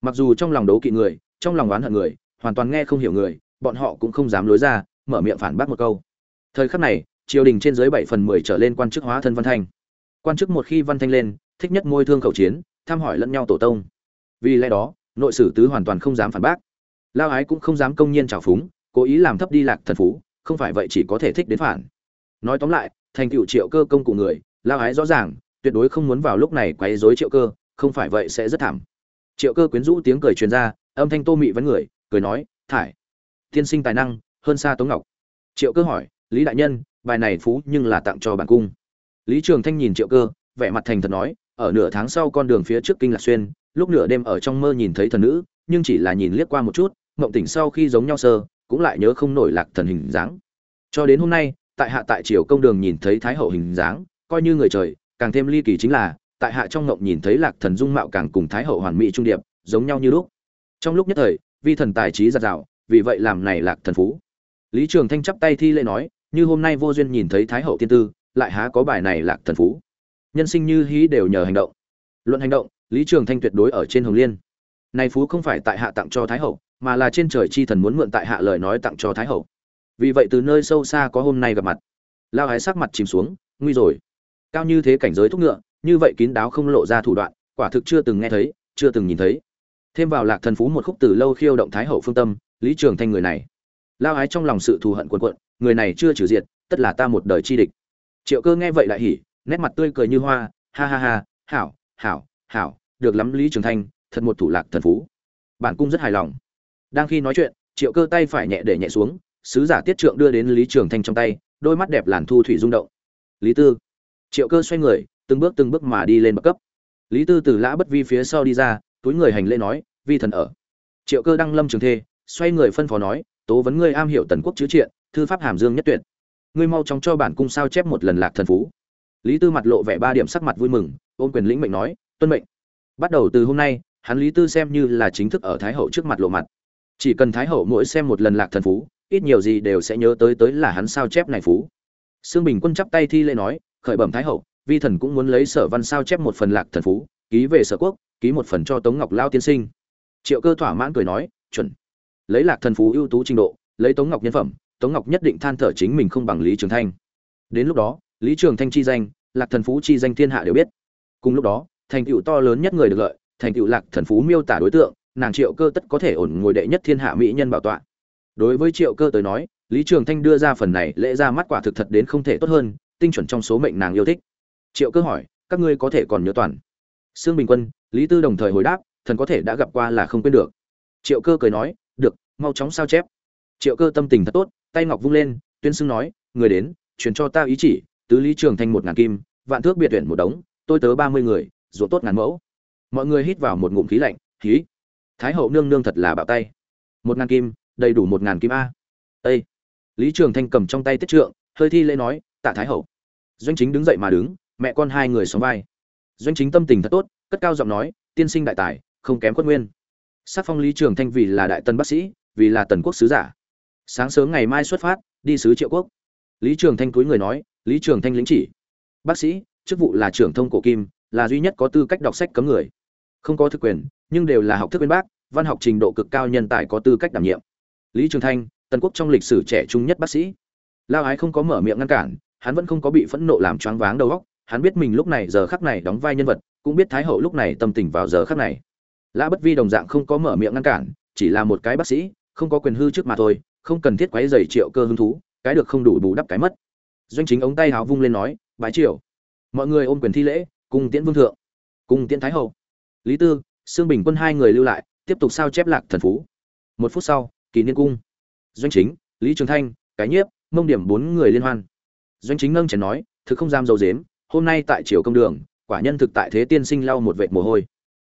S1: Mặc dù trong lòng đấu kỵ người, trong lòng oán hận người, hoàn toàn nghe không hiểu người, bọn họ cũng không dám lối ra, mở miệng phản bác một câu. Thời khắc này, triều đình trên dưới bảy phần mười trở lên quan chức hóa thân văn thanh. Quan chức một khi văn thanh lên, thích nhất môi thương khẩu chiến, thăm hỏi lẫn nhau tổ tông. Vì lẽ đó, nội sử tứ hoàn toàn không dám phản bác. Lao ái cũng không dám công nhiên trào phúng cố ý làm thấp đi lạc thần phú, không phải vậy chỉ có thể thích đến phản. Nói tóm lại, thành tựu triệu cơ công cụ người, lao ái rõ ràng, tuyệt đối không muốn vào lúc này quấy rối triệu cơ, không phải vậy sẽ rất thảm. Triệu cơ quyến rũ tiếng cười truyền ra, âm thanh tô mị vấn người, cười nói, thải, tiên sinh tài năng, hơn xa tống ngọc. Triệu cơ hỏi, lý đại nhân, bài này phú nhưng là tặng cho bản cung. Lý trường thanh nhìn triệu cơ, vẻ mặt thành thật nói, ở nửa tháng sau con đường phía trước kinh lạc xuyên, lúc nửa đêm ở trong mơ nhìn thấy thần nữ, nhưng chỉ là nhìn liếc qua một chút, ngộng tỉnh sau khi giống nhau sơ cũng lại nhớ không nổi lạc thần hình dáng. Cho đến hôm nay, tại hạ tại triều công đường nhìn thấy thái hậu hình dáng, coi như người trời, càng thêm ly kỳ chính là, tại hạ trong ngộng nhìn thấy lạc thần dung mạo càng cùng thái hậu hoàn mỹ trung điệp, giống nhau như lúc. Trong lúc nhất thời, vi thần tài trí giạt rào, vì vậy làm này lạc thần phú. Lý trường thanh chắp tay thi lễ nói, như hôm nay vô duyên nhìn thấy thái hậu tiên tư, lại há có bài này lạc thần phú? Nhân sinh như hí đều nhờ hành động. Luận hành động, lý trường thanh tuyệt đối ở trên hồng liên. Này phú không phải tại hạ tặng cho thái hậu mà là trên trời chi thần muốn mượn tại hạ lời nói tặng cho thái hậu. Vì vậy từ nơi sâu xa có hôm nay gặp mặt. Lao hái sắc mặt chìm xuống, nguy rồi. Cao như thế cảnh giới thúc ngựa, như vậy kín đáo không lộ ra thủ đoạn, quả thực chưa từng nghe thấy, chưa từng nhìn thấy. Thêm vào lạc thần phú một khúc từ lâu khiêu động thái hậu phương tâm, lý trường thanh người này. Lao ái trong lòng sự thù hận quần quận người này chưa trừ diệt, tất là ta một đời chi địch. Triệu cơ nghe vậy lại hỉ, nét mặt tươi cười như hoa, ha ha ha, hảo hảo hảo, được lắm lý trường thanh, thật một thủ lạc thần phú. Bản cung rất hài lòng đang khi nói chuyện, triệu cơ tay phải nhẹ để nhẹ xuống, sứ giả tiết trượng đưa đến lý trường thanh trong tay, đôi mắt đẹp làn thu thủy rung động. Lý tư. Triệu cơ xoay người, từng bước từng bước mà đi lên bậc cấp. Lý tư từ lã bất vi phía sau đi ra, túi người hành lễ nói, vi thần ở. Triệu cơ đăng lâm trường thê, xoay người phân phó nói, tố vấn ngươi am hiểu tần quốc chữ triện, thư pháp hàm dương nhất tuyệt. Ngươi mau chóng cho bản cung sao chép một lần lạc thần phú. Lý tư mặt lộ vẻ ba điểm sắc mặt vui mừng, ôm quyền lĩnh mệnh nói, tuân mệnh. Bắt đầu từ hôm nay, hắn lý tư xem như là chính thức ở thái hậu trước mặt lộ mặt chỉ cần thái hậu mỗi xem một lần lạc thần phú, ít nhiều gì đều sẽ nhớ tới tới là hắn sao chép này phú. Sương bình quân chắp tay thi lễ nói, khởi bẩm thái hậu, vi thần cũng muốn lấy sở văn sao chép một phần lạc thần phú, ký về sở quốc, ký một phần cho tống ngọc lao tiên sinh. Triệu cơ thỏa mãn cười nói, chuẩn. Lấy lạc thần phú ưu tú trình độ, lấy tống ngọc nhân phẩm, tống ngọc nhất định than thở chính mình không bằng lý trường thanh. Đến lúc đó, lý trường thanh chi danh, lạc thần phú chi danh thiên hạ đều biết. Cùng lúc đó, thành tựu to lớn nhất người được lợi, thành tựu lạc thần phú miêu tả đối tượng nàng triệu cơ tất có thể ổn ngồi đệ nhất thiên hạ mỹ nhân bảo tọa. Đối với triệu cơ tới nói, lý trường thanh đưa ra phần này lễ ra mắt quả thực thật đến không thể tốt hơn, tinh chuẩn trong số mệnh nàng yêu thích. Triệu cơ hỏi, các ngươi có thể còn nhớ toàn? Sương bình quân, lý tư đồng thời hồi đáp, thần có thể đã gặp qua là không quên được. Triệu cơ cười nói, được, mau chóng sao chép. Triệu cơ tâm tình thật tốt, tay ngọc vung lên, tuyên xưng nói, người đến, truyền cho ta ý chỉ, tứ lý trường thanh một ngàn kim, vạn thước biệt tuyển một đống, tôi tớ ba mươi người ruột tốt ngàn mẫu. Mọi người hít vào một ngụm khí lạnh khí thái hậu nương nương thật là bạo tay. Một ngàn kim, đầy đủ một ngàn kim a. Ây lý trường thanh cầm trong tay tiết trượng, hơi thi lễ nói, tạ thái hậu. Doanh chính đứng dậy mà đứng, mẹ con hai người xóm vai. Doanh chính tâm tình thật tốt, cất cao giọng nói, tiên sinh đại tài, không kém quất nguyên. Sắc phong lý trường thanh vì là đại tân bác sĩ, vì là tần quốc sứ giả. Sáng sớm ngày mai xuất phát, đi sứ triệu quốc. Lý trường thanh cúi người nói, lý trường thanh lĩnh chỉ. Bác sĩ, chức vụ là trưởng thông cổ kim, là duy nhất có tư cách đọc sách cấm người. Không có thực quyền, nhưng đều là học thức bên bác văn học trình độ cực cao nhân tài có tư cách đảm nhiệm. Lý trường thanh, tần quốc trong lịch sử trẻ trung nhất bác sĩ. Lao ái không có mở miệng ngăn cản, hắn vẫn không có bị phẫn nộ làm choáng váng đầu óc. Hắn biết mình lúc này giờ khắc này đóng vai nhân vật, cũng biết thái hậu lúc này tâm tình vào giờ khắc này. Lã bất vi đồng dạng không có mở miệng ngăn cản, chỉ là một cái bác sĩ, không có quyền hư trước mà thôi, không cần thiết quấy dày triệu cơ hứng thú, cái được không đủ bù đắp cái mất. Doanh chính ống tay háo vung lên nói, bái triều, mọi người ôm quyền thi lễ, cùng tiễn vương thượng, cùng tiễn thái hậu. Lý tư xương bình quân hai người lưu lại tiếp tục sao chép lạc thần phú. Một phút sau, kỳ niên cung. Doanh chính, lý trường thanh, cái nhiếp, mông điểm bốn người liên hoan. Doanh chính ngâng chén nói, thực không dám dầu dếm, hôm nay tại triều công đường, quả nhân thực tại thế tiên sinh lau một vệt mồ hôi.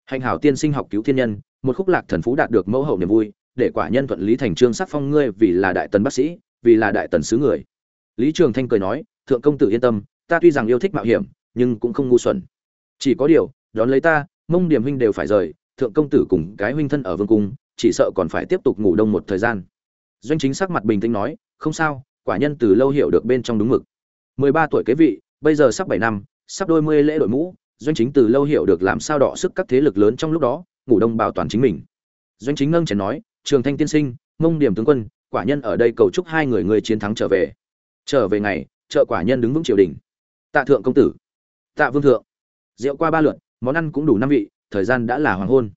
S1: Hành hảo tiên sinh học cứu thiên nhân, một khúc lạc thần phú đạt được mẫu hậu niềm vui, để quả nhân thuận lý thành trương sắc phong ngươi vì là đại tần bác sĩ, vì là đại tần sứ người. Lý trường thanh cười nói, thượng công tử yên tâm, ta tuy rằng yêu thích mạo hiểm, nhưng cũng không ngu xuẩn. Chỉ có điều, đón lấy ta, mông điểm huynh đều phải rời thượng công tử cùng cái huynh thân ở vương cung, chỉ sợ còn phải tiếp tục ngủ đông một thời gian. Doanh chính sắc mặt bình tĩnh nói, không sao, quả nhân từ lâu hiểu được bên trong đúng mực. Mười ba tuổi kế vị, bây giờ sắp bảy năm, sắp đôi mươi lễ đội mũ, doanh chính từ lâu hiểu được làm sao đọ sức các thế lực lớn trong lúc đó, ngủ đông bảo toàn chính mình. Doanh chính ngâng chén nói, trường thanh tiên sinh, mông điểm tướng quân, quả nhân ở đây cầu chúc hai người người chiến thắng trở về. Trở về ngày, trợ quả nhân đứng vững triều đình. Tạ thượng công tử. Tạ vương thượng. Rượu qua ba lượt, món ăn cũng đủ năm vị thời gian đã là hoàng hôn.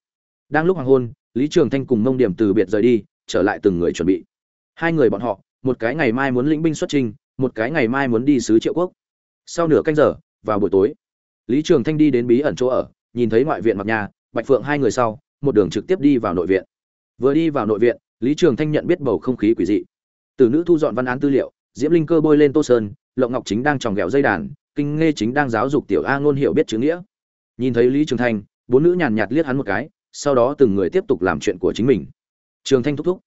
S1: Đang lúc hoàng hôn, lý trường thanh cùng mông điểm từ biệt rời đi, trở lại từng người chuẩn bị. Hai người bọn họ, một cái ngày mai muốn lĩnh binh xuất trình một cái ngày mai muốn đi sứ triệu quốc. Sau nửa canh giờ, vào buổi tối, lý trường thanh đi đến bí ẩn chỗ ở, nhìn thấy ngoại viện mặc nhà, bạch phượng hai người sau, một đường trực tiếp đi vào nội viện. Vừa đi vào nội viện, lý trường thanh nhận biết bầu không khí quỷ dị. Từ nữ thu dọn văn án tư liệu, diễm linh cơ bôi lên tô sơn, lộng ngọc chính đang tròng ghẹo dây đàn, kinh nghe chính đang giáo dục tiểu a ngôn hiểu biết chữ nghĩa. Nhìn thấy lý trường thanh bốn nữ nhàn nhạt liếc hắn một cái, sau đó từng người tiếp tục làm chuyện của chính mình. Trường thanh thúc thúc.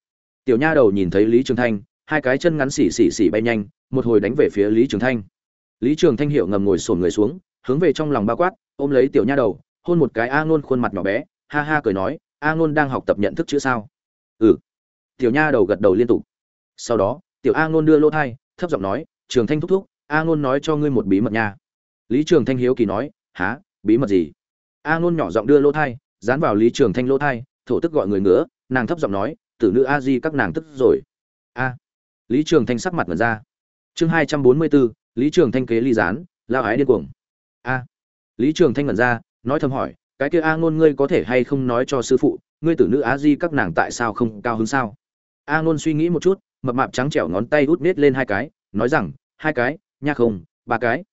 S1: Tiểu nha đầu nhìn thấy lý trường thanh, hai cái chân ngắn xỉ xỉ xỉ bay nhanh, một hồi đánh về phía lý trường thanh. Lý trường thanh hiệu ngầm ngồi sổn người xuống, hướng về trong lòng bao quát, ôm lấy tiểu nha đầu, hôn một cái a ngôn khuôn mặt nhỏ bé, ha ha cười nói, a ngôn đang học tập nhận thức chữ sao? Ừ. Tiểu nha đầu gật đầu liên tục. Sau đó, tiểu a ngôn đưa lô thai, thấp giọng nói, trường thanh thúc thúc, a ngôn nói cho ngươi một bí mật nha. Lý trường thanh hiếu kỳ nói há bí mật gì? A ngôn nhỏ giọng đưa lô thai, dán vào lý trường thanh lô thai, thổ tức gọi người ngứa, nàng thấp giọng nói, tử nữ a di, các nàng tức rồi. A. Lý trường thanh sắc mặt mật ra. Chương hai trăm bốn mươi bốn, lý trường thanh kế ly gián, lao ái điên cuồng. A. Lý trường thanh mật ra, nói thầm hỏi, cái kia a ngôn ngươi có thể hay không nói cho sư phụ, ngươi tử nữ a di, các nàng tại sao không cao hứng sao? A ngôn suy nghĩ một chút, mập mạp trắng trẻo ngón tay út nết lên hai cái, nói rằng, hai cái, nha không, ba cái.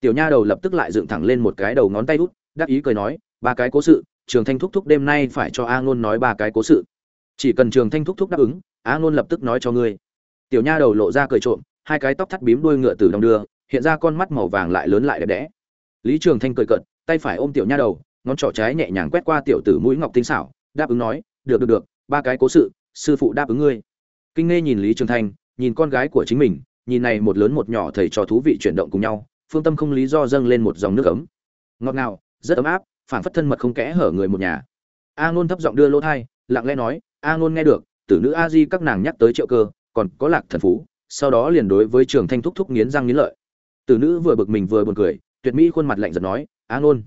S1: Tiểu nha đầu lập tức lại dựng thẳng lên một cái đầu ngón tay út đắc ý cười nói, ba cái cố sự, trường thanh thúc thúc đêm nay phải cho a ngôn nói ba cái cố sự. Chỉ cần trường thanh thúc thúc đáp ứng, a ngôn lập tức nói cho ngươi. Tiểu nha đầu lộ ra cười trộm, hai cái tóc thắt bím đuôi ngựa từ đồng đưa, hiện ra con mắt màu vàng lại lớn lại đẹp đẽ. Lý trường thanh cười cận tay phải ôm tiểu nha đầu, ngón trỏ trái nhẹ nhàng quét qua tiểu tử mũi ngọc tinh xảo, đáp ứng nói, được được được, ba cái cố sự, sư phụ đáp ứng ngươi. Kinh nghe nhìn lý trường thanh, nhìn con gái của chính mình, nhìn này một lớn một nhỏ thầy trò thú vị chuyển động cùng nhau, phương tâm không lý do dâng lên một dòng nước ấm. Ngọt ngào rất ấm áp phản phất thân mật không kẽ hở người một nhà. A ngôn thấp giọng đưa lỗ thai, lặng lẽ nói, a ngôn nghe được, tử nữ a di các nàng nhắc tới triệu cơ, còn có lạc thần phú, sau đó liền đối với trường thanh thúc thúc nghiến răng nghiến lợi. Tử nữ vừa bực mình vừa buồn cười, tuyệt mỹ khuôn mặt lạnh giật nói, a ngôn,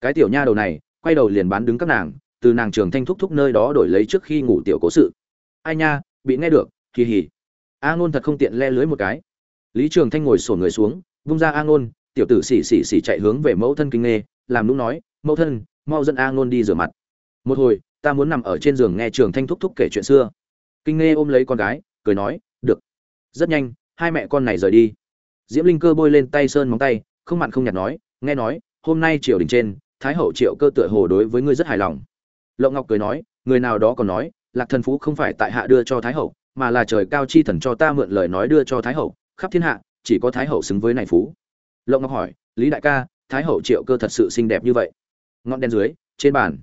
S1: cái tiểu nha đầu này, quay đầu liền bán đứng các nàng, từ nàng trường thanh thúc thúc nơi đó đổi lấy trước khi ngủ tiểu cố sự. Ai nha, bị nghe được kỳ hỉ a ngôn thật không tiện le lưới một cái. Lý trường thanh ngồi sổn người xuống, vung ra a ngôn, tiểu tử xỉ xỉ xỉ chạy hướng về mẫu thân kinh nghê làm nũng nói, mẫu thân, mau dẫn a ngôn đi rửa mặt. Một hồi, ta muốn nằm ở trên giường nghe trường thanh thúc thúc kể chuyện xưa. Kinh nghe ôm lấy con gái, cười nói, được. Rất nhanh, hai mẹ con này rời đi. Diễm linh cơ bôi lên tay sơn móng tay, không mặn không nhạt nói, nghe nói, hôm nay triều đình trên, thái hậu triệu cơ tựa hồ đối với ngươi rất hài lòng. Lộ ngọc cười nói, người nào đó còn nói, lạc thần phú không phải tại hạ đưa cho thái hậu, mà là trời cao chi thần cho ta mượn lời nói đưa cho thái hậu. Khắp thiên hạ, chỉ có thái hậu xứng với này phú. Lộ ngọc hỏi, lý đại ca thái hậu triệu cơ thật sự xinh đẹp như vậy. Ngọn đen dưới, trên bàn,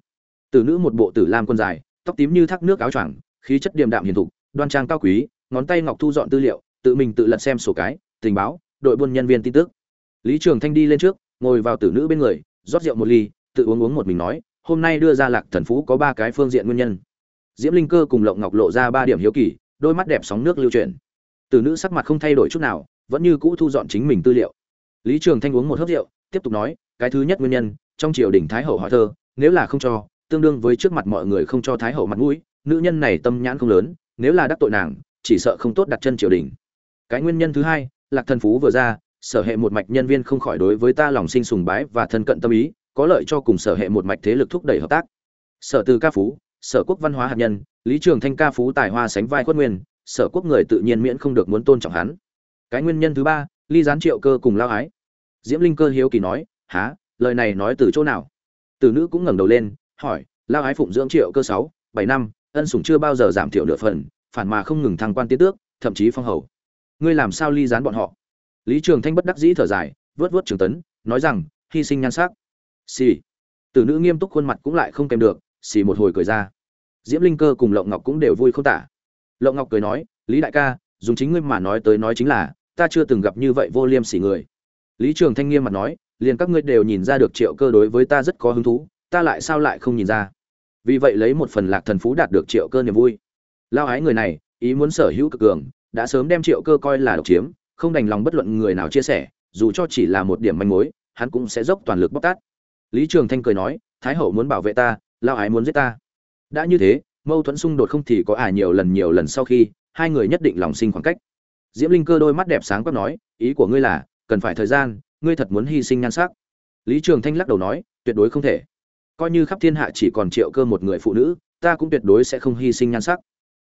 S1: tử nữ một bộ tử lam quân dài, tóc tím như thác nước áo choàng, khí chất điềm đạm hiền thục, đoan trang cao quý, ngón tay ngọc thu dọn tư liệu, tự mình tự lật xem sổ cái, tình báo, đội buôn nhân viên tin tức. Lý trường thanh đi lên trước, ngồi vào tử nữ bên người, rót rượu một ly, tự uống uống một mình nói, hôm nay đưa ra lạc thần phú có ba cái phương diện nguyên nhân. Diễm linh cơ cùng lộng ngọc lộ ra ba điểm hiếu kỳ, đôi mắt đẹp sóng nước lưu chuyển. Tử nữ sắc mặt không thay đổi chút nào, vẫn như cũ thu dọn chính mình tư liệu. Lý trường thanh uống một hớp rượu tiếp tục nói, cái thứ nhất nguyên nhân, trong triều đình thái hậu hỏi thơ, nếu là không cho, tương đương với trước mặt mọi người không cho thái hậu mặt mũi, nữ nhân này tâm nhãn không lớn, nếu là đắc tội nàng, chỉ sợ không tốt đặt chân triều đình. Cái nguyên nhân thứ hai, lạc thần phú vừa ra, sở hệ một mạch nhân viên không khỏi đối với ta lòng sinh sùng bái và thân cận tâm ý, có lợi cho cùng sở hệ một mạch thế lực thúc đẩy hợp tác. Sở từ ca phú, sở quốc văn hóa hạt nhân, lý trường thanh ca phú tài hoa sánh vai khuất nguyên, sở quốc người tự nhiên miễn không được muốn tôn trọng hắn. Cái nguyên nhân thứ ba, ly gián triệu cơ cùng lao ái diễm linh cơ hiếu kỳ nói há lời này nói từ chỗ nào? Từ nữ cũng ngẩng đầu lên, hỏi, lao ái phụng dưỡng triệu cơ sáu, bảy năm, ân sủng chưa bao giờ giảm thiểu nửa phần, phản mà không ngừng thăng quan tiến tước, thậm chí phong hầu. Ngươi làm sao ly gián bọn họ? Lý trường thanh bất đắc dĩ thở dài, vớt vớt trường tấn, nói rằng, hy sinh nhan sắc. Xì. Từ nữ nghiêm túc khuôn mặt cũng lại không kèm được, xì một hồi cười ra. Diễm linh cơ cùng lộng ngọc cũng đều vui không tả. Lộng ngọc cười nói, lý đại ca, dùng chính ngươi mà nói tới nói chính là, ta chưa từng gặp như vậy vô liêm sỉ người lý trường thanh nghiêm mặt nói, liền các ngươi đều nhìn ra được triệu cơ đối với ta rất có hứng thú, ta lại sao lại không nhìn ra? Vì vậy lấy một phần lạc thần phú đạt được triệu cơ niềm vui. Lao ái người này, ý muốn sở hữu cực cường, đã sớm đem triệu cơ coi là độc chiếm, không đành lòng bất luận người nào chia sẻ, dù cho chỉ là một điểm manh mối, hắn cũng sẽ dốc toàn lực bóc tát. Lý trường thanh cười nói, thái hậu muốn bảo vệ ta, lao ái muốn giết ta. Đã như thế, mâu thuẫn xung đột không thì có à nhiều lần nhiều lần sau khi, hai người nhất định lòng sinh khoảng cách. Diễm linh cơ đôi mắt đẹp sáng quắc nói, ý của ngươi là cần phải thời gian, ngươi thật muốn hy sinh nhan sắc. Lý trường thanh lắc đầu nói, tuyệt đối không thể. Coi như khắp thiên hạ chỉ còn triệu cơ một người phụ nữ, ta cũng tuyệt đối sẽ không hy sinh nhan sắc.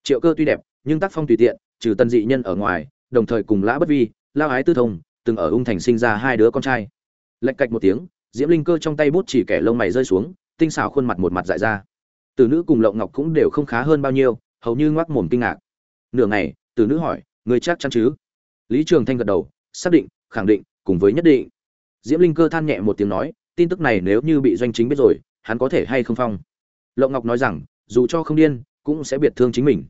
S1: Triệu cơ tuy đẹp, nhưng tác phong tùy tiện, trừ tân dị nhân ở ngoài, đồng thời cùng lã bất vi, lao ái tư thông, từng ở ung thành sinh ra hai đứa con trai. Lệch cạch một tiếng, diễm linh cơ trong tay bút chỉ kẻ lông mày rơi xuống, tinh xảo khuôn mặt một mặt dại ra. Từ nữ cùng lộng ngọc cũng đều không khá hơn bao nhiêu, hầu như ngoác mồm kinh ngạc. Nửa ngày, từ nữ hỏi người chắc chắn chứ? Lý trường thanh gật đầu, xác định khẳng định, cùng với nhất định. Diễm linh cơ than nhẹ một tiếng nói, tin tức này nếu như bị doanh chính biết rồi, hắn có thể hay không phong? Lộng ngọc nói rằng, dù cho không điên, cũng sẽ biệt thương chính mình.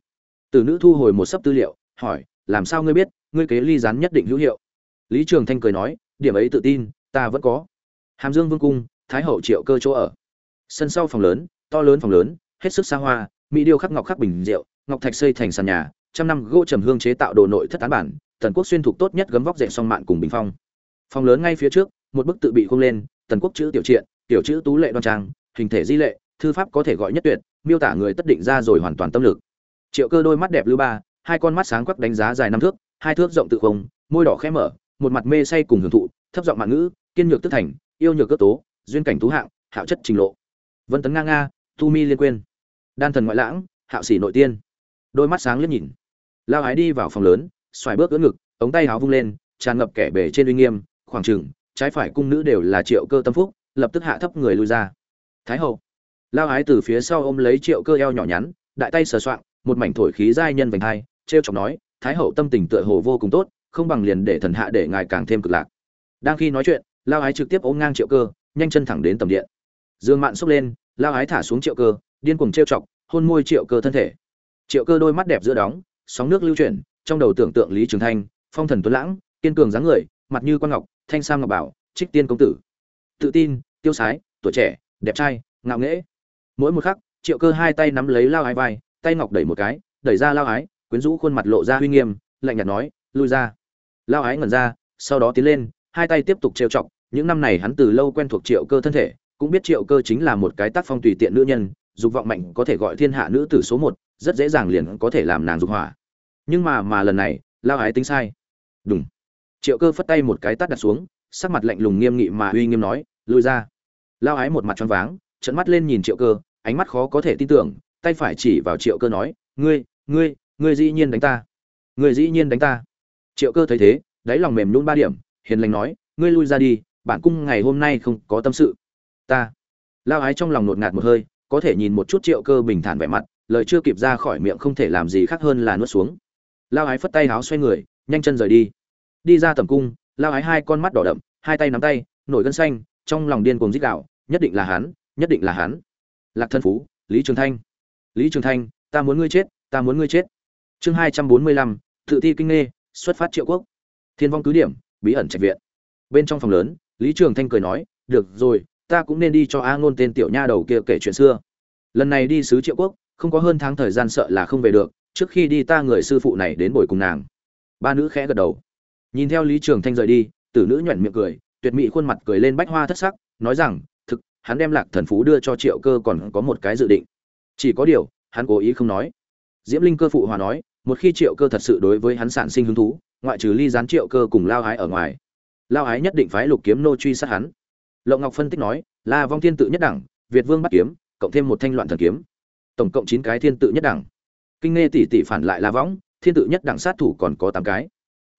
S1: Từ nữ thu hồi một sấp tư liệu, hỏi, làm sao ngươi biết, ngươi kế ly rán nhất định hữu hiệu? Lý trường thanh cười nói, điểm ấy tự tin, ta vẫn có. Hàm dương vương cung, thái hậu triệu cơ chỗ ở. Sân sau phòng lớn, to lớn phòng lớn, hết sức xa hoa, mỹ điêu khắc ngọc khắc bình rượu, ngọc thạch xây thành sàn nhà, trăm năm gỗ trầm hương chế tạo đồ nội thất tán bản tần quốc xuyên thục tốt nhất gấm vóc dệt song mạn cùng bình phong. Phòng lớn ngay phía trước, một bức tự bị khung lên, tần quốc chữ tiểu triện, tiểu chữ tú lệ đoan trang, hình thể di lệ, thư pháp có thể gọi nhất tuyệt, miêu tả người tất định ra rồi hoàn toàn tâm lực. Triệu cơ đôi mắt đẹp lưu ba, hai con mắt sáng quắc đánh giá dài năm thước, hai thước rộng tự không môi đỏ khẽ mở, một mặt mê say cùng hưởng thụ, thấp giọng mạng ngữ, kiên nhược tức thành, yêu nhược cơ tố, duyên cảnh tú hạng, hạo chất trình lộ. Vân tấn nga nga tu mi liên quên đan thần ngoại lãng, hạo sĩ nội tiên. Đôi mắt sáng liếc nhìn. Lao ái đi vào phòng lớn xoài bước ưỡn ngực, ống tay áo vung lên, tràn ngập kẻ bể trên uy nghiêm, khoảng trừng trái phải cung nữ đều là triệu cơ tâm phúc, lập tức hạ thấp người lui ra. Thái hậu. Lao ái từ phía sau ôm lấy triệu cơ eo nhỏ nhắn, đại tay sờ soạng, một mảnh thổi khí giai nhân vành hai, trêu chọc nói, thái hậu tâm tình tựa hồ vô cùng tốt, không bằng liền để thần hạ để ngài càng thêm cực lạc. Đang khi nói chuyện, lao ái trực tiếp ôm ngang triệu cơ, nhanh chân thẳng đến tầm điện. Dương mạn xốc lên, lao ái thả xuống triệu cơ, điên cuồng trêu chọc, hôn môi triệu cơ thân thể. Triệu cơ đôi mắt đẹp giữa đóng, sóng nước lưu chuyển trong đầu tưởng tượng lý trường thanh, phong thần tuấn lãng, kiên cường dáng người, mặt như quan ngọc, thanh sam ngọc bảo, trích tiên công tử. Tự tin, tiêu sái, tuổi trẻ, đẹp trai, ngạo nghễ. Mỗi một khắc, triệu cơ hai tay nắm lấy lao ái vai, tay ngọc đẩy một cái, đẩy ra lao ái, quyến rũ khuôn mặt lộ ra uy nghiêm, lạnh nhạt nói, lui ra. Lao ái ngẩn ra, sau đó tiến lên, hai tay tiếp tục trêu chọc, những năm này hắn từ lâu quen thuộc triệu cơ thân thể, cũng biết triệu cơ chính là một cái tác phong tùy tiện nữ nhân, dục vọng mạnh có thể gọi thiên hạ nữ tử số một, rất dễ dàng liền có thể làm nàng dục hỏa nhưng mà mà lần này, lao ái tính sai. Đúng triệu cơ phất tay một cái tắt đặt xuống, sắc mặt lạnh lùng nghiêm nghị mà uy nghiêm nói lui ra. Lao ái một mặt choáng váng trận mắt lên nhìn triệu cơ, ánh mắt khó có thể tin tưởng, tay phải chỉ vào triệu cơ nói, ngươi ngươi ngươi dĩ nhiên đánh ta. Ngươi dĩ nhiên đánh ta. Triệu cơ thấy thế, đáy lòng mềm nhún ba điểm, hiền lành nói, ngươi lui ra đi, bản cung ngày hôm nay không có tâm sự. Ta. Lao ái trong lòng nột ngạt một hơi, có thể nhìn một chút triệu cơ bình thản vẻ mặt, lời chưa kịp ra khỏi miệng không thể làm gì khác hơn là nuốt xuống lao ái phất tay háo xoay người, nhanh chân rời đi. Đi ra tầm cung, lao ái hai con mắt đỏ đậm, hai tay nắm tay, nổi gân xanh, trong lòng điên cuồng dích đạo nhất định là hắn, nhất định là hắn. Lạc thân phú, lý trường thanh. Lý trường thanh, ta muốn ngươi chết, ta muốn ngươi chết. Chương hai trăm bốn mươi lăm, tự thi kinh nghê, xuất phát triệu quốc. Thiên vong cứ điểm, bí ẩn trạch viện. Bên trong phòng lớn, lý trường thanh cười nói, được rồi, ta cũng nên đi cho a ngôn tên tiểu nha đầu kia kể chuyện xưa. Lần này đi sứ triệu quốc, không có hơn tháng thời gian sợ là không về được trước khi đi ta người sư phụ này đến bồi cùng nàng. Ba nữ khẽ gật đầu. Nhìn theo lý trường thanh rời đi, tử nữ nhoẻn miệng cười, tuyệt mỹ khuôn mặt cười lên bách hoa thất sắc, nói rằng, thực, hắn đem lạc thần phú đưa cho triệu cơ còn có một cái dự định. Chỉ có điều, hắn cố ý không nói. Diễm linh cơ phụ hòa nói, một khi triệu cơ thật sự đối với hắn sản sinh hứng thú, ngoại trừ ly gián triệu cơ cùng lao ái ở ngoài, lao ái nhất định phái lục kiếm nô truy sát hắn. Lộng ngọc phân tích nói là vong thiên tự nhất đẳng, việt vương bắt kiếm, cộng thêm một thanh loạn thần kiếm. Tổng cộng chín cái thiên tự nhất đẳng kinh nghe tỷ tỷ phản lại là võng, thiên tự nhất đẳng sát thủ còn có tám cái.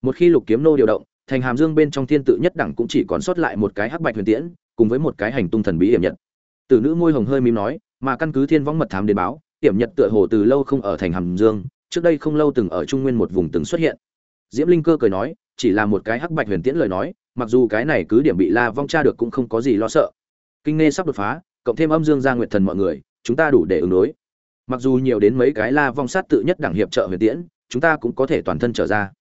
S1: Một khi lục kiếm nô điều động, thành hàm dương bên trong thiên tự nhất đẳng cũng chỉ còn sót lại một cái hắc bạch huyền tiễn, cùng với một cái hành tung thần bí hiểm nhật. Từ nữ môi hồng hơi mím nói, mà căn cứ thiên võng mật thám đến báo, hiểm nhật tựa hồ từ lâu không ở thành hàm dương, trước đây không lâu từng ở trung nguyên một vùng từng xuất hiện. Diễm linh cơ cười nói, chỉ là một cái hắc bạch huyền tiễn lời nói, mặc dù cái này cứ điểm bị la vong tra được cũng không có gì lo sợ. Kinh nghe sắp đột phá, cộng thêm âm dương gia nguyệt thần mọi người, chúng ta đủ để ứng đối mặc dù nhiều đến mấy cái la vong sát tự nhất đẳng hiệp trợ huyền tiễn, chúng ta cũng có thể toàn thân trở ra.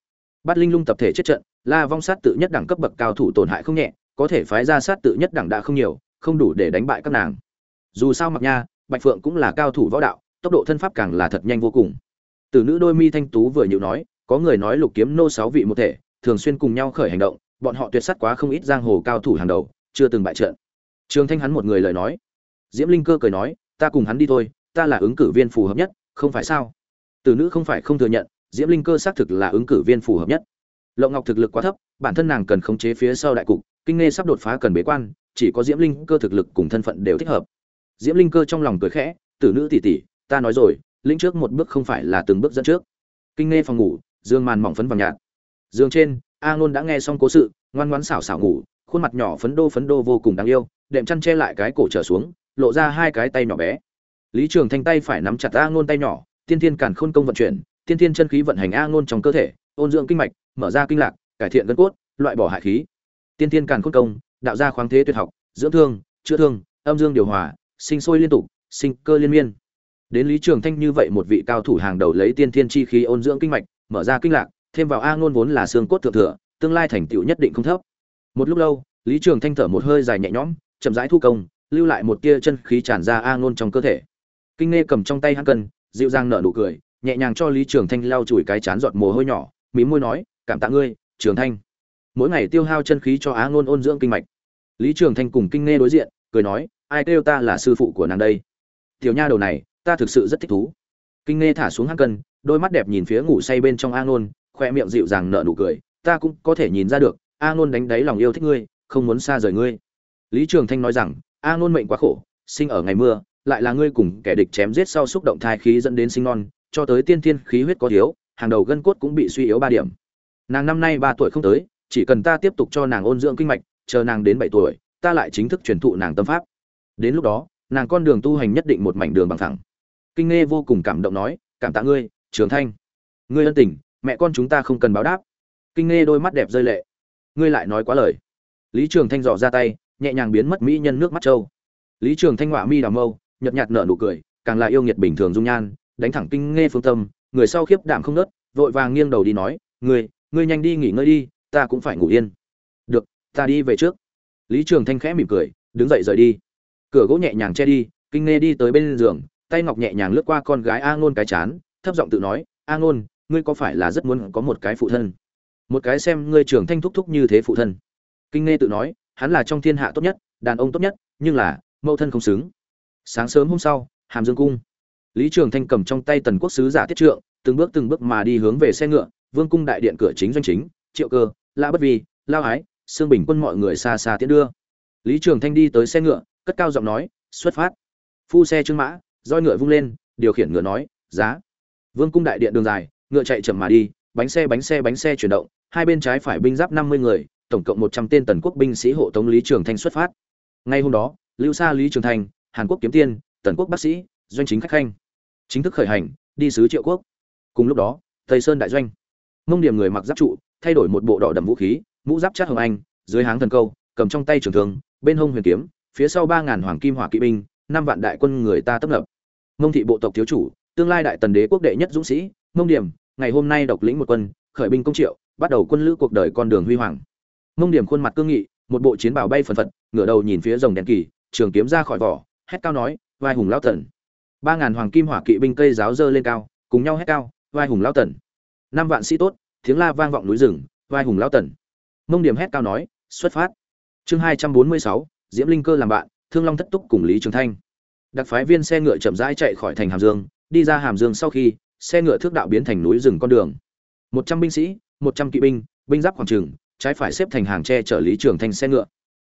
S1: Bát linh lung tập thể chết trận, la vong sát tự nhất đẳng cấp bậc cao thủ tổn hại không nhẹ, có thể phái ra sát tự nhất đẳng đã không nhiều, không đủ để đánh bại các nàng. Dù sao mặc nha, bạch phượng cũng là cao thủ võ đạo, tốc độ thân pháp càng là thật nhanh vô cùng. Từ nữ đôi mi thanh tú vừa nhịu nói, có người nói lục kiếm nô sáu vị một thể, thường xuyên cùng nhau khởi hành động, bọn họ tuyệt sắt quá không ít giang hồ cao thủ hàng đầu, chưa từng bại trận. Trường thanh hắn một người lời nói. Diễm linh cơ cười nói, ta cùng hắn đi thôi ta là ứng cử viên phù hợp nhất, không phải sao? Từ nữ không phải không thừa nhận, diễm linh cơ xác thực là ứng cử viên phù hợp nhất. Lộng ngọc thực lực quá thấp, bản thân nàng cần khống chế phía sau đại cục, kinh nghe sắp đột phá cần bế quan, chỉ có diễm linh cơ thực lực cùng thân phận đều thích hợp. Diễm linh cơ trong lòng cười khẽ tử nữ tỷ tỷ, ta nói rồi linh trước một bước không phải là từng bước dẫn trước. Kinh nghe phòng ngủ, dương màn mỏng phấn vàng nhạt. Dương trên, a ngôn đã nghe xong cố sự, ngoan ngoãn xảo xảo ngủ, khuôn mặt nhỏ phấn đô phấn đô vô cùng đáng yêu, đệm chăn che lại cái cổ trở xuống, lộ ra hai cái tay nhỏ bé lý trường thanh tay phải nắm chặt a ngôn tay nhỏ, tiên thiên càn khôn công vận chuyển, tiên thiên chân khí vận hành a ngôn trong cơ thể, ôn dưỡng kinh mạch, mở ra kinh lạc, cải thiện gân cốt, loại bỏ hại khí. Tiên thiên càn khôn công, đạo ra khoáng thế tuyệt học, dưỡng thương, chữa thương, âm dương điều hòa, sinh sôi liên tục, sinh cơ liên miên. Đến lý trường thanh như vậy một vị cao thủ hàng đầu lấy tiên thiên chi khí ôn dưỡng kinh mạch, mở ra kinh lạc, thêm vào a ngôn vốn là xương cốt thượng thừa, tương lai thành tựu nhất định không thấp. Một lúc lâu, lý trường thanh thở một hơi dài nhẹ nhõm, chậm rãi thu công, lưu lại một tia chân khí tràn ra a ngôn trong cơ thể kinh nghe cầm trong tay hắn cân, dịu dàng nở nụ cười, nhẹ nhàng cho lý trường thanh lau chùi cái chán giọt mồ hôi nhỏ mí môi nói, cảm tạ ngươi, trường thanh. Mỗi ngày tiêu hao chân khí cho á ngôn ôn dưỡng kinh mạch. Lý trường thanh cùng kinh nghe đối diện, cười nói, ai kêu ta là sư phụ của nàng đây? Tiểu nha đầu này, ta thực sự rất thích thú. Kinh nghe thả xuống hắn cân, đôi mắt đẹp nhìn phía ngủ say bên trong a ngôn, khoe miệng dịu dàng nở nụ cười, ta cũng có thể nhìn ra được a ngôn đánh đáy lòng yêu thích ngươi, không muốn xa rời ngươi. Lý trường thanh nói rằng a ngôn mệnh quá khổ, sinh ở ngày mưa lại là ngươi cùng kẻ địch chém giết sau xúc động thai khí dẫn đến sinh non, cho tới tiên thiên khí huyết có thiếu, hàng đầu gân cốt cũng bị suy yếu ba điểm. Nàng năm nay ba tuổi không tới, chỉ cần ta tiếp tục cho nàng ôn dưỡng kinh mạch, chờ nàng đến bảy tuổi, ta lại chính thức truyền thụ nàng tâm pháp. Đến lúc đó, nàng con đường tu hành nhất định một mảnh đường bằng thẳng. Kinh Ngê vô cùng cảm động nói, cảm tạ ngươi, trường thanh. Ngươi ân tình, mẹ con chúng ta không cần báo đáp. Kinh Ngê đôi mắt đẹp rơi lệ. Ngươi lại nói quá lời. Lý trường thanh giọ ra tay, nhẹ nhàng biến mất mỹ nhân nước mắt châu. Lý trường thanh ngọa mi đào mâu nhợt nhạt nở nụ cười, càng là yêu nghiệt bình thường dung nhan, đánh thẳng kinh nghe phương tâm, người sau khiếp đảm không nớt, vội vàng nghiêng đầu đi nói, ngươi ngươi nhanh đi nghỉ ngơi đi, ta cũng phải ngủ yên. Được, ta đi về trước. Lý trường thanh khẽ mỉm cười, đứng dậy rời đi. Cửa gỗ nhẹ nhàng che đi, kinh nghe đi tới bên giường, tay ngọc nhẹ nhàng lướt qua con gái a ngôn cái chán, thấp giọng tự nói, a ngôn, ngươi có phải là rất muốn có một cái phụ thân? Một cái xem ngươi trường thanh thúc thúc như thế phụ thân. Kinh nghe tự nói, hắn là trong thiên hạ tốt nhất, đàn ông tốt nhất, nhưng là, mẫu thân không xứng sáng sớm hôm sau, hàm dương cung. Lý trường thanh cầm trong tay tần quốc sứ giả tiết trượng, từng bước từng bước mà đi hướng về xe ngựa, vương cung đại điện cửa chính doanh chính, triệu cơ, lã bất vi, lao ái xương bình quân mọi người xa xa tiến đưa. Lý trường thanh đi tới xe ngựa, cất cao giọng nói, xuất phát. Phu xe trương mã, roi ngựa vung lên, điều khiển ngựa nói, giá. Vương cung đại điện đường dài, ngựa chạy chậm mà đi, bánh xe bánh xe bánh xe chuyển động, hai bên trái phải binh giáp năm mươi người, tổng cộng một trăm tên tần quốc binh sĩ hộ tống lý trường thanh xuất phát. Ngay hôm đó, lưu xa lý trường thanh hàn quốc kiếm tiên, tần quốc bác sĩ, doanh chính khách khanh. Chính thức khởi hành, đi sứ triệu quốc. Cùng lúc đó, tây sơn đại doanh. Mông điểm người mặc giáp trụ, thay đổi một bộ đỏ đầm vũ khí, mũ giáp chát hồng anh, dưới háng thần câu, cầm trong tay trường thường bên hông huyền kiếm, phía sau ba ngàn hoàng kim hỏa kỵ binh, năm vạn đại quân người ta tấp nập. Mông thị bộ tộc thiếu chủ, tương lai đại tần đế quốc đệ nhất dũng sĩ, mông điểm ngày hôm nay độc lĩnh một quân, khởi binh công triệu, bắt đầu quân lữ cuộc đời con đường huy hoàng. Mông điểm khuôn mặt cương nghị, một bộ chiến bào bay phần phật, ngửa đầu nhìn phía rồng đèn kỳ, trường kiếm ra khỏi vỏ hét cao nói, vai hùng lao tần. Ba ngàn hoàng kim hỏa kỵ binh cây giáo dơ lên cao, cùng nhau hét cao, vai hùng lao tần. Năm vạn sĩ tốt, tiếng la vang vọng núi rừng, vai hùng lao tần. Mông điểm hét cao nói, xuất phát. Chương hai trăm bốn mươi sáu, diễm linh cơ làm bạn, thương long thất túc cùng lý trường thanh. Đặc phái viên xe ngựa chậm rãi chạy khỏi thành hàm dương, đi ra hàm dương sau khi, xe ngựa thước đạo biến thành núi rừng con đường. Một trăm binh sĩ, một trăm kỵ binh binh giáp khoảng trừng trái phải xếp thành hàng tre chở lý trường thanh xe ngựa.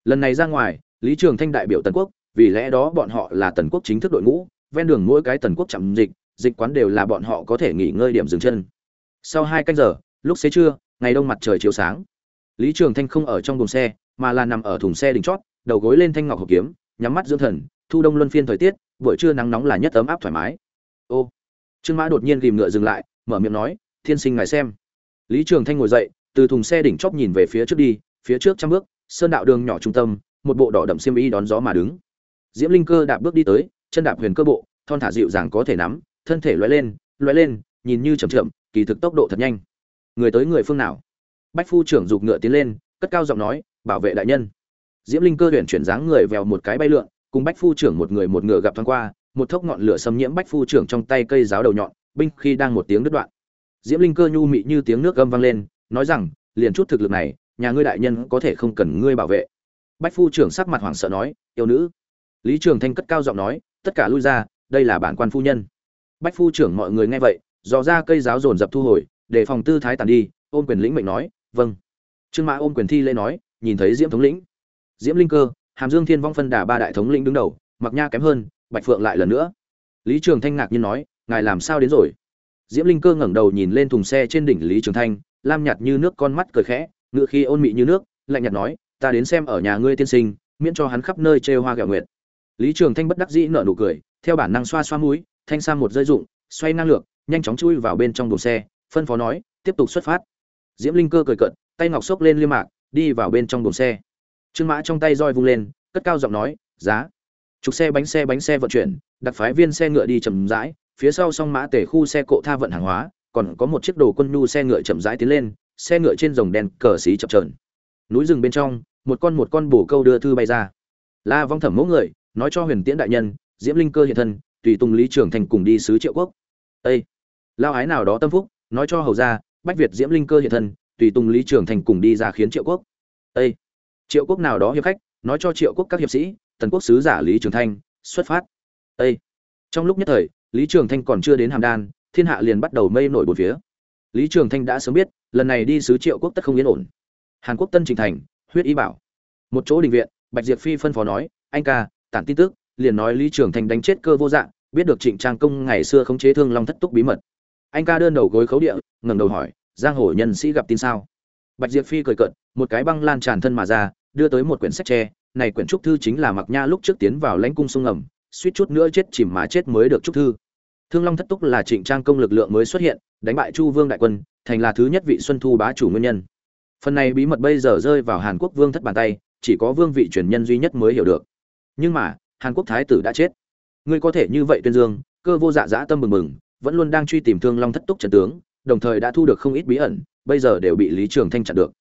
S1: Lần này ra ngoài, lý trường thanh đại biểu tần quốc vì lẽ đó bọn họ là tần quốc chính thức đội ngũ, ven đường mỗi cái tần quốc chậm dịch dịch quán đều là bọn họ có thể nghỉ ngơi điểm dừng chân. Sau hai canh giờ, lúc xế trưa, ngày đông mặt trời chiếu sáng. Lý trường thanh không ở trong đồn xe, mà là nằm ở thùng xe đỉnh chót, đầu gối lên thanh ngọc hộp kiếm, nhắm mắt dưỡng thần, thu đông luân phiên thời tiết, buổi trưa nắng nóng là nhất ấm áp thoải mái. Ô, trương mã đột nhiên ghìm ngựa dừng lại, mở miệng nói, thiên sinh ngài xem. Lý trường thanh ngồi dậy, từ thùng xe đỉnh chóp nhìn về phía trước đi, phía trước trăm bước, sơn đạo đường nhỏ trung tâm, một bộ đỏ đậm xiêm y đón gió mà đứng diễm linh cơ đạp bước đi tới, chân đạp huyền cơ bộ, thon thả dịu dàng có thể nắm, thân thể lóe lên lóe lên, nhìn như chậm chậm, kỳ thực tốc độ thật nhanh. Người tới người phương nào? Bách phu trưởng giục ngựa tiến lên, cất cao giọng nói, bảo vệ đại nhân. Diễm linh cơ huyền chuyển dáng người vèo một cái bay lượn, cùng bách phu trưởng một người một ngựa gặp thoáng qua, một thốc ngọn lửa xâm nhiễm bách phu trưởng trong tay cây giáo đầu nhọn, binh khi đang một tiếng đứt đoạn. Diễm linh cơ nhu mị như tiếng nước gâm vang lên, nói rằng, liền chút thực lực này, nhà ngươi đại nhân có thể không cần ngươi bảo vệ. Bách phu trưởng sắc mặt hoảng sợ nói, yêu nữ lý trường thanh cất cao giọng nói, tất cả lui ra, đây là bản quan phu nhân. Bách phu trưởng mọi người nghe vậy, dò ra cây giáo dồn dập thu hồi, để phòng tư thái tàn đi, ôm quyền lĩnh mệnh nói vâng. Trương mã ôm quyền thi lễ nói, nhìn thấy diễm thống lĩnh. Diễm linh cơ, hàm dương thiên vong phân đà ba đại thống lĩnh đứng đầu, mặc nha kém hơn, bạch phượng lại lần nữa. Lý trường thanh ngạc nhiên nói, ngài làm sao đến rồi? Diễm linh cơ ngẩng đầu nhìn lên thùng xe trên đỉnh lý trường thanh, lam nhạt như nước con mắt cười khẽ, ngựa khi ôn mị như nước, lạnh nhạt nói, ta đến xem ở nhà ngươi tiên sinh, miễn cho hắn khắp nơi trêu hoa gạo nguyệt lý trường thanh bất đắc dĩ nở nụ cười, theo bản năng xoa xoa mũi, thanh sang một dây dụng xoay năng lược, nhanh chóng chui vào bên trong đồn xe, phân phó nói, tiếp tục xuất phát. Diễm linh cơ cười cận tay ngọc xốc lên liêm mạc, đi vào bên trong đồn xe. Trương mã trong tay roi vung lên, cất cao giọng nói, giá. Trục xe bánh xe bánh xe vận chuyển, đặc phái viên xe ngựa đi chậm rãi, phía sau song mã tể khu xe cộ tha vận hàng hóa, còn có một chiếc đồ quân nhu xe ngựa chậm rãi tiến lên, xe ngựa trên dòng đen cờ xí chập trờn núi rừng bên trong, một con một con bổ câu đưa thư bay ra. La vong thẩm mẫu người nói cho huyền tiễn đại nhân, diễm linh cơ hiện thân, tùy tùng lý trường thành cùng đi sứ triệu quốc. Ây lao ái nào đó tâm phúc, nói cho hầu ra bách việt diễm linh cơ hiện thân, tùy tùng lý trường thành cùng đi ra khiến triệu quốc. Ây triệu quốc nào đó hiệp khách, nói cho triệu quốc các hiệp sĩ, tần quốc sứ giả lý trường thanh xuất phát. Ây trong lúc nhất thời, lý trường thanh còn chưa đến hàm đan, thiên hạ liền bắt đầu mây nổi bốn phía. Lý trường thanh đã sớm biết, lần này đi sứ triệu quốc tất không yên ổn. Hàn quốc tân trình thành, huyết ý bảo. Một chỗ đình viện, bạch diệp phi phân phó nói, anh ca tản tin tức, liền nói lý trường Thành đánh chết cơ vô dạng, biết được trịnh trang công ngày xưa khống chế thương long thất túc bí mật. Anh ca đơn đầu gối khấu địa, ngẩng đầu hỏi, giang hồ nhân sĩ gặp tin sao? Bạch diệp phi cười cợt, một cái băng lan tràn thân mà ra, đưa tới một quyển sách tre, này quyển trúc thư chính là mặc nha lúc trước tiến vào lãnh cung sông ngầm suýt chút nữa chết chìm mà chết mới được trúc thư. Thương long thất túc là trịnh trang công lực lượng mới xuất hiện, đánh bại chu vương đại quân, thành là thứ nhất vị xuân thu bá chủ nguyên nhân. Phần này bí mật bây giờ rơi vào hàn quốc vương thất bàn tay, chỉ có vương vị truyền nhân duy nhất mới hiểu được nhưng mà, hàn quốc thái tử đã chết. Ngươi có thể như vậy tuyên dương, cơ vô dạ dã tâm mừng mừng vẫn luôn đang truy tìm thương long thất túc trần tướng, đồng thời đã thu được không ít bí ẩn, bây giờ đều bị lý trường thanh chặn được.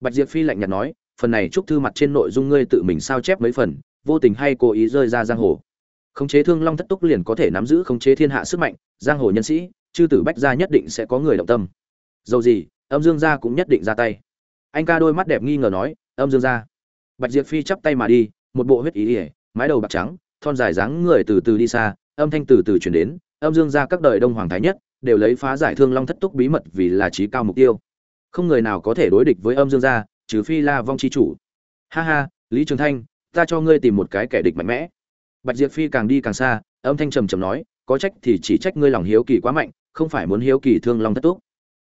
S1: Bạch diệp phi lạnh nhạt nói, phần này chúc thư mặt trên nội dung ngươi tự mình sao chép mấy phần, vô tình hay cố ý rơi ra giang hồ. Khống chế thương long thất túc liền có thể nắm giữ khống chế thiên hạ sức mạnh, giang hồ nhân sĩ, chư tử bách gia nhất định sẽ có người động tâm. Dầu gì, âm dương gia cũng nhất định ra tay. Anh ca đôi mắt đẹp nghi ngờ nói, âm dương gia? Bạch diệp phi chắp tay mà đi, một bộ huyết ý ỉa mái đầu bạc trắng, thon dài dáng người từ từ đi xa, âm thanh từ từ chuyển đến, âm dương gia các đời đông hoàng thái nhất đều lấy phá giải thương long thất túc bí mật vì là trí cao mục tiêu. Không người nào có thể đối địch với âm dương gia, trừ phi la vong chi chủ. Ha ha, lý trường thanh, ta cho ngươi tìm một cái kẻ địch mạnh mẽ. Bạch diệp phi càng đi càng xa, âm thanh trầm trầm nói, có trách thì chỉ trách ngươi lòng hiếu kỳ quá mạnh, không phải muốn hiếu kỳ thương long thất túc.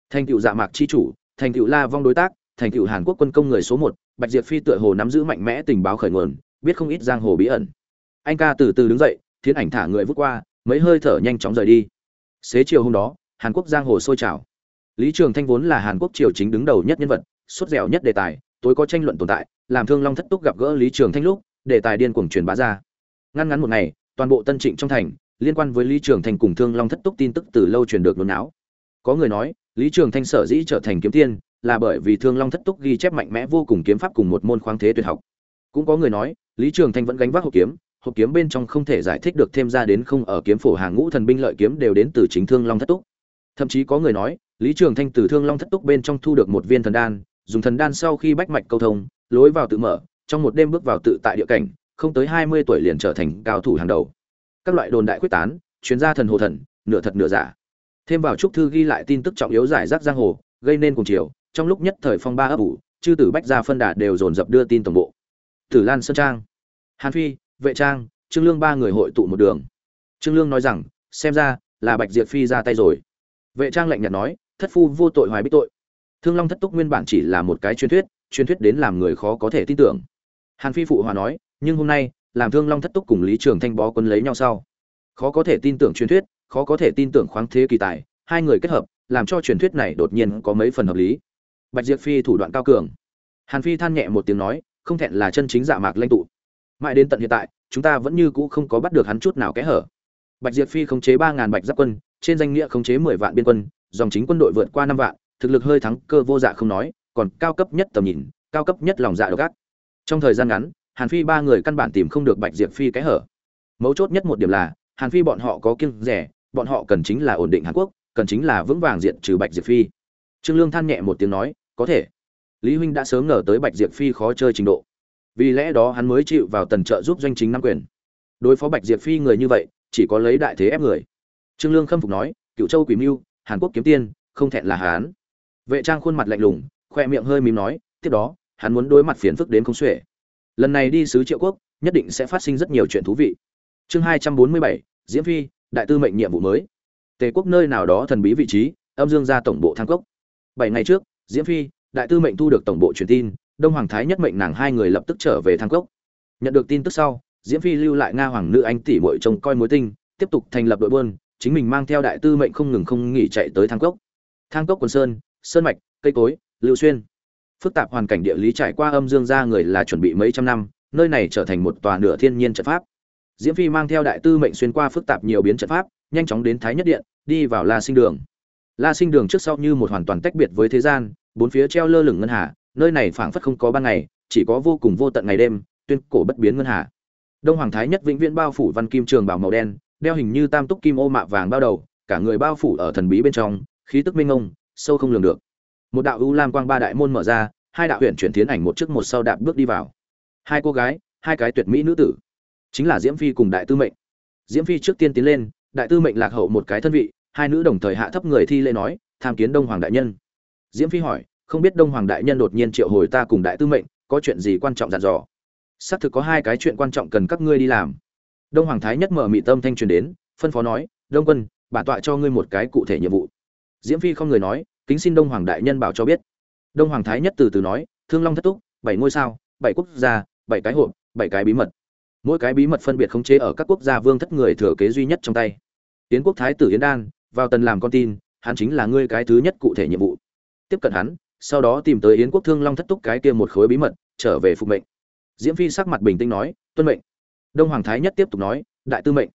S1: Thành cựu dạ mạc chi chủ, thành cựu la vong đối tác, thành cựu hàn quốc quân công người số một, bạch diệp phi tựa hồ nắm giữ mạnh mẽ tình báo khởi nguồn biết không ít giang hồ bí ẩn. Anh ca từ từ đứng dậy thiến ảnh thả người vút qua, mấy hơi thở nhanh chóng rời đi. Xế chiều hôm đó, hàn quốc giang hồ sôi trào. Lý trường thanh vốn là hàn quốc triều chính đứng đầu nhất nhân vật sốt dẻo nhất đề tài, tối có tranh luận tồn tại, làm thương long thất túc gặp gỡ lý trường thanh lúc, đề tài điên cuồng truyền bá ra. Ngăn ngắn một ngày, toàn bộ tân trịnh trong thành, liên quan với lý trường thanh cùng thương long thất túc tin tức từ lâu truyền được nôn não có người nói, lý trường thanh sở dĩ trở thành kiếm tiên, là bởi vì thương long thất túc ghi chép mạnh mẽ vô cùng kiếm pháp cùng một môn khoáng thế tuyệt học cũng có người nói, lý trường thanh vẫn gánh vác hộp kiếm hộp kiếm bên trong không thể giải thích được thêm ra đến không ở kiếm phổ hàng ngũ thần binh lợi kiếm đều đến từ chính thương long thất túc. Thậm chí có người nói, lý trường thanh từ thương long thất túc bên trong thu được một viên thần đan, dùng thần đan sau khi bách mạch câu thông, lối vào tự mở, trong một đêm bước vào tự tại địa cảnh, không tới hai mươi tuổi liền trở thành cao thủ hàng đầu. Các loại đồn đại quyết tán, chuyên gia thần hồ thần, nửa thật nửa giả. Thêm vào trúc thư ghi lại tin tức trọng yếu giải rác giang hồ, gây nên cùng chiều trong lúc nhất thời phong ba ấp ủ, chư tử bách gia phân đà đều dồn dập đưa tin tổng bộ tử lan sơn trang. Hàn phi, vệ trang, trương lương ba người hội tụ một đường. Trương lương nói rằng, xem ra là bạch diệp phi ra tay rồi. Vệ trang lạnh nhạt nói, thất phu vô tội hoài bích tội. Thương long thất túc nguyên bản chỉ là một cái truyền thuyết truyền thuyết đến làm người khó có thể tin tưởng. Hàn phi phụ hòa nói, nhưng hôm nay, làm thương long thất túc cùng lý trường thanh bó quân lấy nhau sau. Khó có thể tin tưởng truyền thuyết, khó có thể tin tưởng khoáng thế kỳ tài, hai người kết hợp, làm cho truyền thuyết này đột nhiên có mấy phần hợp lý. Bạch diệp phi thủ đoạn cao cường. Hàn phi than nhẹ một tiếng nói không thẹn là chân chính dạ mạc lãnh tụ. Mãi đến tận hiện tại, chúng ta vẫn như cũ không có bắt được hắn chút nào kẽ hở. Bạch diệp phi khống chế ba ngàn bạch giáp quân, trên danh nghĩa khống chế mười vạn biên quân, dòng chính quân đội vượt qua năm vạn, thực lực hơi thắng cơ vô dạ không nói, còn cao cấp nhất tầm nhìn, cao cấp nhất lòng dạ độc ác. Trong thời gian ngắn, hàn phi ba người căn bản tìm không được bạch diệp phi kẽ hở. Mấu chốt nhất một điểm là, hàn phi bọn họ có kiêng rẻ, bọn họ cần chính là ổn định hàn quốc, cần chính là vững vàng diện trừ bạch diệp phi. Trương lương than nhẹ một tiếng nói, có thể lý huynh đã sớm ngờ tới bạch diệp phi khó chơi trình độ. Vì lẽ đó hắn mới chịu vào tần trợ giúp doanh chính nam quyền. Đối phó bạch diệp phi người như vậy, chỉ có lấy đại thế ép người. Trương lương khâm phục nói, cựu châu quỷ mưu, hàn quốc kiếm tiên, không thẹn là hán vệ trang khuôn mặt lạnh lùng, khoe miệng hơi mím nói, tiếp đó, hắn muốn đối mặt phiền phức đến không xuể. Lần này đi sứ triệu quốc, nhất định sẽ phát sinh rất nhiều chuyện thú vị. Chương hai trăm bốn mươi bảy, diễm phi, đại tư mệnh nhiệm vụ mới. Tề quốc nơi nào đó thần bí vị trí, âm dương ra tổng bộ thang cốc. Bảy ngày trước, diễm phi đại tư mệnh thu được tổng bộ truyền tin, đông hoàng thái nhất mệnh nàng hai người lập tức trở về thang cốc. Nhận được tin tức sau, diễm phi lưu lại nga hoàng nữ anh tỷ muội trông coi mối tinh tiếp tục thành lập đội buôn, chính mình mang theo đại tư mệnh không ngừng không nghỉ chạy tới thang cốc. Thang cốc quần sơn sơn mạch, cây cối, lưu xuyên. Phức tạp hoàn cảnh địa lý trải qua âm dương ra người là chuẩn bị mấy trăm năm, nơi này trở thành một tòa nửa thiên nhiên trận pháp. Diễm phi mang theo đại tư mệnh xuyên qua phức tạp nhiều biến trận pháp, nhanh chóng đến thái nhất điện, đi vào la sinh đường. La sinh đường trước sau như một hoàn toàn tách biệt với thế gian bốn phía treo lơ lửng ngân hà, nơi này phảng phất không có ban ngày, chỉ có vô cùng vô tận ngày đêm, tuyên cổ bất biến ngân hà. Đông hoàng thái nhất vĩnh viễn bao phủ văn kim trường bảo màu đen, đeo hình như tam túc kim ô mạ vàng bao đầu, cả người bao phủ ở thần bí bên trong, khí tức minh ngông sâu không lường được. Một đạo ưu lam quang ba đại môn mở ra, hai đạo huyện chuyển tiến ảnh một trước một sau đạp bước đi vào. Hai cô gái, hai cái tuyệt mỹ nữ tử, chính là diễm phi cùng đại tư mệnh. Diễm phi trước tiên tiến lên, đại tư mệnh lạc hậu một cái thân vị, hai nữ đồng thời hạ thấp người thi lễ nói, tham kiến đông hoàng đại nhân diễm phi hỏi, không biết đông hoàng đại nhân đột nhiên triệu hồi ta cùng đại tư mệnh, có chuyện gì quan trọng dặn dò? Xác thực có hai cái chuyện quan trọng cần các ngươi đi làm. Đông hoàng thái nhất mở mị tâm thanh truyền đến, phân phó nói, đông quân, bản tọa cho ngươi một cái cụ thể nhiệm vụ. Diễm phi không người nói, kính xin đông hoàng đại nhân bảo cho biết. Đông hoàng thái nhất từ từ nói, thương long thất túc, bảy ngôi sao, bảy quốc gia, bảy cái hộp, bảy cái bí mật. Mỗi cái bí mật phân biệt khống chế ở các quốc gia vương thất người thừa kế duy nhất trong tay. Yến quốc thái tử yến đan, vào tần làm con tin, hắn chính là ngươi cái thứ nhất cụ thể nhiệm vụ tiếp cận hắn, sau đó tìm tới yến quốc thương long thất túc cái kia một khối bí mật, trở về phục mệnh. Diễm phi sắc mặt bình tĩnh nói, tuân mệnh. Đông hoàng thái nhất tiếp tục nói, đại tư mệnh.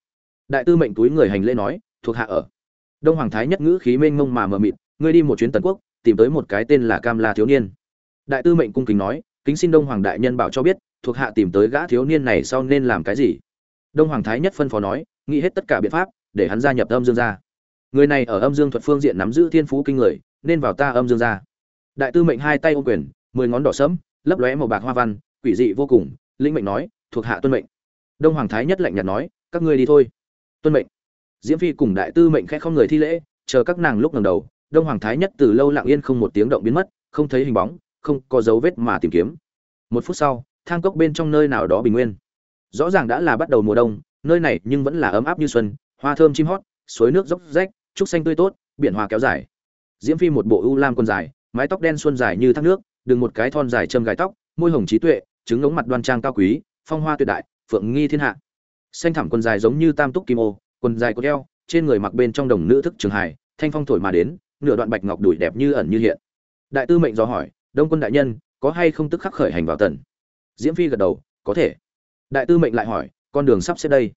S1: Đại tư mệnh túi người hành lễ nói, thuộc hạ ở. Đông hoàng thái nhất ngữ khí mênh mông mà mờ mịt, ngươi đi một chuyến tần quốc, tìm tới một cái tên là cam la thiếu niên. Đại tư mệnh cung kính nói, kính xin đông hoàng đại nhân bảo cho biết, thuộc hạ tìm tới gã thiếu niên này sau nên làm cái gì? Đông hoàng thái nhất phân phó nói, nghĩ hết tất cả biện pháp, để hắn gia nhập âm dương gia. Người này ở âm dương thuật phương diện nắm giữ thiên phú kinh người nên vào ta âm dương gia đại tư mệnh hai tay ô quyền, mười ngón đỏ sẫm, lấp lóe màu bạc hoa văn, quỷ dị vô cùng, lĩnh mệnh nói, thuộc hạ tuân mệnh. Đông hoàng thái nhất lạnh nhạt nói, các ngươi đi thôi. Tuân mệnh. Diễm phi cùng đại tư mệnh khẽ không người thi lễ, chờ các nàng lúc ngẩng đầu, đông hoàng thái nhất từ lâu lặng yên không một tiếng động biến mất, không thấy hình bóng, không có dấu vết mà tìm kiếm. Một phút sau, thang cốc bên trong nơi nào đó bình nguyên. Rõ ràng đã là bắt đầu mùa đông, nơi này nhưng vẫn là ấm áp như xuân, hoa thơm chim hót, suối nước dốc rách, trúc xanh tươi tốt, biển hoa kéo dài diễm phi một bộ ưu lam quần dài mái tóc đen xuân dài như thác nước đừng một cái thon dài châm gài tóc môi hồng trí tuệ trứng ngống mặt đoan trang cao quý phong hoa tuyệt đại phượng nghi thiên hạ. Xanh thẳm quần dài giống như tam túc kim ô quần dài có đeo trên người mặc bên trong đồng nữ thức trường hải, thanh phong thổi mà đến nửa đoạn bạch ngọc đùi đẹp như ẩn như hiện. Đại tư mệnh do hỏi đông quân đại nhân có hay không tức khắc khởi hành vào tần? Diễm phi gật đầu có thể. Đại tư mệnh lại hỏi con đường sắp xếp đây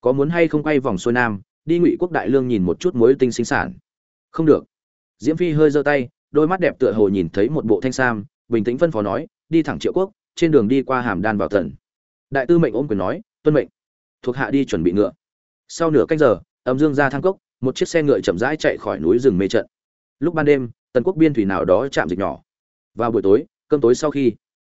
S1: có muốn hay không quay vòng xuôi nam đi ngụy quốc đại lương nhìn một chút mối tinh sinh sản? Không được diễm phi hơi giơ tay, đôi mắt đẹp tựa hồ nhìn thấy một bộ thanh sam, bình tĩnh phân phó nói, đi thẳng triệu quốc, trên đường đi qua hàm đan vào thần. Đại tư mệnh ôm quyền nói, tuân mệnh. Thuộc hạ đi chuẩn bị ngựa. Sau nửa canh giờ, âm dương ra thang cốc, một chiếc xe ngựa chậm rãi chạy khỏi núi rừng mê trận. Lúc ban đêm, tần quốc biên thủy nào đó chạm dịch nhỏ. Vào buổi tối, cơm tối sau khi,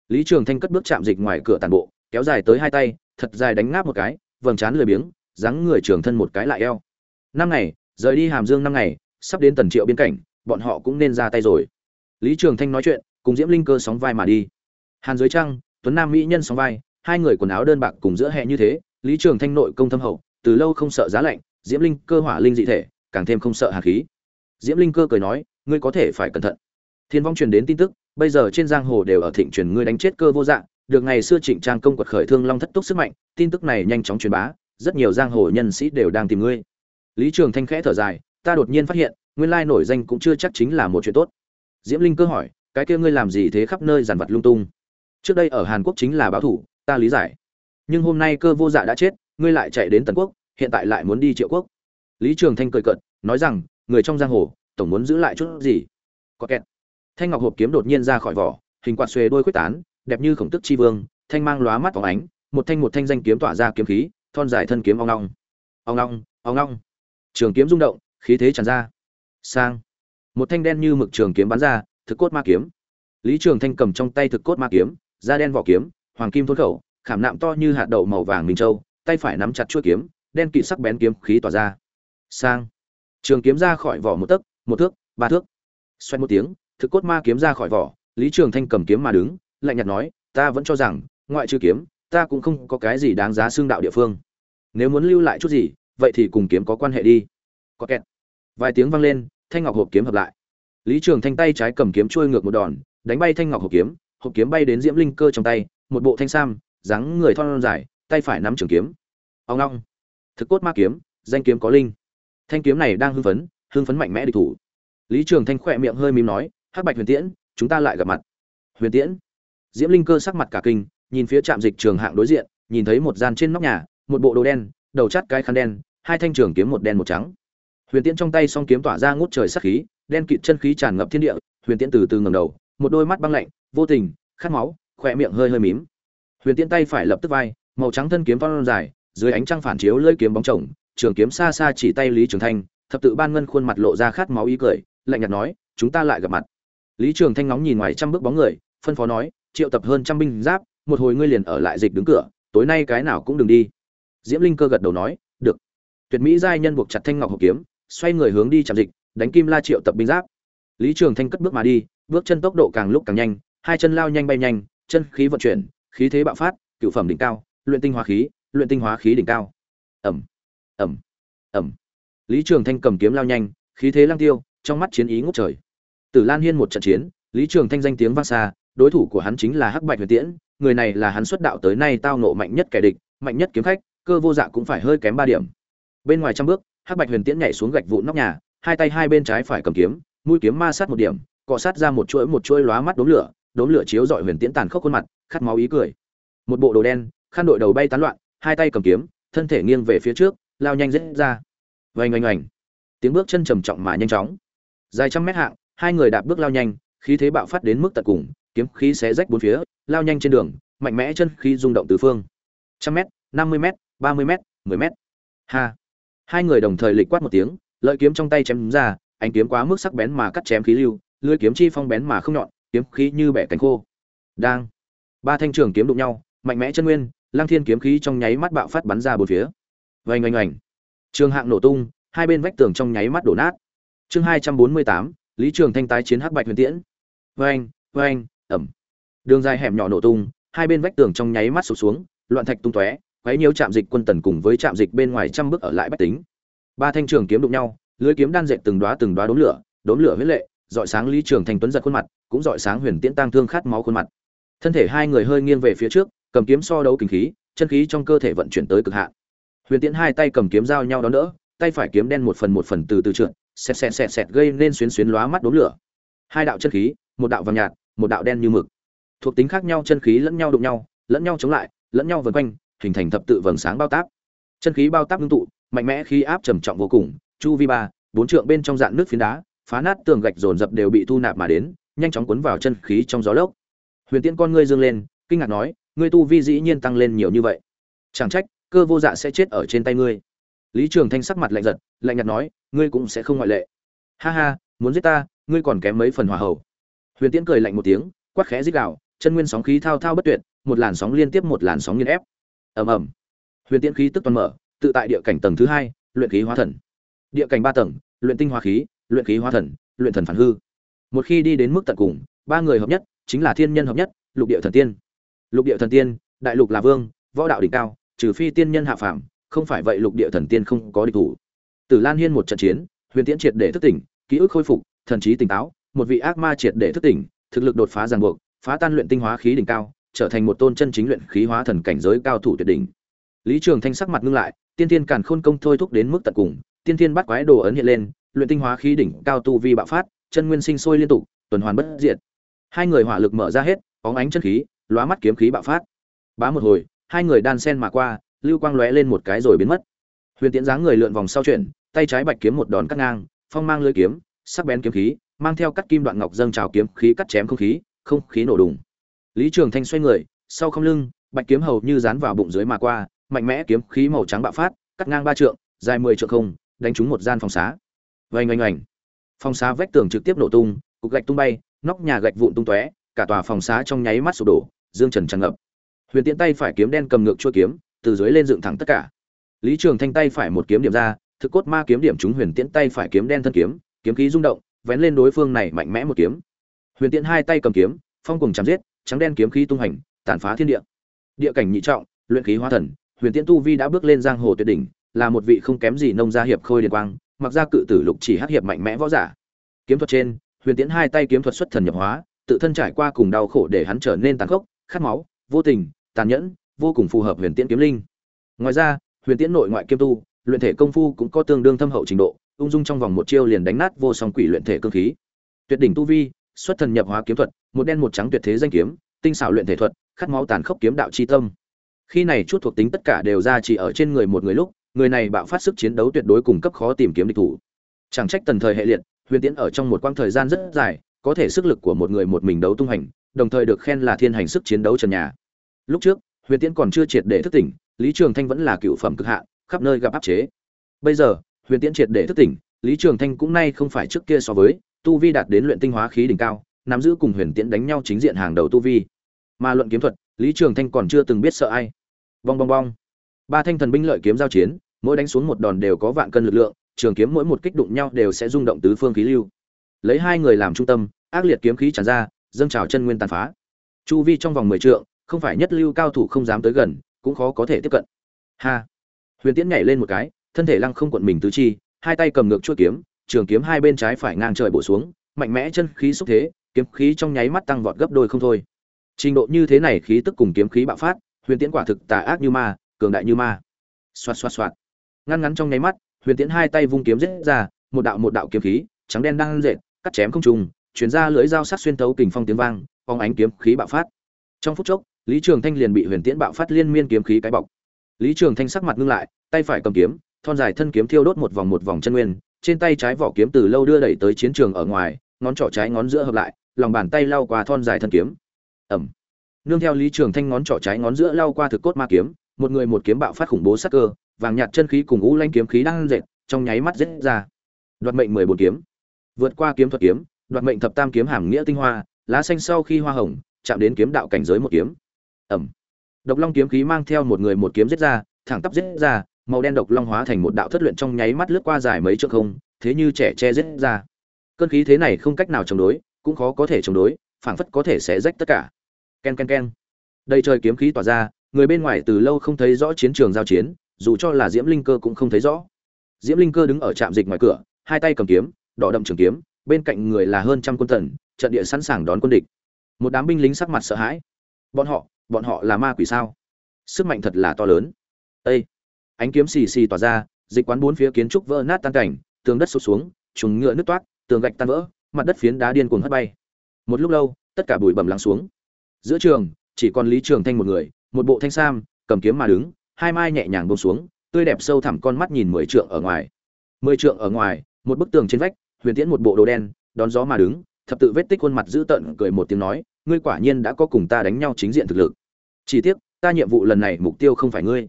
S1: lý trường thanh cất bước chạm dịch ngoài cửa tàn bộ, kéo dài tới hai tay, thật dài đánh ngáp một cái, vầng trán lười biếng, dáng người trường thân một cái lại eo. Năm ngày, rời đi hàm dương năm ngày sắp đến tần triệu biên cảnh, bọn họ cũng nên ra tay rồi. Lý trường thanh nói chuyện, cùng diễm linh cơ sóng vai mà đi. Hàn dưới trăng, tuấn nam mỹ nhân sóng vai, hai người quần áo đơn bạc cùng giữa hè như thế, lý trường thanh nội công thâm hậu, từ lâu không sợ giá lạnh, diễm linh cơ hỏa linh dị thể, càng thêm không sợ hà khí. Diễm linh cơ cười nói, ngươi có thể phải cẩn thận. Thiên vong truyền đến tin tức, bây giờ trên giang hồ đều ở thịnh truyền ngươi đánh chết cơ vô dạng được ngày xưa trịnh trang công quật khởi thương long thất túc sức mạnh, tin tức này nhanh chóng truyền bá, rất nhiều giang hồ nhân sĩ đều đang tìm ngươi. Lý trường thanh khẽ thở dài ta đột nhiên phát hiện, nguyên lai nổi danh cũng chưa chắc chính là một chuyện tốt. Diễm linh cơ hỏi, cái kia ngươi làm gì thế khắp nơi giàn vật lung tung? Trước đây ở hàn quốc chính là báo thủ, ta lý giải. Nhưng hôm nay cơ vô dạ đã chết, ngươi lại chạy đến tần quốc, hiện tại lại muốn đi triệu quốc. Lý trường thanh cười cợt, nói rằng, người trong giang hồ, tổng muốn giữ lại chút gì? Có kẹt. Thanh ngọc hộp kiếm đột nhiên ra khỏi vỏ, hình quạt xuề đôi quyết tán, đẹp như khổng tức chi vương, thanh mang lóa mắt phóng ánh, một thanh một thanh danh kiếm tỏa ra kiếm khí, thon dài thân kiếm ong ong. Ong ong ong ong. Trường kiếm rung động khí thế tràn ra. Sang. Một thanh đen như mực trường kiếm bắn ra, thực cốt ma kiếm. Lý trường thanh cầm trong tay thực cốt ma kiếm, da đen vỏ kiếm, hoàng kim thôn khẩu, khảm nạm to như hạt đậu màu vàng minh châu, tay phải nắm chặt chuôi kiếm, đen kịt sắc bén kiếm khí tỏa ra. Sang. Trường kiếm ra khỏi vỏ một tấc, một thước, ba thước. Xoay một tiếng, thực cốt ma kiếm ra khỏi vỏ, lý trường thanh cầm kiếm mà đứng, lạnh nhạt nói, ta vẫn cho rằng, ngoại trừ kiếm, ta cũng không có cái gì đáng giá xương đạo địa phương. Nếu muốn lưu lại chút gì, vậy thì cùng kiếm có quan hệ đi có kẹt. Vài tiếng vang lên, thanh ngọc hộp kiếm hợp lại. Lý trường thanh tay trái cầm kiếm trôi ngược một đòn, đánh bay thanh ngọc hộp kiếm hộp kiếm bay đến diễm linh cơ trong tay, một bộ thanh sam, dáng người thon dài, tay phải nắm trường kiếm. Ông long thực cốt ma kiếm, danh kiếm có linh. Thanh kiếm này đang hưng phấn hưng phấn mạnh mẽ địch thủ. Lý trường thanh khỏe miệng hơi mím nói, hắc bạch huyền tiễn, chúng ta lại gặp mặt. Huyền tiễn? Diễm linh cơ sắc mặt cả kinh, nhìn phía trạm dịch trường hạng đối diện, nhìn thấy một gian trên nóc nhà, một bộ đồ đen, đầu chắt cái khăn đen, hai thanh trường kiếm một đen một trắng huyền tiễn trong tay song kiếm tỏa ra ngút trời sắc khí, đen kịt chân khí tràn ngập thiên địa, huyền tiễn từ từ ngầm đầu, một đôi mắt băng lạnh, vô tình, khát máu khoe miệng hơi hơi mím. Huyền tiễn tay phải lập tức vai, màu trắng thân kiếm phong dài, dưới ánh trăng phản chiếu lưỡi kiếm bóng chồng, trường kiếm xa xa chỉ tay lý trường thanh, thập tự ban ngân khuôn mặt lộ ra khát máu ý cười, lạnh nhạt nói, chúng ta lại gặp mặt. Lý trường thanh ngóng nhìn ngoài trăm bước bóng người, phân phó nói, triệu tập hơn trăm binh giáp, một hồi ngươi liền ở lại dịch đứng cửa, tối nay cái nào cũng đừng đi. Diễm linh cơ gật đầu nói, được. Tuyệt mỹ giai nhân buộc chặt thanh ngọc hộp kiếm xoay người hướng đi chạm dịch, đánh kim la triệu tập binh giáp. Lý trường thanh cất bước mà đi, bước chân tốc độ càng lúc càng nhanh, hai chân lao nhanh bay nhanh, chân khí vận chuyển, khí thế bạo phát, cựu phẩm đỉnh cao, luyện tinh hóa khí, luyện tinh hóa khí đỉnh cao. Ầm ầm ầm. Lý trường thanh cầm kiếm lao nhanh, khí thế lang tiêu, trong mắt chiến ý ngút trời. Tử lan hiên một trận chiến, lý trường thanh danh tiếng vang xa, đối thủ của hắn chính là hắc bạch huyền tiễn, người này là hắn xuất đạo tới nay tao ngộ mạnh nhất kẻ địch, mạnh nhất kiếm khách, cơ vô dạ cũng phải hơi kém ba điểm. Bên ngoài trăm bước hắc bạch huyền tiễn nhảy xuống gạch vụn nóc nhà, hai tay hai bên trái phải cầm kiếm, mũi kiếm ma sát một điểm, cọ sát ra một chuỗi một chuỗi lóa mắt đốm lửa đốm lửa chiếu dọi huyền tiễn tàn khốc khuôn mặt, khát máu ý cười. Một bộ đồ đen, khăn đội đầu bay tán loạn, hai tay cầm kiếm, thân thể nghiêng về phía trước, lao nhanh rết ra. Vành oanh oanh. Tiếng bước chân trầm trọng mà nhanh chóng. Dài trăm mét hạng, hai người đạp bước lao nhanh, khí thế bạo phát đến mức tận cùng, kiếm khí xé rách bốn phía, lao nhanh trên đường, mạnh mẽ chân khí rung động tứ phương. Trăm mét, năm mươi mét, ba mươi mét, mười mét. Ha! Hai người đồng thời lịch quát một tiếng, lợi kiếm trong tay chém ra, ánh kiếm quá mức sắc bén mà cắt chém khí lưu, lưỡi kiếm chi phong bén mà không nhọn, kiếm khí như bẻ cánh khô. Đang, ba thanh trường kiếm đụng nhau, mạnh mẽ chân nguyên lang thiên kiếm khí trong nháy mắt bạo phát bắn ra bốn phía. Vành oanh oanh. Trường hạng nổ tung, hai bên vách tường trong nháy mắt đổ nát. Chương hai trăm bốn mươi tám, lý trường thanh tái chiến hắc bạch huyền tiễn. Vang vang ẩm. Đường dài hẻm nhỏ nổ tung, hai bên vách tường trong nháy mắt sụp xuống, loạn thạch tung tóe quấy nhiều chạm dịch quân tần cùng với chạm dịch bên ngoài trăm bước ở lại bách tính. Ba thanh trường kiếm đụng nhau, lưới kiếm đan dệt từng đóa từng đóa đốm lửa đốm lửa huyết lệ, dọi sáng lý trường thành tuấn giật khuôn mặt, cũng dọi sáng huyền tiễn tăng thương khát máu khuôn mặt. Thân thể hai người hơi nghiêng về phía trước, cầm kiếm so đấu kinh khí, chân khí trong cơ thể vận chuyển tới cực hạn. Huyền tiễn hai tay cầm kiếm giao nhau đón đỡ, tay phải kiếm đen một phần một phần từ từ trượt, xẹt xẹt xẹt xẹt gây nên xuyến xuyến lóa mắt đốm lửa. Hai đạo chân khí, một đạo vàng nhạt, một đạo đen như mực. Thuộc tính khác nhau chân khí lẫn nhau đụng nhau, lẫn nhau chống lại, lẫn nhau vần quanh hình thành thập tự vầng sáng bao táp. Chân khí bao táp ngưng tụ, mạnh mẽ khí áp trầm trọng vô cùng, chu vi ba, bốn trượng bên trong dạng nước phiến đá, phá nát tường gạch dồn dập đều bị thu nạp mà đến, nhanh chóng cuốn vào chân khí trong gió lốc. Huyền tiễn con ngươi dương lên, kinh ngạc nói, ngươi tu vi dĩ nhiên tăng lên nhiều như vậy. Chẳng trách, cơ vô dạ sẽ chết ở trên tay ngươi. Lý trường thanh sắc mặt lạnh giật, lạnh nhạt nói, ngươi cũng sẽ không ngoại lệ. Ha ha, muốn giết ta, ngươi còn kém mấy phần hòa hậu huyền tiễn cười lạnh một tiếng quắc khẽ rít gào, chân nguyên sóng khí thao thao bất tuyệt, một làn sóng liên tiếp một làn sóng nghiền ép ầm ầm. Huyền tiễn khí tức toàn mở, tự tại địa cảnh tầng thứ hai, luyện khí hóa thần. Địa cảnh ba tầng, luyện tinh hóa khí, luyện khí hóa thần, luyện thần phản hư. Một khi đi đến mức tận cùng, ba người hợp nhất, chính là thiên nhân hợp nhất, lục địa thần tiên. Lục địa thần tiên, đại lục là vương, võ đạo đỉnh cao, trừ phi tiên nhân hạ phàm, không phải vậy lục địa thần tiên không có địch thủ. Tử lan hiên một trận chiến, huyền tiễn triệt để thức tỉnh, ký ức khôi phục, thần trí tỉnh táo, một vị ác ma triệt để thức tỉnh, thực lực đột phá ràng buộc, phá tan luyện tinh hóa khí đỉnh cao trở thành một tôn chân chính luyện khí hóa thần cảnh giới cao thủ tuyệt đỉnh. Lý trường thanh sắc mặt ngưng lại, tiên tiên càn khôn công thôi thúc đến mức tận cùng, tiên tiên bắt quái đồ ấn hiện lên, luyện tinh hóa khí đỉnh, cao tu vi bạo phát, chân nguyên sinh sôi liên tục, tuần hoàn bất diệt. Hai người hỏa lực mở ra hết óng ánh chân khí, lóa mắt kiếm khí bạo phát. Bá một hồi, hai người đan sen mà qua, lưu quang lóe lên một cái rồi biến mất. Huyền tiễn dáng người lượn vòng sau chuyển, tay trái bạch kiếm một đòn cắt ngang, phong mang lưỡi kiếm, sắc bén kiếm khí, mang theo cắt kim đoạn ngọc dâng trào kiếm khí cắt chém không khí không khí nổ đùng lý trường thanh xoay người, sau không lưng, bạch kiếm hầu như dán vào bụng dưới mà qua, mạnh mẽ kiếm khí màu trắng bạo phát, cắt ngang ba trượng, dài mười trượng không, đánh trúng một gian phòng xá. Vành oanh oanh. Phòng xá vách tường trực tiếp nổ tung, cục gạch tung bay, nóc nhà gạch vụn tung tóe, cả tòa phòng xá trong nháy mắt sụp đổ, dương trần tràn ngập. Huyền tiễn tay phải kiếm đen cầm ngược chua kiếm, từ dưới lên dựng thẳng tất cả. Lý trường thanh tay phải một kiếm điểm ra, thực cốt ma kiếm điểm trúng huyền tiễn tay phải kiếm đen thân kiếm kiếm khí rung động, vén lên đối phương này mạnh mẽ một kiếm. Huyền tiễn hai tay cầm kiếm, phong cùng chém giết trắng đen kiếm khí tung hành, tàn phá thiên địa. Địa cảnh nhị trọng, luyện khí hóa thần, huyền tiễn tu vi đã bước lên giang hồ tuyệt đỉnh, là một vị không kém gì nông gia hiệp khôi điền quang, mặc ra cự tử lục chỉ hắc hiệp mạnh mẽ võ giả. Kiếm thuật trên, huyền tiễn hai tay kiếm thuật xuất thần nhập hóa, tự thân trải qua cùng đau khổ để hắn trở nên tàn khốc, khát máu, vô tình, tàn nhẫn, vô cùng phù hợp huyền tiễn kiếm linh. Ngoài ra, huyền tiễn nội ngoại kiêm tu, luyện thể công phu cũng có tương đương thâm hậu trình độ, ung dung trong vòng một chiêu liền đánh nát vô song quỷ luyện thể cương khí. Tuyệt đỉnh tu vi, xuất thần nhập hóa kiếm thuật một đen một trắng tuyệt thế danh kiếm, tinh xảo luyện thể thuật, khát máu tàn khốc kiếm đạo chi tâm. Khi này chút thuộc tính tất cả đều ra chỉ ở trên người một người lúc, người này bạo phát sức chiến đấu tuyệt đối cùng cấp khó tìm kiếm địch thủ. Chẳng trách tần thời hệ liệt, huyền tiễn ở trong một quãng thời gian rất dài, có thể sức lực của một người một mình đấu tung hành, đồng thời được khen là thiên hành sức chiến đấu trần nhà. Lúc trước, huyền tiễn còn chưa triệt để thức tỉnh, lý trường thanh vẫn là cựu phẩm cực hạ, khắp nơi gặp áp chế. Bây giờ, huyền tiễn triệt để thức tỉnh, lý trường thanh cũng nay không phải trước kia so với, tu vi đạt đến luyện tinh hóa khí đỉnh cao nắm giữ cùng huyền tiễn đánh nhau chính diện hàng đầu tu vi. Mà luận kiếm thuật, lý trường thanh còn chưa từng biết sợ ai. Bong bong bong. Ba thanh thần binh lợi kiếm giao chiến, mỗi đánh xuống một đòn đều có vạn cân lực lượng, trường kiếm mỗi một kích đụng nhau đều sẽ rung động tứ phương khí lưu. Lấy hai người làm trung tâm, ác liệt kiếm khí tràn ra, dâng trào chân nguyên tàn phá. Chu vi trong vòng mười trượng, không phải nhất lưu cao thủ không dám tới gần, cũng khó có thể tiếp cận. Ha. Huyền tiễn nhảy lên một cái, thân thể lăng không quận mình tứ chi, hai tay cầm ngược chuôi kiếm, trường kiếm hai bên trái phải ngang trời bổ xuống, mạnh mẽ chân khí xúc thế kiếm khí trong nháy mắt tăng vọt gấp đôi không thôi. Trình độ như thế này khí tức cùng kiếm khí bạo phát, huyền tiễn quả thực tà ác như ma, cường đại như ma. Xoạt xoạt xoạt. Ngăn ngắn trong nháy mắt, huyền tiễn hai tay vung kiếm giết ra, một đạo một đạo kiếm khí, trắng đen đang rệt, cắt chém không trùng, chuyển ra lưỡi dao sắc xuyên thấu kình phong tiếng vang phong ánh kiếm khí bạo phát. Trong phút chốc, lý trường thanh liền bị huyền tiễn bạo phát liên miên kiếm khí cái bọc. Lý trường thanh sắc mặt ngưng lại, tay phải cầm kiếm, thon dài thân kiếm thiêu đốt một vòng một vòng chân nguyên, trên tay trái vỏ kiếm từ lâu đưa đẩy tới chiến trường ở ngoài, ngón trỏ trái ngón giữa hợp lại lòng bàn tay lao qua thon dài thân kiếm. Ẩm. Nương theo lý trường thanh ngón trỏ trái ngón giữa lao qua thực cốt ma kiếm, một người một kiếm bạo phát khủng bố sắc cơ, vàng nhạt chân khí cùng ngũ lanh kiếm khí đang dệt trong nháy mắt rết ra. Đoạt mệnh mười bốn kiếm. Vượt qua kiếm thuật kiếm, đoạt mệnh thập tam kiếm hàm nghĩa tinh hoa, lá xanh sau khi hoa hồng, chạm đến kiếm đạo cảnh giới một kiếm. Ẩm. Độc long kiếm khí mang theo một người một kiếm giết ra, thẳng tắp giết ra, màu đen độc long hóa thành một đạo thất luyện trong nháy mắt lướt qua dài mấy trượng không, thế như trẻ che giết ra. Cơn khí thế này không cách nào chống đối cũng khó có thể chống đối, phảng phất có thể sẽ rách tất cả. Ken ken ken. Đây trời kiếm khí tỏa ra, người bên ngoài từ lâu không thấy rõ chiến trường giao chiến, dù cho là diễm linh cơ cũng không thấy rõ. Diễm linh cơ đứng ở trạm dịch ngoài cửa, hai tay cầm kiếm, đỏ đậm trường kiếm, bên cạnh người là hơn trăm quân tần, trận địa sẵn sàng đón quân địch. Một đám binh lính sắc mặt sợ hãi. Bọn họ bọn họ là ma quỷ sao? Sức mạnh thật là to lớn. Ây ánh kiếm xì xì tỏa ra, dịch quán bốn phía kiến trúc vỡ nát tan cảnh, tường đất sụt xuống trùng ngựa nứt toát tường gạch tan vỡ mặt đất phiến đá điên cuồng hất bay. Một lúc lâu, tất cả bụi bầm lắng xuống. Giữa trường, chỉ còn lý trường thanh một người, một bộ thanh sam, cầm kiếm mà đứng, hai mai nhẹ nhàng bông xuống, tươi đẹp sâu thẳm con mắt nhìn mười trượng ở ngoài. Mười trượng ở ngoài, một bức tường trên vách, huyền tiễn một bộ đồ đen, đón gió mà đứng, thập tự vết tích khuôn mặt dữ tợn cười một tiếng nói, ngươi quả nhiên đã có cùng ta đánh nhau chính diện thực lực. Chỉ tiếc, ta nhiệm vụ lần này mục tiêu không phải ngươi.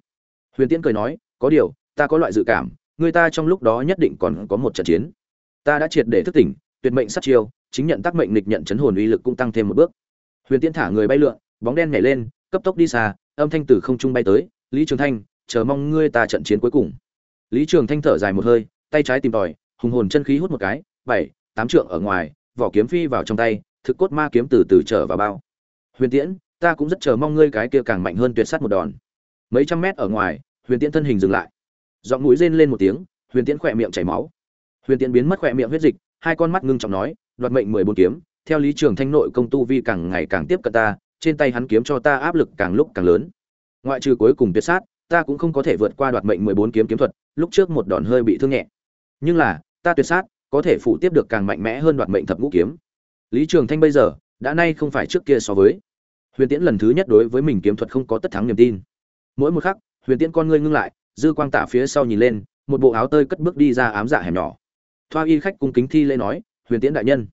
S1: Huyền tiễn cười nói, có điều, ta có loại dự cảm, người ta trong lúc đó nhất định còn có một trận chiến. Ta đã triệt để thức tỉnh tuyệt mệnh sát chiêu, chính nhận tác mệnh nghịch nhận chấn hồn uy lực cũng tăng thêm một bước. Huyền tiễn thả người bay lượn, bóng đen nhảy lên, cấp tốc đi xa, âm thanh từ không trung bay tới, lý trường thanh, chờ mong ngươi ta trận chiến cuối cùng. Lý trường thanh thở dài một hơi, tay trái tìm tòi, hùng hồn chân khí hút một cái, bảy, tám trượng ở ngoài, vỏ kiếm phi vào trong tay, thực cốt ma kiếm từ từ trở vào bao. Huyền tiễn, ta cũng rất chờ mong ngươi cái kia càng mạnh hơn tuyệt sát một đòn. Mấy trăm mét ở ngoài, huyền tiễn thân hình dừng lại. Giọng mũi rên lên một tiếng, huyền tiễn khỏe miệng chảy máu. Huyền tiễn biến mất khỏe miệng huyết dịch hai con mắt ngưng trọng nói, đoạt mệnh mười bốn kiếm, theo lý trường thanh nội công tu vi càng ngày càng tiếp cận ta, trên tay hắn kiếm cho ta áp lực càng lúc càng lớn. Ngoại trừ cuối cùng tuyệt sát, ta cũng không có thể vượt qua đoạt mệnh mười bốn kiếm kiếm thuật, lúc trước một đòn hơi bị thương nhẹ. Nhưng là, ta tuyệt sát, có thể phụ tiếp được càng mạnh mẽ hơn đoạt mệnh thập ngũ kiếm. Lý trường thanh bây giờ, đã nay không phải trước kia so với. Huyền tiễn lần thứ nhất đối với mình kiếm thuật không có tất thắng niềm tin. Mỗi một khắc, huyền tiễn con ngươi ngưng lại, dư quang tả phía sau nhìn lên, một bộ áo tơi cất bước đi ra ám dạ hẻm nhỏ thoa y khách cung kính thi lễ nói, huyền tiễn đại nhân.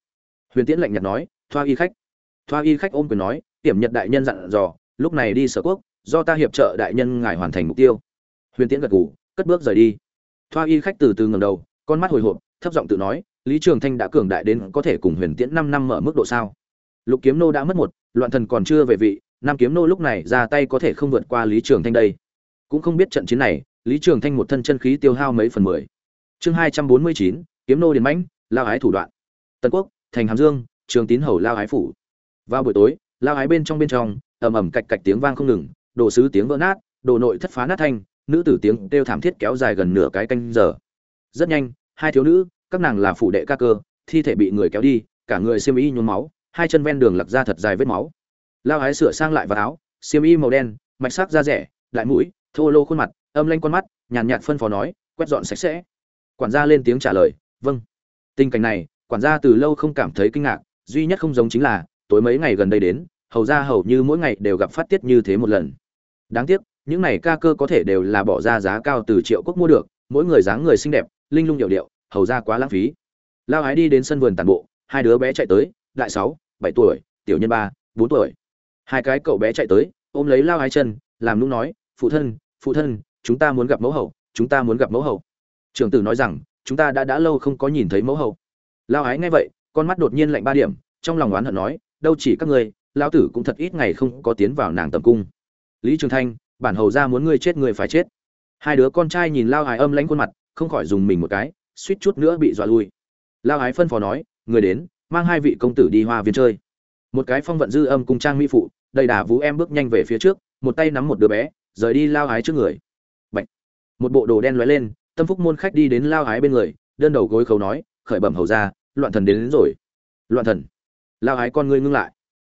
S1: Huyền tiễn lạnh nhạt nói, thoa y khách. Thoa y khách ôm quyền nói, tiểm nhật đại nhân dặn dò, lúc này đi sở quốc, do ta hiệp trợ đại nhân ngài hoàn thành mục tiêu. Huyền tiễn gật gù, cất bước rời đi. Thoa y khách từ từ ngầm đầu, con mắt hồi hộp, thấp giọng tự nói, lý trường thanh đã cường đại đến có thể cùng huyền tiễn năm năm mở mức độ sao? Lục kiếm nô đã mất một, loạn thần còn chưa về vị, nam kiếm nô lúc này ra tay có thể không vượt qua lý trường thanh đây. Cũng không biết trận chiến này, lý trường thanh một thân chân khí tiêu hao mấy phần mười. Chương hai trăm bốn mươi chín kiếm nô điền mãnh, lao ái thủ đoạn. Tần quốc, thành hàm dương, trường tín hầu lao ái phủ. Vào buổi tối, lao ái bên trong bên trong, ầm ầm cạch cạch tiếng vang không ngừng, đồ sứ tiếng vỡ nát, đồ nội thất phá nát thanh, nữ tử tiếng kêu thảm thiết kéo dài gần nửa cái canh giờ. Rất nhanh, hai thiếu nữ, các nàng là phụ đệ ca cơ, thi thể bị người kéo đi, cả người xiêm y nhuốm máu, hai chân ven đường lặc ra thật dài vết máu. Lao ái sửa sang lại vào áo, xiêm y màu đen, mạch sắc da rẻ lại mũi, thô lô khuôn mặt, âm lanh con mắt, nhàn nhạt phân phó nói, quét dọn sạch sẽ. Quản gia lên tiếng trả lời vâng. Tình cảnh này, quản gia từ lâu không cảm thấy kinh ngạc, duy nhất không giống chính là, tối mấy ngày gần đây đến, hầu ra hầu như mỗi ngày đều gặp phát tiết như thế một lần. Đáng tiếc, những này ca cơ có thể đều là bỏ ra giá cao từ triệu quốc mua được, mỗi người dáng người xinh đẹp, linh lung điệu điệu, hầu ra quá lãng phí. Lao ái đi đến sân vườn tàn bộ, hai đứa bé chạy tới, đại sáu, bảy tuổi, tiểu nhân ba, bốn tuổi. Hai cái cậu bé chạy tới, ôm lấy lao ái chân, làm lúc nói, phụ thân phụ thân, chúng ta muốn gặp mẫu hậu, chúng ta muốn gặp mẫu hậu. Trưởng tử nói rằng chúng ta đã đã lâu không có nhìn thấy mẫu hậu. Lao ái nghe vậy, con mắt đột nhiên lạnh ba điểm, trong lòng oán hận nói, đâu chỉ các ngươi lao tử cũng thật ít ngày không có tiến vào nàng tầm cung. Lý trường thanh, bản hầu ra muốn ngươi chết ngươi phải chết. Hai đứa con trai nhìn lao ái âm lãnh khuôn mặt, không khỏi dùng mình một cái, suýt chút nữa bị dọa lui. Lao ái phân phó nói, người đến, mang hai vị công tử đi hoa viên chơi. Một cái phong vận dư âm cung trang mỹ phụ, đầy đà vũ em bước nhanh về phía trước, một tay nắm một đứa bé, rời đi lao ái trước người. Bạch. một bộ đồ đen lóe lên tâm phúc môn khách đi đến lao ái bên người đơn đầu gối khấu nói khởi bẩm hầu ra loạn thần đến, đến rồi. Loạn thần. Lao ái con ngươi ngưng lại.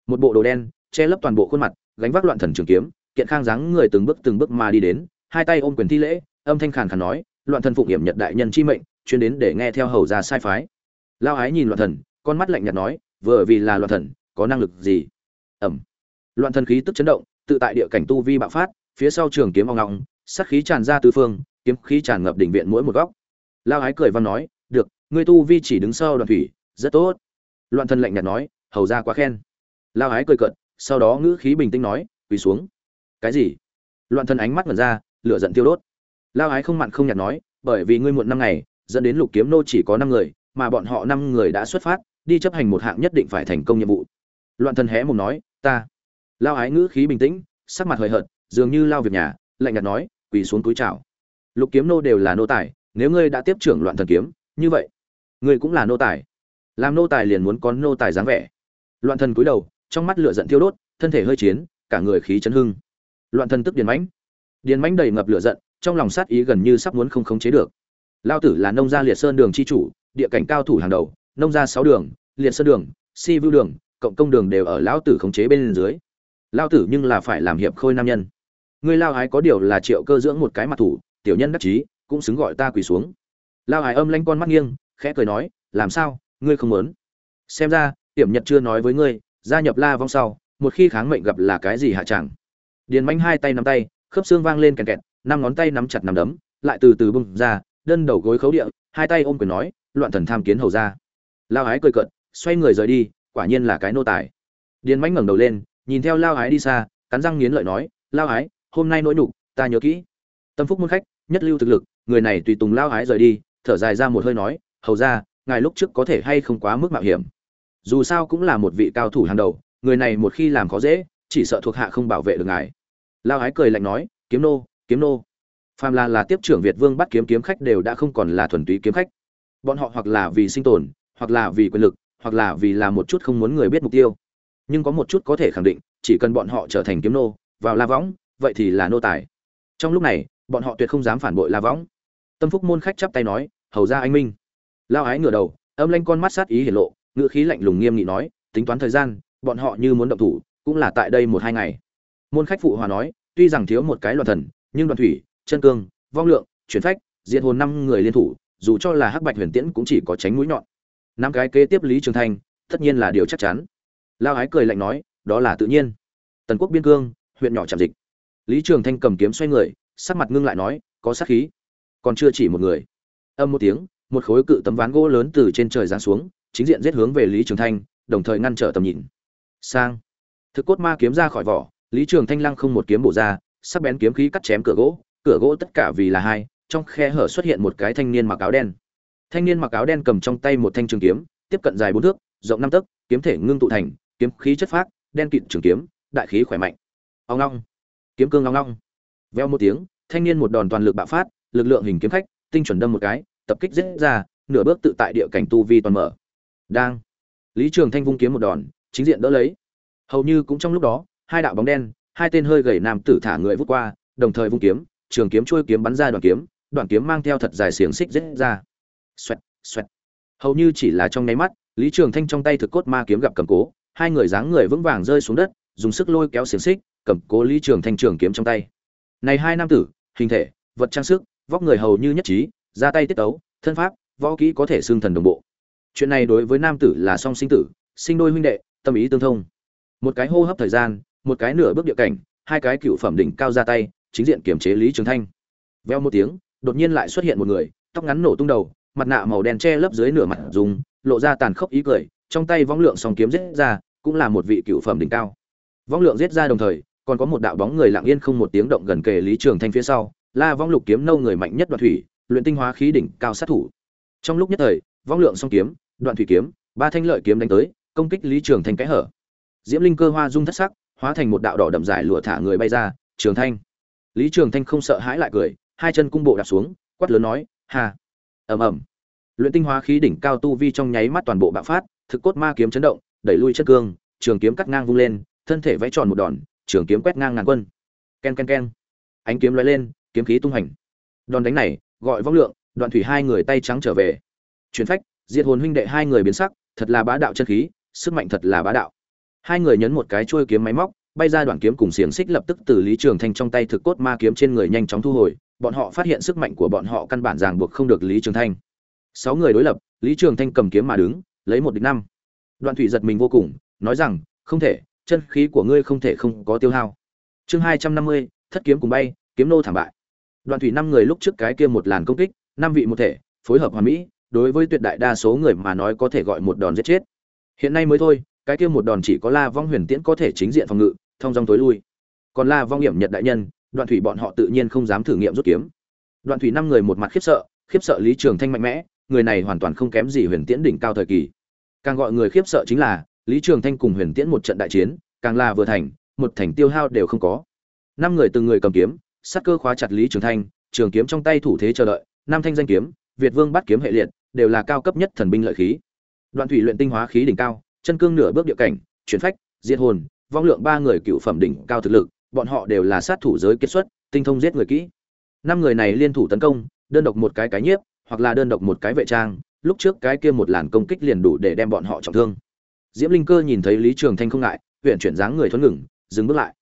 S1: Một bộ đồ đen che lấp toàn bộ khuôn mặt gánh vác loạn thần trường kiếm kiện khang dáng người từng bước từng bước mà đi đến hai tay ôm quyền thi lễ âm thanh khàn khàn nói loạn thần phụng hiểm nhật đại nhân chi mệnh chuyên đến để nghe theo hầu ra sai phái. Lao ái nhìn loạn thần con mắt lạnh nhạt nói vừa vì là loạn thần có năng lực gì? Ẩm. Loạn thần khí tức chấn động tự tại địa cảnh tu vi bạo phát phía sau trường kiếm ong ngọng sát khí tràn ra tứ phương kiếm khí tràn ngập đỉnh viện mỗi một góc. Lao ái cười văn nói được ngươi tu vi chỉ đứng sau đoàn thủy rất tốt. Loạn thần lạnh nhạt nói hầu ra quá khen. Lao ái cười cợt, sau đó ngữ khí bình tĩnh nói quỳ xuống. Cái gì? Loạn thần ánh mắt ngẩn ra lửa giận tiêu đốt. Lao ái không mặn không nhạt nói bởi vì ngươi muộn năm ngày dẫn đến lục kiếm nô chỉ có năm người mà bọn họ năm người đã xuất phát đi chấp hành một hạng nhất định phải thành công nhiệm vụ. Loạn thần hé mồm nói ta. Lao ái ngữ khí bình tĩnh sắc mặt hời hợt dường như lao việc nhà lạnh nhạt nói quỳ xuống túi chào lục kiếm nô đều là nô tài, nếu ngươi đã tiếp trưởng loạn thần kiếm, như vậy, ngươi cũng là nô tài. Làm nô tài liền muốn có nô tài dáng vẻ. Loạn thần cúi đầu, trong mắt lửa giận thiêu đốt, thân thể hơi chiến, cả người khí chấn hưng. Loạn thần tức điền mãnh. Điền mãnh đầy ngập lửa giận, trong lòng sát ý gần như sắp muốn không khống chế được. Lao tử là nông gia liệt sơn đường chi chủ, địa cảnh cao thủ hàng đầu, nông gia sáu đường, liệt sơn đường, si vưu đường, cộng công đường đều ở lão tử khống chế bên dưới. Lao tử nhưng là phải làm hiệp khôi nam nhân. Ngươi lao ái có điều là triệu cơ dưỡng một cái mặt thủ tiểu nhân đắc chí, cũng xứng gọi ta quỳ xuống. Lao ái âm lanh con mắt nghiêng, khẽ cười nói, làm sao, ngươi không muốn? Xem ra, tiểm nhật chưa nói với ngươi, gia nhập la vong sau, một khi kháng mệnh gặp là cái gì hạ chẳng? Điền mánh hai tay nắm tay, khớp xương vang lên kẹt kẹt, năm ngón tay nắm chặt nắm đấm, lại từ từ bung ra, đơn đầu gối khấu địa, hai tay ôm quyền nói, loạn thần tham kiến hầu ra lao ái cười cợt, xoay người rời đi, quả nhiên là cái nô tài. Điền mãnh ngẩng đầu lên, nhìn theo lao ái đi xa, cắn răng nghiến lợi nói, lao ái hôm nay nỗi nhục ta nhớ kỹ. Tâm phúc môn khách nhất lưu thực lực, người này tùy tùng lao hái rời đi, thở dài ra một hơi nói, hầu ra, ngài lúc trước có thể hay không quá mức mạo hiểm? Dù sao cũng là một vị cao thủ hàng đầu, người này một khi làm khó dễ, chỉ sợ thuộc hạ không bảo vệ được ngài. Lao hái cười lạnh nói, kiếm nô kiếm nô. Phàm là là tiếp trưởng việt vương bắt kiếm kiếm khách đều đã không còn là thuần túy kiếm khách. Bọn họ hoặc là vì sinh tồn, hoặc là vì quyền lực, hoặc là vì là một chút không muốn người biết mục tiêu. Nhưng có một chút có thể khẳng định, chỉ cần bọn họ trở thành kiếm nô, vào la võng, vậy thì là nô tài. Trong lúc này bọn họ tuyệt không dám phản bội la võng. Tâm phúc môn khách chắp tay nói, hầu ra anh minh. Lao ái ngửa đầu, âm lanh con mắt sát ý hiển lộ, ngữ khí lạnh lùng nghiêm nghị nói, tính toán thời gian, bọn họ như muốn động thủ, cũng là tại đây một hai ngày. Môn khách phụ hòa nói, tuy rằng thiếu một cái loạn thần, nhưng đoàn thủy, chân cương, vong lượng, chuyển phách, diệt hồn năm người liên thủ, dù cho là hắc bạch huyền tiễn cũng chỉ có tránh mũi nhọn. Năm cái kế tiếp lý trường thanh tất nhiên là điều chắc chắn. Lao ái cười lạnh nói, đó là tự nhiên. Tần quốc biên cương, huyện nhỏ trạm dịch. Lý trường thanh cầm kiếm xoay người sắc mặt ngưng lại nói, có sát khí. Còn chưa chỉ một người. Âm một tiếng, một khối cự tấm ván gỗ lớn từ trên trời giáng xuống, chính diện giết hướng về lý trường thanh, đồng thời ngăn trở tầm nhìn. Sang. Thực cốt ma kiếm ra khỏi vỏ, lý trường thanh lăng không một kiếm bổ ra, sắc bén kiếm khí cắt chém cửa gỗ cửa gỗ tất cả vì là hai, trong khe hở xuất hiện một cái thanh niên mặc áo đen. Thanh niên mặc áo đen cầm trong tay một thanh trường kiếm, tiếp cận dài bốn thước, rộng năm tấc, kiếm thể ngưng tụ thành, kiếm khí chất phác, đen kịt trường kiếm, đại khí khỏe mạnh. Ông long kiếm cương long long veo một tiếng, thanh niên một đòn toàn lực bạo phát, lực lượng hình kiếm khách, tinh chuẩn đâm một cái, tập kích giết ra, nửa bước tự tại địa cảnh tu vi toàn mở. Đang. Lý trường thanh vung kiếm một đòn, chính diện đỡ lấy. Hầu như cũng trong lúc đó, hai đạo bóng đen, hai tên hơi gầy nam tử thả người vút qua, đồng thời vung kiếm, trường kiếm chui kiếm bắn ra đoạn kiếm đoạn kiếm mang theo thật dài xiềng xích giết ra. Xoẹt xoẹt. Hầu như chỉ là trong nháy mắt, lý trường thanh trong tay thực cốt ma kiếm gặp cầm cố, hai người dáng người vững vàng rơi xuống đất, dùng sức lôi kéo xiềng xích, cầm cố lý trường thanh trường kiếm trong tay này hai nam tử, hình thể, vật trang sức, vóc người hầu như nhất trí, ra tay tiết tấu, thân pháp, võ kỹ có thể xương thần đồng bộ. Chuyện này đối với nam tử là song sinh tử, sinh đôi huynh đệ, tâm ý tương thông. Một cái hô hấp thời gian, một cái nửa bước địa cảnh, hai cái cựu phẩm đỉnh cao ra tay, chính diện kiểm chế lý trường thanh. Veo một tiếng, đột nhiên lại xuất hiện một người, tóc ngắn nổ tung đầu, mặt nạ màu đen che lấp dưới nửa mặt dùng, lộ ra tàn khốc ý cười, trong tay vong lượng song kiếm giết ra, cũng là một vị cựu phẩm đỉnh cao. Vong lượng giết ra đồng thời còn có một đạo bóng người lặng yên không một tiếng động gần kề lý trường thanh phía sau, la vong lục kiếm nâu người mạnh nhất đoạn thủy, luyện tinh hóa khí đỉnh cao sát thủ. Trong lúc nhất thời, vong lượng song kiếm, đoạn thủy kiếm, ba thanh lợi kiếm đánh tới, công kích lý trường thanh cái hở. Diễm linh cơ hoa dung thất sắc, hóa thành một đạo đỏ đậm dài lụa thả người bay ra, trường thanh. Lý trường thanh không sợ hãi lại cười, hai chân cung bộ đạp xuống, quát lớn nói hà ầm ầm. Luyện tinh hóa khí đỉnh cao tu vi trong nháy mắt toàn bộ bạo phát, thực cốt ma kiếm chấn động, đẩy lui chất cương, trường kiếm cắt ngang vung lên, thân thể vẽ tròn một đòn trường kiếm quét ngang ngàn quân. Ken ken ken. Ánh kiếm lóe lên, kiếm khí tung hành. Đòn đánh này, gọi vong lượng, đoạn thủy hai người tay trắng trở về. Chuyển phách, diệt hồn huynh đệ hai người biến sắc, thật là bá đạo chân khí, sức mạnh thật là bá đạo. Hai người nhấn một cái chuôi kiếm máy móc, bay ra đoạn kiếm cùng xiềng xích lập tức từ lý trường thanh trong tay thực cốt ma kiếm trên người nhanh chóng thu hồi, bọn họ phát hiện sức mạnh của bọn họ căn bản ràng buộc không được lý trường thanh. Sáu người đối lập, lý trường thanh cầm kiếm mà đứng, lấy một địch năm. Đoạn thủy giật mình vô cùng, nói rằng, không thể chân khí của ngươi không thể không có tiêu hao. Chương hai trăm năm mươi, thất kiếm cùng bay, kiếm nô thảm bại. Đoạn thủy năm người lúc trước cái kia một làn công kích, năm vị một thể, phối hợp hoàn mỹ, đối với tuyệt đại đa số người mà nói có thể gọi một đòn giết chết. Hiện nay mới thôi, cái kia một đòn chỉ có la vong huyền tiễn có thể chính diện phòng ngự, thông dong tối lui. Còn la vong Nghiễm nhật đại nhân, đoạn thủy bọn họ tự nhiên không dám thử nghiệm rút kiếm. Đoạn thủy năm người một mặt khiếp sợ khiếp sợ lý trường thanh mạnh mẽ, người này hoàn toàn không kém gì huyền tiễn đỉnh cao thời kỳ. Càng gọi người khiếp sợ chính là lý trường thanh cùng huyền tiễn một trận đại chiến, càng là vừa thành, một thành tiêu hao đều không có. Năm người từng người cầm kiếm, sát cơ khóa chặt lý trường thanh, trường kiếm trong tay thủ thế chờ đợi năm thanh danh kiếm, việt vương bắt kiếm hệ liệt, đều là cao cấp nhất thần binh lợi khí. Đoạn thủy luyện tinh hóa khí đỉnh cao, chân cương nửa bước địa cảnh, chuyển phách, diệt hồn, vong lượng ba người cựu phẩm đỉnh cao thực lực, bọn họ đều là sát thủ giới kết xuất, tinh thông giết người kỹ. Năm người này liên thủ tấn công, đơn độc một cái cái nhiếp, hoặc là đơn độc một cái vệ trang, lúc trước cái kia một làn công kích liền đủ để đem bọn họ trọng thương diễm linh cơ nhìn thấy lý trường thanh không ngại, huyện chuyển dáng người thoáng ngừng, dừng bước lại.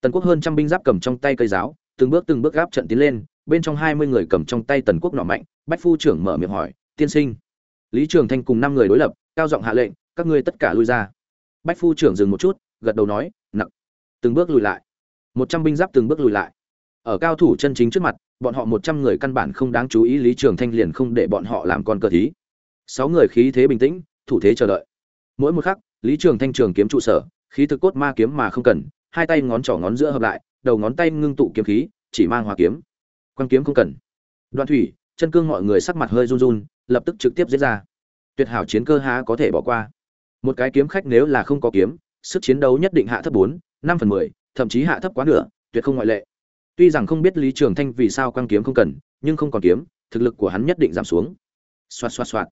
S1: Tần quốc hơn trăm binh giáp cầm trong tay cây giáo, từng bước từng bước gáp trận tiến lên, bên trong hai mươi người cầm trong tay tần quốc nỏ mạnh, bách phu trưởng mở miệng hỏi, tiên sinh. Lý trường thanh cùng năm người đối lập, cao giọng hạ lệnh, các ngươi tất cả lui ra. Bách phu trưởng dừng một chút, gật đầu nói, nặng. Từng bước lùi lại. Một trăm binh giáp từng bước lùi lại. Ở cao thủ chân chính trước mặt, bọn họ một trăm người căn bản không đáng chú ý lý trường thanh liền không để bọn họ làm con cờ thí. Sáu người khí thế bình tĩnh, thủ thế chờ đợi mỗi một khắc, lý trường thanh trường kiếm trụ sở, khí thực cốt ma kiếm mà không cần, hai tay ngón trỏ ngón giữa hợp lại, đầu ngón tay ngưng tụ kiếm khí, chỉ mang hòa kiếm. Quan kiếm không cần. Đoạn thủy, chân cương mọi người sắc mặt hơi run run, lập tức trực tiếp diễn ra. Tuyệt hảo chiến cơ há có thể bỏ qua. Một cái kiếm khách nếu là không có kiếm, sức chiến đấu nhất định hạ thấp bốn, năm phần mười, thậm chí hạ thấp quá nửa, tuyệt không ngoại lệ. Tuy rằng không biết lý trường thanh vì sao quang kiếm không cần, nhưng không còn kiếm, thực lực của hắn nhất định giảm xuống. Xoạt xoạt xoạt.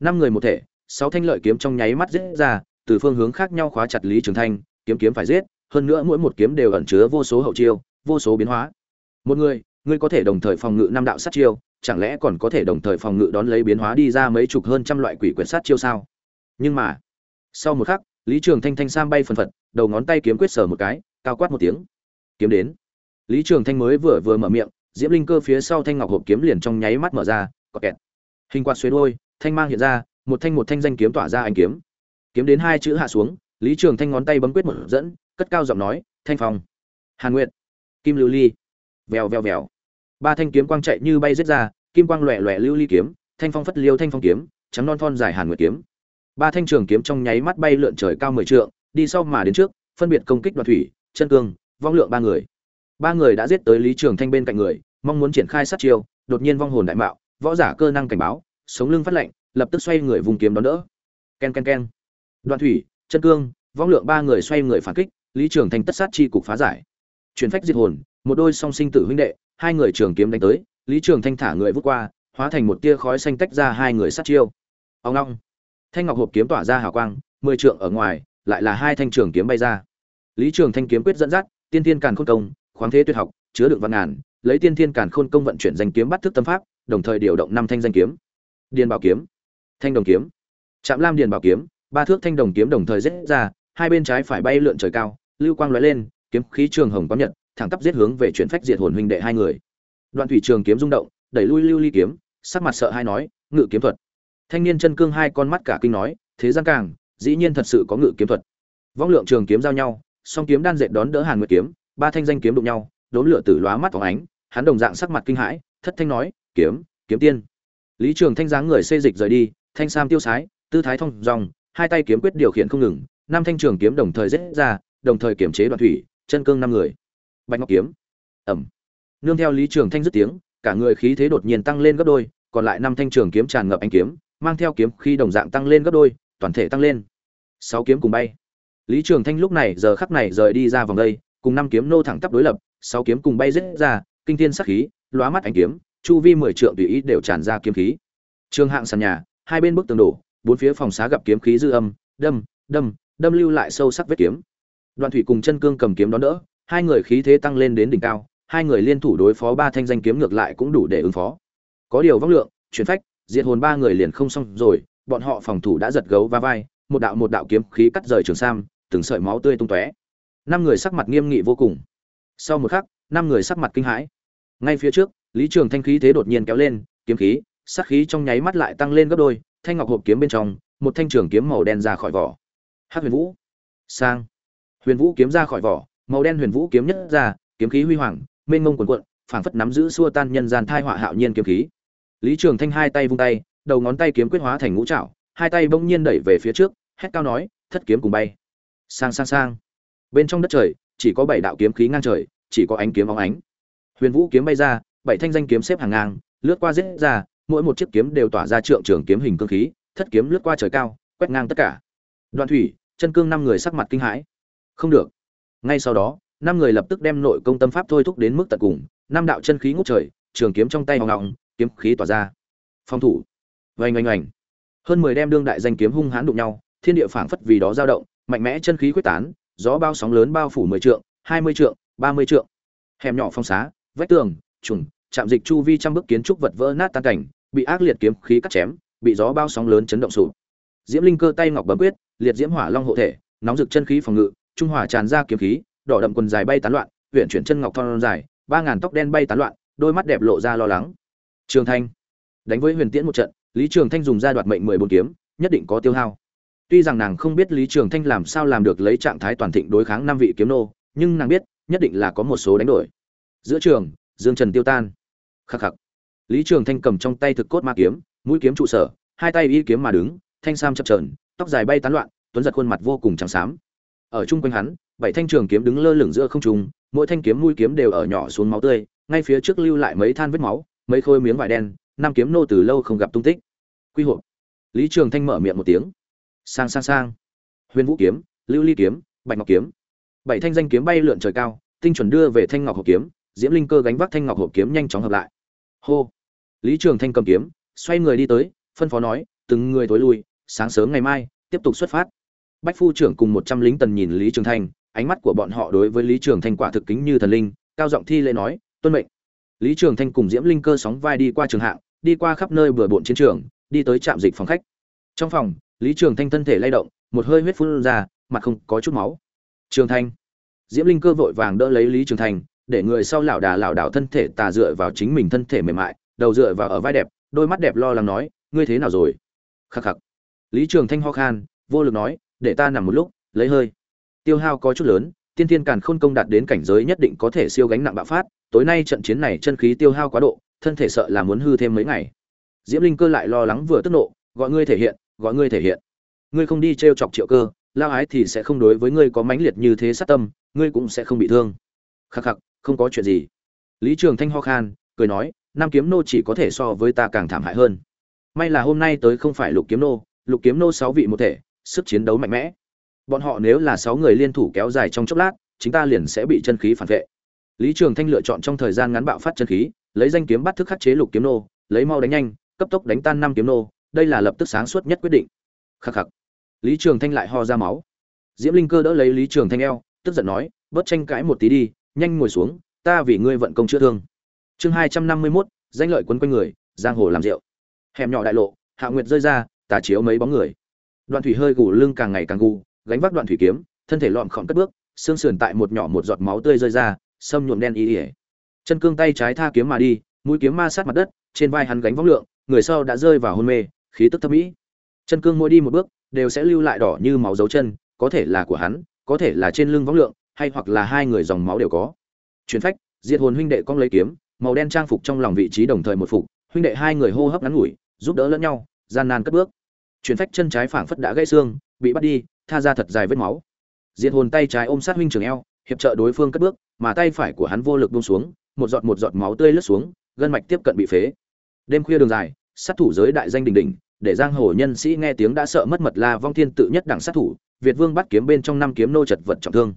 S1: Năm người một thể sáu thanh lợi kiếm trong nháy mắt giết ra từ phương hướng khác nhau khóa chặt lý trường thanh kiếm kiếm phải giết hơn nữa mỗi một kiếm đều ẩn chứa vô số hậu chiêu vô số biến hóa. Một người ngươi có thể đồng thời phòng ngự năm đạo sát chiêu chẳng lẽ còn có thể đồng thời phòng ngự đón lấy biến hóa đi ra mấy chục hơn trăm loại quỷ quyệt sát chiêu sao? Nhưng mà sau một khắc lý trường thanh thanh sam bay phần phật đầu ngón tay kiếm quyết sở một cái cao quát một tiếng. Kiếm đến. Lý trường thanh mới vừa vừa mở miệng diễm linh cơ phía sau thanh ngọc hộp kiếm liền trong nháy mắt mở ra có kẹt. Hình quạt xuế đuôi, thanh mang hiện ra một thanh một thanh danh kiếm tỏa ra anh kiếm. Kiếm đến hai chữ hạ xuống, lý trường thanh ngón tay bấm quyết một dẫn, cất cao giọng nói, thanh phong, hàn nguyệt, kim lưu ly. Vèo vèo vèo. Ba thanh kiếm quang chạy như bay giết ra, kim quang loẹ loẹ lưu ly kiếm, thanh phong phất liêu thanh phong kiếm, trắng non thon dài hàn nguyệt kiếm. Ba thanh trường kiếm trong nháy mắt bay lượn trời cao mười trượng, đi sau mà đến trước, phân biệt công kích đoạt thủy, chân cương, vong lượng ba người. Ba người đã giết tới lý trường thanh bên cạnh người, mong muốn triển khai sát chiêu, đột nhiên vong hồn đại mạo, võ giả cơ năng cảnh báo, sống lưng phát lệnh lập tức xoay người vùng kiếm đón đỡ. Ken ken ken. Đoạn thủy, chân cương, vong lượng ba người xoay người phản kích, lý trường thanh tất sát chi cục phá giải. Chuyển phách diệt hồn, một đôi song sinh tử huynh đệ, hai người trường kiếm đánh tới, lý trường thanh thả người vút qua, hóa thành một tia khói xanh tách ra hai người sát chiêu. Ông long thanh ngọc hộp kiếm tỏa ra hào quang, mười trượng ở ngoài, lại là hai thanh trường kiếm bay ra. Lý trường thanh kiếm quyết dẫn dắt, tiên thiên càn khôn công, khoáng thế tuyệt học, chứa đựng văn ngàn, lấy tiên thiên càn khôn công vận chuyển danh kiếm bắt thức tâm pháp, đồng thời điều động năm thanh danh kiếm. Điền bảo kiếm thanh đồng kiếm. Trạm lam điền bảo kiếm, ba thước thanh đồng kiếm đồng thời rết ra, hai bên trái phải bay lượn trời cao, lưu quang lóe lên, kiếm khí trường hồng quán nhận thẳng tắp giết hướng về chuyển phách diệt hồn huynh đệ hai người. Đoạn thủy trường kiếm rung động, đẩy lui lưu ly kiếm, sắc mặt sợ hai nói, ngự kiếm thuật. Thanh niên chân cương hai con mắt cả kinh nói, thế gian càng, dĩ nhiên thật sự có ngự kiếm thuật. Vong lượng trường kiếm giao nhau, song kiếm đan dệt đón đỡ hàn nguyệt kiếm, ba thanh danh kiếm đụng nhau, đốn lửa tử lóa mắt phóng ánh, hắn đồng dạng sắc mặt kinh hãi, thất thanh nói, kiếm kiếm tiên. Lý trường thanh dáng người xê dịch rời đi thanh sam tiêu sái tư thái thông dong, hai tay kiếm quyết điều khiển không ngừng năm thanh trường kiếm đồng thời giết ra đồng thời kiểm chế đoạn thủy chân cương năm người. Bạch ngọc kiếm. Ầm, nương theo lý trường thanh dứt tiếng cả người khí thế đột nhiên tăng lên gấp đôi còn lại năm thanh trường kiếm tràn ngập ánh kiếm mang theo kiếm khi đồng dạng tăng lên gấp đôi toàn thể tăng lên. Sáu kiếm cùng bay. Lý trường thanh lúc này giờ khắc này rời đi ra vòng đây cùng năm kiếm nô thẳng tắp đối lập sáu kiếm cùng bay giết ra kinh thiên sắc khí lóa mắt ánh kiếm chu vi mười trượng tùy ý đều tràn ra kiếm khí. Trường hạng sàn nhà hai bên bức tường đổ, bốn phía phòng xá gặp kiếm khí dư âm, đâm đâm đâm lưu lại sâu sắc vết kiếm. Đoạn thủy cùng chân cương cầm kiếm đón đỡ, hai người khí thế tăng lên đến đỉnh cao, hai người liên thủ đối phó ba thanh danh kiếm ngược lại cũng đủ để ứng phó. Có điều vong lượng, chuyển phách, diệt hồn ba người liền không xong rồi, bọn họ phòng thủ đã giật gấu va vai, một đạo một đạo kiếm khí cắt rời trường sam, từng sợi máu tươi tung tóe. Năm người sắc mặt nghiêm nghị vô cùng. Sau một khắc, năm người sắc mặt kinh hãi. Ngay phía trước, lý trường thanh khí thế đột nhiên kéo lên, kiếm khí sát khí trong nháy mắt lại tăng lên gấp đôi, thanh ngọc hộp kiếm bên trong, một thanh trường kiếm màu đen ra khỏi vỏ. Hát huyền vũ. Sang. Huyền vũ kiếm ra khỏi vỏ, màu đen huyền vũ kiếm nhất ra, kiếm khí huy hoàng, mênh mông quần quận phảng phất nắm giữ xua tan nhân gian thai họa hạo nhiên kiếm khí. Lý trường thanh hai tay vung tay, đầu ngón tay kiếm quyết hóa thành ngũ trạo hai tay bỗng nhiên đẩy về phía trước, hét cao nói, thất kiếm cùng bay. Sang sang sang. Bên trong đất trời, chỉ có bảy đạo kiếm khí ngang trời, chỉ có ánh kiếm óng ánh. Huyền vũ kiếm bay ra, bảy thanh danh kiếm xếp hàng ngang, lướt qua giết ra mỗi một chiếc kiếm đều tỏa ra trượng trường kiếm hình cương khí, thất kiếm lướt qua trời cao, quét ngang tất cả. Đoạn thủy, chân cương năm người sắc mặt kinh hãi. Không được. Ngay sau đó, năm người lập tức đem nội công tâm pháp thôi thúc đến mức tận cùng, năm đạo chân khí ngút trời, trường kiếm trong tay hoang ngọng, kiếm khí tỏa ra. Phòng thủ. Vành oanh oanh. Hơn mười đem đương đại danh kiếm hung hãn đụng nhau, thiên địa phảng phất vì đó dao động, mạnh mẽ chân khí quyết tán, gió bao sóng lớn bao phủ mười trượng, hai mươi trượng, ba mươi trượng. Hẻm nhỏ phong xá, vách tường, trùng chạm dịch chu vi trăm bước kiến trúc vật vỡ nát tan cảnh bị ác liệt kiếm khí cắt chém, bị gió bao sóng lớn chấn động sụp. Diễm linh cơ tay ngọc bấm quyết, liệt diễm hỏa long hộ thể, nóng rực chân khí phòng ngự, trung hỏa tràn ra kiếm khí, đỏ đậm quần dài bay tán loạn, huyền chuyển chân ngọc thon dài, ba ngàn tóc đen bay tán loạn, đôi mắt đẹp lộ ra lo lắng. Trường thanh, đánh với huyền tiễn một trận, lý trường thanh dùng ra đoạt mệnh mười bốn kiếm, nhất định có tiêu hao. Tuy rằng nàng không biết lý trường thanh làm sao làm được lấy trạng thái toàn thịnh đối kháng năm vị kiếm nô, nhưng nàng biết, nhất định là có một số đánh đổi. Giữa trường, dương trần tiêu tan. Khắc khắc lý trường thanh cầm trong tay thực cốt ma kiếm, mũi kiếm trụ sở, hai tay y kiếm mà đứng, thanh sam chập trờn tóc dài bay tán loạn, tuấn giật khuôn mặt vô cùng trắng xám. Ở chung quanh hắn, bảy thanh trường kiếm đứng lơ lửng giữa không trung, mỗi thanh kiếm mũi kiếm đều ở nhỏ xuống máu tươi, ngay phía trước lưu lại mấy than vết máu, mấy khôi miếng vải đen, năm kiếm nô từ lâu không gặp tung tích. Quy hộp. Lý trường thanh mở miệng một tiếng. Sang sang sang. Huyền vũ kiếm, lưu ly kiếm, bạch ngọc kiếm. Bảy thanh danh kiếm bay lượn trời cao, tinh chuẩn đưa về thanh ngọc hộp kiếm, diễm linh cơ gánh vác thanh ngọc hộp kiếm nhanh chóng hợp lại. Hô lý trường thanh cầm kiếm, xoay người đi tới, phân phó nói, từng người tối lui, sáng sớm ngày mai, tiếp tục xuất phát. Bách phu trưởng cùng một trăm lính tần nhìn lý trường thanh, ánh mắt của bọn họ đối với lý trường thanh quả thực kính như thần linh, cao giọng thi lễ nói, tuân mệnh. Lý trường thanh cùng diễm linh cơ sóng vai đi qua trường hạng, đi qua khắp nơi bừa bộn chiến trường, đi tới trạm dịch phòng khách. Trong phòng, lý trường thanh thân thể lay động, một hơi huyết phun ra, mặt không có chút máu. Trường thanh. Diễm linh cơ vội vàng đỡ lấy lý trường thanh, để người sau lảo đà lảo đảo thân thể tà dựa vào chính mình thân thể mềm mại đầu dựa vào ở vai đẹp, đôi mắt đẹp lo lắng nói, ngươi thế nào rồi? Khắc khắc. Lý trường thanh ho khan, vô lực nói, để ta nằm một lúc, lấy hơi. Tiêu hao có chút lớn, tiên thiên càn khôn công đạt đến cảnh giới nhất định có thể siêu gánh nặng bạo phát, tối nay trận chiến này chân khí tiêu hao quá độ, thân thể sợ là muốn hư thêm mấy ngày. Diễm linh cơ lại lo lắng vừa tức nộ, gọi ngươi thể hiện, gọi ngươi thể hiện. Ngươi không đi t chọc triệu cơ, lao ái thì sẽ không đối với ngươi có mãnh liệt như thế sát tâm, ngươi cũng sẽ không bị thương. Khắc khắc, không có chuyện gì. Lý trường thanh ho khan, cười nói nam kiếm nô chỉ có thể so với ta càng thảm hại hơn. May là hôm nay tới không phải lục kiếm nô, lục kiếm nô sáu vị một thể, sức chiến đấu mạnh mẽ. Bọn họ nếu là sáu người liên thủ kéo dài trong chốc lát chúng ta liền sẽ bị chân khí phản vệ. Lý trường thanh lựa chọn trong thời gian ngắn bạo phát chân khí, lấy danh kiếm bắt thức khắc chế lục kiếm nô, lấy mau đánh nhanh, cấp tốc đánh tan năm kiếm nô, đây là lập tức sáng suốt nhất quyết định. Khắc khắc. Lý trường thanh lại ho ra máu. Diễm linh cơ đỡ lấy lý trường thanh eo, tức giận nói, bớt tranh cãi một tí đi, nhanh ngồi xuống, ta vì ngươi vận công chữa thương chương hai trăm năm mươi mốt, danh lợi quấn quanh người, giang hồ làm rượu. Hẻm nhỏ đại lộ, hạ nguyệt rơi ra, tà chiếu mấy bóng người. Đoạn thủy hơi gù lưng càng ngày càng gù, gánh vác đoạn thủy kiếm, thân thể lọm khỏm cất bước, xương sườn tại một nhỏ một giọt máu tươi rơi ra, sâm nhuộm đen ý ỉa chân cương tay trái tha kiếm mà đi, mũi kiếm ma sát mặt đất, trên vai hắn gánh vóng lượng, người sau đã rơi vào hôn mê, khí tức thâm mỹ. Chân cương mỗi đi một bước, đều sẽ lưu lại đỏ như máu dấu chân, có thể là của hắn, có thể là trên lưng vóng lượng, hay hoặc là hai người dòng máu đều có. Chuyển phách, diệt hồn huynh đệ cong lấy kiếm màu đen trang phục trong lòng vị trí đồng thời một phục, huynh đệ hai người hô hấp ngắn ngủi, giúp đỡ lẫn nhau, gian nan cất bước. Chuyển phách chân trái phảng phất đã gãy xương, bị bắt đi, tha ra thật dài vết máu. Diệt hồn tay trái ôm sát huynh trường eo, hiệp trợ đối phương cất bước, mà tay phải của hắn vô lực buông xuống, một giọt một giọt máu tươi lướt xuống, gân mạch tiếp cận bị phế. Đêm khuya đường dài, sát thủ giới đại danh đỉnh đỉnh, để giang hồ nhân sĩ nghe tiếng đã sợ mất mật la vong thiên tự nhất đẳng sát thủ, việt vương bắt kiếm bên trong năm kiếm nô chật vật trọng thương.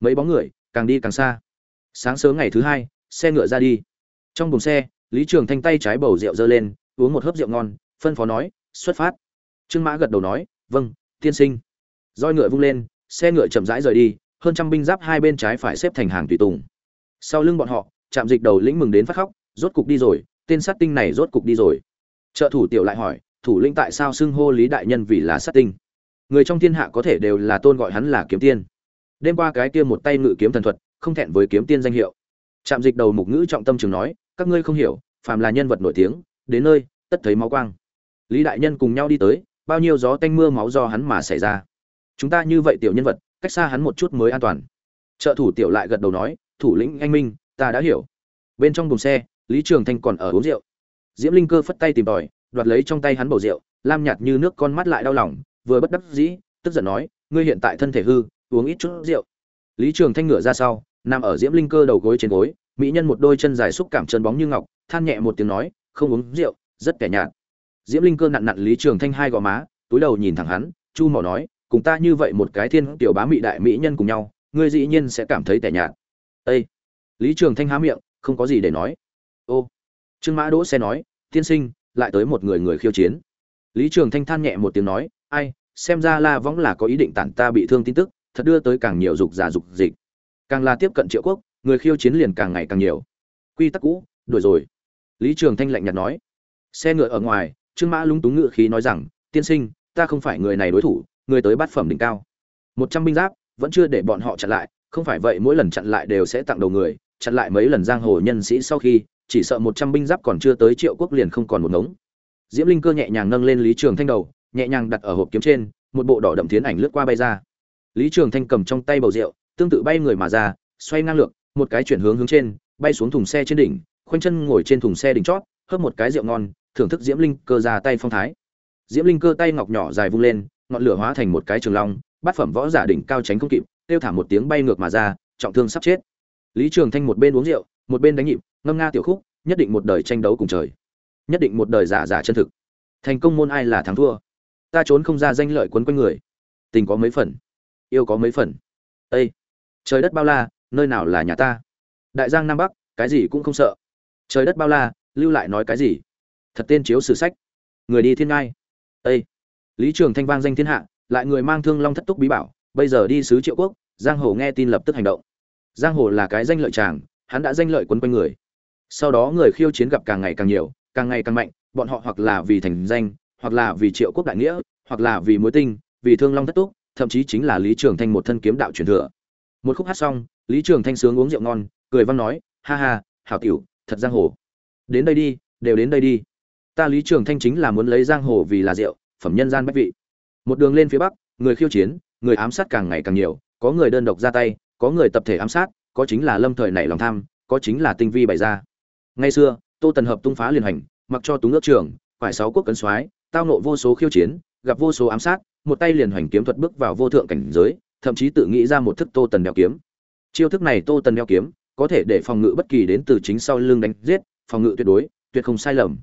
S1: Mấy bóng người càng đi càng xa. Sáng sớm ngày thứ hai, xe ngựa ra đi trong buồng xe, lý trường thanh tay trái bầu rượu dơ lên, uống một hớp rượu ngon, phân phó nói, xuất phát. Trương mã gật đầu nói vâng tiên sinh. Roi ngựa vung lên, xe ngựa chậm rãi rời đi, hơn trăm binh giáp hai bên trái phải xếp thành hàng tùy tùng. Sau lưng bọn họ chạm dịch đầu lĩnh mừng đến phát khóc, rốt cục đi rồi, tên sát tinh này rốt cục đi rồi. Trợ thủ tiểu lại hỏi, thủ lĩnh tại sao xưng hô lý đại nhân vì là sát tinh? Người trong thiên hạ có thể đều là tôn gọi hắn là kiếm tiên. Đêm qua cái kia một tay ngự kiếm thần thuật, không thẹn với kiếm tiên danh hiệu. Trạm dịch đầu mục ngữ trọng tâm trường nói các ngươi không hiểu, phàm là nhân vật nổi tiếng, đến nơi, tất thấy máu quang. Lý đại nhân cùng nhau đi tới, bao nhiêu gió tanh mưa máu do hắn mà xảy ra. Chúng ta như vậy tiểu nhân vật, cách xa hắn một chút mới an toàn. Trợ thủ tiểu lại gật đầu nói, thủ lĩnh anh minh, ta đã hiểu. Bên trong buồng xe, lý trường thanh còn ở uống rượu. Diễm linh cơ phất tay tìm tòi, đoạt lấy trong tay hắn bầu rượu, lam nhạt như nước con mắt lại đau lòng, vừa bất đắc dĩ, tức giận nói, ngươi hiện tại thân thể hư, uống ít chút rượu. Lý trường thanh ngửa ra sau, nằm ở diễm linh cơ đầu gối trên gối mỹ nhân một đôi chân dài xúc cảm chân bóng như ngọc, than nhẹ một tiếng nói, không uống rượu, rất kẻ nhạt. Diễm linh cơ nặn nặn lý trường thanh hai gò má, túi đầu nhìn thẳng hắn, chu mỏ nói, cùng ta như vậy một cái thiên tiểu bá mỹ đại mỹ nhân cùng nhau, ngươi dĩ nhiên sẽ cảm thấy tẻ nhạt. Â lý trường thanh há miệng, không có gì để nói. Ô! Trương mã đỗ xe nói, tiên sinh, lại tới một người người khiêu chiến. Lý trường thanh than nhẹ một tiếng nói, ai, xem ra la võng là có ý định tản ta bị thương tin tức, thật đưa tới càng nhiều dục giả dục dịch. Càng là tiếp cận triệu quốc người khiêu chiến liền càng ngày càng nhiều. Quy tắc cũ, đuổi rồi. Lý trường thanh lạnh nhạt nói. Xe ngựa ở ngoài, trương mã lúng túng ngựa khí nói rằng, tiên sinh, ta không phải người này đối thủ, người tới bát phẩm đỉnh cao. Một trăm binh giáp, vẫn chưa để bọn họ chặn lại, không phải vậy mỗi lần chặn lại đều sẽ tặng đầu người, chặn lại mấy lần giang hồ nhân sĩ sau khi, chỉ sợ một trăm binh giáp còn chưa tới triệu quốc liền không còn một ngống. Diễm linh cơ nhẹ nhàng nâng lên lý trường thanh đầu, nhẹ nhàng đặt ở hộp kiếm trên, một bộ đỏ đậm tiến ảnh lướt qua bay ra. Lý trường thanh cầm trong tay bầu rượu, tương tự bay người mà ra, xoay ngang lược một cái chuyển hướng hướng trên, bay xuống thùng xe trên đỉnh, khoanh chân ngồi trên thùng xe đỉnh chót, hớp một cái rượu ngon, thưởng thức diễm linh cơ ra tay phong thái. Diễm linh cơ tay ngọc nhỏ dài vung lên, ngọn lửa hóa thành một cái trường long, bát phẩm võ giả đỉnh cao tránh không kịp, tiêu thả một tiếng bay ngược mà ra, trọng thương sắp chết. Lý trường thanh một bên uống rượu, một bên đánh nhịp, ngâm nga tiểu khúc, nhất định một đời tranh đấu cùng trời. Nhất định một đời giả giả chân thực. Thành công môn ai là thắng thua? Ta trốn không ra danh lợi quấn quanh người. Tình có mấy phần, yêu có mấy phần. Ây trời đất bao la nơi nào là nhà ta? Đại giang nam bắc, cái gì cũng không sợ. Trời đất bao la, lưu lại nói cái gì? Thật tên chiếu sử sách. Người đi thiên ngai. Ây lý trường thanh vang danh thiên hạ, lại người mang thương long thất túc bí bảo, bây giờ đi sứ triệu quốc, giang hồ nghe tin lập tức hành động. Giang hồ là cái danh lợi chàng, hắn đã danh lợi quấn quanh người. Sau đó người khiêu chiến gặp càng ngày càng nhiều, càng ngày càng mạnh, bọn họ hoặc là vì thành danh, hoặc là vì triệu quốc đại nghĩa, hoặc là vì mối tinh, vì thương long thất túc, thậm chí chính là lý trường thanh một thân kiếm đạo truyền thừa. Một khúc hát xong lý trường thanh sướng uống rượu ngon, cười văn nói, ha ha, hảo tiểu, thật giang hồ. Đến đây đi, đều đến đây đi. Ta lý trường thanh chính là muốn lấy giang hồ vì là rượu, phẩm nhân gian bách vị. Một đường lên phía bắc, người khiêu chiến, người ám sát càng ngày càng nhiều, có người đơn độc ra tay, có người tập thể ám sát, có chính là lâm thời nảy lòng tham, có chính là tinh vi bày ra. Ngày xưa, tô tần hợp tung phá liền hành, mặc cho túng ước trường phải sáu quốc cấn soái, tao nộ vô số khiêu chiến, gặp vô số ám sát, một tay liền hoành kiếm thuật bước vào vô thượng cảnh giới, thậm chí tự nghĩ ra một thức tô tần đeo kiếm chiêu thức này tô tần đeo kiếm, có thể để phòng ngự bất kỳ đến từ chính sau lưng đánh giết, phòng ngự tuyệt đối, tuyệt không sai lầm.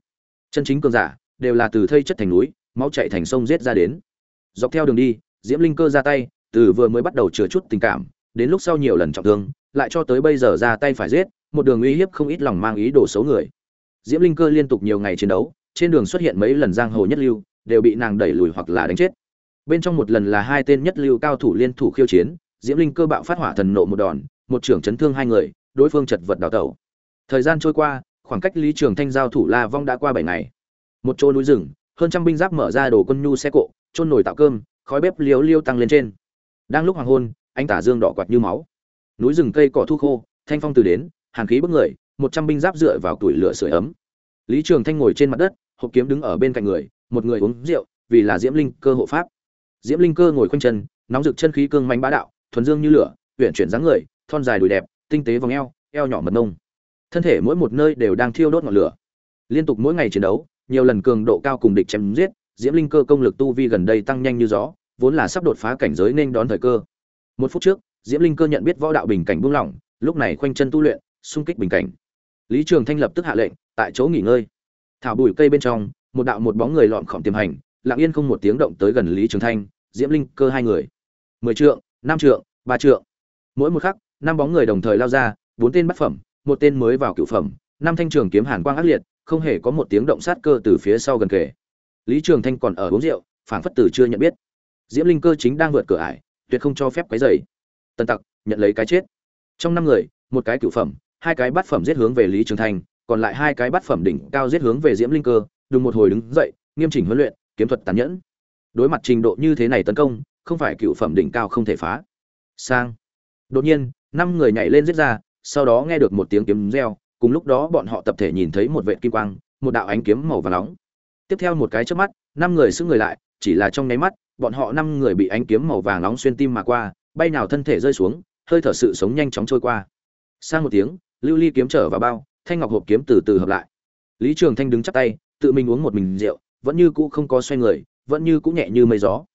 S1: Chân chính cường giả, đều là từ thây chất thành núi, máu chạy thành sông giết ra đến. Dọc theo đường đi, diễm linh cơ ra tay, từ vừa mới bắt đầu chừa chút tình cảm, đến lúc sau nhiều lần trọng thương, lại cho tới bây giờ ra tay phải giết, một đường uy hiếp không ít lòng mang ý đồ xấu người. Diễm linh cơ liên tục nhiều ngày chiến đấu, trên đường xuất hiện mấy lần giang hồ nhất lưu, đều bị nàng đẩy lùi hoặc là đánh chết. Bên trong một lần là hai tên nhất lưu cao thủ liên thủ khiêu chiến diễm linh cơ bạo phát hỏa thần nộ một đòn, một trưởng chấn thương hai người, đối phương chật vật đào tẩu. Thời gian trôi qua, khoảng cách lý trường thanh giao thủ la vong đã qua bảy ngày. Một chỗ núi rừng, hơn trăm binh giáp mở ra đồ quân nhu xe cộ trôn nổi tạo cơm, khói bếp liếu liêu tăng lên trên. Đang lúc hoàng hôn anh tả dương đỏ quạt như máu. Núi rừng cây cỏ thu khô, thanh phong từ đến, hàn khí bức người, một trăm binh giáp dựa vào tuổi lửa sưởi ấm. Lý trường thanh ngồi trên mặt đất, hộp kiếm đứng ở bên cạnh người, một người uống rượu, vì là diễm linh cơ hộ pháp. Diễm linh cơ ngồi khoanh chân, nóng rực chân khí cương manh bá đạo thuần dương như lửa huyện chuyển dáng người, thon dài đùi đẹp, tinh tế vòng eo eo nhỏ mật nông thân thể mỗi một nơi đều đang thiêu đốt ngọn lửa. Liên tục mỗi ngày chiến đấu, nhiều lần cường độ cao cùng địch chém giết, diễm linh cơ công lực tu vi gần đây tăng nhanh như gió, vốn là sắp đột phá cảnh giới nên đón thời cơ. Một phút trước, diễm linh cơ nhận biết võ đạo bình cảnh buông lỏng, lúc này khoanh chân tu luyện, xung kích bình cảnh. Lý trường thanh lập tức hạ lệnh, tại chỗ nghỉ ngơi. Thảo bụi cây bên trong, một đạo một bóng người lọn khỏm tiềm hành, lặng yên không một tiếng động tới gần lý trường thanh, diễm linh cơ hai người. Mười trượng năm trượng, ba trượng. Mỗi một khắc, năm bóng người đồng thời lao ra, bốn tên bát phẩm, một tên mới vào cựu phẩm, năm thanh trường kiếm hàn quang ác liệt, không hề có một tiếng động sát cơ từ phía sau gần kề. Lý trường thanh còn ở uống rượu, phảng phất từ chưa nhận biết. Diễm linh cơ chính đang vượt cửa ải, tuyệt không cho phép cái dày Tần tặc, nhận lấy cái chết. Trong năm người, một cái cựu phẩm, hai cái bát phẩm giết hướng về lý trường thanh, còn lại hai cái bát phẩm đỉnh cao giết hướng về diễm linh cơ, đùng một hồi đứng dậy, nghiêm chỉnh huấn luyện, kiếm thuật tàn nhẫn. Đối mặt trình độ như thế này tấn công không phải cựu phẩm đỉnh cao không thể phá. Sang. Đột nhiên, năm người nhảy lên giết ra, sau đó nghe được một tiếng kiếm reo, cùng lúc đó bọn họ tập thể nhìn thấy một vệ kim quang, một đạo ánh kiếm màu vàng nóng. Tiếp theo một cái chớp mắt, năm người xứng người lại, chỉ là trong nháy mắt, bọn họ năm người bị ánh kiếm màu vàng nóng xuyên tim mà qua, bay nào thân thể rơi xuống, hơi thở sự sống nhanh chóng trôi qua. Sang một tiếng, lưu ly kiếm trở vào bao, thanh ngọc hộp kiếm từ từ hợp lại. Lý trường thanh đứng chắp tay, tự mình uống một mình rượu, vẫn như cũ không có xoay người, vẫn như cũ nhẹ như mây gió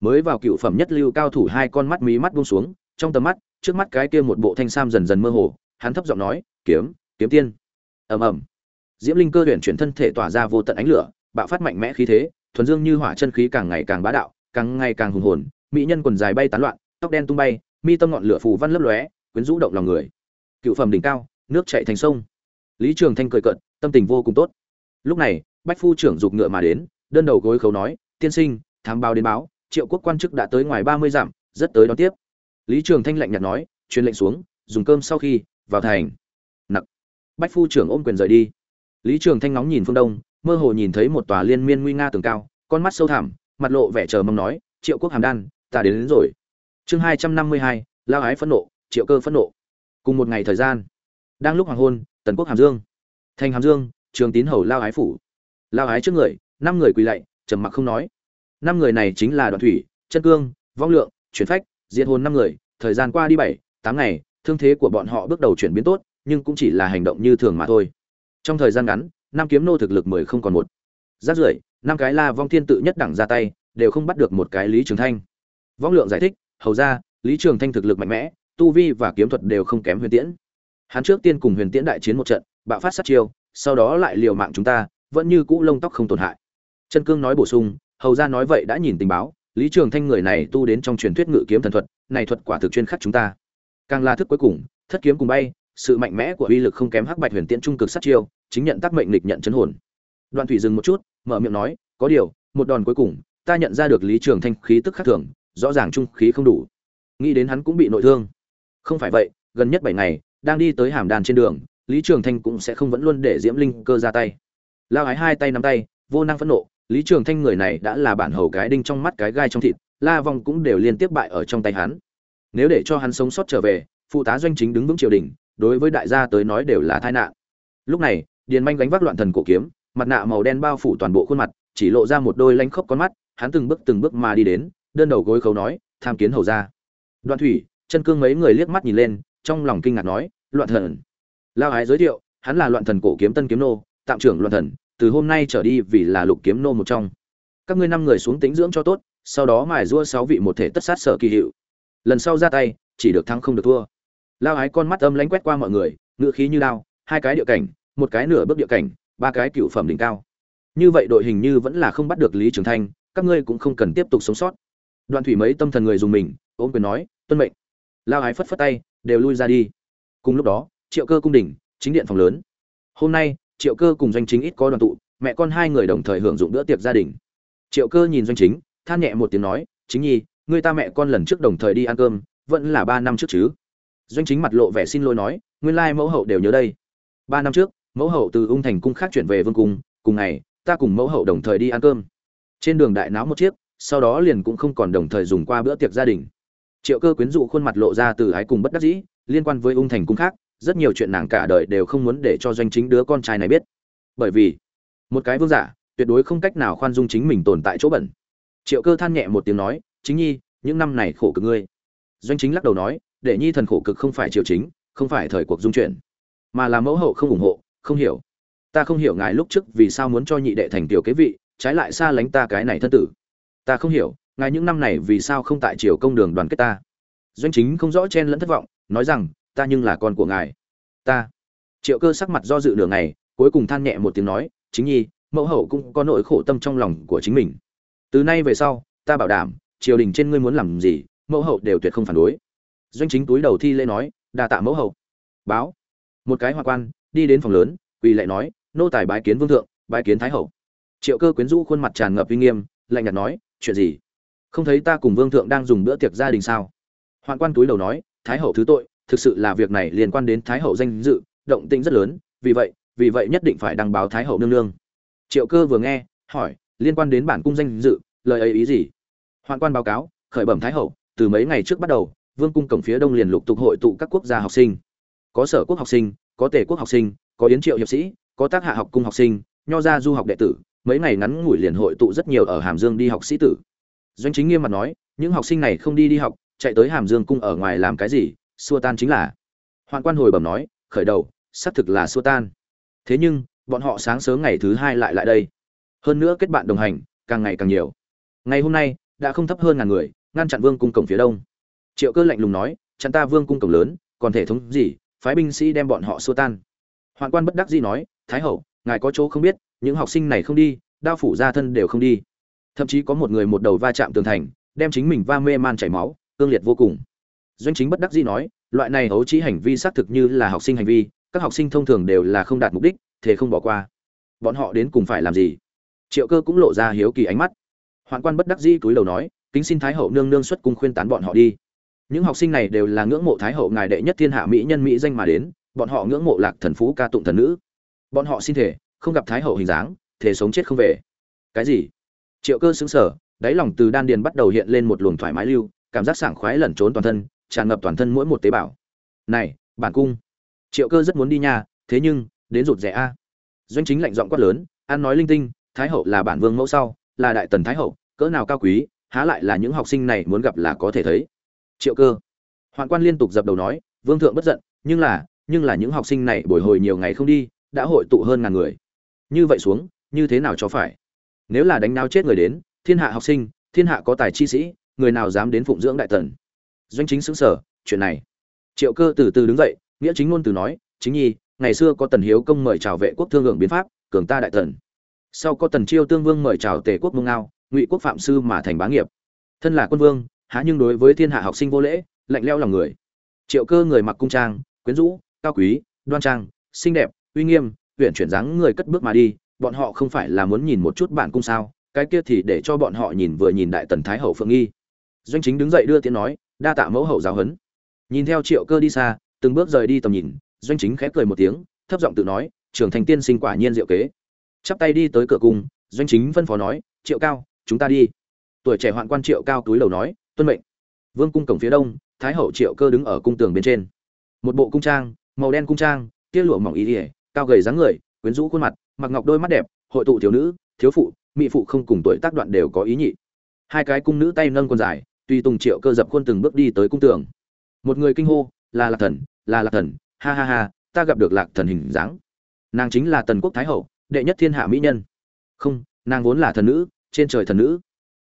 S1: mới vào cựu phẩm nhất lưu cao thủ hai con mắt mí mắt buông xuống, trong tầm mắt, trước mắt cái kia một bộ thanh sam dần dần mơ hồ, hắn thấp giọng nói, kiếm kiếm tiên. Ầm ầm. Diễm linh cơ huyền chuyển thân thể tỏa ra vô tận ánh lửa, bạo phát mạnh mẽ khí thế, thuần dương như hỏa chân khí càng ngày càng bá đạo, càng ngày càng hùng hồn, mỹ nhân quần dài bay tán loạn, tóc đen tung bay, mi tâm ngọn lửa phù văn lấp lóe, quyến rũ động lòng người. Cựu phẩm đỉnh cao, nước chảy thành sông. Lý trường thanh cười cận tâm tình vô cùng tốt. Lúc này, bách phu trưởng giục ngựa mà đến, đơn đầu gối khấu nói, tiên sinh, thám báo đến báo triệu quốc quan chức đã tới ngoài ba mươi dặm rất tới đón tiếp. Lý trường thanh lạnh nhạt nói truyền lệnh xuống dùng cơm sau khi vào thành. Nặc. Bách phu trưởng ôm quyền rời đi. Lý trường thanh ngóng nhìn phương đông mơ hồ nhìn thấy một tòa liên miên nguy nga tường cao con mắt sâu thẳm mặt lộ vẻ chờ mong nói triệu quốc hàm đan ta đến, đến rồi. Chương hai trăm năm mươi hai lao ái phẫn nộ triệu cơ phẫn nộ. Cùng một ngày thời gian đang lúc hoàng hôn tần quốc hàm dương. Thành hàm dương trường tín hầu lao ái phủ. Lao ái trước người năm người quỳ lạy trầm mặc không nói năm người này chính là đoàn thủy, chân cương, vong lượng, chuyển phách, diệt hồn năm người, thời gian qua đi bảy, tám ngày, thương thế của bọn họ bước đầu chuyển biến tốt, nhưng cũng chỉ là hành động như thường mà thôi. Trong thời gian ngắn, năm kiếm nô thực lực mười không còn một. Rát rưởi, năm cái la vong thiên tự nhất đẳng ra tay, đều không bắt được một cái lý trường thanh. Vong lượng giải thích, hầu ra, lý trường thanh thực lực mạnh mẽ, tu vi và kiếm thuật đều không kém huyền tiễn. Hắn trước tiên cùng huyền tiễn đại chiến một trận, bạo phát sát chiêu, sau đó lại liều mạng chúng ta, vẫn như cũ lông tóc không tổn hại. Chân cương nói bổ sung hầu ra nói vậy đã nhìn tình báo, lý trường thanh người này tu đến trong truyền thuyết ngự kiếm thần thuật, này thuật quả thực chuyên khắc chúng ta. Càng là thức cuối cùng, thất kiếm cùng bay, sự mạnh mẽ của uy lực không kém hắc bạch huyền tiễn trung cực sát chiêu, chính nhận tác mệnh lịch nhận chấn hồn. Đoạn thủy dừng một chút, mở miệng nói, có điều, một đòn cuối cùng, ta nhận ra được lý trường thanh khí tức khác thường, rõ ràng trung khí không đủ. Nghĩ đến hắn cũng bị nội thương. Không phải vậy, gần nhất bảy ngày, đang đi tới hàm đàn trên đường, lý trường thanh cũng sẽ không vẫn luôn để diễm linh cơ ra tay. Lao ái hai tay nắm tay, vô năng phẫn nộ lý trường thanh người này đã là bản hầu cái đinh trong mắt cái gai trong thịt, la vong cũng đều liên tiếp bại ở trong tay hắn. Nếu để cho hắn sống sót trở về, phụ tá doanh chính đứng vững triều đình, đối với đại gia tới nói đều là tai nạn. Lúc này, điền manh gánh vác loạn thần cổ kiếm, mặt nạ màu đen bao phủ toàn bộ khuôn mặt, chỉ lộ ra một đôi lanh khốc con mắt, hắn từng bước từng bước mà đi đến, đơn đầu gối khấu nói, tham kiến hầu ra đoạn thủy, chân cương mấy người liếc mắt nhìn lên, trong lòng kinh ngạc nói, loạn thần. Lao ái giới thiệu, hắn là loạn thần cổ kiếm tân kiếm nô, tạm trưởng loạn thần từ hôm nay trở đi vì là lục kiếm nô một trong. Các ngươi năm người xuống tính dưỡng cho tốt, sau đó mài rua sáu vị một thể tất sát sở kỳ hiệu. Lần sau ra tay, chỉ được thắng không được thua. Lao ái con mắt âm lánh quét qua mọi người ngựa khí như lao hai cái địa cảnh, một cái nửa bước địa cảnh, ba cái cựu phẩm đỉnh cao. Như vậy đội hình như vẫn là không bắt được lý trường thanh, các ngươi cũng không cần tiếp tục sống sót. Đoạn thủy mấy tâm thần người dùng mình, ôm quyền nói, tuân mệnh. Lao ái phất phất tay, đều lui ra đi. Cùng lúc đó, triệu cơ cung đỉnh, chính điện phòng lớn. Hôm nay triệu cơ cùng doanh chính ít có đoàn tụ, mẹ con hai người đồng thời hưởng dụng bữa tiệc gia đình. Triệu cơ nhìn doanh chính, than nhẹ một tiếng nói, chính nhi, người ta mẹ con lần trước đồng thời đi ăn cơm, vẫn là ba năm trước chứ? Doanh chính mặt lộ vẻ xin lỗi nói, nguyên lai mẫu hậu đều nhớ đây. Ba năm trước, mẫu hậu từ ung thành cung khác chuyển về vương cung, cùng ngày, ta cùng mẫu hậu đồng thời đi ăn cơm. Trên đường đại náo một chiếc, sau đó liền cũng không còn đồng thời dùng qua bữa tiệc gia đình. Triệu cơ quyến dụ khuôn mặt lộ ra từ ái cùng bất đắc dĩ, liên quan với ung thành cung khác rất nhiều chuyện nàng cả đời đều không muốn để cho doanh chính đứa con trai này biết. Bởi vì, một cái vương giả, tuyệt đối không cách nào khoan dung chính mình tồn tại chỗ bẩn. Triệu cơ than nhẹ một tiếng nói, chính nhi, những năm này khổ cực ngươi. Doanh chính lắc đầu nói, để nhi thần khổ cực không phải triều chính, không phải thời cuộc dung chuyển mà là mẫu hậu không ủng hộ, không hiểu. Ta không hiểu ngài lúc trước vì sao muốn cho nhị đệ thành tiểu kế vị, trái lại xa lánh ta cái này thân tử. Ta không hiểu, ngài những năm này vì sao không tại triều công đường đoàn kết ta. Doanh chính không rõ chen lẫn thất vọng, nói rằng ta nhưng là con của ngài. Ta. Triệu cơ sắc mặt do dự nửa ngày, cuối cùng than nhẹ một tiếng nói, chính nhi, mẫu hậu cũng có nỗi khổ tâm trong lòng của chính mình. Từ nay về sau, ta bảo đảm, triều đình trên ngươi muốn làm gì, mẫu hậu đều tuyệt không phản đối. Doanh chính túi đầu thi lễ nói, đa tạ mẫu hậu. Báo. Một cái hoa quan, đi đến phòng lớn, quỳ lại nói, nô tài bái kiến vương thượng, bái kiến thái hậu. Triệu cơ quyến rũ khuôn mặt tràn ngập uy nghiêm, lạnh nhạt nói, chuyện gì? Không thấy ta cùng vương thượng đang dùng bữa tiệc gia đình sao? Hoạn quan túi đầu nói, thái hậu thứ tội thực sự là việc này liên quan đến thái hậu danh dự, động tĩnh rất lớn, vì vậy vì vậy nhất định phải đăng báo thái hậu nương nương. Triệu cơ vừa nghe, hỏi, liên quan đến bản cung danh dự, lời ấy ý gì? Hoạn quan báo cáo, khởi bẩm thái hậu, từ mấy ngày trước bắt đầu, vương cung cổng phía đông liền lục tục hội tụ các quốc gia học sinh. Có sở quốc học sinh, có tề quốc học sinh, có yến triệu hiệp sĩ, có tác hạ học cung học sinh, nho gia du học đệ tử, mấy ngày ngắn ngủi liền hội tụ rất nhiều ở hàm dương đi học sĩ tử. Doanh chính nghiêm mặt nói, những học sinh này không đi đi học, chạy tới hàm dương cung ở ngoài làm cái gì? Xua tan chính là. Hoạn quan hồi bẩm nói, khởi đầu, xác thực là xua tan. Thế nhưng, bọn họ sáng sớm ngày thứ hai lại lại đây. Hơn nữa kết bạn đồng hành, càng ngày càng nhiều. Ngày hôm nay, đã không thấp hơn ngàn người, ngăn chặn vương cung cổng phía đông. Triệu cơ lạnh lùng nói, chặn ta vương cung cổng lớn, còn thể thống gì, phái binh sĩ đem bọn họ xua tan. Hoạn quan bất đắc dĩ nói, thái hậu, ngài có chỗ không biết, những học sinh này không đi, đao phủ ra thân đều không đi. Thậm chí có một người một đầu va chạm tường thành, đem chính mình va mê man chảy máu, cương liệt vô cùng doanh chính bất đắc dĩ nói, loại này hấu trí hành vi xác thực như là học sinh hành vi, các học sinh thông thường đều là không đạt mục đích thế không bỏ qua. Bọn họ đến cùng phải làm gì? Triệu cơ cũng lộ ra hiếu kỳ ánh mắt. Hoạn quan bất đắc dĩ túi đầu nói, kính xin thái hậu nương nương xuất cung khuyên tán bọn họ đi. Những học sinh này đều là ngưỡng mộ thái hậu ngài đệ nhất thiên hạ mỹ nhân mỹ danh mà đến, bọn họ ngưỡng mộ lạc thần phú ca tụng thần nữ. Bọn họ xin thể không gặp thái hậu hình dáng thể sống chết không về. Cái gì? Triệu cơ xứng sở đáy lòng từ đan điền bắt đầu hiện lên một luồng thoải mái lưu, cảm giác sảng khoái lẩn trốn toàn thân tràn ngập toàn thân mỗi một tế bào. Này, bản cung, triệu cơ rất muốn đi nhà thế nhưng, đến rụt rẻ a. Doanh chính lạnh giọng quát lớn, an nói linh tinh, thái hậu là bản vương mẫu sau, là đại tần thái hậu, cỡ nào cao quý, há lại là những học sinh này muốn gặp là có thể thấy. Triệu cơ, hoạn quan liên tục dập đầu nói, vương thượng bất giận, nhưng là nhưng là những học sinh này bồi hồi nhiều ngày không đi, đã hội tụ hơn ngàn người. Như vậy xuống, như thế nào cho phải? Nếu là đánh nao chết người đến, thiên hạ học sinh, thiên hạ có tài chi sĩ, người nào dám đến phụng dưỡng đại tần? Doanh chính xứng sở, chuyện này. Triệu cơ từ từ đứng dậy, nghĩa chính ngôn từ nói, chính nhi, ngày xưa có tần hiếu công mời chào vệ quốc thương hưởng biến pháp, cường ta đại tần sau có tần chiêu tương vương mời chào tề quốc mông ngao, ngụy quốc phạm sư mà thành bá nghiệp. Thân là quân vương, há nhưng đối với thiên hạ học sinh vô lễ, lạnh leo lòng người. Triệu cơ người mặc cung trang, quyến rũ, cao quý, đoan trang, xinh đẹp, uy nghiêm huyện chuyển dáng người cất bước mà đi, bọn họ không phải là muốn nhìn một chút bản cung sao, cái kia thì để cho bọn họ nhìn vừa nhìn đại tần thái hậu phượng nghi. Doanh chính đứng dậy đưa tiếng nói đa tạ mẫu hậu giáo huấn. Nhìn theo triệu cơ đi xa, từng bước rời đi tầm nhìn, doanh chính khẽ cười một tiếng, thấp giọng tự nói, trưởng thành tiên sinh quả nhiên diệu kế. Chắp tay đi tới cửa cung, doanh chính phân phó nói, triệu cao, chúng ta đi. Tuổi trẻ hoạn quan triệu cao túi lầu nói, tuân mệnh. Vương cung cổng phía đông, thái hậu triệu cơ đứng ở cung tường bên trên. Một bộ cung trang, màu đen cung trang, tia lụa mỏng ý ỉa, cao gầy dáng người, quyến rũ khuôn mặt, mặc ngọc đôi mắt đẹp, hội tụ thiếu nữ, thiếu phụ, mỹ phụ không cùng tuổi tác đoạn đều có ý nhị. Hai cái cung nữ tay nâng quần dài tùy tùng triệu cơ dập khuôn từng bước đi tới cung tường. Một người kinh hô, là lạc thần, là lạc thần, ha ha ha, ta gặp được lạc thần hình dáng. Nàng chính là tần quốc thái hậu, đệ nhất thiên hạ mỹ nhân. Không, nàng vốn là thần nữ, trên trời thần nữ.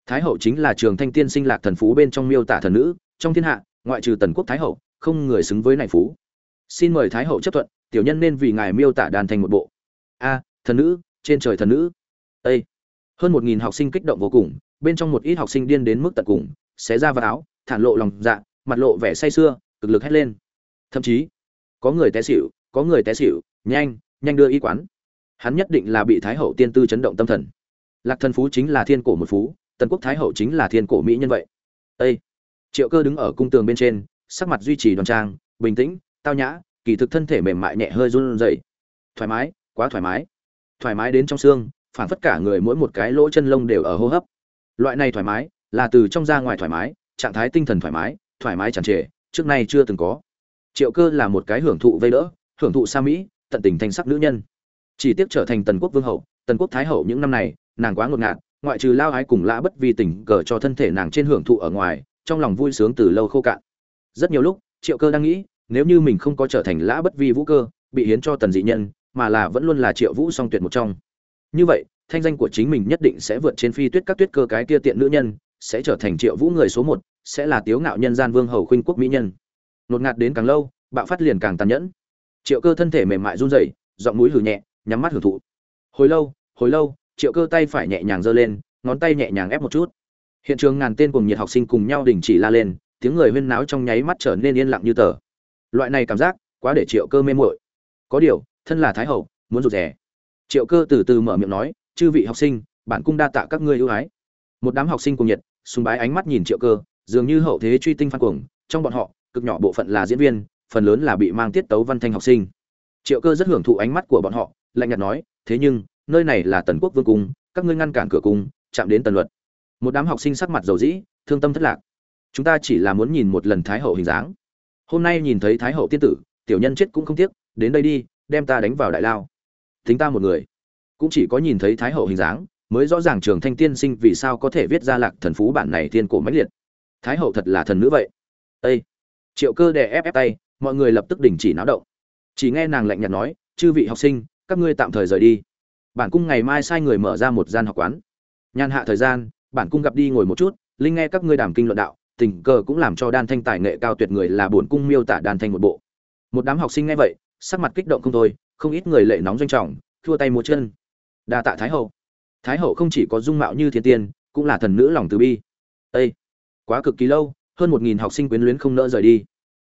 S1: Thái hậu chính là trường thanh tiên sinh lạc thần phú bên trong miêu tả thần nữ, trong thiên hạ, ngoại trừ tần quốc thái hậu, không người xứng với này phú. Xin mời thái hậu chấp thuận, tiểu nhân nên vì ngài miêu tả đàn thành một bộ. A, thần nữ, trên trời thần nữ. Ây hơn một nghìn học sinh kích động vô cùng, bên trong một ít học sinh điên đến mức tận cùng xé ra vào áo, thản lộ lòng dạ mặt lộ vẻ say sưa, cực lực hét lên. Thậm chí, có người té xỉu, có người té xỉu, nhanh nhanh đưa y quán. Hắn nhất định là bị thái hậu tiên tư chấn động tâm thần. Lạc thần phú chính là thiên cổ một phú, tần quốc thái hậu chính là thiên cổ mỹ nhân vậy. Ây triệu cơ đứng ở cung tường bên trên, sắc mặt duy trì đoan trang, bình tĩnh, tao nhã, kỳ thực thân thể mềm mại nhẹ hơi run rẩy. Thoải mái, quá thoải mái. Thoải mái đến trong xương phản phất cả người mỗi một cái lỗ chân lông đều ở hô hấp. Loại này thoải mái là từ trong ra ngoài thoải mái, trạng thái tinh thần thoải mái thoải mái tràn trề, trước nay chưa từng có. Triệu cơ là một cái hưởng thụ vây đỡ, hưởng thụ xa mỹ tận tình thanh sắc nữ nhân. Chỉ tiếc trở thành tần quốc vương hậu, tần quốc thái hậu những năm này, nàng quá ngột ngạt, ngoại trừ lao ái cùng lã bất vi tình cờ cho thân thể nàng trên hưởng thụ ở ngoài, trong lòng vui sướng từ lâu khô cạn. Rất nhiều lúc, triệu cơ đang nghĩ, nếu như mình không có trở thành lã bất vi vũ cơ, bị hiến cho tần dị nhân, mà là vẫn luôn là triệu vũ song tuyệt một trong. Như vậy, thanh danh của chính mình nhất định sẽ vượt trên phi tuyết các tuyết cơ cái kia tiện nữ nhân sẽ trở thành triệu vũ người số một, sẽ là tiếu ngạo nhân gian vương hầu khuynh quốc mỹ nhân. Nột ngạt đến càng lâu, bạo phát liền càng tàn nhẫn. Triệu cơ thân thể mềm mại run rẩy, giọng mũi hử nhẹ, nhắm mắt hưởng thụ. Hồi lâu hồi lâu, triệu cơ tay phải nhẹ nhàng giơ lên, ngón tay nhẹ nhàng ép một chút. Hiện trường ngàn tên cùng nhiệt học sinh cùng nhau đình chỉ la lên, tiếng người huyên náo trong nháy mắt trở nên yên lặng như tờ. Loại này cảm giác, quá để triệu cơ mê muội. Có điều, thân là thái hậu, muốn rụt rè. Triệu cơ từ từ mở miệng nói, chư vị học sinh, bản cung đa tạ các ngươi ưu ái. Một đám học sinh cùng nhiệt sùng bái ánh mắt nhìn triệu cơ, dường như hậu thế truy tinh phan cuồng, trong bọn họ, cực nhỏ bộ phận là diễn viên, phần lớn là bị mang tiết tấu văn thanh học sinh. Triệu cơ rất hưởng thụ ánh mắt của bọn họ, lạnh nhạt nói, thế nhưng, nơi này là tần quốc vương cung, các ngươi ngăn cản cửa cung, chạm đến tần luật. Một đám học sinh sắc mặt dầu dĩ, thương tâm thất lạc. Chúng ta chỉ là muốn nhìn một lần thái hậu hình dáng. Hôm nay nhìn thấy thái hậu tiên tử, tiểu nhân chết cũng không tiếc, đến đây đi, đem ta đánh vào đại lao. Thính ta một người. Cũng chỉ có nhìn thấy thái hậu hình dáng mới rõ ràng trường thanh tiên sinh vì sao có thể viết ra lạc thần phú bản này tiên cổ mãnh liệt. Thái hậu thật là thần nữ vậy. Ây triệu cơ đè ép ép tay, mọi người lập tức đình chỉ náo động. Chỉ nghe nàng lạnh nhạt nói, chư vị học sinh, các ngươi tạm thời rời đi. Bản cung ngày mai sai người mở ra một gian học quán. Nhàn hạ thời gian, bản cung gặp đi ngồi một chút, linh nghe các ngươi đàm kinh luận đạo, tình cờ cũng làm cho đan thanh tài nghệ cao tuyệt người là bổn cung miêu tả đan thanh một bộ. Một đám học sinh nghe vậy, sắc mặt kích động không thôi, không ít người lệ nóng doanh trọng, thua tay múa chân. Đa tạ thái hậu thái hậu không chỉ có dung mạo như thiên tiên, cũng là thần nữ lòng từ bi. Ê, quá cực kỳ lâu, hơn một nghìn học sinh quyến luyến không nỡ rời đi.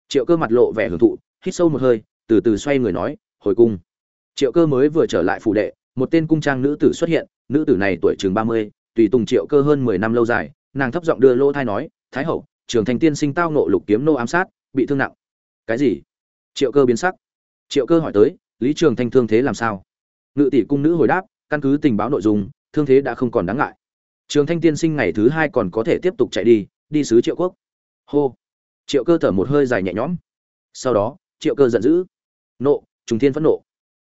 S1: Triệu cơ mặt lộ vẻ hưởng thụ, hít sâu một hơi, từ từ xoay người nói, hồi cung. Triệu cơ mới vừa trở lại phủ đệ, một tên cung trang nữ tử xuất hiện, nữ tử này tuổi chừng ba mươi, tùy tùng triệu cơ hơn mười năm lâu dài, nàng thấp giọng đưa lỗ thai nói, thái hậu, trường thành tiên sinh tao nộ lục kiếm nô ám sát, bị thương nặng. Cái gì? Triệu cơ biến sắc. Triệu cơ hỏi tới, lý trường thanh thương thế làm sao? Ngự tỷ cung nữ hồi đáp, căn cứ tình báo nội dung thương thế đã không còn đáng ngại. Trường thanh tiên sinh ngày thứ hai còn có thể tiếp tục chạy đi đi sứ triệu quốc. Hô. Triệu cơ thở một hơi dài nhẹ nhõm. Sau đó, triệu cơ giận dữ. Nộ, trùng thiên phẫn nộ.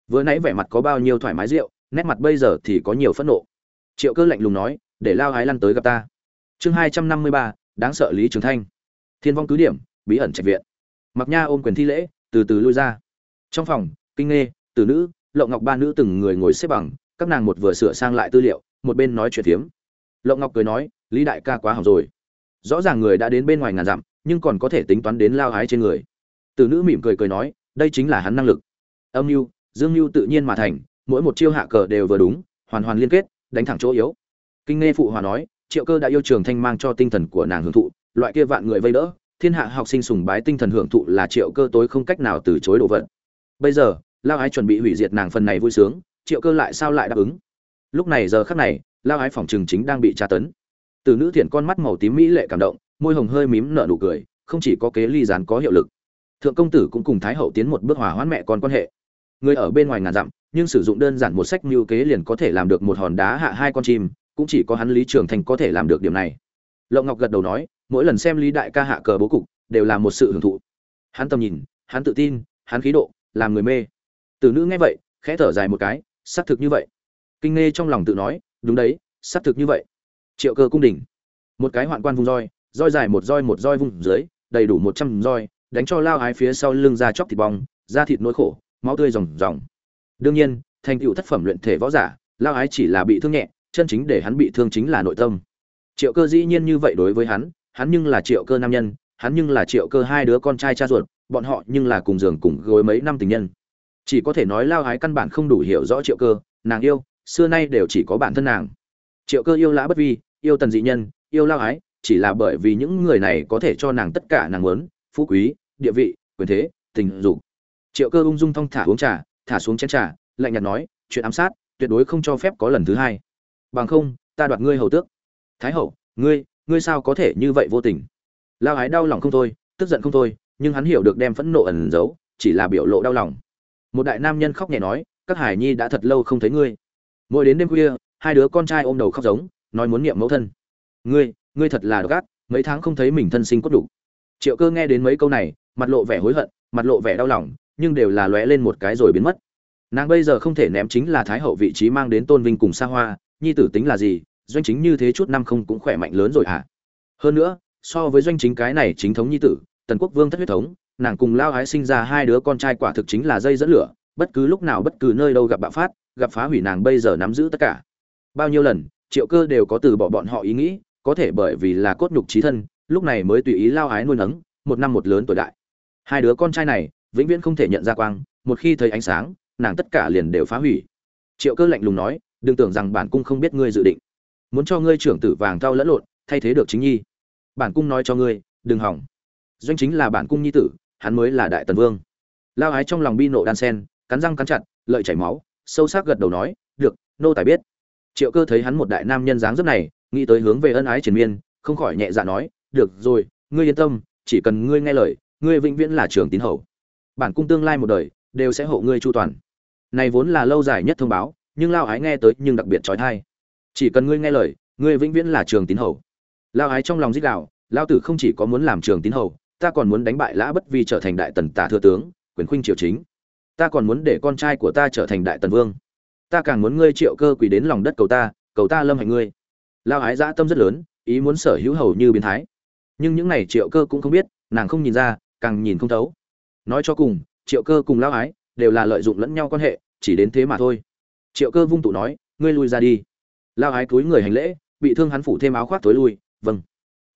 S1: Vừa nãy vẻ mặt có bao nhiêu thoải mái rượu, nét mặt bây giờ thì có nhiều phẫn nộ. Triệu cơ lạnh lùng nói, để lao hái lăn tới gặp ta. Chương hai trăm năm mươi ba, đáng sợ lý trường thanh. Thiên vong cứ điểm, bí ẩn trạch viện. Mặc nha ôm quyền thi lễ, từ từ lui ra. Trong phòng, kinh nghê, tử nữ, lộng ngọc ba nữ từng người ngồi xếp bằng các nàng một vừa sửa sang lại tư liệu, một bên nói chuyện phiếm. Lộng ngọc cười nói, lý đại ca quá hỏng rồi. Rõ ràng người đã đến bên ngoài ngàn dặm, nhưng còn có thể tính toán đến lao hái trên người. Từ nữ mỉm cười cười nói, đây chính là hắn năng lực. Âm mưu dương mưu tự nhiên mà thành, mỗi một chiêu hạ cờ đều vừa đúng, hoàn hoàn liên kết, đánh thẳng chỗ yếu. Kinh nghe phụ hòa nói, triệu cơ đã yêu trường thanh mang cho tinh thần của nàng hưởng thụ, loại kia vạn người vây đỡ, thiên hạ học sinh sùng bái tinh thần hưởng thụ là triệu cơ tối không cách nào từ chối đồ vật. Bây giờ, lao ái chuẩn bị hủy diệt nàng phần này vui sướng triệu cơ lại sao lại đáp ứng? Lúc này giờ khắc này, lao ái phòng trường chính đang bị tra tấn. Từ nữ thiện con mắt màu tím mỹ lệ cảm động, môi hồng hơi mím nở nụ cười, không chỉ có kế ly gián có hiệu lực, thượng công tử cũng cùng thái hậu tiến một bước hòa hoãn mẹ con quan hệ. Người ở bên ngoài ngàn dặm, nhưng sử dụng đơn giản một sách mưu kế liền có thể làm được một hòn đá hạ hai con chim, cũng chỉ có hắn lý trường thành có thể làm được điểm này. Lộng ngọc gật đầu nói, mỗi lần xem lý đại ca hạ cờ bố cục, đều là một sự hưởng thụ. Hắn tầm nhìn, hắn tự tin, hắn khí độ, làm người mê. Từ nữ nghe vậy, khẽ thở dài một cái xác thực như vậy. Kinh nghe trong lòng tự nói, đúng đấy, xác thực như vậy. Triệu cơ cung đỉnh. Một cái hoạn quan vung roi roi dài một roi một roi vung dưới, đầy đủ một trăm roi, đánh cho lao ái phía sau lưng ra chóc thịt bong, da thịt nỗi khổ, máu tươi ròng ròng. Đương nhiên, thành tựu thất phẩm luyện thể võ giả, lao ái chỉ là bị thương nhẹ, chân chính để hắn bị thương chính là nội tâm. Triệu cơ dĩ nhiên như vậy đối với hắn hắn nhưng là triệu cơ nam nhân, hắn nhưng là triệu cơ hai đứa con trai cha ruột, bọn họ nhưng là cùng giường cùng gối mấy năm tình nhân chỉ có thể nói lao hái căn bản không đủ hiểu rõ triệu cơ, nàng yêu, xưa nay đều chỉ có bản thân nàng. Triệu cơ yêu lã bất vi, yêu tần dị nhân, yêu lao hái, chỉ là bởi vì những người này có thể cho nàng tất cả nàng muốn, phú quý, địa vị, quyền thế, tình dục. Triệu cơ ung dung thong thả uống trà, thả xuống chén trà, lạnh nhạt nói, chuyện ám sát tuyệt đối không cho phép có lần thứ hai. Bằng không, ta đoạt ngươi hầu tước. Thái hậu, ngươi ngươi sao có thể như vậy vô tình? Lao hái đau lòng không thôi, tức giận không thôi, nhưng hắn hiểu được đem phẫn nộ ẩn giấu, chỉ là biểu lộ đau lòng một đại nam nhân khóc nhẹ nói, các hải nhi đã thật lâu không thấy ngươi. Mỗi đến đêm khuya, hai đứa con trai ôm đầu khóc giống, nói muốn niệm mẫu thân. Ngươi ngươi thật là gác mấy tháng không thấy mình thân sinh cốt đủ. Triệu cơ nghe đến mấy câu này, mặt lộ vẻ hối hận, mặt lộ vẻ đau lòng, nhưng đều là lóe lên một cái rồi biến mất. Nàng bây giờ không thể ném chính là thái hậu vị trí mang đến tôn vinh cùng xa hoa, nhi tử tính là gì, doanh chính như thế chút năm không cũng khỏe mạnh lớn rồi hả? Hơn nữa, so với doanh chính cái này chính thống nhi tử, tần quốc vương thất huyết thống nàng cùng lao ái sinh ra hai đứa con trai quả thực chính là dây dẫn lửa, bất cứ lúc nào bất cứ nơi đâu gặp bạo phát, gặp phá hủy nàng bây giờ nắm giữ tất cả. Bao nhiêu lần, triệu cơ đều có từ bỏ bọn họ ý nghĩ, có thể bởi vì là cốt nhục trí thân, lúc này mới tùy ý lao ái nuôi nấng, một năm một lớn tuổi đại. Hai đứa con trai này, vĩnh viễn không thể nhận ra quang, một khi thấy ánh sáng, nàng tất cả liền đều phá hủy. Triệu cơ lạnh lùng nói, đừng tưởng rằng bản cung không biết ngươi dự định. Muốn cho ngươi trưởng tử vàng cao lẫn lộn, thay thế được chính nhi. Bản cung nói cho ngươi, đừng hỏng. Doanh chính là bản cung nhi tử hắn mới là đại tần vương. Lao ái trong lòng bi nộ đan sen, cắn răng cắn chặt, lợi chảy máu, sâu sắc gật đầu nói, được, nô tài biết. Triệu cơ thấy hắn một đại nam nhân dáng dấp này, nghĩ tới hướng về ân ái triền miên, không khỏi nhẹ dạ nói, được rồi, ngươi yên tâm, chỉ cần ngươi nghe lời, ngươi vĩnh viễn là trường tín hầu. Bản cung tương lai một đời, đều sẽ hộ ngươi chu toàn. Này vốn là lâu dài nhất thông báo, nhưng lao ái nghe tới nhưng đặc biệt trói thai. Chỉ cần ngươi nghe lời, ngươi vĩnh viễn là trường tín hầu. Lao ái trong lòng dích đạo lao tử không chỉ có muốn làm trường tín hầu ta còn muốn đánh bại lã bất vi trở thành đại tần tả thừa tướng, quyền khuynh triều chính. Ta còn muốn để con trai của ta trở thành đại tần vương. Ta càng muốn ngươi triệu cơ quỳ đến lòng đất cầu ta cầu ta lâm hành ngươi. Lao ái dã tâm rất lớn, ý muốn sở hữu hầu như biến thái. Nhưng những này triệu cơ cũng không biết, nàng không nhìn ra, càng nhìn không thấu. Nói cho cùng, triệu cơ cùng lao ái đều là lợi dụng lẫn nhau quan hệ, chỉ đến thế mà thôi. Triệu cơ vung tụ nói, ngươi lui ra đi. Lao ái cúi người hành lễ, bị thương hắn phủ thêm áo khoác tối lui vâng.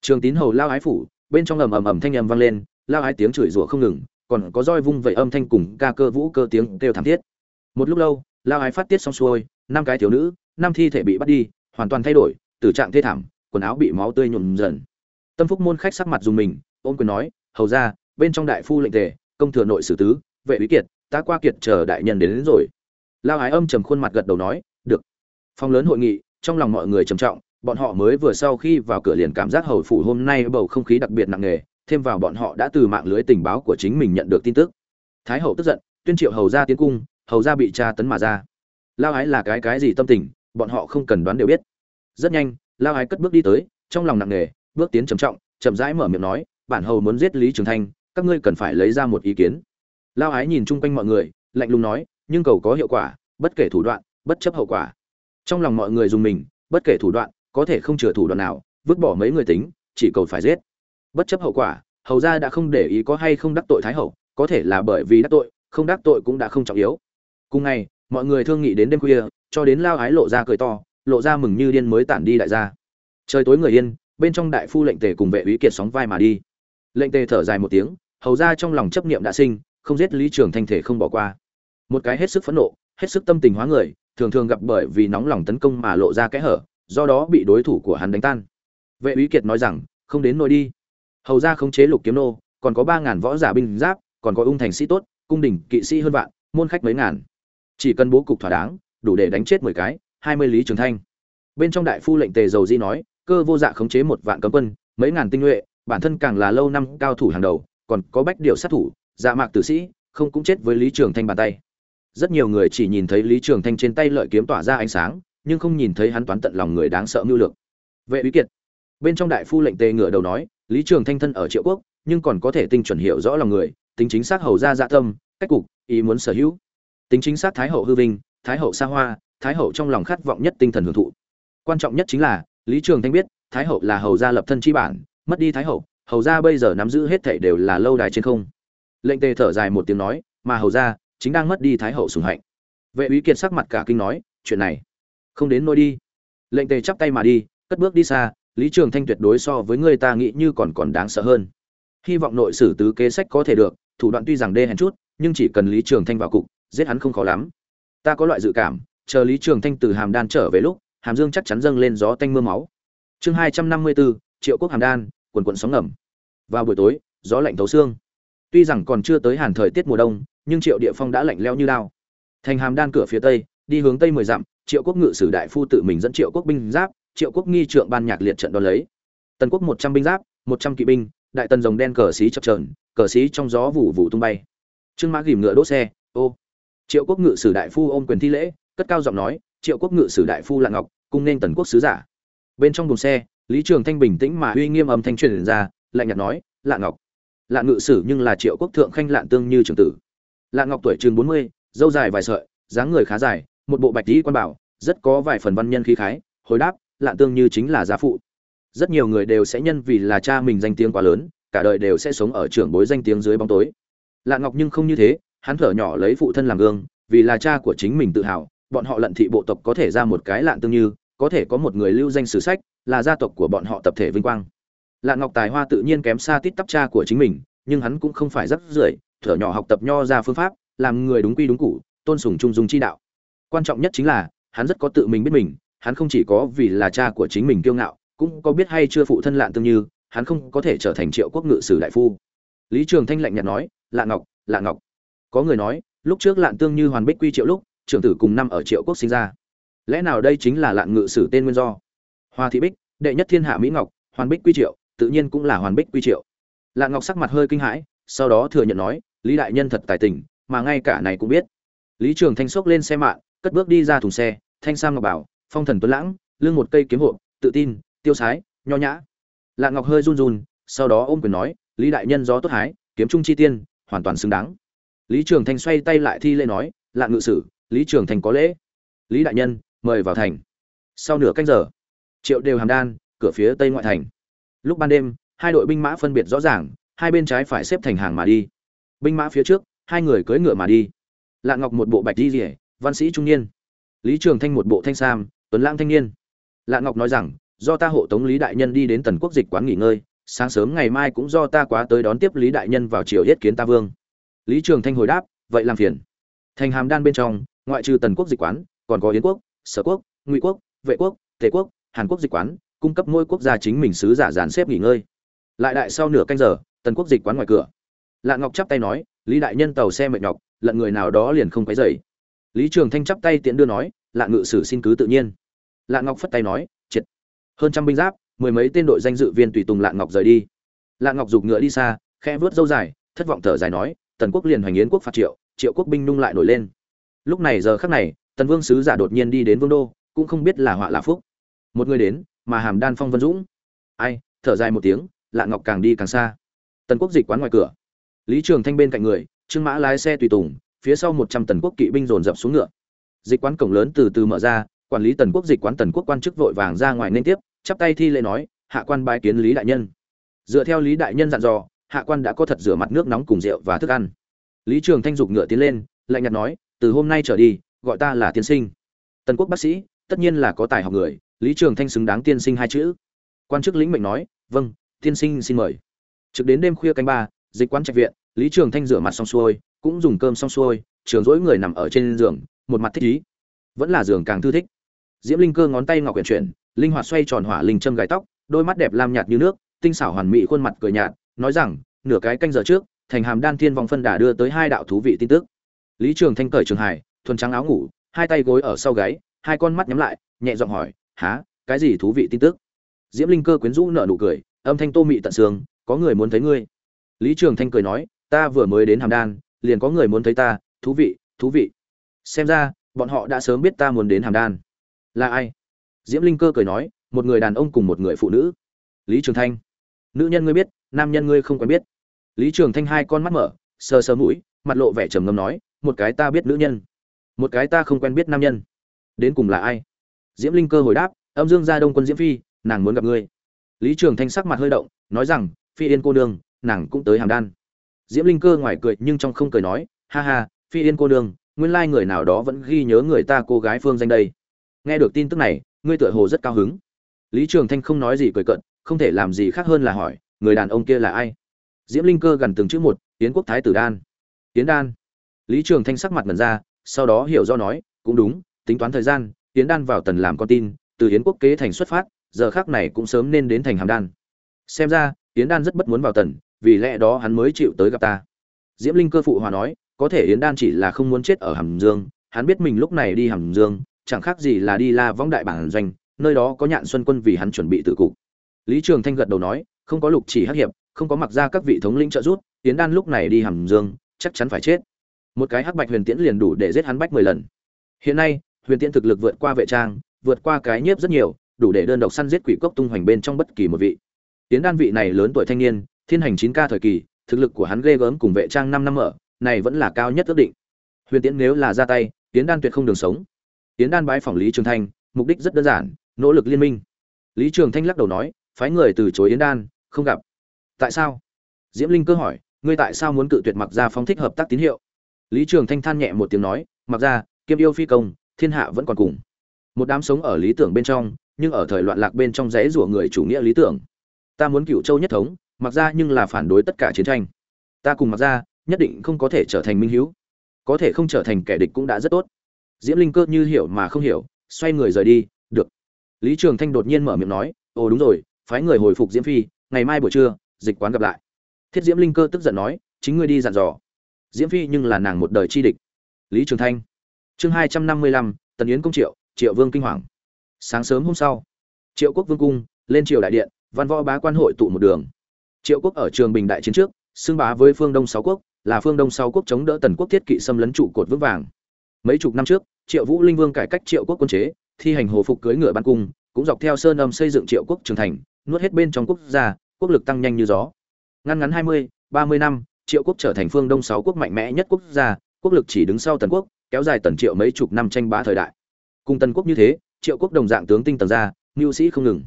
S1: Trường tín hầu lao ái phủ bên trong ầm ầm ầm thanh âm vang lên lao hai tiếng chửi rủa không ngừng còn có roi vung vẩy âm thanh cùng ca cơ vũ cơ tiếng kêu thảm thiết. Một lúc lâu lao hai phát tiết xong xuôi năm cái thiếu nữ năm thi thể bị bắt đi hoàn toàn thay đổi tử trạng thê thảm quần áo bị máu tươi nhuộm dần. Tâm phúc môn khách sắc mặt dùng mình ôm quyền nói hầu ra bên trong đại phu lệnh tề công thừa nội sử tứ vệ úy kiệt ta qua kiệt chờ đại nhân đến, đến rồi. Lao ái âm trầm khuôn mặt gật đầu nói được. Phòng lớn hội nghị trong lòng mọi người trầm trọng bọn họ mới vừa sau khi vào cửa liền cảm giác hầu phủ hôm nay bầu không khí đặc biệt nặng nề, thêm vào bọn họ đã từ mạng lưới tình báo của chính mình nhận được tin tức. Thái hậu tức giận, tuyên triệu hầu ra tiến cung, hầu ra bị tra tấn mà ra. Lao ái là cái cái gì tâm tình, bọn họ không cần đoán đều biết. Rất nhanh, lao ái cất bước đi tới, trong lòng nặng nề, bước tiến trầm trọng, chậm rãi mở miệng nói, bản hầu muốn giết lý trường thanh, các ngươi cần phải lấy ra một ý kiến. Lao ái nhìn chung quanh mọi người, lạnh lùng nói, nhưng cầu có hiệu quả, bất kể thủ đoạn, bất chấp hậu quả. Trong lòng mọi người dùng mình, bất kể thủ đoạn có thể không chừa thủ đoạn nào, vứt bỏ mấy người tính, chỉ cầu phải giết. Bất chấp hậu quả, hầu ra đã không để ý có hay không đắc tội thái hậu, có thể là bởi vì đắc tội, không đắc tội cũng đã không trọng yếu. Cùng ngày, mọi người thương nghị đến đêm khuya, cho đến lao ái lộ ra cười to, lộ ra mừng như điên mới tản đi đại gia. Trời tối người yên, bên trong đại phu lệnh tề cùng vệ úy kiệt sóng vai mà đi. Lệnh tề thở dài một tiếng, hầu ra trong lòng chấp niệm đã sinh, không giết lý trường thanh thể không bỏ qua. Một cái hết sức phẫn nộ, hết sức tâm tình hóa người, thường thường gặp bởi vì nóng lòng tấn công mà lộ ra kẽ hở do đó bị đối thủ của hắn đánh tan. Vệ úy kiệt nói rằng, không đến nơi đi. Hầu ra khống chế lục kiếm nô, còn có ba ngàn võ giả binh giáp, còn có ung thành sĩ tốt, cung đình, kỵ sĩ hơn vạn, môn khách mấy ngàn. Chỉ cần bố cục thỏa đáng, đủ để đánh chết mười cái, hai mươi lý trường thanh. Bên trong đại phu lệnh tề dầu di nói, cơ vô dạ khống chế một vạn cấm quân, mấy ngàn tinh nhuệ, bản thân càng là lâu năm cao thủ hàng đầu, còn có bách điều sát thủ dạ mạc tử sĩ, không cũng chết với lý trường thanh bàn tay. Rất nhiều người chỉ nhìn thấy lý trường thanh trên tay lợi kiếm tỏa ra ánh sáng nhưng không nhìn thấy hắn toán tận lòng người đáng sợ mưu lược. Vệ úy kiệt. Bên trong đại phu lệnh tề ngựa đầu nói, lý trường thanh thân ở triệu quốc, nhưng còn có thể tinh chuẩn hiểu rõ lòng người, tính chính xác hầu ra dạ tâm, cách cục, ý muốn sở hữu. Tính chính xác thái hậu hư vinh, thái hậu xa hoa, thái hậu trong lòng khát vọng nhất tinh thần hưởng thụ. Quan trọng nhất chính là, lý trường thanh biết, thái hậu là hầu gia lập thân chi bản, mất đi thái hậu, hầu gia bây giờ nắm giữ hết thảy đều là lâu đài trên không. Lệnh tề thở dài một tiếng nói, mà hầu gia chính đang mất đi thái hậu sủng hạnh. Vệ úy kiệt sắc mặt cả kinh nói, chuyện này không đến nôi đi. Lệnh tề chắp tay mà đi, cất bước đi xa, lý trường thanh tuyệt đối so với người ta nghĩ như còn còn đáng sợ hơn. Hy vọng nội sử tứ kế sách có thể được, thủ đoạn tuy rằng đê hèn chút, nhưng chỉ cần lý trường thanh vào cục, giết hắn không khó lắm. Ta có loại dự cảm, chờ lý trường thanh từ hàm đan trở về lúc, hàm dương chắc chắn dâng lên gió tanh mưa máu. Chương hai trăm năm mươi bốn triệu quốc hàm đan, quần quận sóng ngầm. Vào buổi tối, gió lạnh thấu xương. Tuy rằng còn chưa tới hàn thời tiết mùa đông, nhưng triệu địa phong đã lạnh leo như lao thành hàm đan cửa phía tây đi hướng tây mười dặm, triệu quốc ngự sử đại phu tự mình dẫn triệu quốc binh giáp, triệu quốc nghi trượng ban nhạc liệt trận đón lấy. Tần quốc một trăm binh giáp, một trăm kỵ binh, đại tần rồng đen cờ xí chập trờn cờ xí trong gió vụ vụ tung bay. Trương mã ghìm ngựa đỗ xe, ô! Triệu quốc ngự sử đại phu ôm quyền thi lễ, cất cao giọng nói, triệu quốc ngự sử đại phu lạng ngọc, cung nên tần quốc sứ giả. Bên trong đồn xe, lý trường thanh bình tĩnh mà uy nghiêm âm thanh truyền ra, lạnh nhạt nói, lạng ngọc. Lạng ngự sử nhưng là triệu quốc thượng khanh lạng tương như trường tử. Lạng ngọc tuổi chừng bốn mươi, dâu dài vài sợi, dáng người khá dài một bộ bạch tí quan bảo, rất có vài phần văn nhân khí khái, hồi đáp lạn tương như chính là gia phụ. Rất nhiều người đều sẽ nhân vì là cha mình danh tiếng quá lớn, cả đời đều sẽ sống ở trưởng bối danh tiếng dưới bóng tối. Lạn ngọc nhưng không như thế, hắn thở nhỏ lấy phụ thân làm gương, vì là cha của chính mình tự hào, bọn họ lận thị bộ tộc có thể ra một cái lạn tương như, có thể có một người lưu danh sử sách, là gia tộc của bọn họ tập thể vinh quang. Lạ ngọc tài hoa tự nhiên kém xa tít tắp cha của chính mình, nhưng hắn cũng không phải rất rưởi, thở nhỏ học tập nho ra phương pháp, làm người đúng quy đúng cụ tôn sùng trung dung chi đạo quan trọng nhất chính là, hắn rất có tự mình biết mình, hắn không chỉ có vì là cha của chính mình kiêu ngạo, cũng có biết hay chưa phụ thân lạn tương như, hắn không có thể trở thành triệu quốc ngự sử đại phu. Lý trường thanh lạnh nhạt nói lạ ngọc lạ ngọc. Có người nói, lúc trước lạn tương như hoàn bích quy triệu lúc, trưởng tử cùng năm ở triệu quốc sinh ra. Lẽ nào đây chính là lạn ngự sử tên nguyên do? Hoa thị bích, đệ nhất thiên hạ mỹ ngọc, hoàn bích quy triệu, tự nhiên cũng là hoàn bích quy triệu. Lạn ngọc sắc mặt hơi kinh hãi, sau đó thừa nhận nói, lý đại nhân thật tài tình, mà ngay cả này cũng biết. Lý trường thanh xốc lên xe mạng cất bước đi ra thùng xe, thanh sam ngọc bảo, phong thần tuấn lãng, lưng một cây kiếm hộ, tự tin, tiêu sái, nho nhã. Lạn ngọc hơi run run, sau đó ôm quyền nói, lý đại nhân gió tốt hái, kiếm trung chi tiên, hoàn toàn xứng đáng. Lý trường thanh xoay tay lại thi lễ nói lạn ngự sử, lý trường thanh có lễ. Lý đại nhân, mời vào thành. Sau nửa canh giờ, triệu đều hàm đan, cửa phía tây ngoại thành. Lúc ban đêm, hai đội binh mã phân biệt rõ ràng, hai bên trái phải xếp thành hàng mà đi. Binh mã phía trước, hai người cưỡi ngựa mà đi. Lạn ngọc một bộ bạch di rỉa văn sĩ trung niên. Lý trường thanh một bộ thanh sam, tuấn lãng thanh niên. Lạn ngọc nói rằng, do ta hộ tống lý đại nhân đi đến tần quốc dịch quán nghỉ ngơi, sáng sớm ngày mai cũng do ta quá tới đón tiếp lý đại nhân vào triều yết kiến ta vương. Lý trường thanh hồi đáp, vậy làm phiền. Thành hàm đan bên trong, ngoại trừ tần quốc dịch quán, còn có yến quốc, sở quốc, ngụy quốc, vệ quốc, tề quốc, hàn quốc dịch quán, cung cấp mỗi quốc gia chính mình sứ giả dàn xếp nghỉ ngơi. Lại đại sau nửa canh giờ, tần quốc dịch quán ngoài cửa. Lạn ngọc chắp tay nói, lý đại nhân tàu xe mệt nhọc, lận người nào đó liền không quấy dậy lý trường thanh chắp tay tiện đưa nói, lạn ngự sử xin cứ tự nhiên. Lạn ngọc phất tay nói, triệt. Hơn trăm binh giáp, mười mấy tên đội danh dự viên tùy tùng lạn ngọc rời đi. Lạn ngọc giục ngựa đi xa khe vớt dâu dài, thất vọng thở dài nói, tần quốc liền hoành yến quốc phạt triệu triệu quốc binh nung lại nổi lên. Lúc này giờ khắc này, tần vương sứ giả đột nhiên đi đến vương đô, cũng không biết là họa là phúc. Một người đến, mà hàm đan phong vân dũng. Ai? thở dài một tiếng lạ ngọc càng đi càng xa. Tần quốc dịch quán ngoài cửa. Lý trường thanh bên cạnh người, trương mã lái xe tùy tùng phía sau một trăm tần quốc kỵ binh dồn dập xuống ngựa. Dịch quán cổng lớn từ từ mở ra, quản lý tần quốc dịch quán tần quốc quan chức vội vàng ra ngoài nên tiếp, chắp tay thi lễ nói, hạ quan bái kiến lý đại nhân. Dựa theo lý đại nhân dặn dò, hạ quan đã có thật rửa mặt nước nóng cùng rượu và thức ăn. Lý trường thanh dục ngựa tiến lên, lạnh nhạt nói, từ hôm nay trở đi, gọi ta là tiên sinh. Tần quốc bác sĩ, tất nhiên là có tài học người. Lý trường thanh xứng đáng tiên sinh hai chữ. Quan chức lĩnh mệnh nói vâng tiên sinh xin mời. Trực đến đêm khuya canh ba, dịch quán trạch viện, lý trường thanh rửa mặt xong xuôi cũng dùng cơm xong xuôi, trường dỗi người nằm ở trên giường, một mặt thích ý. Vẫn là giường càng thư thích. Diễm linh cơ ngón tay ngọc quyển chuyển, linh hoạt xoay tròn hỏa linh châm gài tóc, đôi mắt đẹp lam nhạt như nước, tinh xảo hoàn mỹ khuôn mặt cười nhạt, nói rằng, nửa cái canh giờ trước, thành hàm đan thiên vong phân đà đưa tới hai đạo thú vị tin tức. Lý trường thanh cởi trường hải thuần trắng áo ngủ, hai tay gối ở sau gáy, hai con mắt nhắm lại, nhẹ giọng hỏi há cái gì thú vị tin tức? Diễm linh cơ quyến rũ nở nụ cười, âm thanh tô mị tận xương, có người muốn thấy ngươi? Lý trường thanh cười nói, ta vừa mới đến hàm đan liền có người muốn thấy ta, thú vị thú vị. Xem ra, bọn họ đã sớm biết ta muốn đến hàm đan. Là ai? Diễm linh cơ cười nói, một người đàn ông cùng một người phụ nữ. Lý trường thanh. Nữ nhân ngươi biết, nam nhân ngươi không quen biết. Lý trường thanh hai con mắt mở, sờ sờ mũi, mặt lộ vẻ trầm ngâm nói, một cái ta biết nữ nhân. Một cái ta không quen biết nam nhân. Đến cùng là ai? Diễm linh cơ hồi đáp, âm dương gia đông quân diễm phi, nàng muốn gặp ngươi. Lý trường thanh sắc mặt hơi động, nói rằng, phi yên cô nương, nàng cũng tới hàm đan diễm linh cơ ngoài cười nhưng trong không cười nói, ha ha, phi yên cô nương, nguyên lai người nào đó vẫn ghi nhớ người ta cô gái phương danh đây. Nghe được tin tức này, ngươi tựa hồ rất cao hứng. Lý trường thanh không nói gì cười cận không thể làm gì khác hơn là hỏi, người đàn ông kia là ai? Diễm linh cơ gần từng chữ một tiến quốc thái tử đan. Tiến đan? Lý trường thanh sắc mặt ngần ra, sau đó hiểu do nói, cũng đúng, tính toán thời gian tiến đan vào tần làm con tin, từ hiến quốc kế thành xuất phát, giờ khác này cũng sớm nên đến thành hàm đan. Xem ra, yến đan rất bất muốn vào tần vì lẽ đó hắn mới chịu tới gặp ta. Diễm linh cơ phụ hòa nói, có thể yến đan chỉ là không muốn chết ở hàm dương, hắn biết mình lúc này đi hàm dương, chẳng khác gì là đi la võng đại bản doanh, nơi đó có nhạn xuân quân vì hắn chuẩn bị tự cục. Lý trường thanh gật đầu nói, không có lục chỉ hắc hiệp, không có mặc ra các vị thống lĩnh trợ giúp, yến đan lúc này đi hàm dương, chắc chắn phải chết. Một cái hắc bạch huyền tiễn liền đủ để giết hắn bách mười lần. Hiện nay, huyền tiễn thực lực vượt qua vệ trang, vượt qua cái nhiếp rất nhiều, đủ để đơn độc săn giết quỷ cốc tung hoành bên trong bất kỳ một vị. Tiến đan vị này lớn tuổi thanh niên thiên hành chín ca thời kỳ, thực lực của hắn ghê gớm cùng vệ trang năm năm ở, này vẫn là cao nhất ước định. Huyền tiễn nếu là ra tay tiến đan tuyệt không đường sống. Tiến đan bái phỏng lý trường thanh, mục đích rất đơn giản, nỗ lực liên minh. Lý trường thanh lắc đầu nói, phái người từ chối yến đan, không gặp. Tại sao? Diễm linh cơ hỏi, ngươi tại sao muốn cự tuyệt mặc ra phong thích hợp tác tín hiệu? Lý trường thanh than nhẹ một tiếng nói mặc ra kiêm yêu phi công, thiên hạ vẫn còn cùng. Một đám sống ở lý tưởng bên trong, nhưng ở thời loạn lạc bên trong rẽ rủa người chủ nghĩa lý tưởng. Ta muốn cựu châu nhất thống mặc ra nhưng là phản đối tất cả chiến tranh. Ta cùng mặc ra, nhất định không có thể trở thành minh hữu có thể không trở thành kẻ địch cũng đã rất tốt. Diễm linh cơ như hiểu mà không hiểu, xoay người rời đi, được. Lý trường thanh đột nhiên mở miệng nói, ồ, đúng rồi, phái người hồi phục diễm phi, ngày mai buổi trưa, dịch quán gặp lại. Thiết diễm linh cơ tức giận nói, chính ngươi đi dặn dò. Diễm phi nhưng là nàng một đời chi địch. Lý trường thanh. Chương hai trăm năm mươi lăm, tần yến công triệu triệu vương kinh hoàng. Sáng sớm hôm sau, triệu quốc vương cung, lên triều đại điện, văn võ bá quan hội tụ một đường triệu quốc ở trường bình đại chiến trước, xưng bá với phương đông sáu quốc, là phương đông sáu quốc chống đỡ tần quốc thiết kỵ xâm lấn trụ cột vững vàng. Mấy chục năm trước, triệu vũ linh vương cải cách triệu quốc quân chế, thi hành hồ phục cưới ngựa ban cung, cũng dọc theo sơn âm xây dựng triệu quốc trường thành, nuốt hết bên trong quốc gia, quốc lực tăng nhanh như gió. Ngăn ngắn hai mươi, ba mươi năm, triệu quốc trở thành phương đông sáu quốc mạnh mẽ nhất quốc gia, quốc lực chỉ đứng sau tần quốc, kéo dài tần triệu mấy chục năm tranh bá thời đại. Cùng tần quốc như thế, triệu quốc đồng dạng tướng tinh tần ra, mưu sĩ không ngừng.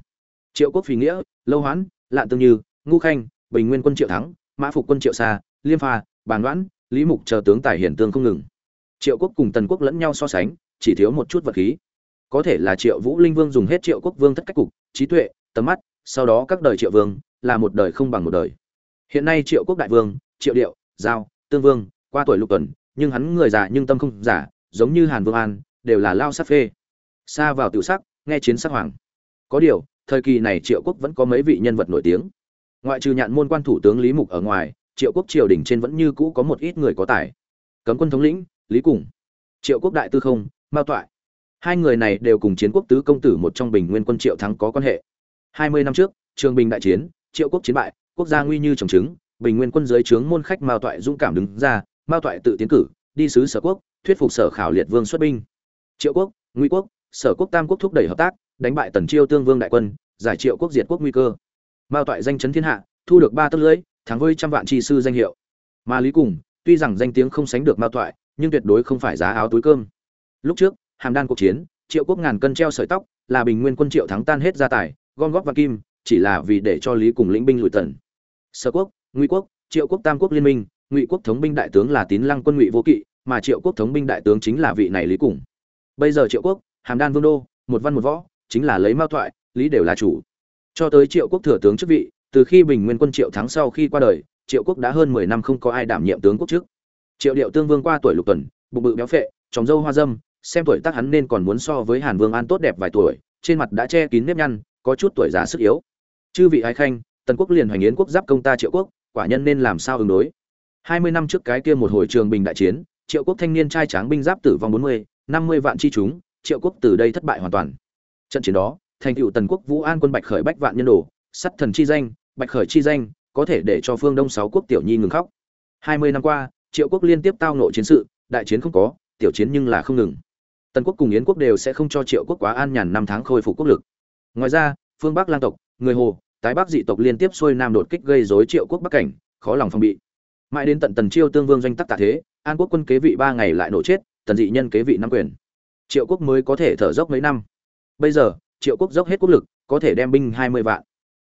S1: Triệu quốc phi nghĩa, lâu hoãn, lạn tương như ngu khanh bình nguyên quân triệu thắng mã phục quân triệu xa liêm pha bàn Đoãn, lý mục chờ tướng tài hiển tương không ngừng. Triệu quốc cùng tần quốc lẫn nhau so sánh chỉ thiếu một chút vật khí. Có thể là triệu vũ linh vương dùng hết triệu quốc vương thất cách cục trí tuệ tầm mắt sau đó các đời triệu vương là một đời không bằng một đời. Hiện nay triệu quốc đại vương triệu điệu giao tương vương qua tuổi lục tuần nhưng hắn người già nhưng tâm không giả giống như hàn vương an đều là lao sắc phê. Xa vào tiểu sắc nghe chiến sắc hoàng. Có điều thời kỳ này triệu quốc vẫn có mấy vị nhân vật nổi tiếng ngoại trừ nhạn môn quan thủ tướng lý mục ở ngoài, triệu quốc triều đình trên vẫn như cũ có một ít người có tài. Cấm quân thống lĩnh, lý cùng, triệu quốc đại tư không, mao toại. Hai người này đều cùng chiến quốc tứ công tử một trong bình nguyên quân triệu thắng có quan hệ. Hai mươi năm trước, trường bình đại chiến, triệu quốc chiến bại, quốc gia nguy như trồng trứng, bình nguyên quân dưới trướng môn khách mao toại dũng cảm đứng ra, mao toại tự tiến cử, đi sứ sở quốc, thuyết phục sở khảo liệt vương xuất binh. Triệu quốc nguy quốc, sở quốc tam quốc thúc đẩy hợp tác, đánh bại tần chiêu tương vương đại quân, giải triệu quốc diệt quốc nguy cơ mao toại danh chấn thiên hạ, thu được ba tấc lưỡi thắng với trăm vạn chi sư danh hiệu. Mà lý cùng, tuy rằng danh tiếng không sánh được mao toại, nhưng tuyệt đối không phải giá áo túi cơm. Lúc trước, hàm đan cuộc chiến, triệu quốc ngàn cân treo sợi tóc, là bình nguyên quân triệu thắng tan hết gia tài, gom góp và kim, chỉ là vì để cho lý cùng lĩnh binh lùi tần sở quốc, ngụy quốc, triệu quốc tam quốc liên minh, ngụy quốc thống binh đại tướng là tín lăng quân ngụy vô kỵ, mà triệu quốc thống binh đại tướng chính là vị này lý cùng. Bây giờ triệu quốc, hàm đan vương đô, một văn một võ, chính là lấy mao thoại lý đều là chủ cho tới triệu quốc thừa tướng chức vị, từ khi bình nguyên quân triệu thắng sau khi qua đời, triệu quốc đã hơn mười năm không có ai đảm nhiệm tướng quốc trước triệu điệu tương vương qua tuổi lục tuần, bụng bự béo phệ tròng dâu hoa dâm, xem tuổi tác hắn nên còn muốn so với hàn vương an tốt đẹp vài tuổi, trên mặt đã che kín nếp nhăn, có chút tuổi già sức yếu. Chư vị ái khanh, tần quốc liền hoành yến quốc giáp công ta triệu quốc, quả nhân nên làm sao ứng đối? Hai mươi năm trước cái kia một hồi trường bình đại chiến, triệu quốc thanh niên trai tráng binh giáp tử vong bốn mươi, năm mươi vạn chi chúng, triệu quốc từ đây thất bại hoàn toàn. Trận chiến đó thành tựu tần quốc vũ an quân bạch khởi bách vạn nhân đồ, sắt thần chi danh, bạch khởi chi danh, có thể để cho phương đông sáu quốc tiểu nhi ngừng khóc. Hai mươi năm qua, triệu quốc liên tiếp tao nộ chiến sự, đại chiến không có, tiểu chiến nhưng là không ngừng. Tần quốc cùng yến quốc đều sẽ không cho triệu quốc quá an nhàn năm tháng khôi phục quốc lực. Ngoài ra, phương bắc lang tộc, người hồ, tái bắc dị tộc liên tiếp xuôi nam đột kích gây rối triệu quốc bắc cảnh, khó lòng phòng bị. Mãi đến tận tần chiêu tương vương doanh tắc tạ thế, an quốc quân kế vị ba ngày lại nổ chết, tần dị nhân kế vị năm quyền. Triệu quốc mới có thể thở dốc mấy năm. Bây giờ triệu quốc dốc hết quốc lực, có thể đem binh hai mươi vạn.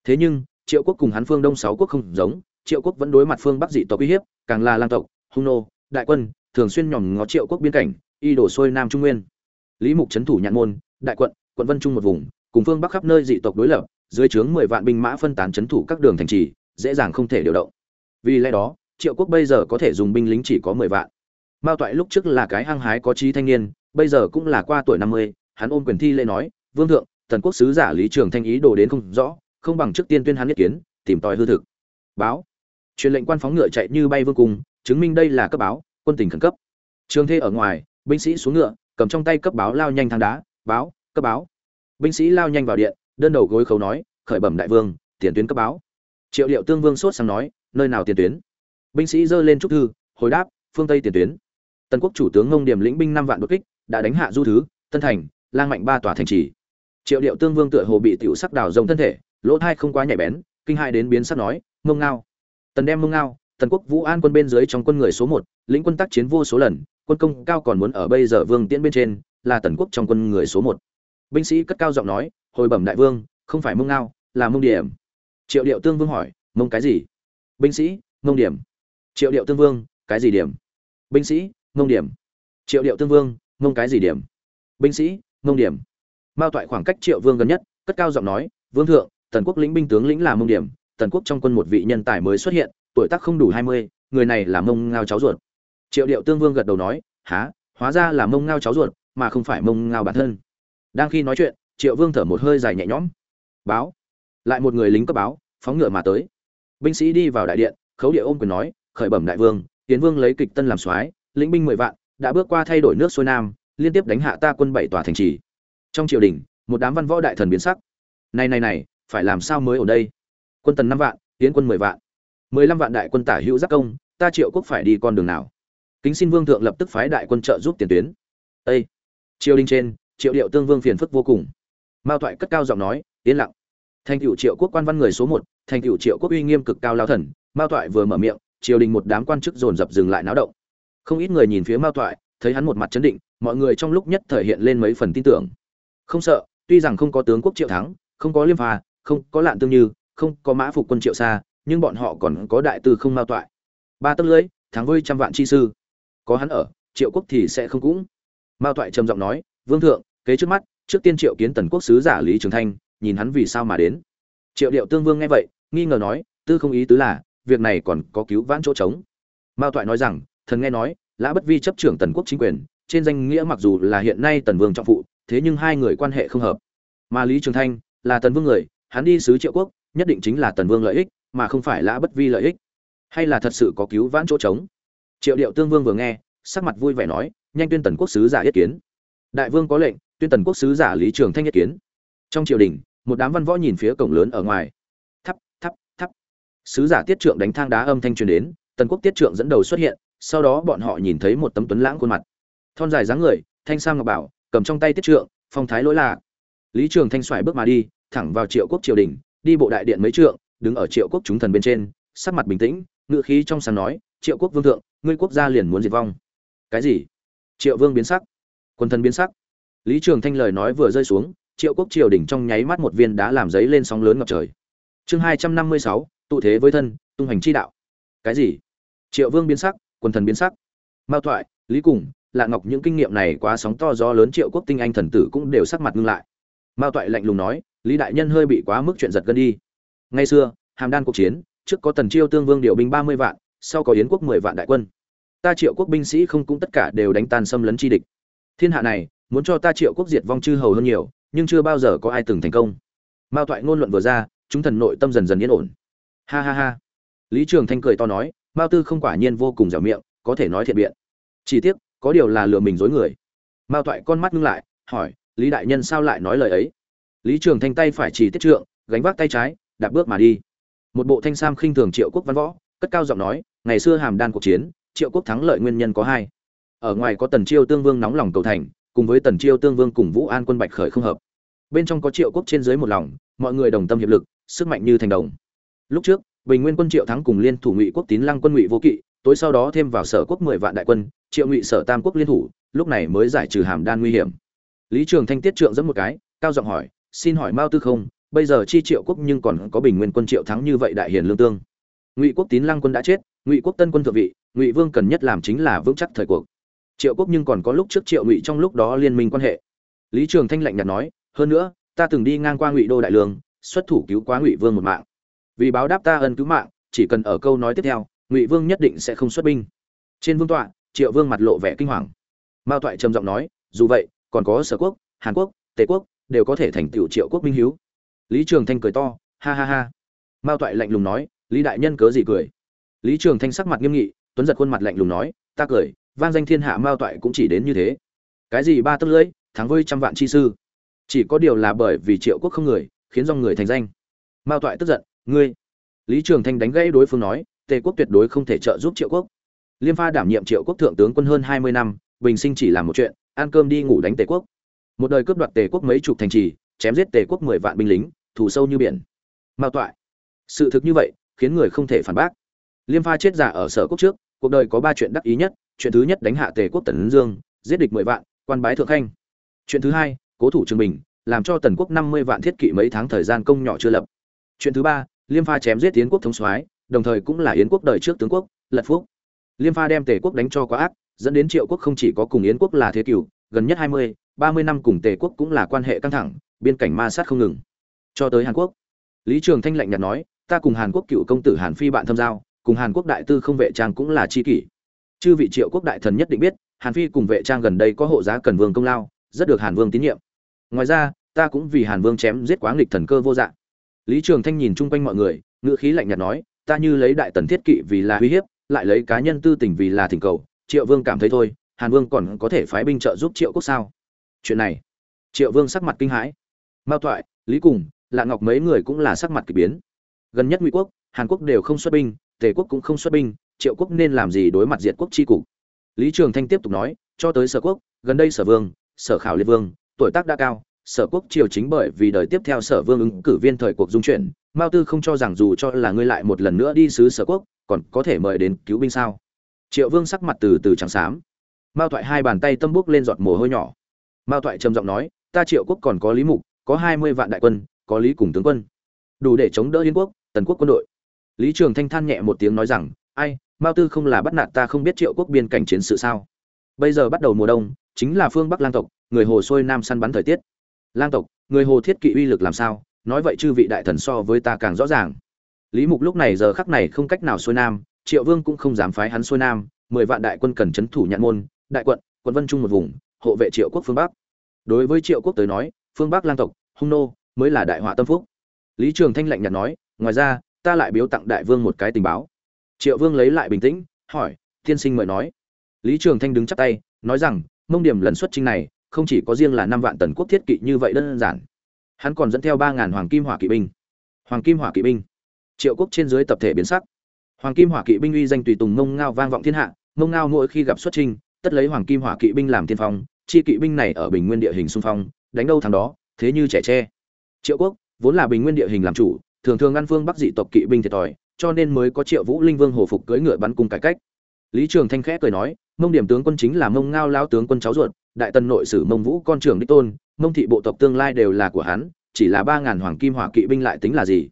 S1: Thế nhưng, triệu quốc cùng hắn phương đông sáu quốc không giống, triệu quốc vẫn đối mặt phương bắc dị tộc uy hiếp, càng là lang tộc, hung nô, đại quân, thường xuyên nhòm ngó triệu quốc biên cảnh, y đổ xuôi nam trung nguyên. Lý mục trấn thủ nhạn môn, đại quận quận vân trung một vùng, cùng phương bắc khắp nơi dị tộc đối lập, dưới trướng mười vạn binh mã phân tán trấn thủ các đường thành trì, dễ dàng không thể điều động. Vì lẽ đó, triệu quốc bây giờ có thể dùng binh lính chỉ có mười vạn. Mao toại lúc trước là cái hăng hái có trí thanh niên, bây giờ cũng là qua tuổi năm mươi, hắn ôm quyền thi lễ nói, vương thượng tần quốc sứ giả lý trường thanh ý đồ đến không rõ, không bằng trước tiên tuyên hắn nhất kiến, tìm tòi hư thực. Báo. Truyền lệnh quan phóng ngựa chạy như bay vương cung, chứng minh đây là cấp báo, quân tình khẩn cấp. Trường thê ở ngoài, binh sĩ xuống ngựa, cầm trong tay cấp báo lao nhanh thang đá, báo, cấp báo. Binh sĩ lao nhanh vào điện, đơn đầu gối khấu nói, khởi bẩm đại vương, tiền tuyến cấp báo. Triệu liệu tương vương sốt sang nói, nơi nào tiền tuyến? Binh sĩ giơ lên trúc thư, hồi đáp, phương tây tiền tuyến. Tần quốc chủ tướng ngông điểm lĩnh binh năm vạn đột kích, đã đánh hạ du thứ, tân thành, lang mạnh ba tòa thành trì triệu điệu tương vương tựa hồ bị tiểu sắc đào rông thân thể, lỗ thai không quá nhạy bén, kinh hai đến biến sắc nói, mông ngao. Tần đem mông ngao, tần quốc vũ an quân bên dưới trong quân người số một, lĩnh quân tác chiến vô số lần, quân công cao còn muốn ở bây giờ vương tiễn bên trên, là tần quốc trong quân người số một. Binh sĩ cất cao giọng nói, hồi bẩm đại vương, không phải mông ngao, là mông điểm. Triệu điệu tương vương hỏi, mông cái gì? Binh sĩ, mông điểm. Triệu điệu tương vương, cái gì điểm? Binh sĩ, mông điểm. Triệu điệu tương vương, mông cái gì điểm? Binh sĩ, mông điểm mao toại khoảng cách triệu vương gần nhất, cất cao giọng nói, vương thượng, tần quốc lĩnh binh tướng lĩnh là mông điểm, tần quốc trong quân một vị nhân tài mới xuất hiện, tuổi tác không đủ hai mươi, người này là mông ngao cháu ruột. Triệu điệu tương vương gật đầu nói, há, hóa ra là mông ngao cháu ruột, mà không phải mông ngao bản thân. Đang khi nói chuyện, triệu vương thở một hơi dài nhẹ nhõm. Báo. Lại một người lính cấp báo, phóng ngựa mà tới. Binh sĩ đi vào đại điện, khấu địa ôm quyền nói, khởi bẩm đại vương, tiến vương lấy kịch tân làm soái, lĩnh binh mười vạn, đã bước qua thay đổi nước xuôi nam, liên tiếp đánh hạ ta quân bảy tòa thành trì trong triều đình, một đám văn võ đại thần biến sắc. Này này này, phải làm sao mới ở đây? Quân tần năm vạn, tiến quân mười vạn. mười lăm vạn đại quân tả hữu giác công, ta triệu quốc phải đi con đường nào? Kính xin vương thượng lập tức phái đại quân trợ giúp tiền tuyến. Ê! triều đình trên, triệu điệu tương vương phiền phức vô cùng. Mao thoại cất cao giọng nói, yên lặng. Thành cựu triệu quốc quan văn người số một, thành cựu triệu quốc uy nghiêm cực cao lao thần, mao thoại vừa mở miệng, triều đình một đám quan chức dồn dập dừng lại náo động. Không ít người nhìn phía mao thoại, thấy hắn một mặt chấn định, mọi người trong lúc nhất thời hiện lên mấy phần tin tưởng không sợ, tuy rằng không có tướng quốc triệu thắng, không có liêm phà không có lạn tương như, không có mã phục quân triệu xa nhưng bọn họ còn có đại tư không mao toại. Ba tấc lưỡi thắng với trăm vạn chi sư. Có hắn ở, triệu quốc thì sẽ không cũng. Mao toại trầm giọng nói, vương thượng, kế trước mắt, trước tiên triệu kiến tần quốc sứ giả lý trường thanh, nhìn hắn vì sao mà đến. Triệu điệu tương vương nghe vậy, nghi ngờ nói, tư không ý tứ là, việc này còn có cứu vãn chỗ trống. Mao toại nói rằng, thần nghe nói, lã bất vi chấp trưởng tần quốc chính quyền, trên danh nghĩa mặc dù là hiện nay tần vương trọng phụ thế nhưng hai người quan hệ không hợp. Mà lý trường thanh là tần vương người, hắn đi sứ triệu quốc, nhất định chính là tần vương lợi ích, mà không phải lã bất vi lợi ích. Hay là thật sự có cứu vãn chỗ trống? Triệu điệu tương vương vừa nghe, sắc mặt vui vẻ nói, nhanh tuyên tần quốc sứ giả yết kiến. Đại vương có lệnh, tuyên tần quốc sứ giả lý trường thanh yết kiến. Trong triều đình, một đám văn võ nhìn phía cổng lớn ở ngoài. Thắp thắp thắp. Sứ giả tiết trượng đánh thang đá âm thanh truyền đến, tần quốc tiết trượng dẫn đầu xuất hiện, sau đó bọn họ nhìn thấy một tấm tuấn lãng khuôn mặt. Thon dài dáng người, thanh sam ngọc bảo cầm trong tay tiết trượng, phong thái lỗi lạc. Lý trường thanh xoài bước mà đi, thẳng vào triệu quốc triều đình, đi bộ đại điện mấy trượng, đứng ở triệu quốc chúng thần bên trên, sắc mặt bình tĩnh ngự khí trong sáng nói, triệu quốc vương thượng, ngươi quốc gia liền muốn diệt vong. Cái gì? Triệu vương biến sắc. Quân thần biến sắc. Lý trường thanh lời nói vừa rơi xuống, triệu quốc triều đình trong nháy mắt một viên đá làm giấy lên sóng lớn ngập trời. Chương hai trăm năm mươi sáu, tụ thế với thân, tung hành chi đạo. Cái gì? Triệu vương biến sắc, quân thần biến sắc. Mao thoại, lý cùng lạ ngọc những kinh nghiệm này quá sóng to gió lớn triệu quốc tinh anh thần tử cũng đều sắc mặt ngưng lại. Mao toại lạnh lùng nói, lý đại nhân hơi bị quá mức chuyện giật gân đi. Ngay xưa, hàm đan cuộc chiến, trước có tần chiêu tương vương điều binh ba mươi vạn, sau có yến quốc mười vạn đại quân. Ta triệu quốc binh sĩ không cũng tất cả đều đánh tan xâm lấn chi địch. Thiên hạ này, muốn cho ta triệu quốc diệt vong chư hầu hơn nhiều, nhưng chưa bao giờ có ai từng thành công. Mao toại ngôn luận vừa ra, chúng thần nội tâm dần dần yên ổn. Ha ha ha. Lý trường thanh cười to nói, mao tư không quả nhiên vô cùng dẻo miệng, có thể nói thiện biện. Chỉ tiếc có điều là lừa mình dối người. Mao toại con mắt ngưng lại, hỏi, lý đại nhân sao lại nói lời ấy? Lý trường thanh tay phải chỉ tiết trượng, gánh vác tay trái, đạp bước mà đi. Một bộ thanh sam khinh thường triệu quốc văn võ, cất cao giọng nói, ngày xưa hàm đan cuộc chiến, triệu quốc thắng lợi nguyên nhân có hai. Ở ngoài có tần chiêu tương vương nóng lòng cầu thành, cùng với tần chiêu tương vương cùng vũ an quân bạch khởi không hợp. Bên trong có triệu quốc trên dưới một lòng, mọi người đồng tâm hiệp lực, sức mạnh như thành đồng. Lúc trước, bình nguyên quân triệu thắng cùng liên thủ ngụy quốc tín lăng quân ngụy vô kỵ, tối sau đó thêm vào sở quốc mười vạn đại quân triệu ngụy sở tam quốc liên thủ, lúc này mới giải trừ hàm đan nguy hiểm. Lý trường thanh tiết trượng dẫn một cái, cao giọng hỏi, xin hỏi mao tư không? Bây giờ chi triệu quốc nhưng còn có bình nguyên quân triệu thắng như vậy đại hiền lương tương. Ngụy quốc tín lăng quân đã chết, ngụy quốc tân quân thượng vị, ngụy vương cần nhất làm chính là vững chắc thời cuộc. Triệu quốc nhưng còn có lúc trước triệu ngụy trong lúc đó liên minh quan hệ. Lý trường thanh lạnh nhạt nói, hơn nữa, ta từng đi ngang qua ngụy đô đại lương, xuất thủ cứu quá ngụy vương một mạng. Vì báo đáp ta ân cứu mạng, chỉ cần ở câu nói tiếp theo, ngụy vương nhất định sẽ không xuất binh. Trên vương tọa triệu vương mặt lộ vẻ kinh hoàng. Mao toại trầm giọng nói, dù vậy, còn có sở quốc, hàn quốc, tề quốc, đều có thể thành tựu triệu quốc minh hiếu. Lý trường thanh cười to, ha ha ha. Mao toại lạnh lùng nói, lý đại nhân cớ gì cười? Lý trường thanh sắc mặt nghiêm nghị, tuấn giật khuôn mặt lạnh lùng nói, ta cười, vang danh thiên hạ mao toại cũng chỉ đến như thế. Cái gì ba tấc lưỡi, thắng với trăm vạn chi sư? Chỉ có điều là bởi vì triệu quốc không người, khiến do người thành danh. Mao toại tức giận, ngươi. Lý trường thanh đánh gãy đối phương nói, tề quốc tuyệt đối không thể trợ giúp triệu quốc liêm pha đảm nhiệm triệu quốc thượng tướng quân hơn hai mươi năm, bình sinh chỉ làm một chuyện, ăn cơm đi ngủ đánh tề quốc. Một đời cướp đoạt tề quốc mấy chục thành trì, chém giết tề quốc mười vạn binh lính thủ sâu như biển. Mao toại. Sự thực như vậy, khiến người không thể phản bác. Liêm pha chết giả ở sở quốc trước, cuộc đời có ba chuyện đắc ý nhất, chuyện thứ nhất đánh hạ tề quốc tần dương, giết địch mười vạn, quan bái thượng khanh. Chuyện thứ hai, cố thủ trường bình, làm cho tần quốc năm mươi vạn thiết kỵ mấy tháng thời gian công nhỏ chưa lập. Chuyện thứ ba, liêm pha chém giết yến quốc thống soái, đồng thời cũng là yến quốc đời trước tướng quốc, lật phúc liêm pha đem tề quốc đánh cho quá ác, dẫn đến triệu quốc không chỉ có cùng yến quốc là thế cửu gần nhất hai mươi, ba mươi năm cùng tề quốc cũng là quan hệ căng thẳng, biên cảnh ma sát không ngừng. Cho tới hàn quốc, lý trường thanh lạnh nhạt nói, ta cùng hàn quốc cựu công tử hàn phi bạn thâm giao, cùng hàn quốc đại tư không vệ trang cũng là chi kỷ. Chư vị triệu quốc đại thần nhất định biết, hàn phi cùng vệ trang gần đây có hộ giá cần vương công lao, rất được hàn vương tín nhiệm. Ngoài ra, ta cũng vì hàn vương chém giết quá nghịch thần cơ vô dạng lý trường thanh nhìn chung quanh mọi người, ngữ khí lạnh nhạt nói, ta như lấy đại tần thiết kỵ vì là uy hiếp lại lấy cá nhân tư tình vì là thỉnh cầu, triệu vương cảm thấy thôi, hàn vương còn có thể phái binh trợ giúp triệu quốc sao? Chuyện này, triệu vương sắc mặt kinh hãi. Mao toại lý cùng lạ ngọc mấy người cũng là sắc mặt kỳ biến. Gần nhất ngụy quốc, hàn quốc đều không xuất binh, tề quốc cũng không xuất binh, triệu quốc nên làm gì đối mặt diệt quốc tri cục? Lý trường thanh tiếp tục nói, cho tới sở quốc, gần đây sở vương, sở khảo liệt vương, tuổi tác đã cao, sở quốc triều chính bởi vì đời tiếp theo sở vương ứng cử viên thời cuộc dung chuyển, mao tư không cho rằng dù cho là ngươi lại một lần nữa đi sứ sở quốc còn có thể mời đến cứu binh sao? Triệu vương sắc mặt từ từ trắng xám. Mao thoại hai bàn tay tâm bốc lên giọt mồ hôi nhỏ. Mao thoại trầm giọng nói, ta triệu quốc còn có lý mục, có hai mươi vạn đại quân, có lý cùng tướng quân. Đủ để chống đỡ liên quốc, tần quốc quân đội. Lý trường thanh than nhẹ một tiếng nói rằng, ai, mao tư không là bắt nạt ta không biết triệu quốc biên cảnh chiến sự sao? Bây giờ bắt đầu mùa đông, chính là phương bắc lang tộc, người hồ xuôi nam săn bắn thời tiết. Lang tộc, người hồ thiết kỵ uy lực làm sao? Nói vậy chư vị đại thần so với ta càng rõ ràng lý mục lúc này giờ khắc này không cách nào xuôi nam, triệu vương cũng không dám phái hắn xuôi nam, mười vạn đại quân cần chấn thủ nhạn môn, đại quận quận vân trung một vùng, hộ vệ triệu quốc phương bắc. Đối với triệu quốc tới nói, phương bắc lang tộc, hung nô mới là đại họa tâm phúc. Lý trường thanh lạnh nhạt nói, ngoài ra, ta lại biếu tặng đại vương một cái tình báo. Triệu vương lấy lại bình tĩnh, hỏi, tiên sinh mời nói. Lý trường thanh đứng chắp tay, nói rằng, mông điểm lần xuất chinh này, không chỉ có riêng là năm vạn tần quốc thiết kỵ như vậy đơn giản. Hắn còn dẫn theo ba ngàn hoàng kim hỏa kỵ binh. Hoàng kim hỏa kỵ binh triệu quốc trên dưới tập thể biến sắc. Hoàng kim hỏa kỵ binh uy danh tùy tùng mông ngao vang vọng thiên hạ mông ngao mỗi khi gặp xuất trinh tất lấy hoàng kim hỏa kỵ binh làm tiên phong, chi kỵ binh này ở bình nguyên địa hình xung phong, đánh đâu thằng đó, thế như trẻ tre. Triệu quốc vốn là bình nguyên địa hình làm chủ, thường thường ngăn phương bắc dị tộc kỵ binh thiệt thòi, cho nên mới có triệu vũ linh vương hồ phục cưỡi ngựa bắn cung cải cách. Lý trường thanh khẽ cười nói, mông điểm tướng quân chính là mông ngao lao tướng quân cháu ruột, đại tần nội sử mông vũ con trưởng đích tôn, mông thị bộ tộc tương lai đều là của hắn, chỉ là ba ngàn hoàng kim hỏa kỵ binh lại tính là gì?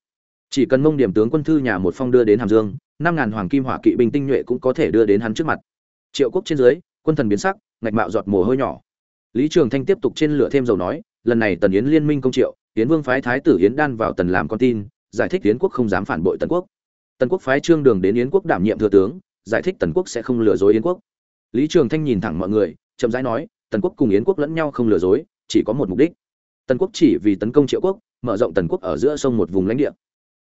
S1: Chỉ cần mông điểm tướng quân thư nhà một phong đưa đến hàm dương, năm ngàn hoàng kim hỏa kỵ binh tinh nhuệ cũng có thể đưa đến hắn trước mặt. Triệu quốc trên dưới, quân thần biến sắc, ngạch mạo giọt mồ hôi nhỏ. Lý trường thanh tiếp tục trên lửa thêm dầu nói, lần này tần yến liên minh công triệu, yến vương phái thái tử yến đan vào tần làm con tin, giải thích yến quốc không dám phản bội tần quốc. Tần quốc phái trương đường đến yến quốc đảm nhiệm thừa tướng, giải thích tần quốc sẽ không lừa dối yến quốc. Lý trường thanh nhìn thẳng mọi người, chậm rãi nói, tần quốc cùng yến quốc lẫn nhau không lừa dối, chỉ có một mục đích. Tần quốc chỉ vì tấn công triệu quốc, mở rộng tần quốc ở giữa sông một vùng lãnh địa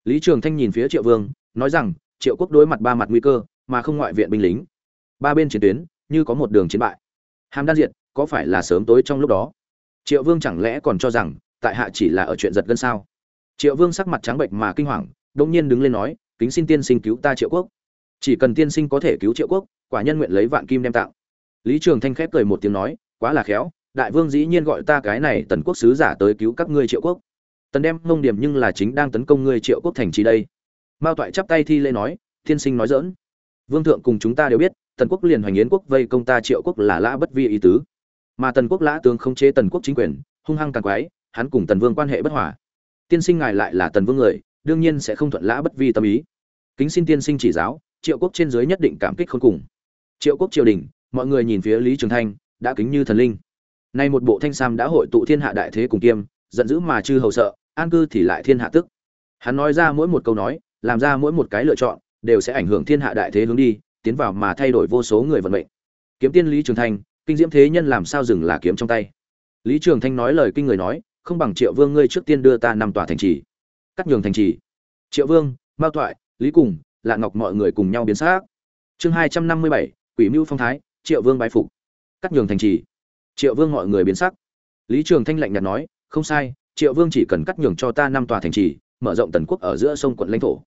S1: lý trường thanh nhìn phía triệu vương, nói rằng, triệu quốc đối mặt ba mặt nguy cơ, mà không ngoại viện binh lính. Ba bên chiến tuyến, như có một đường chiến bại. Hàm đan diệt, có phải là sớm tối trong lúc đó? Triệu vương chẳng lẽ còn cho rằng, tại hạ chỉ là ở chuyện giật gân sao? Triệu vương sắc mặt trắng bệnh mà kinh hoàng đông nhiên đứng lên nói, kính xin tiên sinh cứu ta triệu quốc. Chỉ cần tiên sinh có thể cứu triệu quốc, quả nhân nguyện lấy vạn kim đem tặng. lý trường thanh khép cười một tiếng nói, quá là khéo, đại vương dĩ nhiên gọi ta cái này tần quốc sứ giả tới cứu các ngươi triệu quốc tần đem mông điểm nhưng là chính đang tấn công ngươi triệu quốc thành trì đây. Mao toại chắp tay thi lễ nói, thiên sinh nói dỡn vương thượng cùng chúng ta đều biết, tần quốc liền hoành yến quốc vây công ta triệu quốc là lã bất vi ý tứ. Mà tần quốc lã tướng không chế tần quốc chính quyền, hung hăng càng quái, hắn cùng tần vương quan hệ bất hòa. Tiên sinh ngài lại là tần vương người, đương nhiên sẽ không thuận lã bất vi tâm ý. Kính xin tiên sinh chỉ giáo, triệu quốc trên dưới nhất định cảm kích không cùng. Triệu quốc triều đình, mọi người nhìn phía lý trường thanh, đã kính như thần linh. Nay một bộ thanh sam đã hội tụ thiên hạ đại thế cùng kiêm, giận dữ mà chư hầu sợ an cư thì lại thiên hạ tức. Hắn nói ra mỗi một câu nói, làm ra mỗi một cái lựa chọn, đều sẽ ảnh hưởng thiên hạ đại thế hướng đi, tiến vào mà thay đổi vô số người vận mệnh. Kiếm tiên lý trường thanh, kinh diễm thế nhân làm sao dừng là kiếm trong tay? Lý trường thanh nói lời kinh người nói, không bằng triệu vương ngươi trước tiên đưa ta năm tòa thành trì. Cắt nhường thành trì. Triệu vương, mao thoại, lý cùng, lạ ngọc mọi người cùng nhau biến xác chương hai trăm năm mươi bảy, quỷ mưu phong thái, triệu vương bái phục. Cắt nhường thành trì. Triệu vương mọi người biến sắc. Lý trường thanh lạnh nhạt nói, không sai triệu vương chỉ cần cắt nhường cho ta năm tòa thành trì, mở rộng tần quốc ở giữa sông quận lãnh thổ.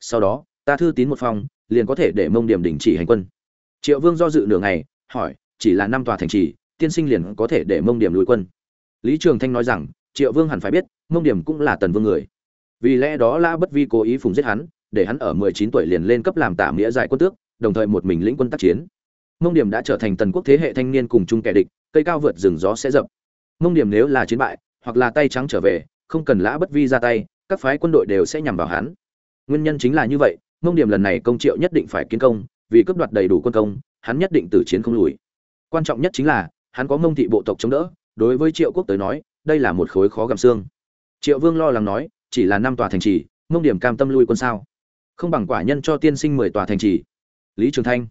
S1: Sau đó, ta thư tín một phòng, liền có thể để mông điểm đình chỉ hành quân. Triệu vương do dự nửa ngày, hỏi, chỉ là năm tòa thành trì, tiên sinh liền có thể để mông điểm lùi quân. Lý trường thanh nói rằng, triệu vương hẳn phải biết, mông điểm cũng là tần vương người. Vì lẽ đó lã bất vi cố ý phùng giết hắn, để hắn ở mười chín tuổi liền lên cấp làm tả nghĩa giải quân tước, đồng thời một mình lĩnh quân tác chiến. Mông điểm đã trở thành tần quốc thế hệ thanh niên cùng chung kẻ địch, cây cao vượt rừng gió sẽ rậm. mông điểm nếu là chiến bại hoặc là tay trắng trở về, không cần lã bất vi ra tay, các phái quân đội đều sẽ nhằm vào hắn. Nguyên nhân chính là như vậy mông điểm lần này công triệu nhất định phải kiến công, vì cướp đoạt đầy đủ quân công, hắn nhất định tử chiến không lùi. Quan trọng nhất chính là, hắn có mông thị bộ tộc chống đỡ, đối với triệu quốc tới nói, đây là một khối khó gặm xương. Triệu vương lo lắng nói, chỉ là năm tòa thành trì mông điểm cam tâm lui quân sao? Không bằng quả nhân cho tiên sinh mười tòa thành trì. Lý trường thanh,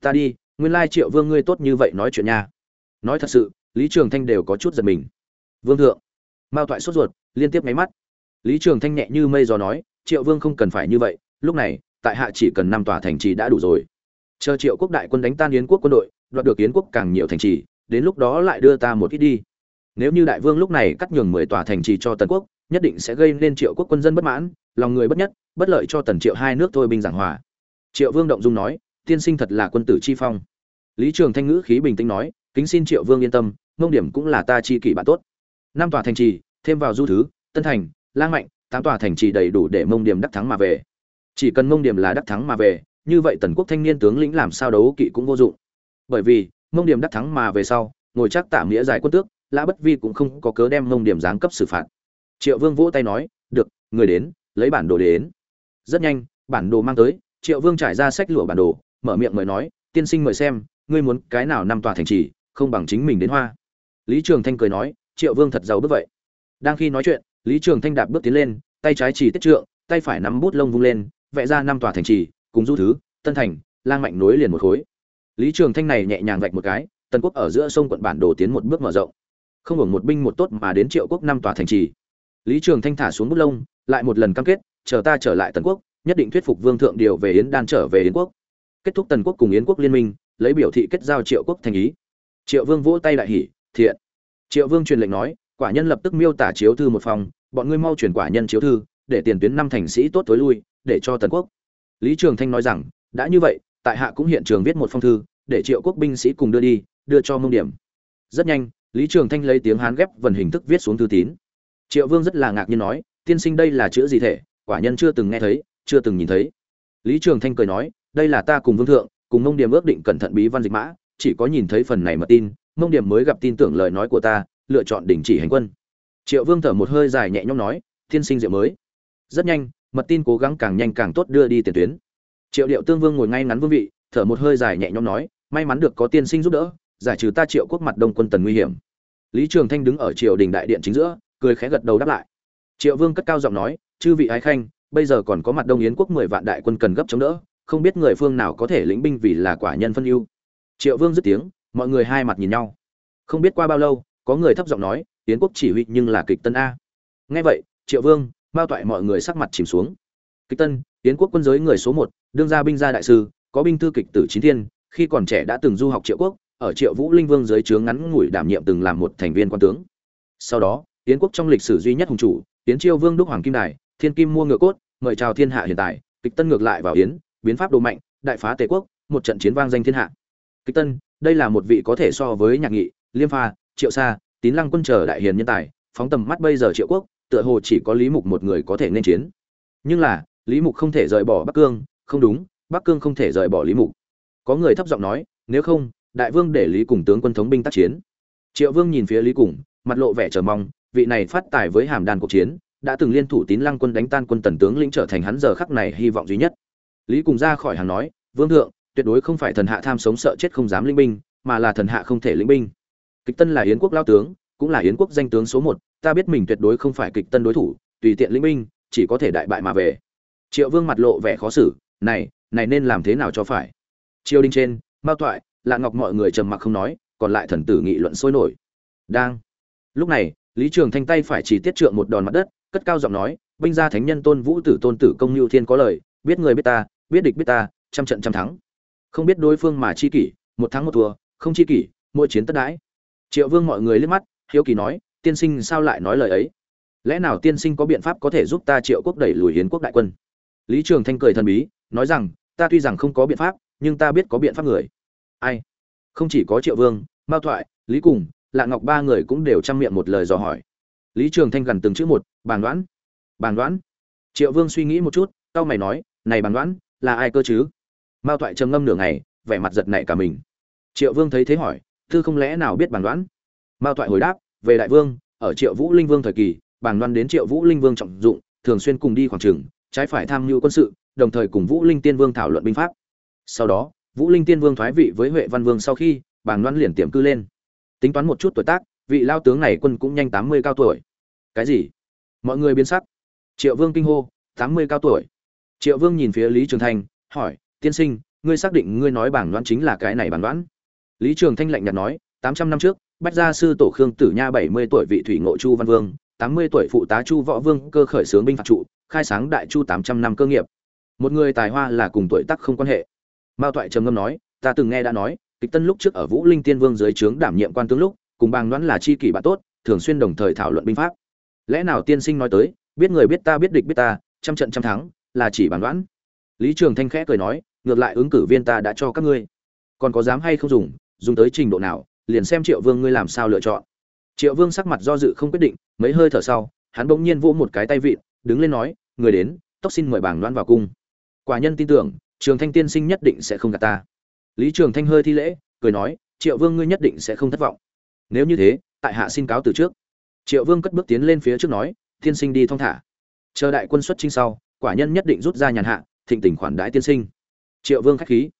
S1: ta đi, nguyên lai triệu vương ngươi tốt như vậy nói chuyện nha. Nói thật sự, lý trường thanh đều có chút giật mình vương thượng. Mao thoại sốt ruột, liên tiếp nháy mắt. Lý trường thanh nhẹ như mây gió nói, triệu vương không cần phải như vậy, lúc này, tại hạ chỉ cần năm tòa thành trì đã đủ rồi. Chờ triệu quốc đại quân đánh tan yến quốc quân đội, đoạt được yến quốc càng nhiều thành trì, đến lúc đó lại đưa ta một ít đi. Nếu như đại vương lúc này cắt nhường mười tòa thành trì cho tần quốc, nhất định sẽ gây nên triệu quốc quân dân bất mãn, lòng người bất nhất, bất lợi cho tần triệu hai nước thôi binh giảng hòa. Triệu vương động dung nói, tiên sinh thật là quân tử chi phong. Lý trường thanh ngữ khí bình tĩnh nói, kính xin triệu vương yên tâm ngông điểm cũng là ta chi kỷ bạn tốt năm tòa thành trì, thêm vào du thứ, tân thành, lang mạnh, tám tòa thành trì đầy đủ để mông điểm đắc thắng mà về. Chỉ cần mông điểm là đắc thắng mà về, như vậy tần quốc thanh niên tướng lĩnh làm sao đấu kỵ cũng vô dụng. Bởi vì, mông điểm đắc thắng mà về sau, ngồi chắc tạm nghĩa giải quân tước, lã bất vi cũng không có cớ đem mông điểm giáng cấp xử phạt. Triệu vương vỗ tay nói, được, người đến, lấy bản đồ đến. Rất nhanh, bản đồ mang tới, triệu vương trải ra sách lụa bản đồ, mở miệng mời nói, tiên sinh mời xem, ngươi muốn cái nào năm tòa thành trì, không bằng chính mình đến hoa. Lý trường thanh cười nói triệu vương thật giàu bước vậy. Đang khi nói chuyện, lý trường thanh đạp bước tiến lên, tay trái chỉ tiết trượng, tay phải nắm bút lông vung lên, vẽ ra năm tòa thành trì, cùng du thứ, tân thành, lang mạnh nối liền một khối. Lý trường thanh này nhẹ nhàng vạch một cái, tần quốc ở giữa sông quận bản đồ tiến một bước mở rộng. Không hưởng một binh một tốt mà đến triệu quốc năm tòa thành trì. Lý trường thanh thả xuống bút lông, lại một lần cam kết, chờ ta trở lại tần quốc, nhất định thuyết phục vương thượng điều về yến đan trở về yến quốc. Kết thúc tần quốc cùng yến quốc liên minh, lấy biểu thị kết giao triệu quốc thành ý. Triệu vương vỗ tay đại hỉ, thiện triệu vương truyền lệnh nói, quả nhân lập tức miêu tả chiếu thư một phòng, bọn ngươi mau chuyển quả nhân chiếu thư, để tiền tuyến năm thành sĩ tốt tối lui, để cho tần quốc. Lý trường thanh nói rằng, đã như vậy, tại hạ cũng hiện trường viết một phong thư, để triệu quốc binh sĩ cùng đưa đi, đưa cho mông điểm. Rất nhanh, lý trường thanh lấy tiếng hán ghép vần hình thức viết xuống thư tín. Triệu vương rất là ngạc nhiên nói, tiên sinh đây là chữ gì thể quả nhân chưa từng nghe thấy, chưa từng nhìn thấy. Lý trường thanh cười nói, đây là ta cùng vương thượng, cùng mông điểm ước định cẩn thận bí văn dịch mã, chỉ có nhìn thấy phần này mà tin mông điểm mới gặp tin tưởng lời nói của ta, lựa chọn đình chỉ hành quân. Triệu vương thở một hơi dài nhẹ nhõm nói tiên sinh diệu mới. Rất nhanh, mật tin cố gắng càng nhanh càng tốt đưa đi tiền tuyến. Triệu điệu tương vương ngồi ngay ngắn vương vị, thở một hơi dài nhẹ nhõm nói, may mắn được có tiên sinh giúp đỡ, giải trừ ta triệu quốc mặt đông quân tần nguy hiểm. Lý trường thanh đứng ở triều đình đại điện chính giữa, cười khẽ gật đầu đáp lại. Triệu vương cất cao giọng nói, chư vị ái khanh, bây giờ còn có mặt đông yến quốc mười vạn đại quân cần gấp chống đỡ, không biết người phương nào có thể lĩnh binh vì là quả nhân phân ưu. Triệu vương dứt tiếng mọi người hai mặt nhìn nhau. Không biết qua bao lâu, có người thấp giọng nói, yến quốc chỉ huy nhưng là kịch tân a. Nghe vậy, triệu vương bao toại mọi người sắc mặt chìm xuống. Kịch tân, yến quốc quân giới người số một, đương gia binh gia đại sư, có binh thư kịch tử chín thiên, khi còn trẻ đã từng du học triệu quốc, ở triệu vũ linh vương dưới trướng ngắn ngủi đảm nhiệm từng làm một thành viên quan tướng. Sau đó, yến quốc trong lịch sử duy nhất hùng chủ, yến chiêu vương đúc hoàng kim đài, thiên kim mua ngựa cốt, mời chào thiên hạ hiện tại, kịch tân ngược lại vào yến, biến pháp đồ mạnh, đại phá tề quốc, một trận chiến vang danh thiên hạ. Kịch tân đây là một vị có thể so với nhạc nghị, liêm pha, triệu sa, tín lăng quân chờ đại hiền nhân tài, phóng tầm mắt bây giờ triệu quốc, tựa hồ chỉ có lý mục một người có thể nên chiến. Nhưng là, lý mục không thể rời bỏ bắc cương, không đúng, bắc cương không thể rời bỏ lý mục. Có người thấp giọng nói, nếu không, đại vương để lý cùng tướng quân thống binh tác chiến. Triệu vương nhìn phía lý cùng, mặt lộ vẻ chờ mong, vị này phát tài với hàm đàn cuộc chiến, đã từng liên thủ tín lăng quân đánh tan quân tần tướng lĩnh trở thành hắn giờ khắc này hy vọng duy nhất. Lý cùng ra khỏi hàng nói, vương thượng tuyệt đối không phải thần hạ tham sống sợ chết không dám linh binh, mà là thần hạ không thể lĩnh binh. Kịch tân là yến quốc lao tướng, cũng là yến quốc danh tướng số một, ta biết mình tuyệt đối không phải kịch tân đối thủ, tùy tiện lĩnh binh, chỉ có thể đại bại mà về. Triệu vương mặt lộ vẻ khó xử, này này nên làm thế nào cho phải? Triều đình trên, mao toại lạ ngọc mọi người trầm mặc không nói, còn lại thần tử nghị luận sôi nổi. Đang. Lúc này, lý trường thanh tay phải chỉ tiết trượng một đòn mặt đất, cất cao giọng nói, binh gia thánh nhân tôn vũ tử, tôn tử công lưu thiên có lời, biết người biết ta, biết địch biết ta, trăm trận trăm thắng không biết đối phương mà chi kỷ, một tháng một thua, không chi kỷ, mỗi chiến tất đãi. Triệu vương mọi người liếc mắt, hiếu kỳ nói, tiên sinh sao lại nói lời ấy? Lẽ nào tiên sinh có biện pháp có thể giúp ta triệu quốc đẩy lùi hiến quốc đại quân? Lý trường thanh cười thần bí, nói rằng, ta tuy rằng không có biện pháp, nhưng ta biết có biện pháp người. Ai? Không chỉ có triệu vương, mao thoại, lý cùng lạ ngọc ba người cũng đều chăm miệng một lời dò hỏi. Lý trường thanh gần từng chữ một, bàn đoán bàn đoán. Triệu vương suy nghĩ một chút tao mày nói, này bàn đoán, là ai cơ chứ? Mao Toại trầm ngâm nửa ngày, vẻ mặt giật nảy cả mình. Triệu vương thấy thế hỏi, thư không lẽ nào biết bàn đoán? Mao Toại hồi đáp, về đại vương, ở triệu vũ linh vương thời kỳ, bàn đoán đến triệu vũ linh vương trọng dụng, thường xuyên cùng đi khoảng trường, trái phải tham mưu quân sự, đồng thời cùng vũ linh tiên vương thảo luận binh pháp. Sau đó, vũ linh tiên vương thoái vị với huệ văn vương sau khi, bàn đoán liền tiềm cư lên. Tính toán một chút tuổi tác, vị lao tướng này quân cũng nhanh tám mươi cao tuổi. Cái gì? Mọi người biến sắc. Triệu vương kinh hô, tám mươi cao tuổi. Triệu vương nhìn phía lý trường thanh hỏi tiên sinh, ngươi xác định ngươi nói bảng đoán chính là cái này bảng đoán? Lý trường thanh lạnh nhạt nói, tám trăm năm trước, bách gia sư tổ khương tử nha bảy mươi tuổi vị thủy ngộ chu văn vương, tám mươi tuổi phụ tá chu võ vương cơ khởi xướng binh phạt trụ, khai sáng đại chu tám trăm năm cơ nghiệp. Một người tài hoa là cùng tuổi tác không quan hệ. Mao toại trầm ngâm nói, ta từng nghe đã nói, kịch tân lúc trước ở vũ linh tiên vương dưới trướng đảm nhiệm quan tướng lúc, cùng bàng đoán là chi kỷ bạn tốt, thường xuyên đồng thời thảo luận binh pháp. Lẽ nào tiên sinh nói tới, biết người biết ta biết địch biết ta, trăm trận trăm thắng, là chỉ bàng đoán? Lý trường thanh khẽ cười nói ngược lại ứng cử viên ta đã cho các ngươi. Còn có dám hay không dùng dùng tới trình độ nào, liền xem triệu vương ngươi làm sao lựa chọn. Triệu vương sắc mặt do dự không quyết định, mấy hơi thở sau, hắn bỗng nhiên vỗ một cái tay vịn, đứng lên nói, người đến tóc xin mời bảng loan vào cung. Quả nhân tin tưởng, trường thanh tiên sinh nhất định sẽ không gạt ta. Lý trường thanh hơi thi lễ, cười nói, triệu vương ngươi nhất định sẽ không thất vọng. Nếu như thế, tại hạ xin cáo từ trước. Triệu vương cất bước tiến lên phía trước nói, tiên sinh đi thong thả. Chờ đại quân xuất chinh sau, quả nhân nhất định rút ra nhàn hạ, thịnh tình khoản đãi tiên sinh triệu vương khách khí.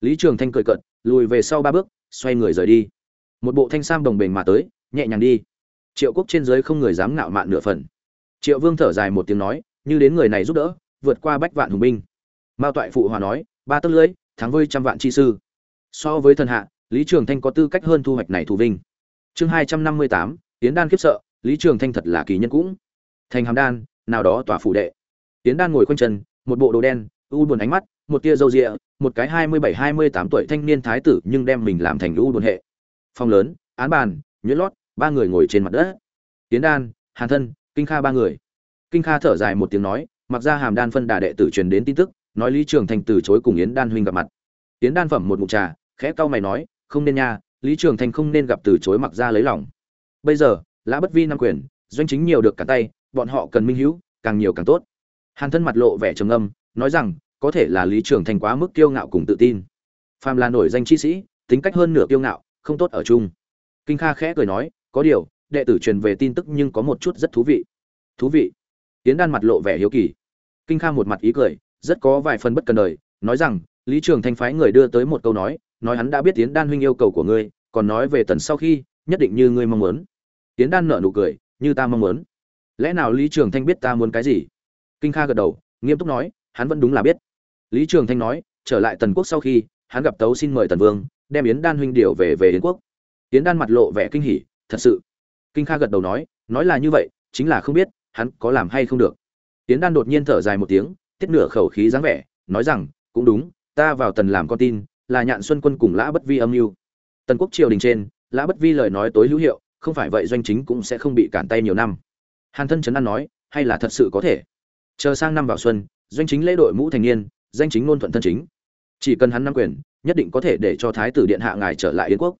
S1: Lý trường thanh cười cận lùi về sau ba bước, xoay người rời đi. Một bộ thanh sam đồng bình mà tới, nhẹ nhàng đi. Triệu quốc trên dưới không người dám ngạo mạn nửa phần. Triệu vương thở dài một tiếng nói, như đến người này giúp đỡ, vượt qua bách vạn hùng binh. Mao toại phụ hòa nói, ba tấc lưỡi, thắng vơi trăm vạn chi sư. So với thần hạ, lý trường thanh có tư cách hơn thu hoạch này thù vinh. Chương hai trăm năm mươi tám tiến đan khiếp sợ, lý trường thanh thật là kỳ nhân cũng. Thành hàm đan, nào đó tỏa phủ đệ. Tiến đan ngồi quanh chân, một bộ đồ đen, u buồn ánh mắt một tia râu rịa một cái hai mươi bảy hai mươi tám tuổi thanh niên thái tử nhưng đem mình làm thành lũ buồn hệ. Phòng lớn án bàn nhuyễn lót ba người ngồi trên mặt đất. Tiến đan hàn thân kinh kha ba người. Kinh kha thở dài một tiếng nói mặc ra hàm đan phân đà đệ tử truyền đến tin tức nói lý trường thành từ chối cùng yến đan huynh gặp mặt. Yến đan phẩm một ngụm trà khẽ cau mày nói không nên nha lý trường thành không nên gặp từ chối mặc ra lấy lòng. Bây giờ lã bất vi năm quyền doanh chính nhiều được cả tay bọn họ cần minh hữu càng nhiều càng tốt. Hàn thân mặt lộ vẻ trầm ngâm, nói rằng có thể là lý trường thành quá mức kiêu ngạo cùng tự tin. Phàm là nổi danh chi sĩ, tính cách hơn nửa kiêu ngạo, không tốt ở chung. Kinh kha khẽ cười nói, có điều, đệ tử truyền về tin tức nhưng có một chút rất thú vị. Thú vị? Tiến đan mặt lộ vẻ hiếu kỳ. Kinh kha một mặt ý cười, rất có vài phần bất cần đời, nói rằng, lý trường thanh phái người đưa tới một câu nói nói hắn đã biết tiến đan huynh yêu cầu của ngươi, còn nói về tần sau khi, nhất định như ngươi mong muốn. Tiến đan nở nụ cười, như ta mong muốn. Lẽ nào lý trường thanh biết ta muốn cái gì? Kinh kha gật đầu, nghiêm túc nói, hắn vẫn đúng là biết lý trường thanh nói, trở lại tần quốc sau khi, hắn gặp tấu xin mời tần vương, đem yến đan huynh điều về về yến quốc. Yến đan mặt lộ vẻ kinh hỉ, thật sự? Kinh kha gật đầu nói nói là như vậy, chính là không biết, hắn có làm hay không được. Yến đan đột nhiên thở dài một tiếng, tiết nửa khẩu khí dáng vẻ, nói rằng, cũng đúng, ta vào tần làm con tin, là nhạn xuân quân cùng lã bất vi âm mưu. Tần quốc triều đình trên, lã bất vi lời nói tối hữu hiệu, không phải vậy doanh chính cũng sẽ không bị cản tay nhiều năm. Hàn thân trấn an nói, hay là thật sự có thể? Chờ sang năm vào xuân, doanh chính lễ đội mũ thành niên danh chính ngôn thuận thân chính. Chỉ cần hắn nắm quyền, nhất định có thể để cho thái tử điện hạ ngài trở lại yến quốc.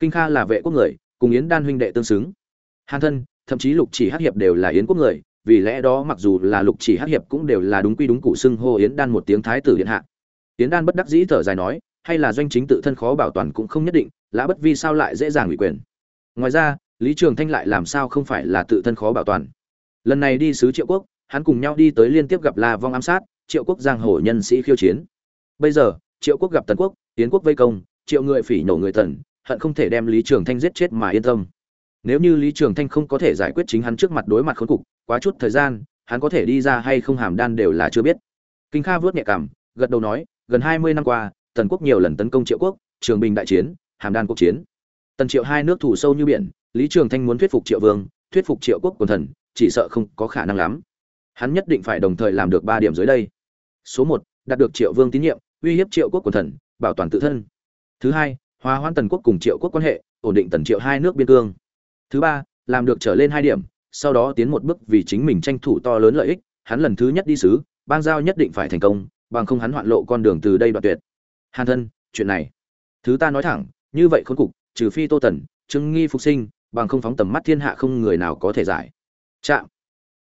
S1: Kinh kha là vệ quốc người, cùng yến đan huynh đệ tương xứng. Hàn thân, thậm chí lục chỉ hắc hiệp đều là yến quốc người, vì lẽ đó mặc dù là lục chỉ hắc hiệp cũng đều là đúng quy đúng cụ xưng hô yến đan một tiếng thái tử điện hạ. Yến đan bất đắc dĩ thở dài nói, hay là doanh chính tự thân khó bảo toàn cũng không nhất định, lã bất vi sao lại dễ dàng ủy quyền? Ngoài ra, lý trường thanh lại làm sao không phải là tự thân khó bảo toàn? Lần này đi sứ triệu quốc, hắn cùng nhau đi tới liên tiếp gặp la vong ám sát triệu quốc giang hồ nhân sĩ khiêu chiến. Bây giờ, triệu quốc gặp tần quốc, tiến quốc vây công, triệu người phỉ nổ người tần, hận không thể đem lý trường thanh giết chết mà yên tâm. Nếu như lý trường thanh không có thể giải quyết chính hắn trước mặt đối mặt khốn cục, quá chút thời gian, hắn có thể đi ra hay không hàm đan đều là chưa biết. Kinh kha vớt nhẹ cảm, gật đầu nói, gần hai mươi năm qua, tần quốc nhiều lần tấn công triệu quốc, trường bình đại chiến, hàm đan quốc chiến. Tần triệu hai nước thủ sâu như biển, lý trường thanh muốn thuyết phục triệu vương, thuyết phục triệu quốc quần thần, chỉ sợ không có khả năng lắm. Hắn nhất định phải đồng thời làm được ba điểm dưới đây số một, đạt được triệu vương tín nhiệm, uy hiếp triệu quốc quần thần, bảo toàn tự thân. Thứ hai, hòa hoãn tần quốc cùng triệu quốc quan hệ, ổn định tần triệu hai nước biên cương. Thứ ba, làm được trở lên hai điểm, sau đó tiến một bước vì chính mình tranh thủ to lớn lợi ích, hắn lần thứ nhất đi sứ bang giao nhất định phải thành công, bằng không hắn hoạn lộ con đường từ đây đoạn tuyệt. Hàn thân, chuyện này. Thứ ta nói thẳng, như vậy khốn cục, trừ phi tô tần trưng nghi phục sinh, bằng không phóng tầm mắt thiên hạ không người nào có thể giải. Chạm.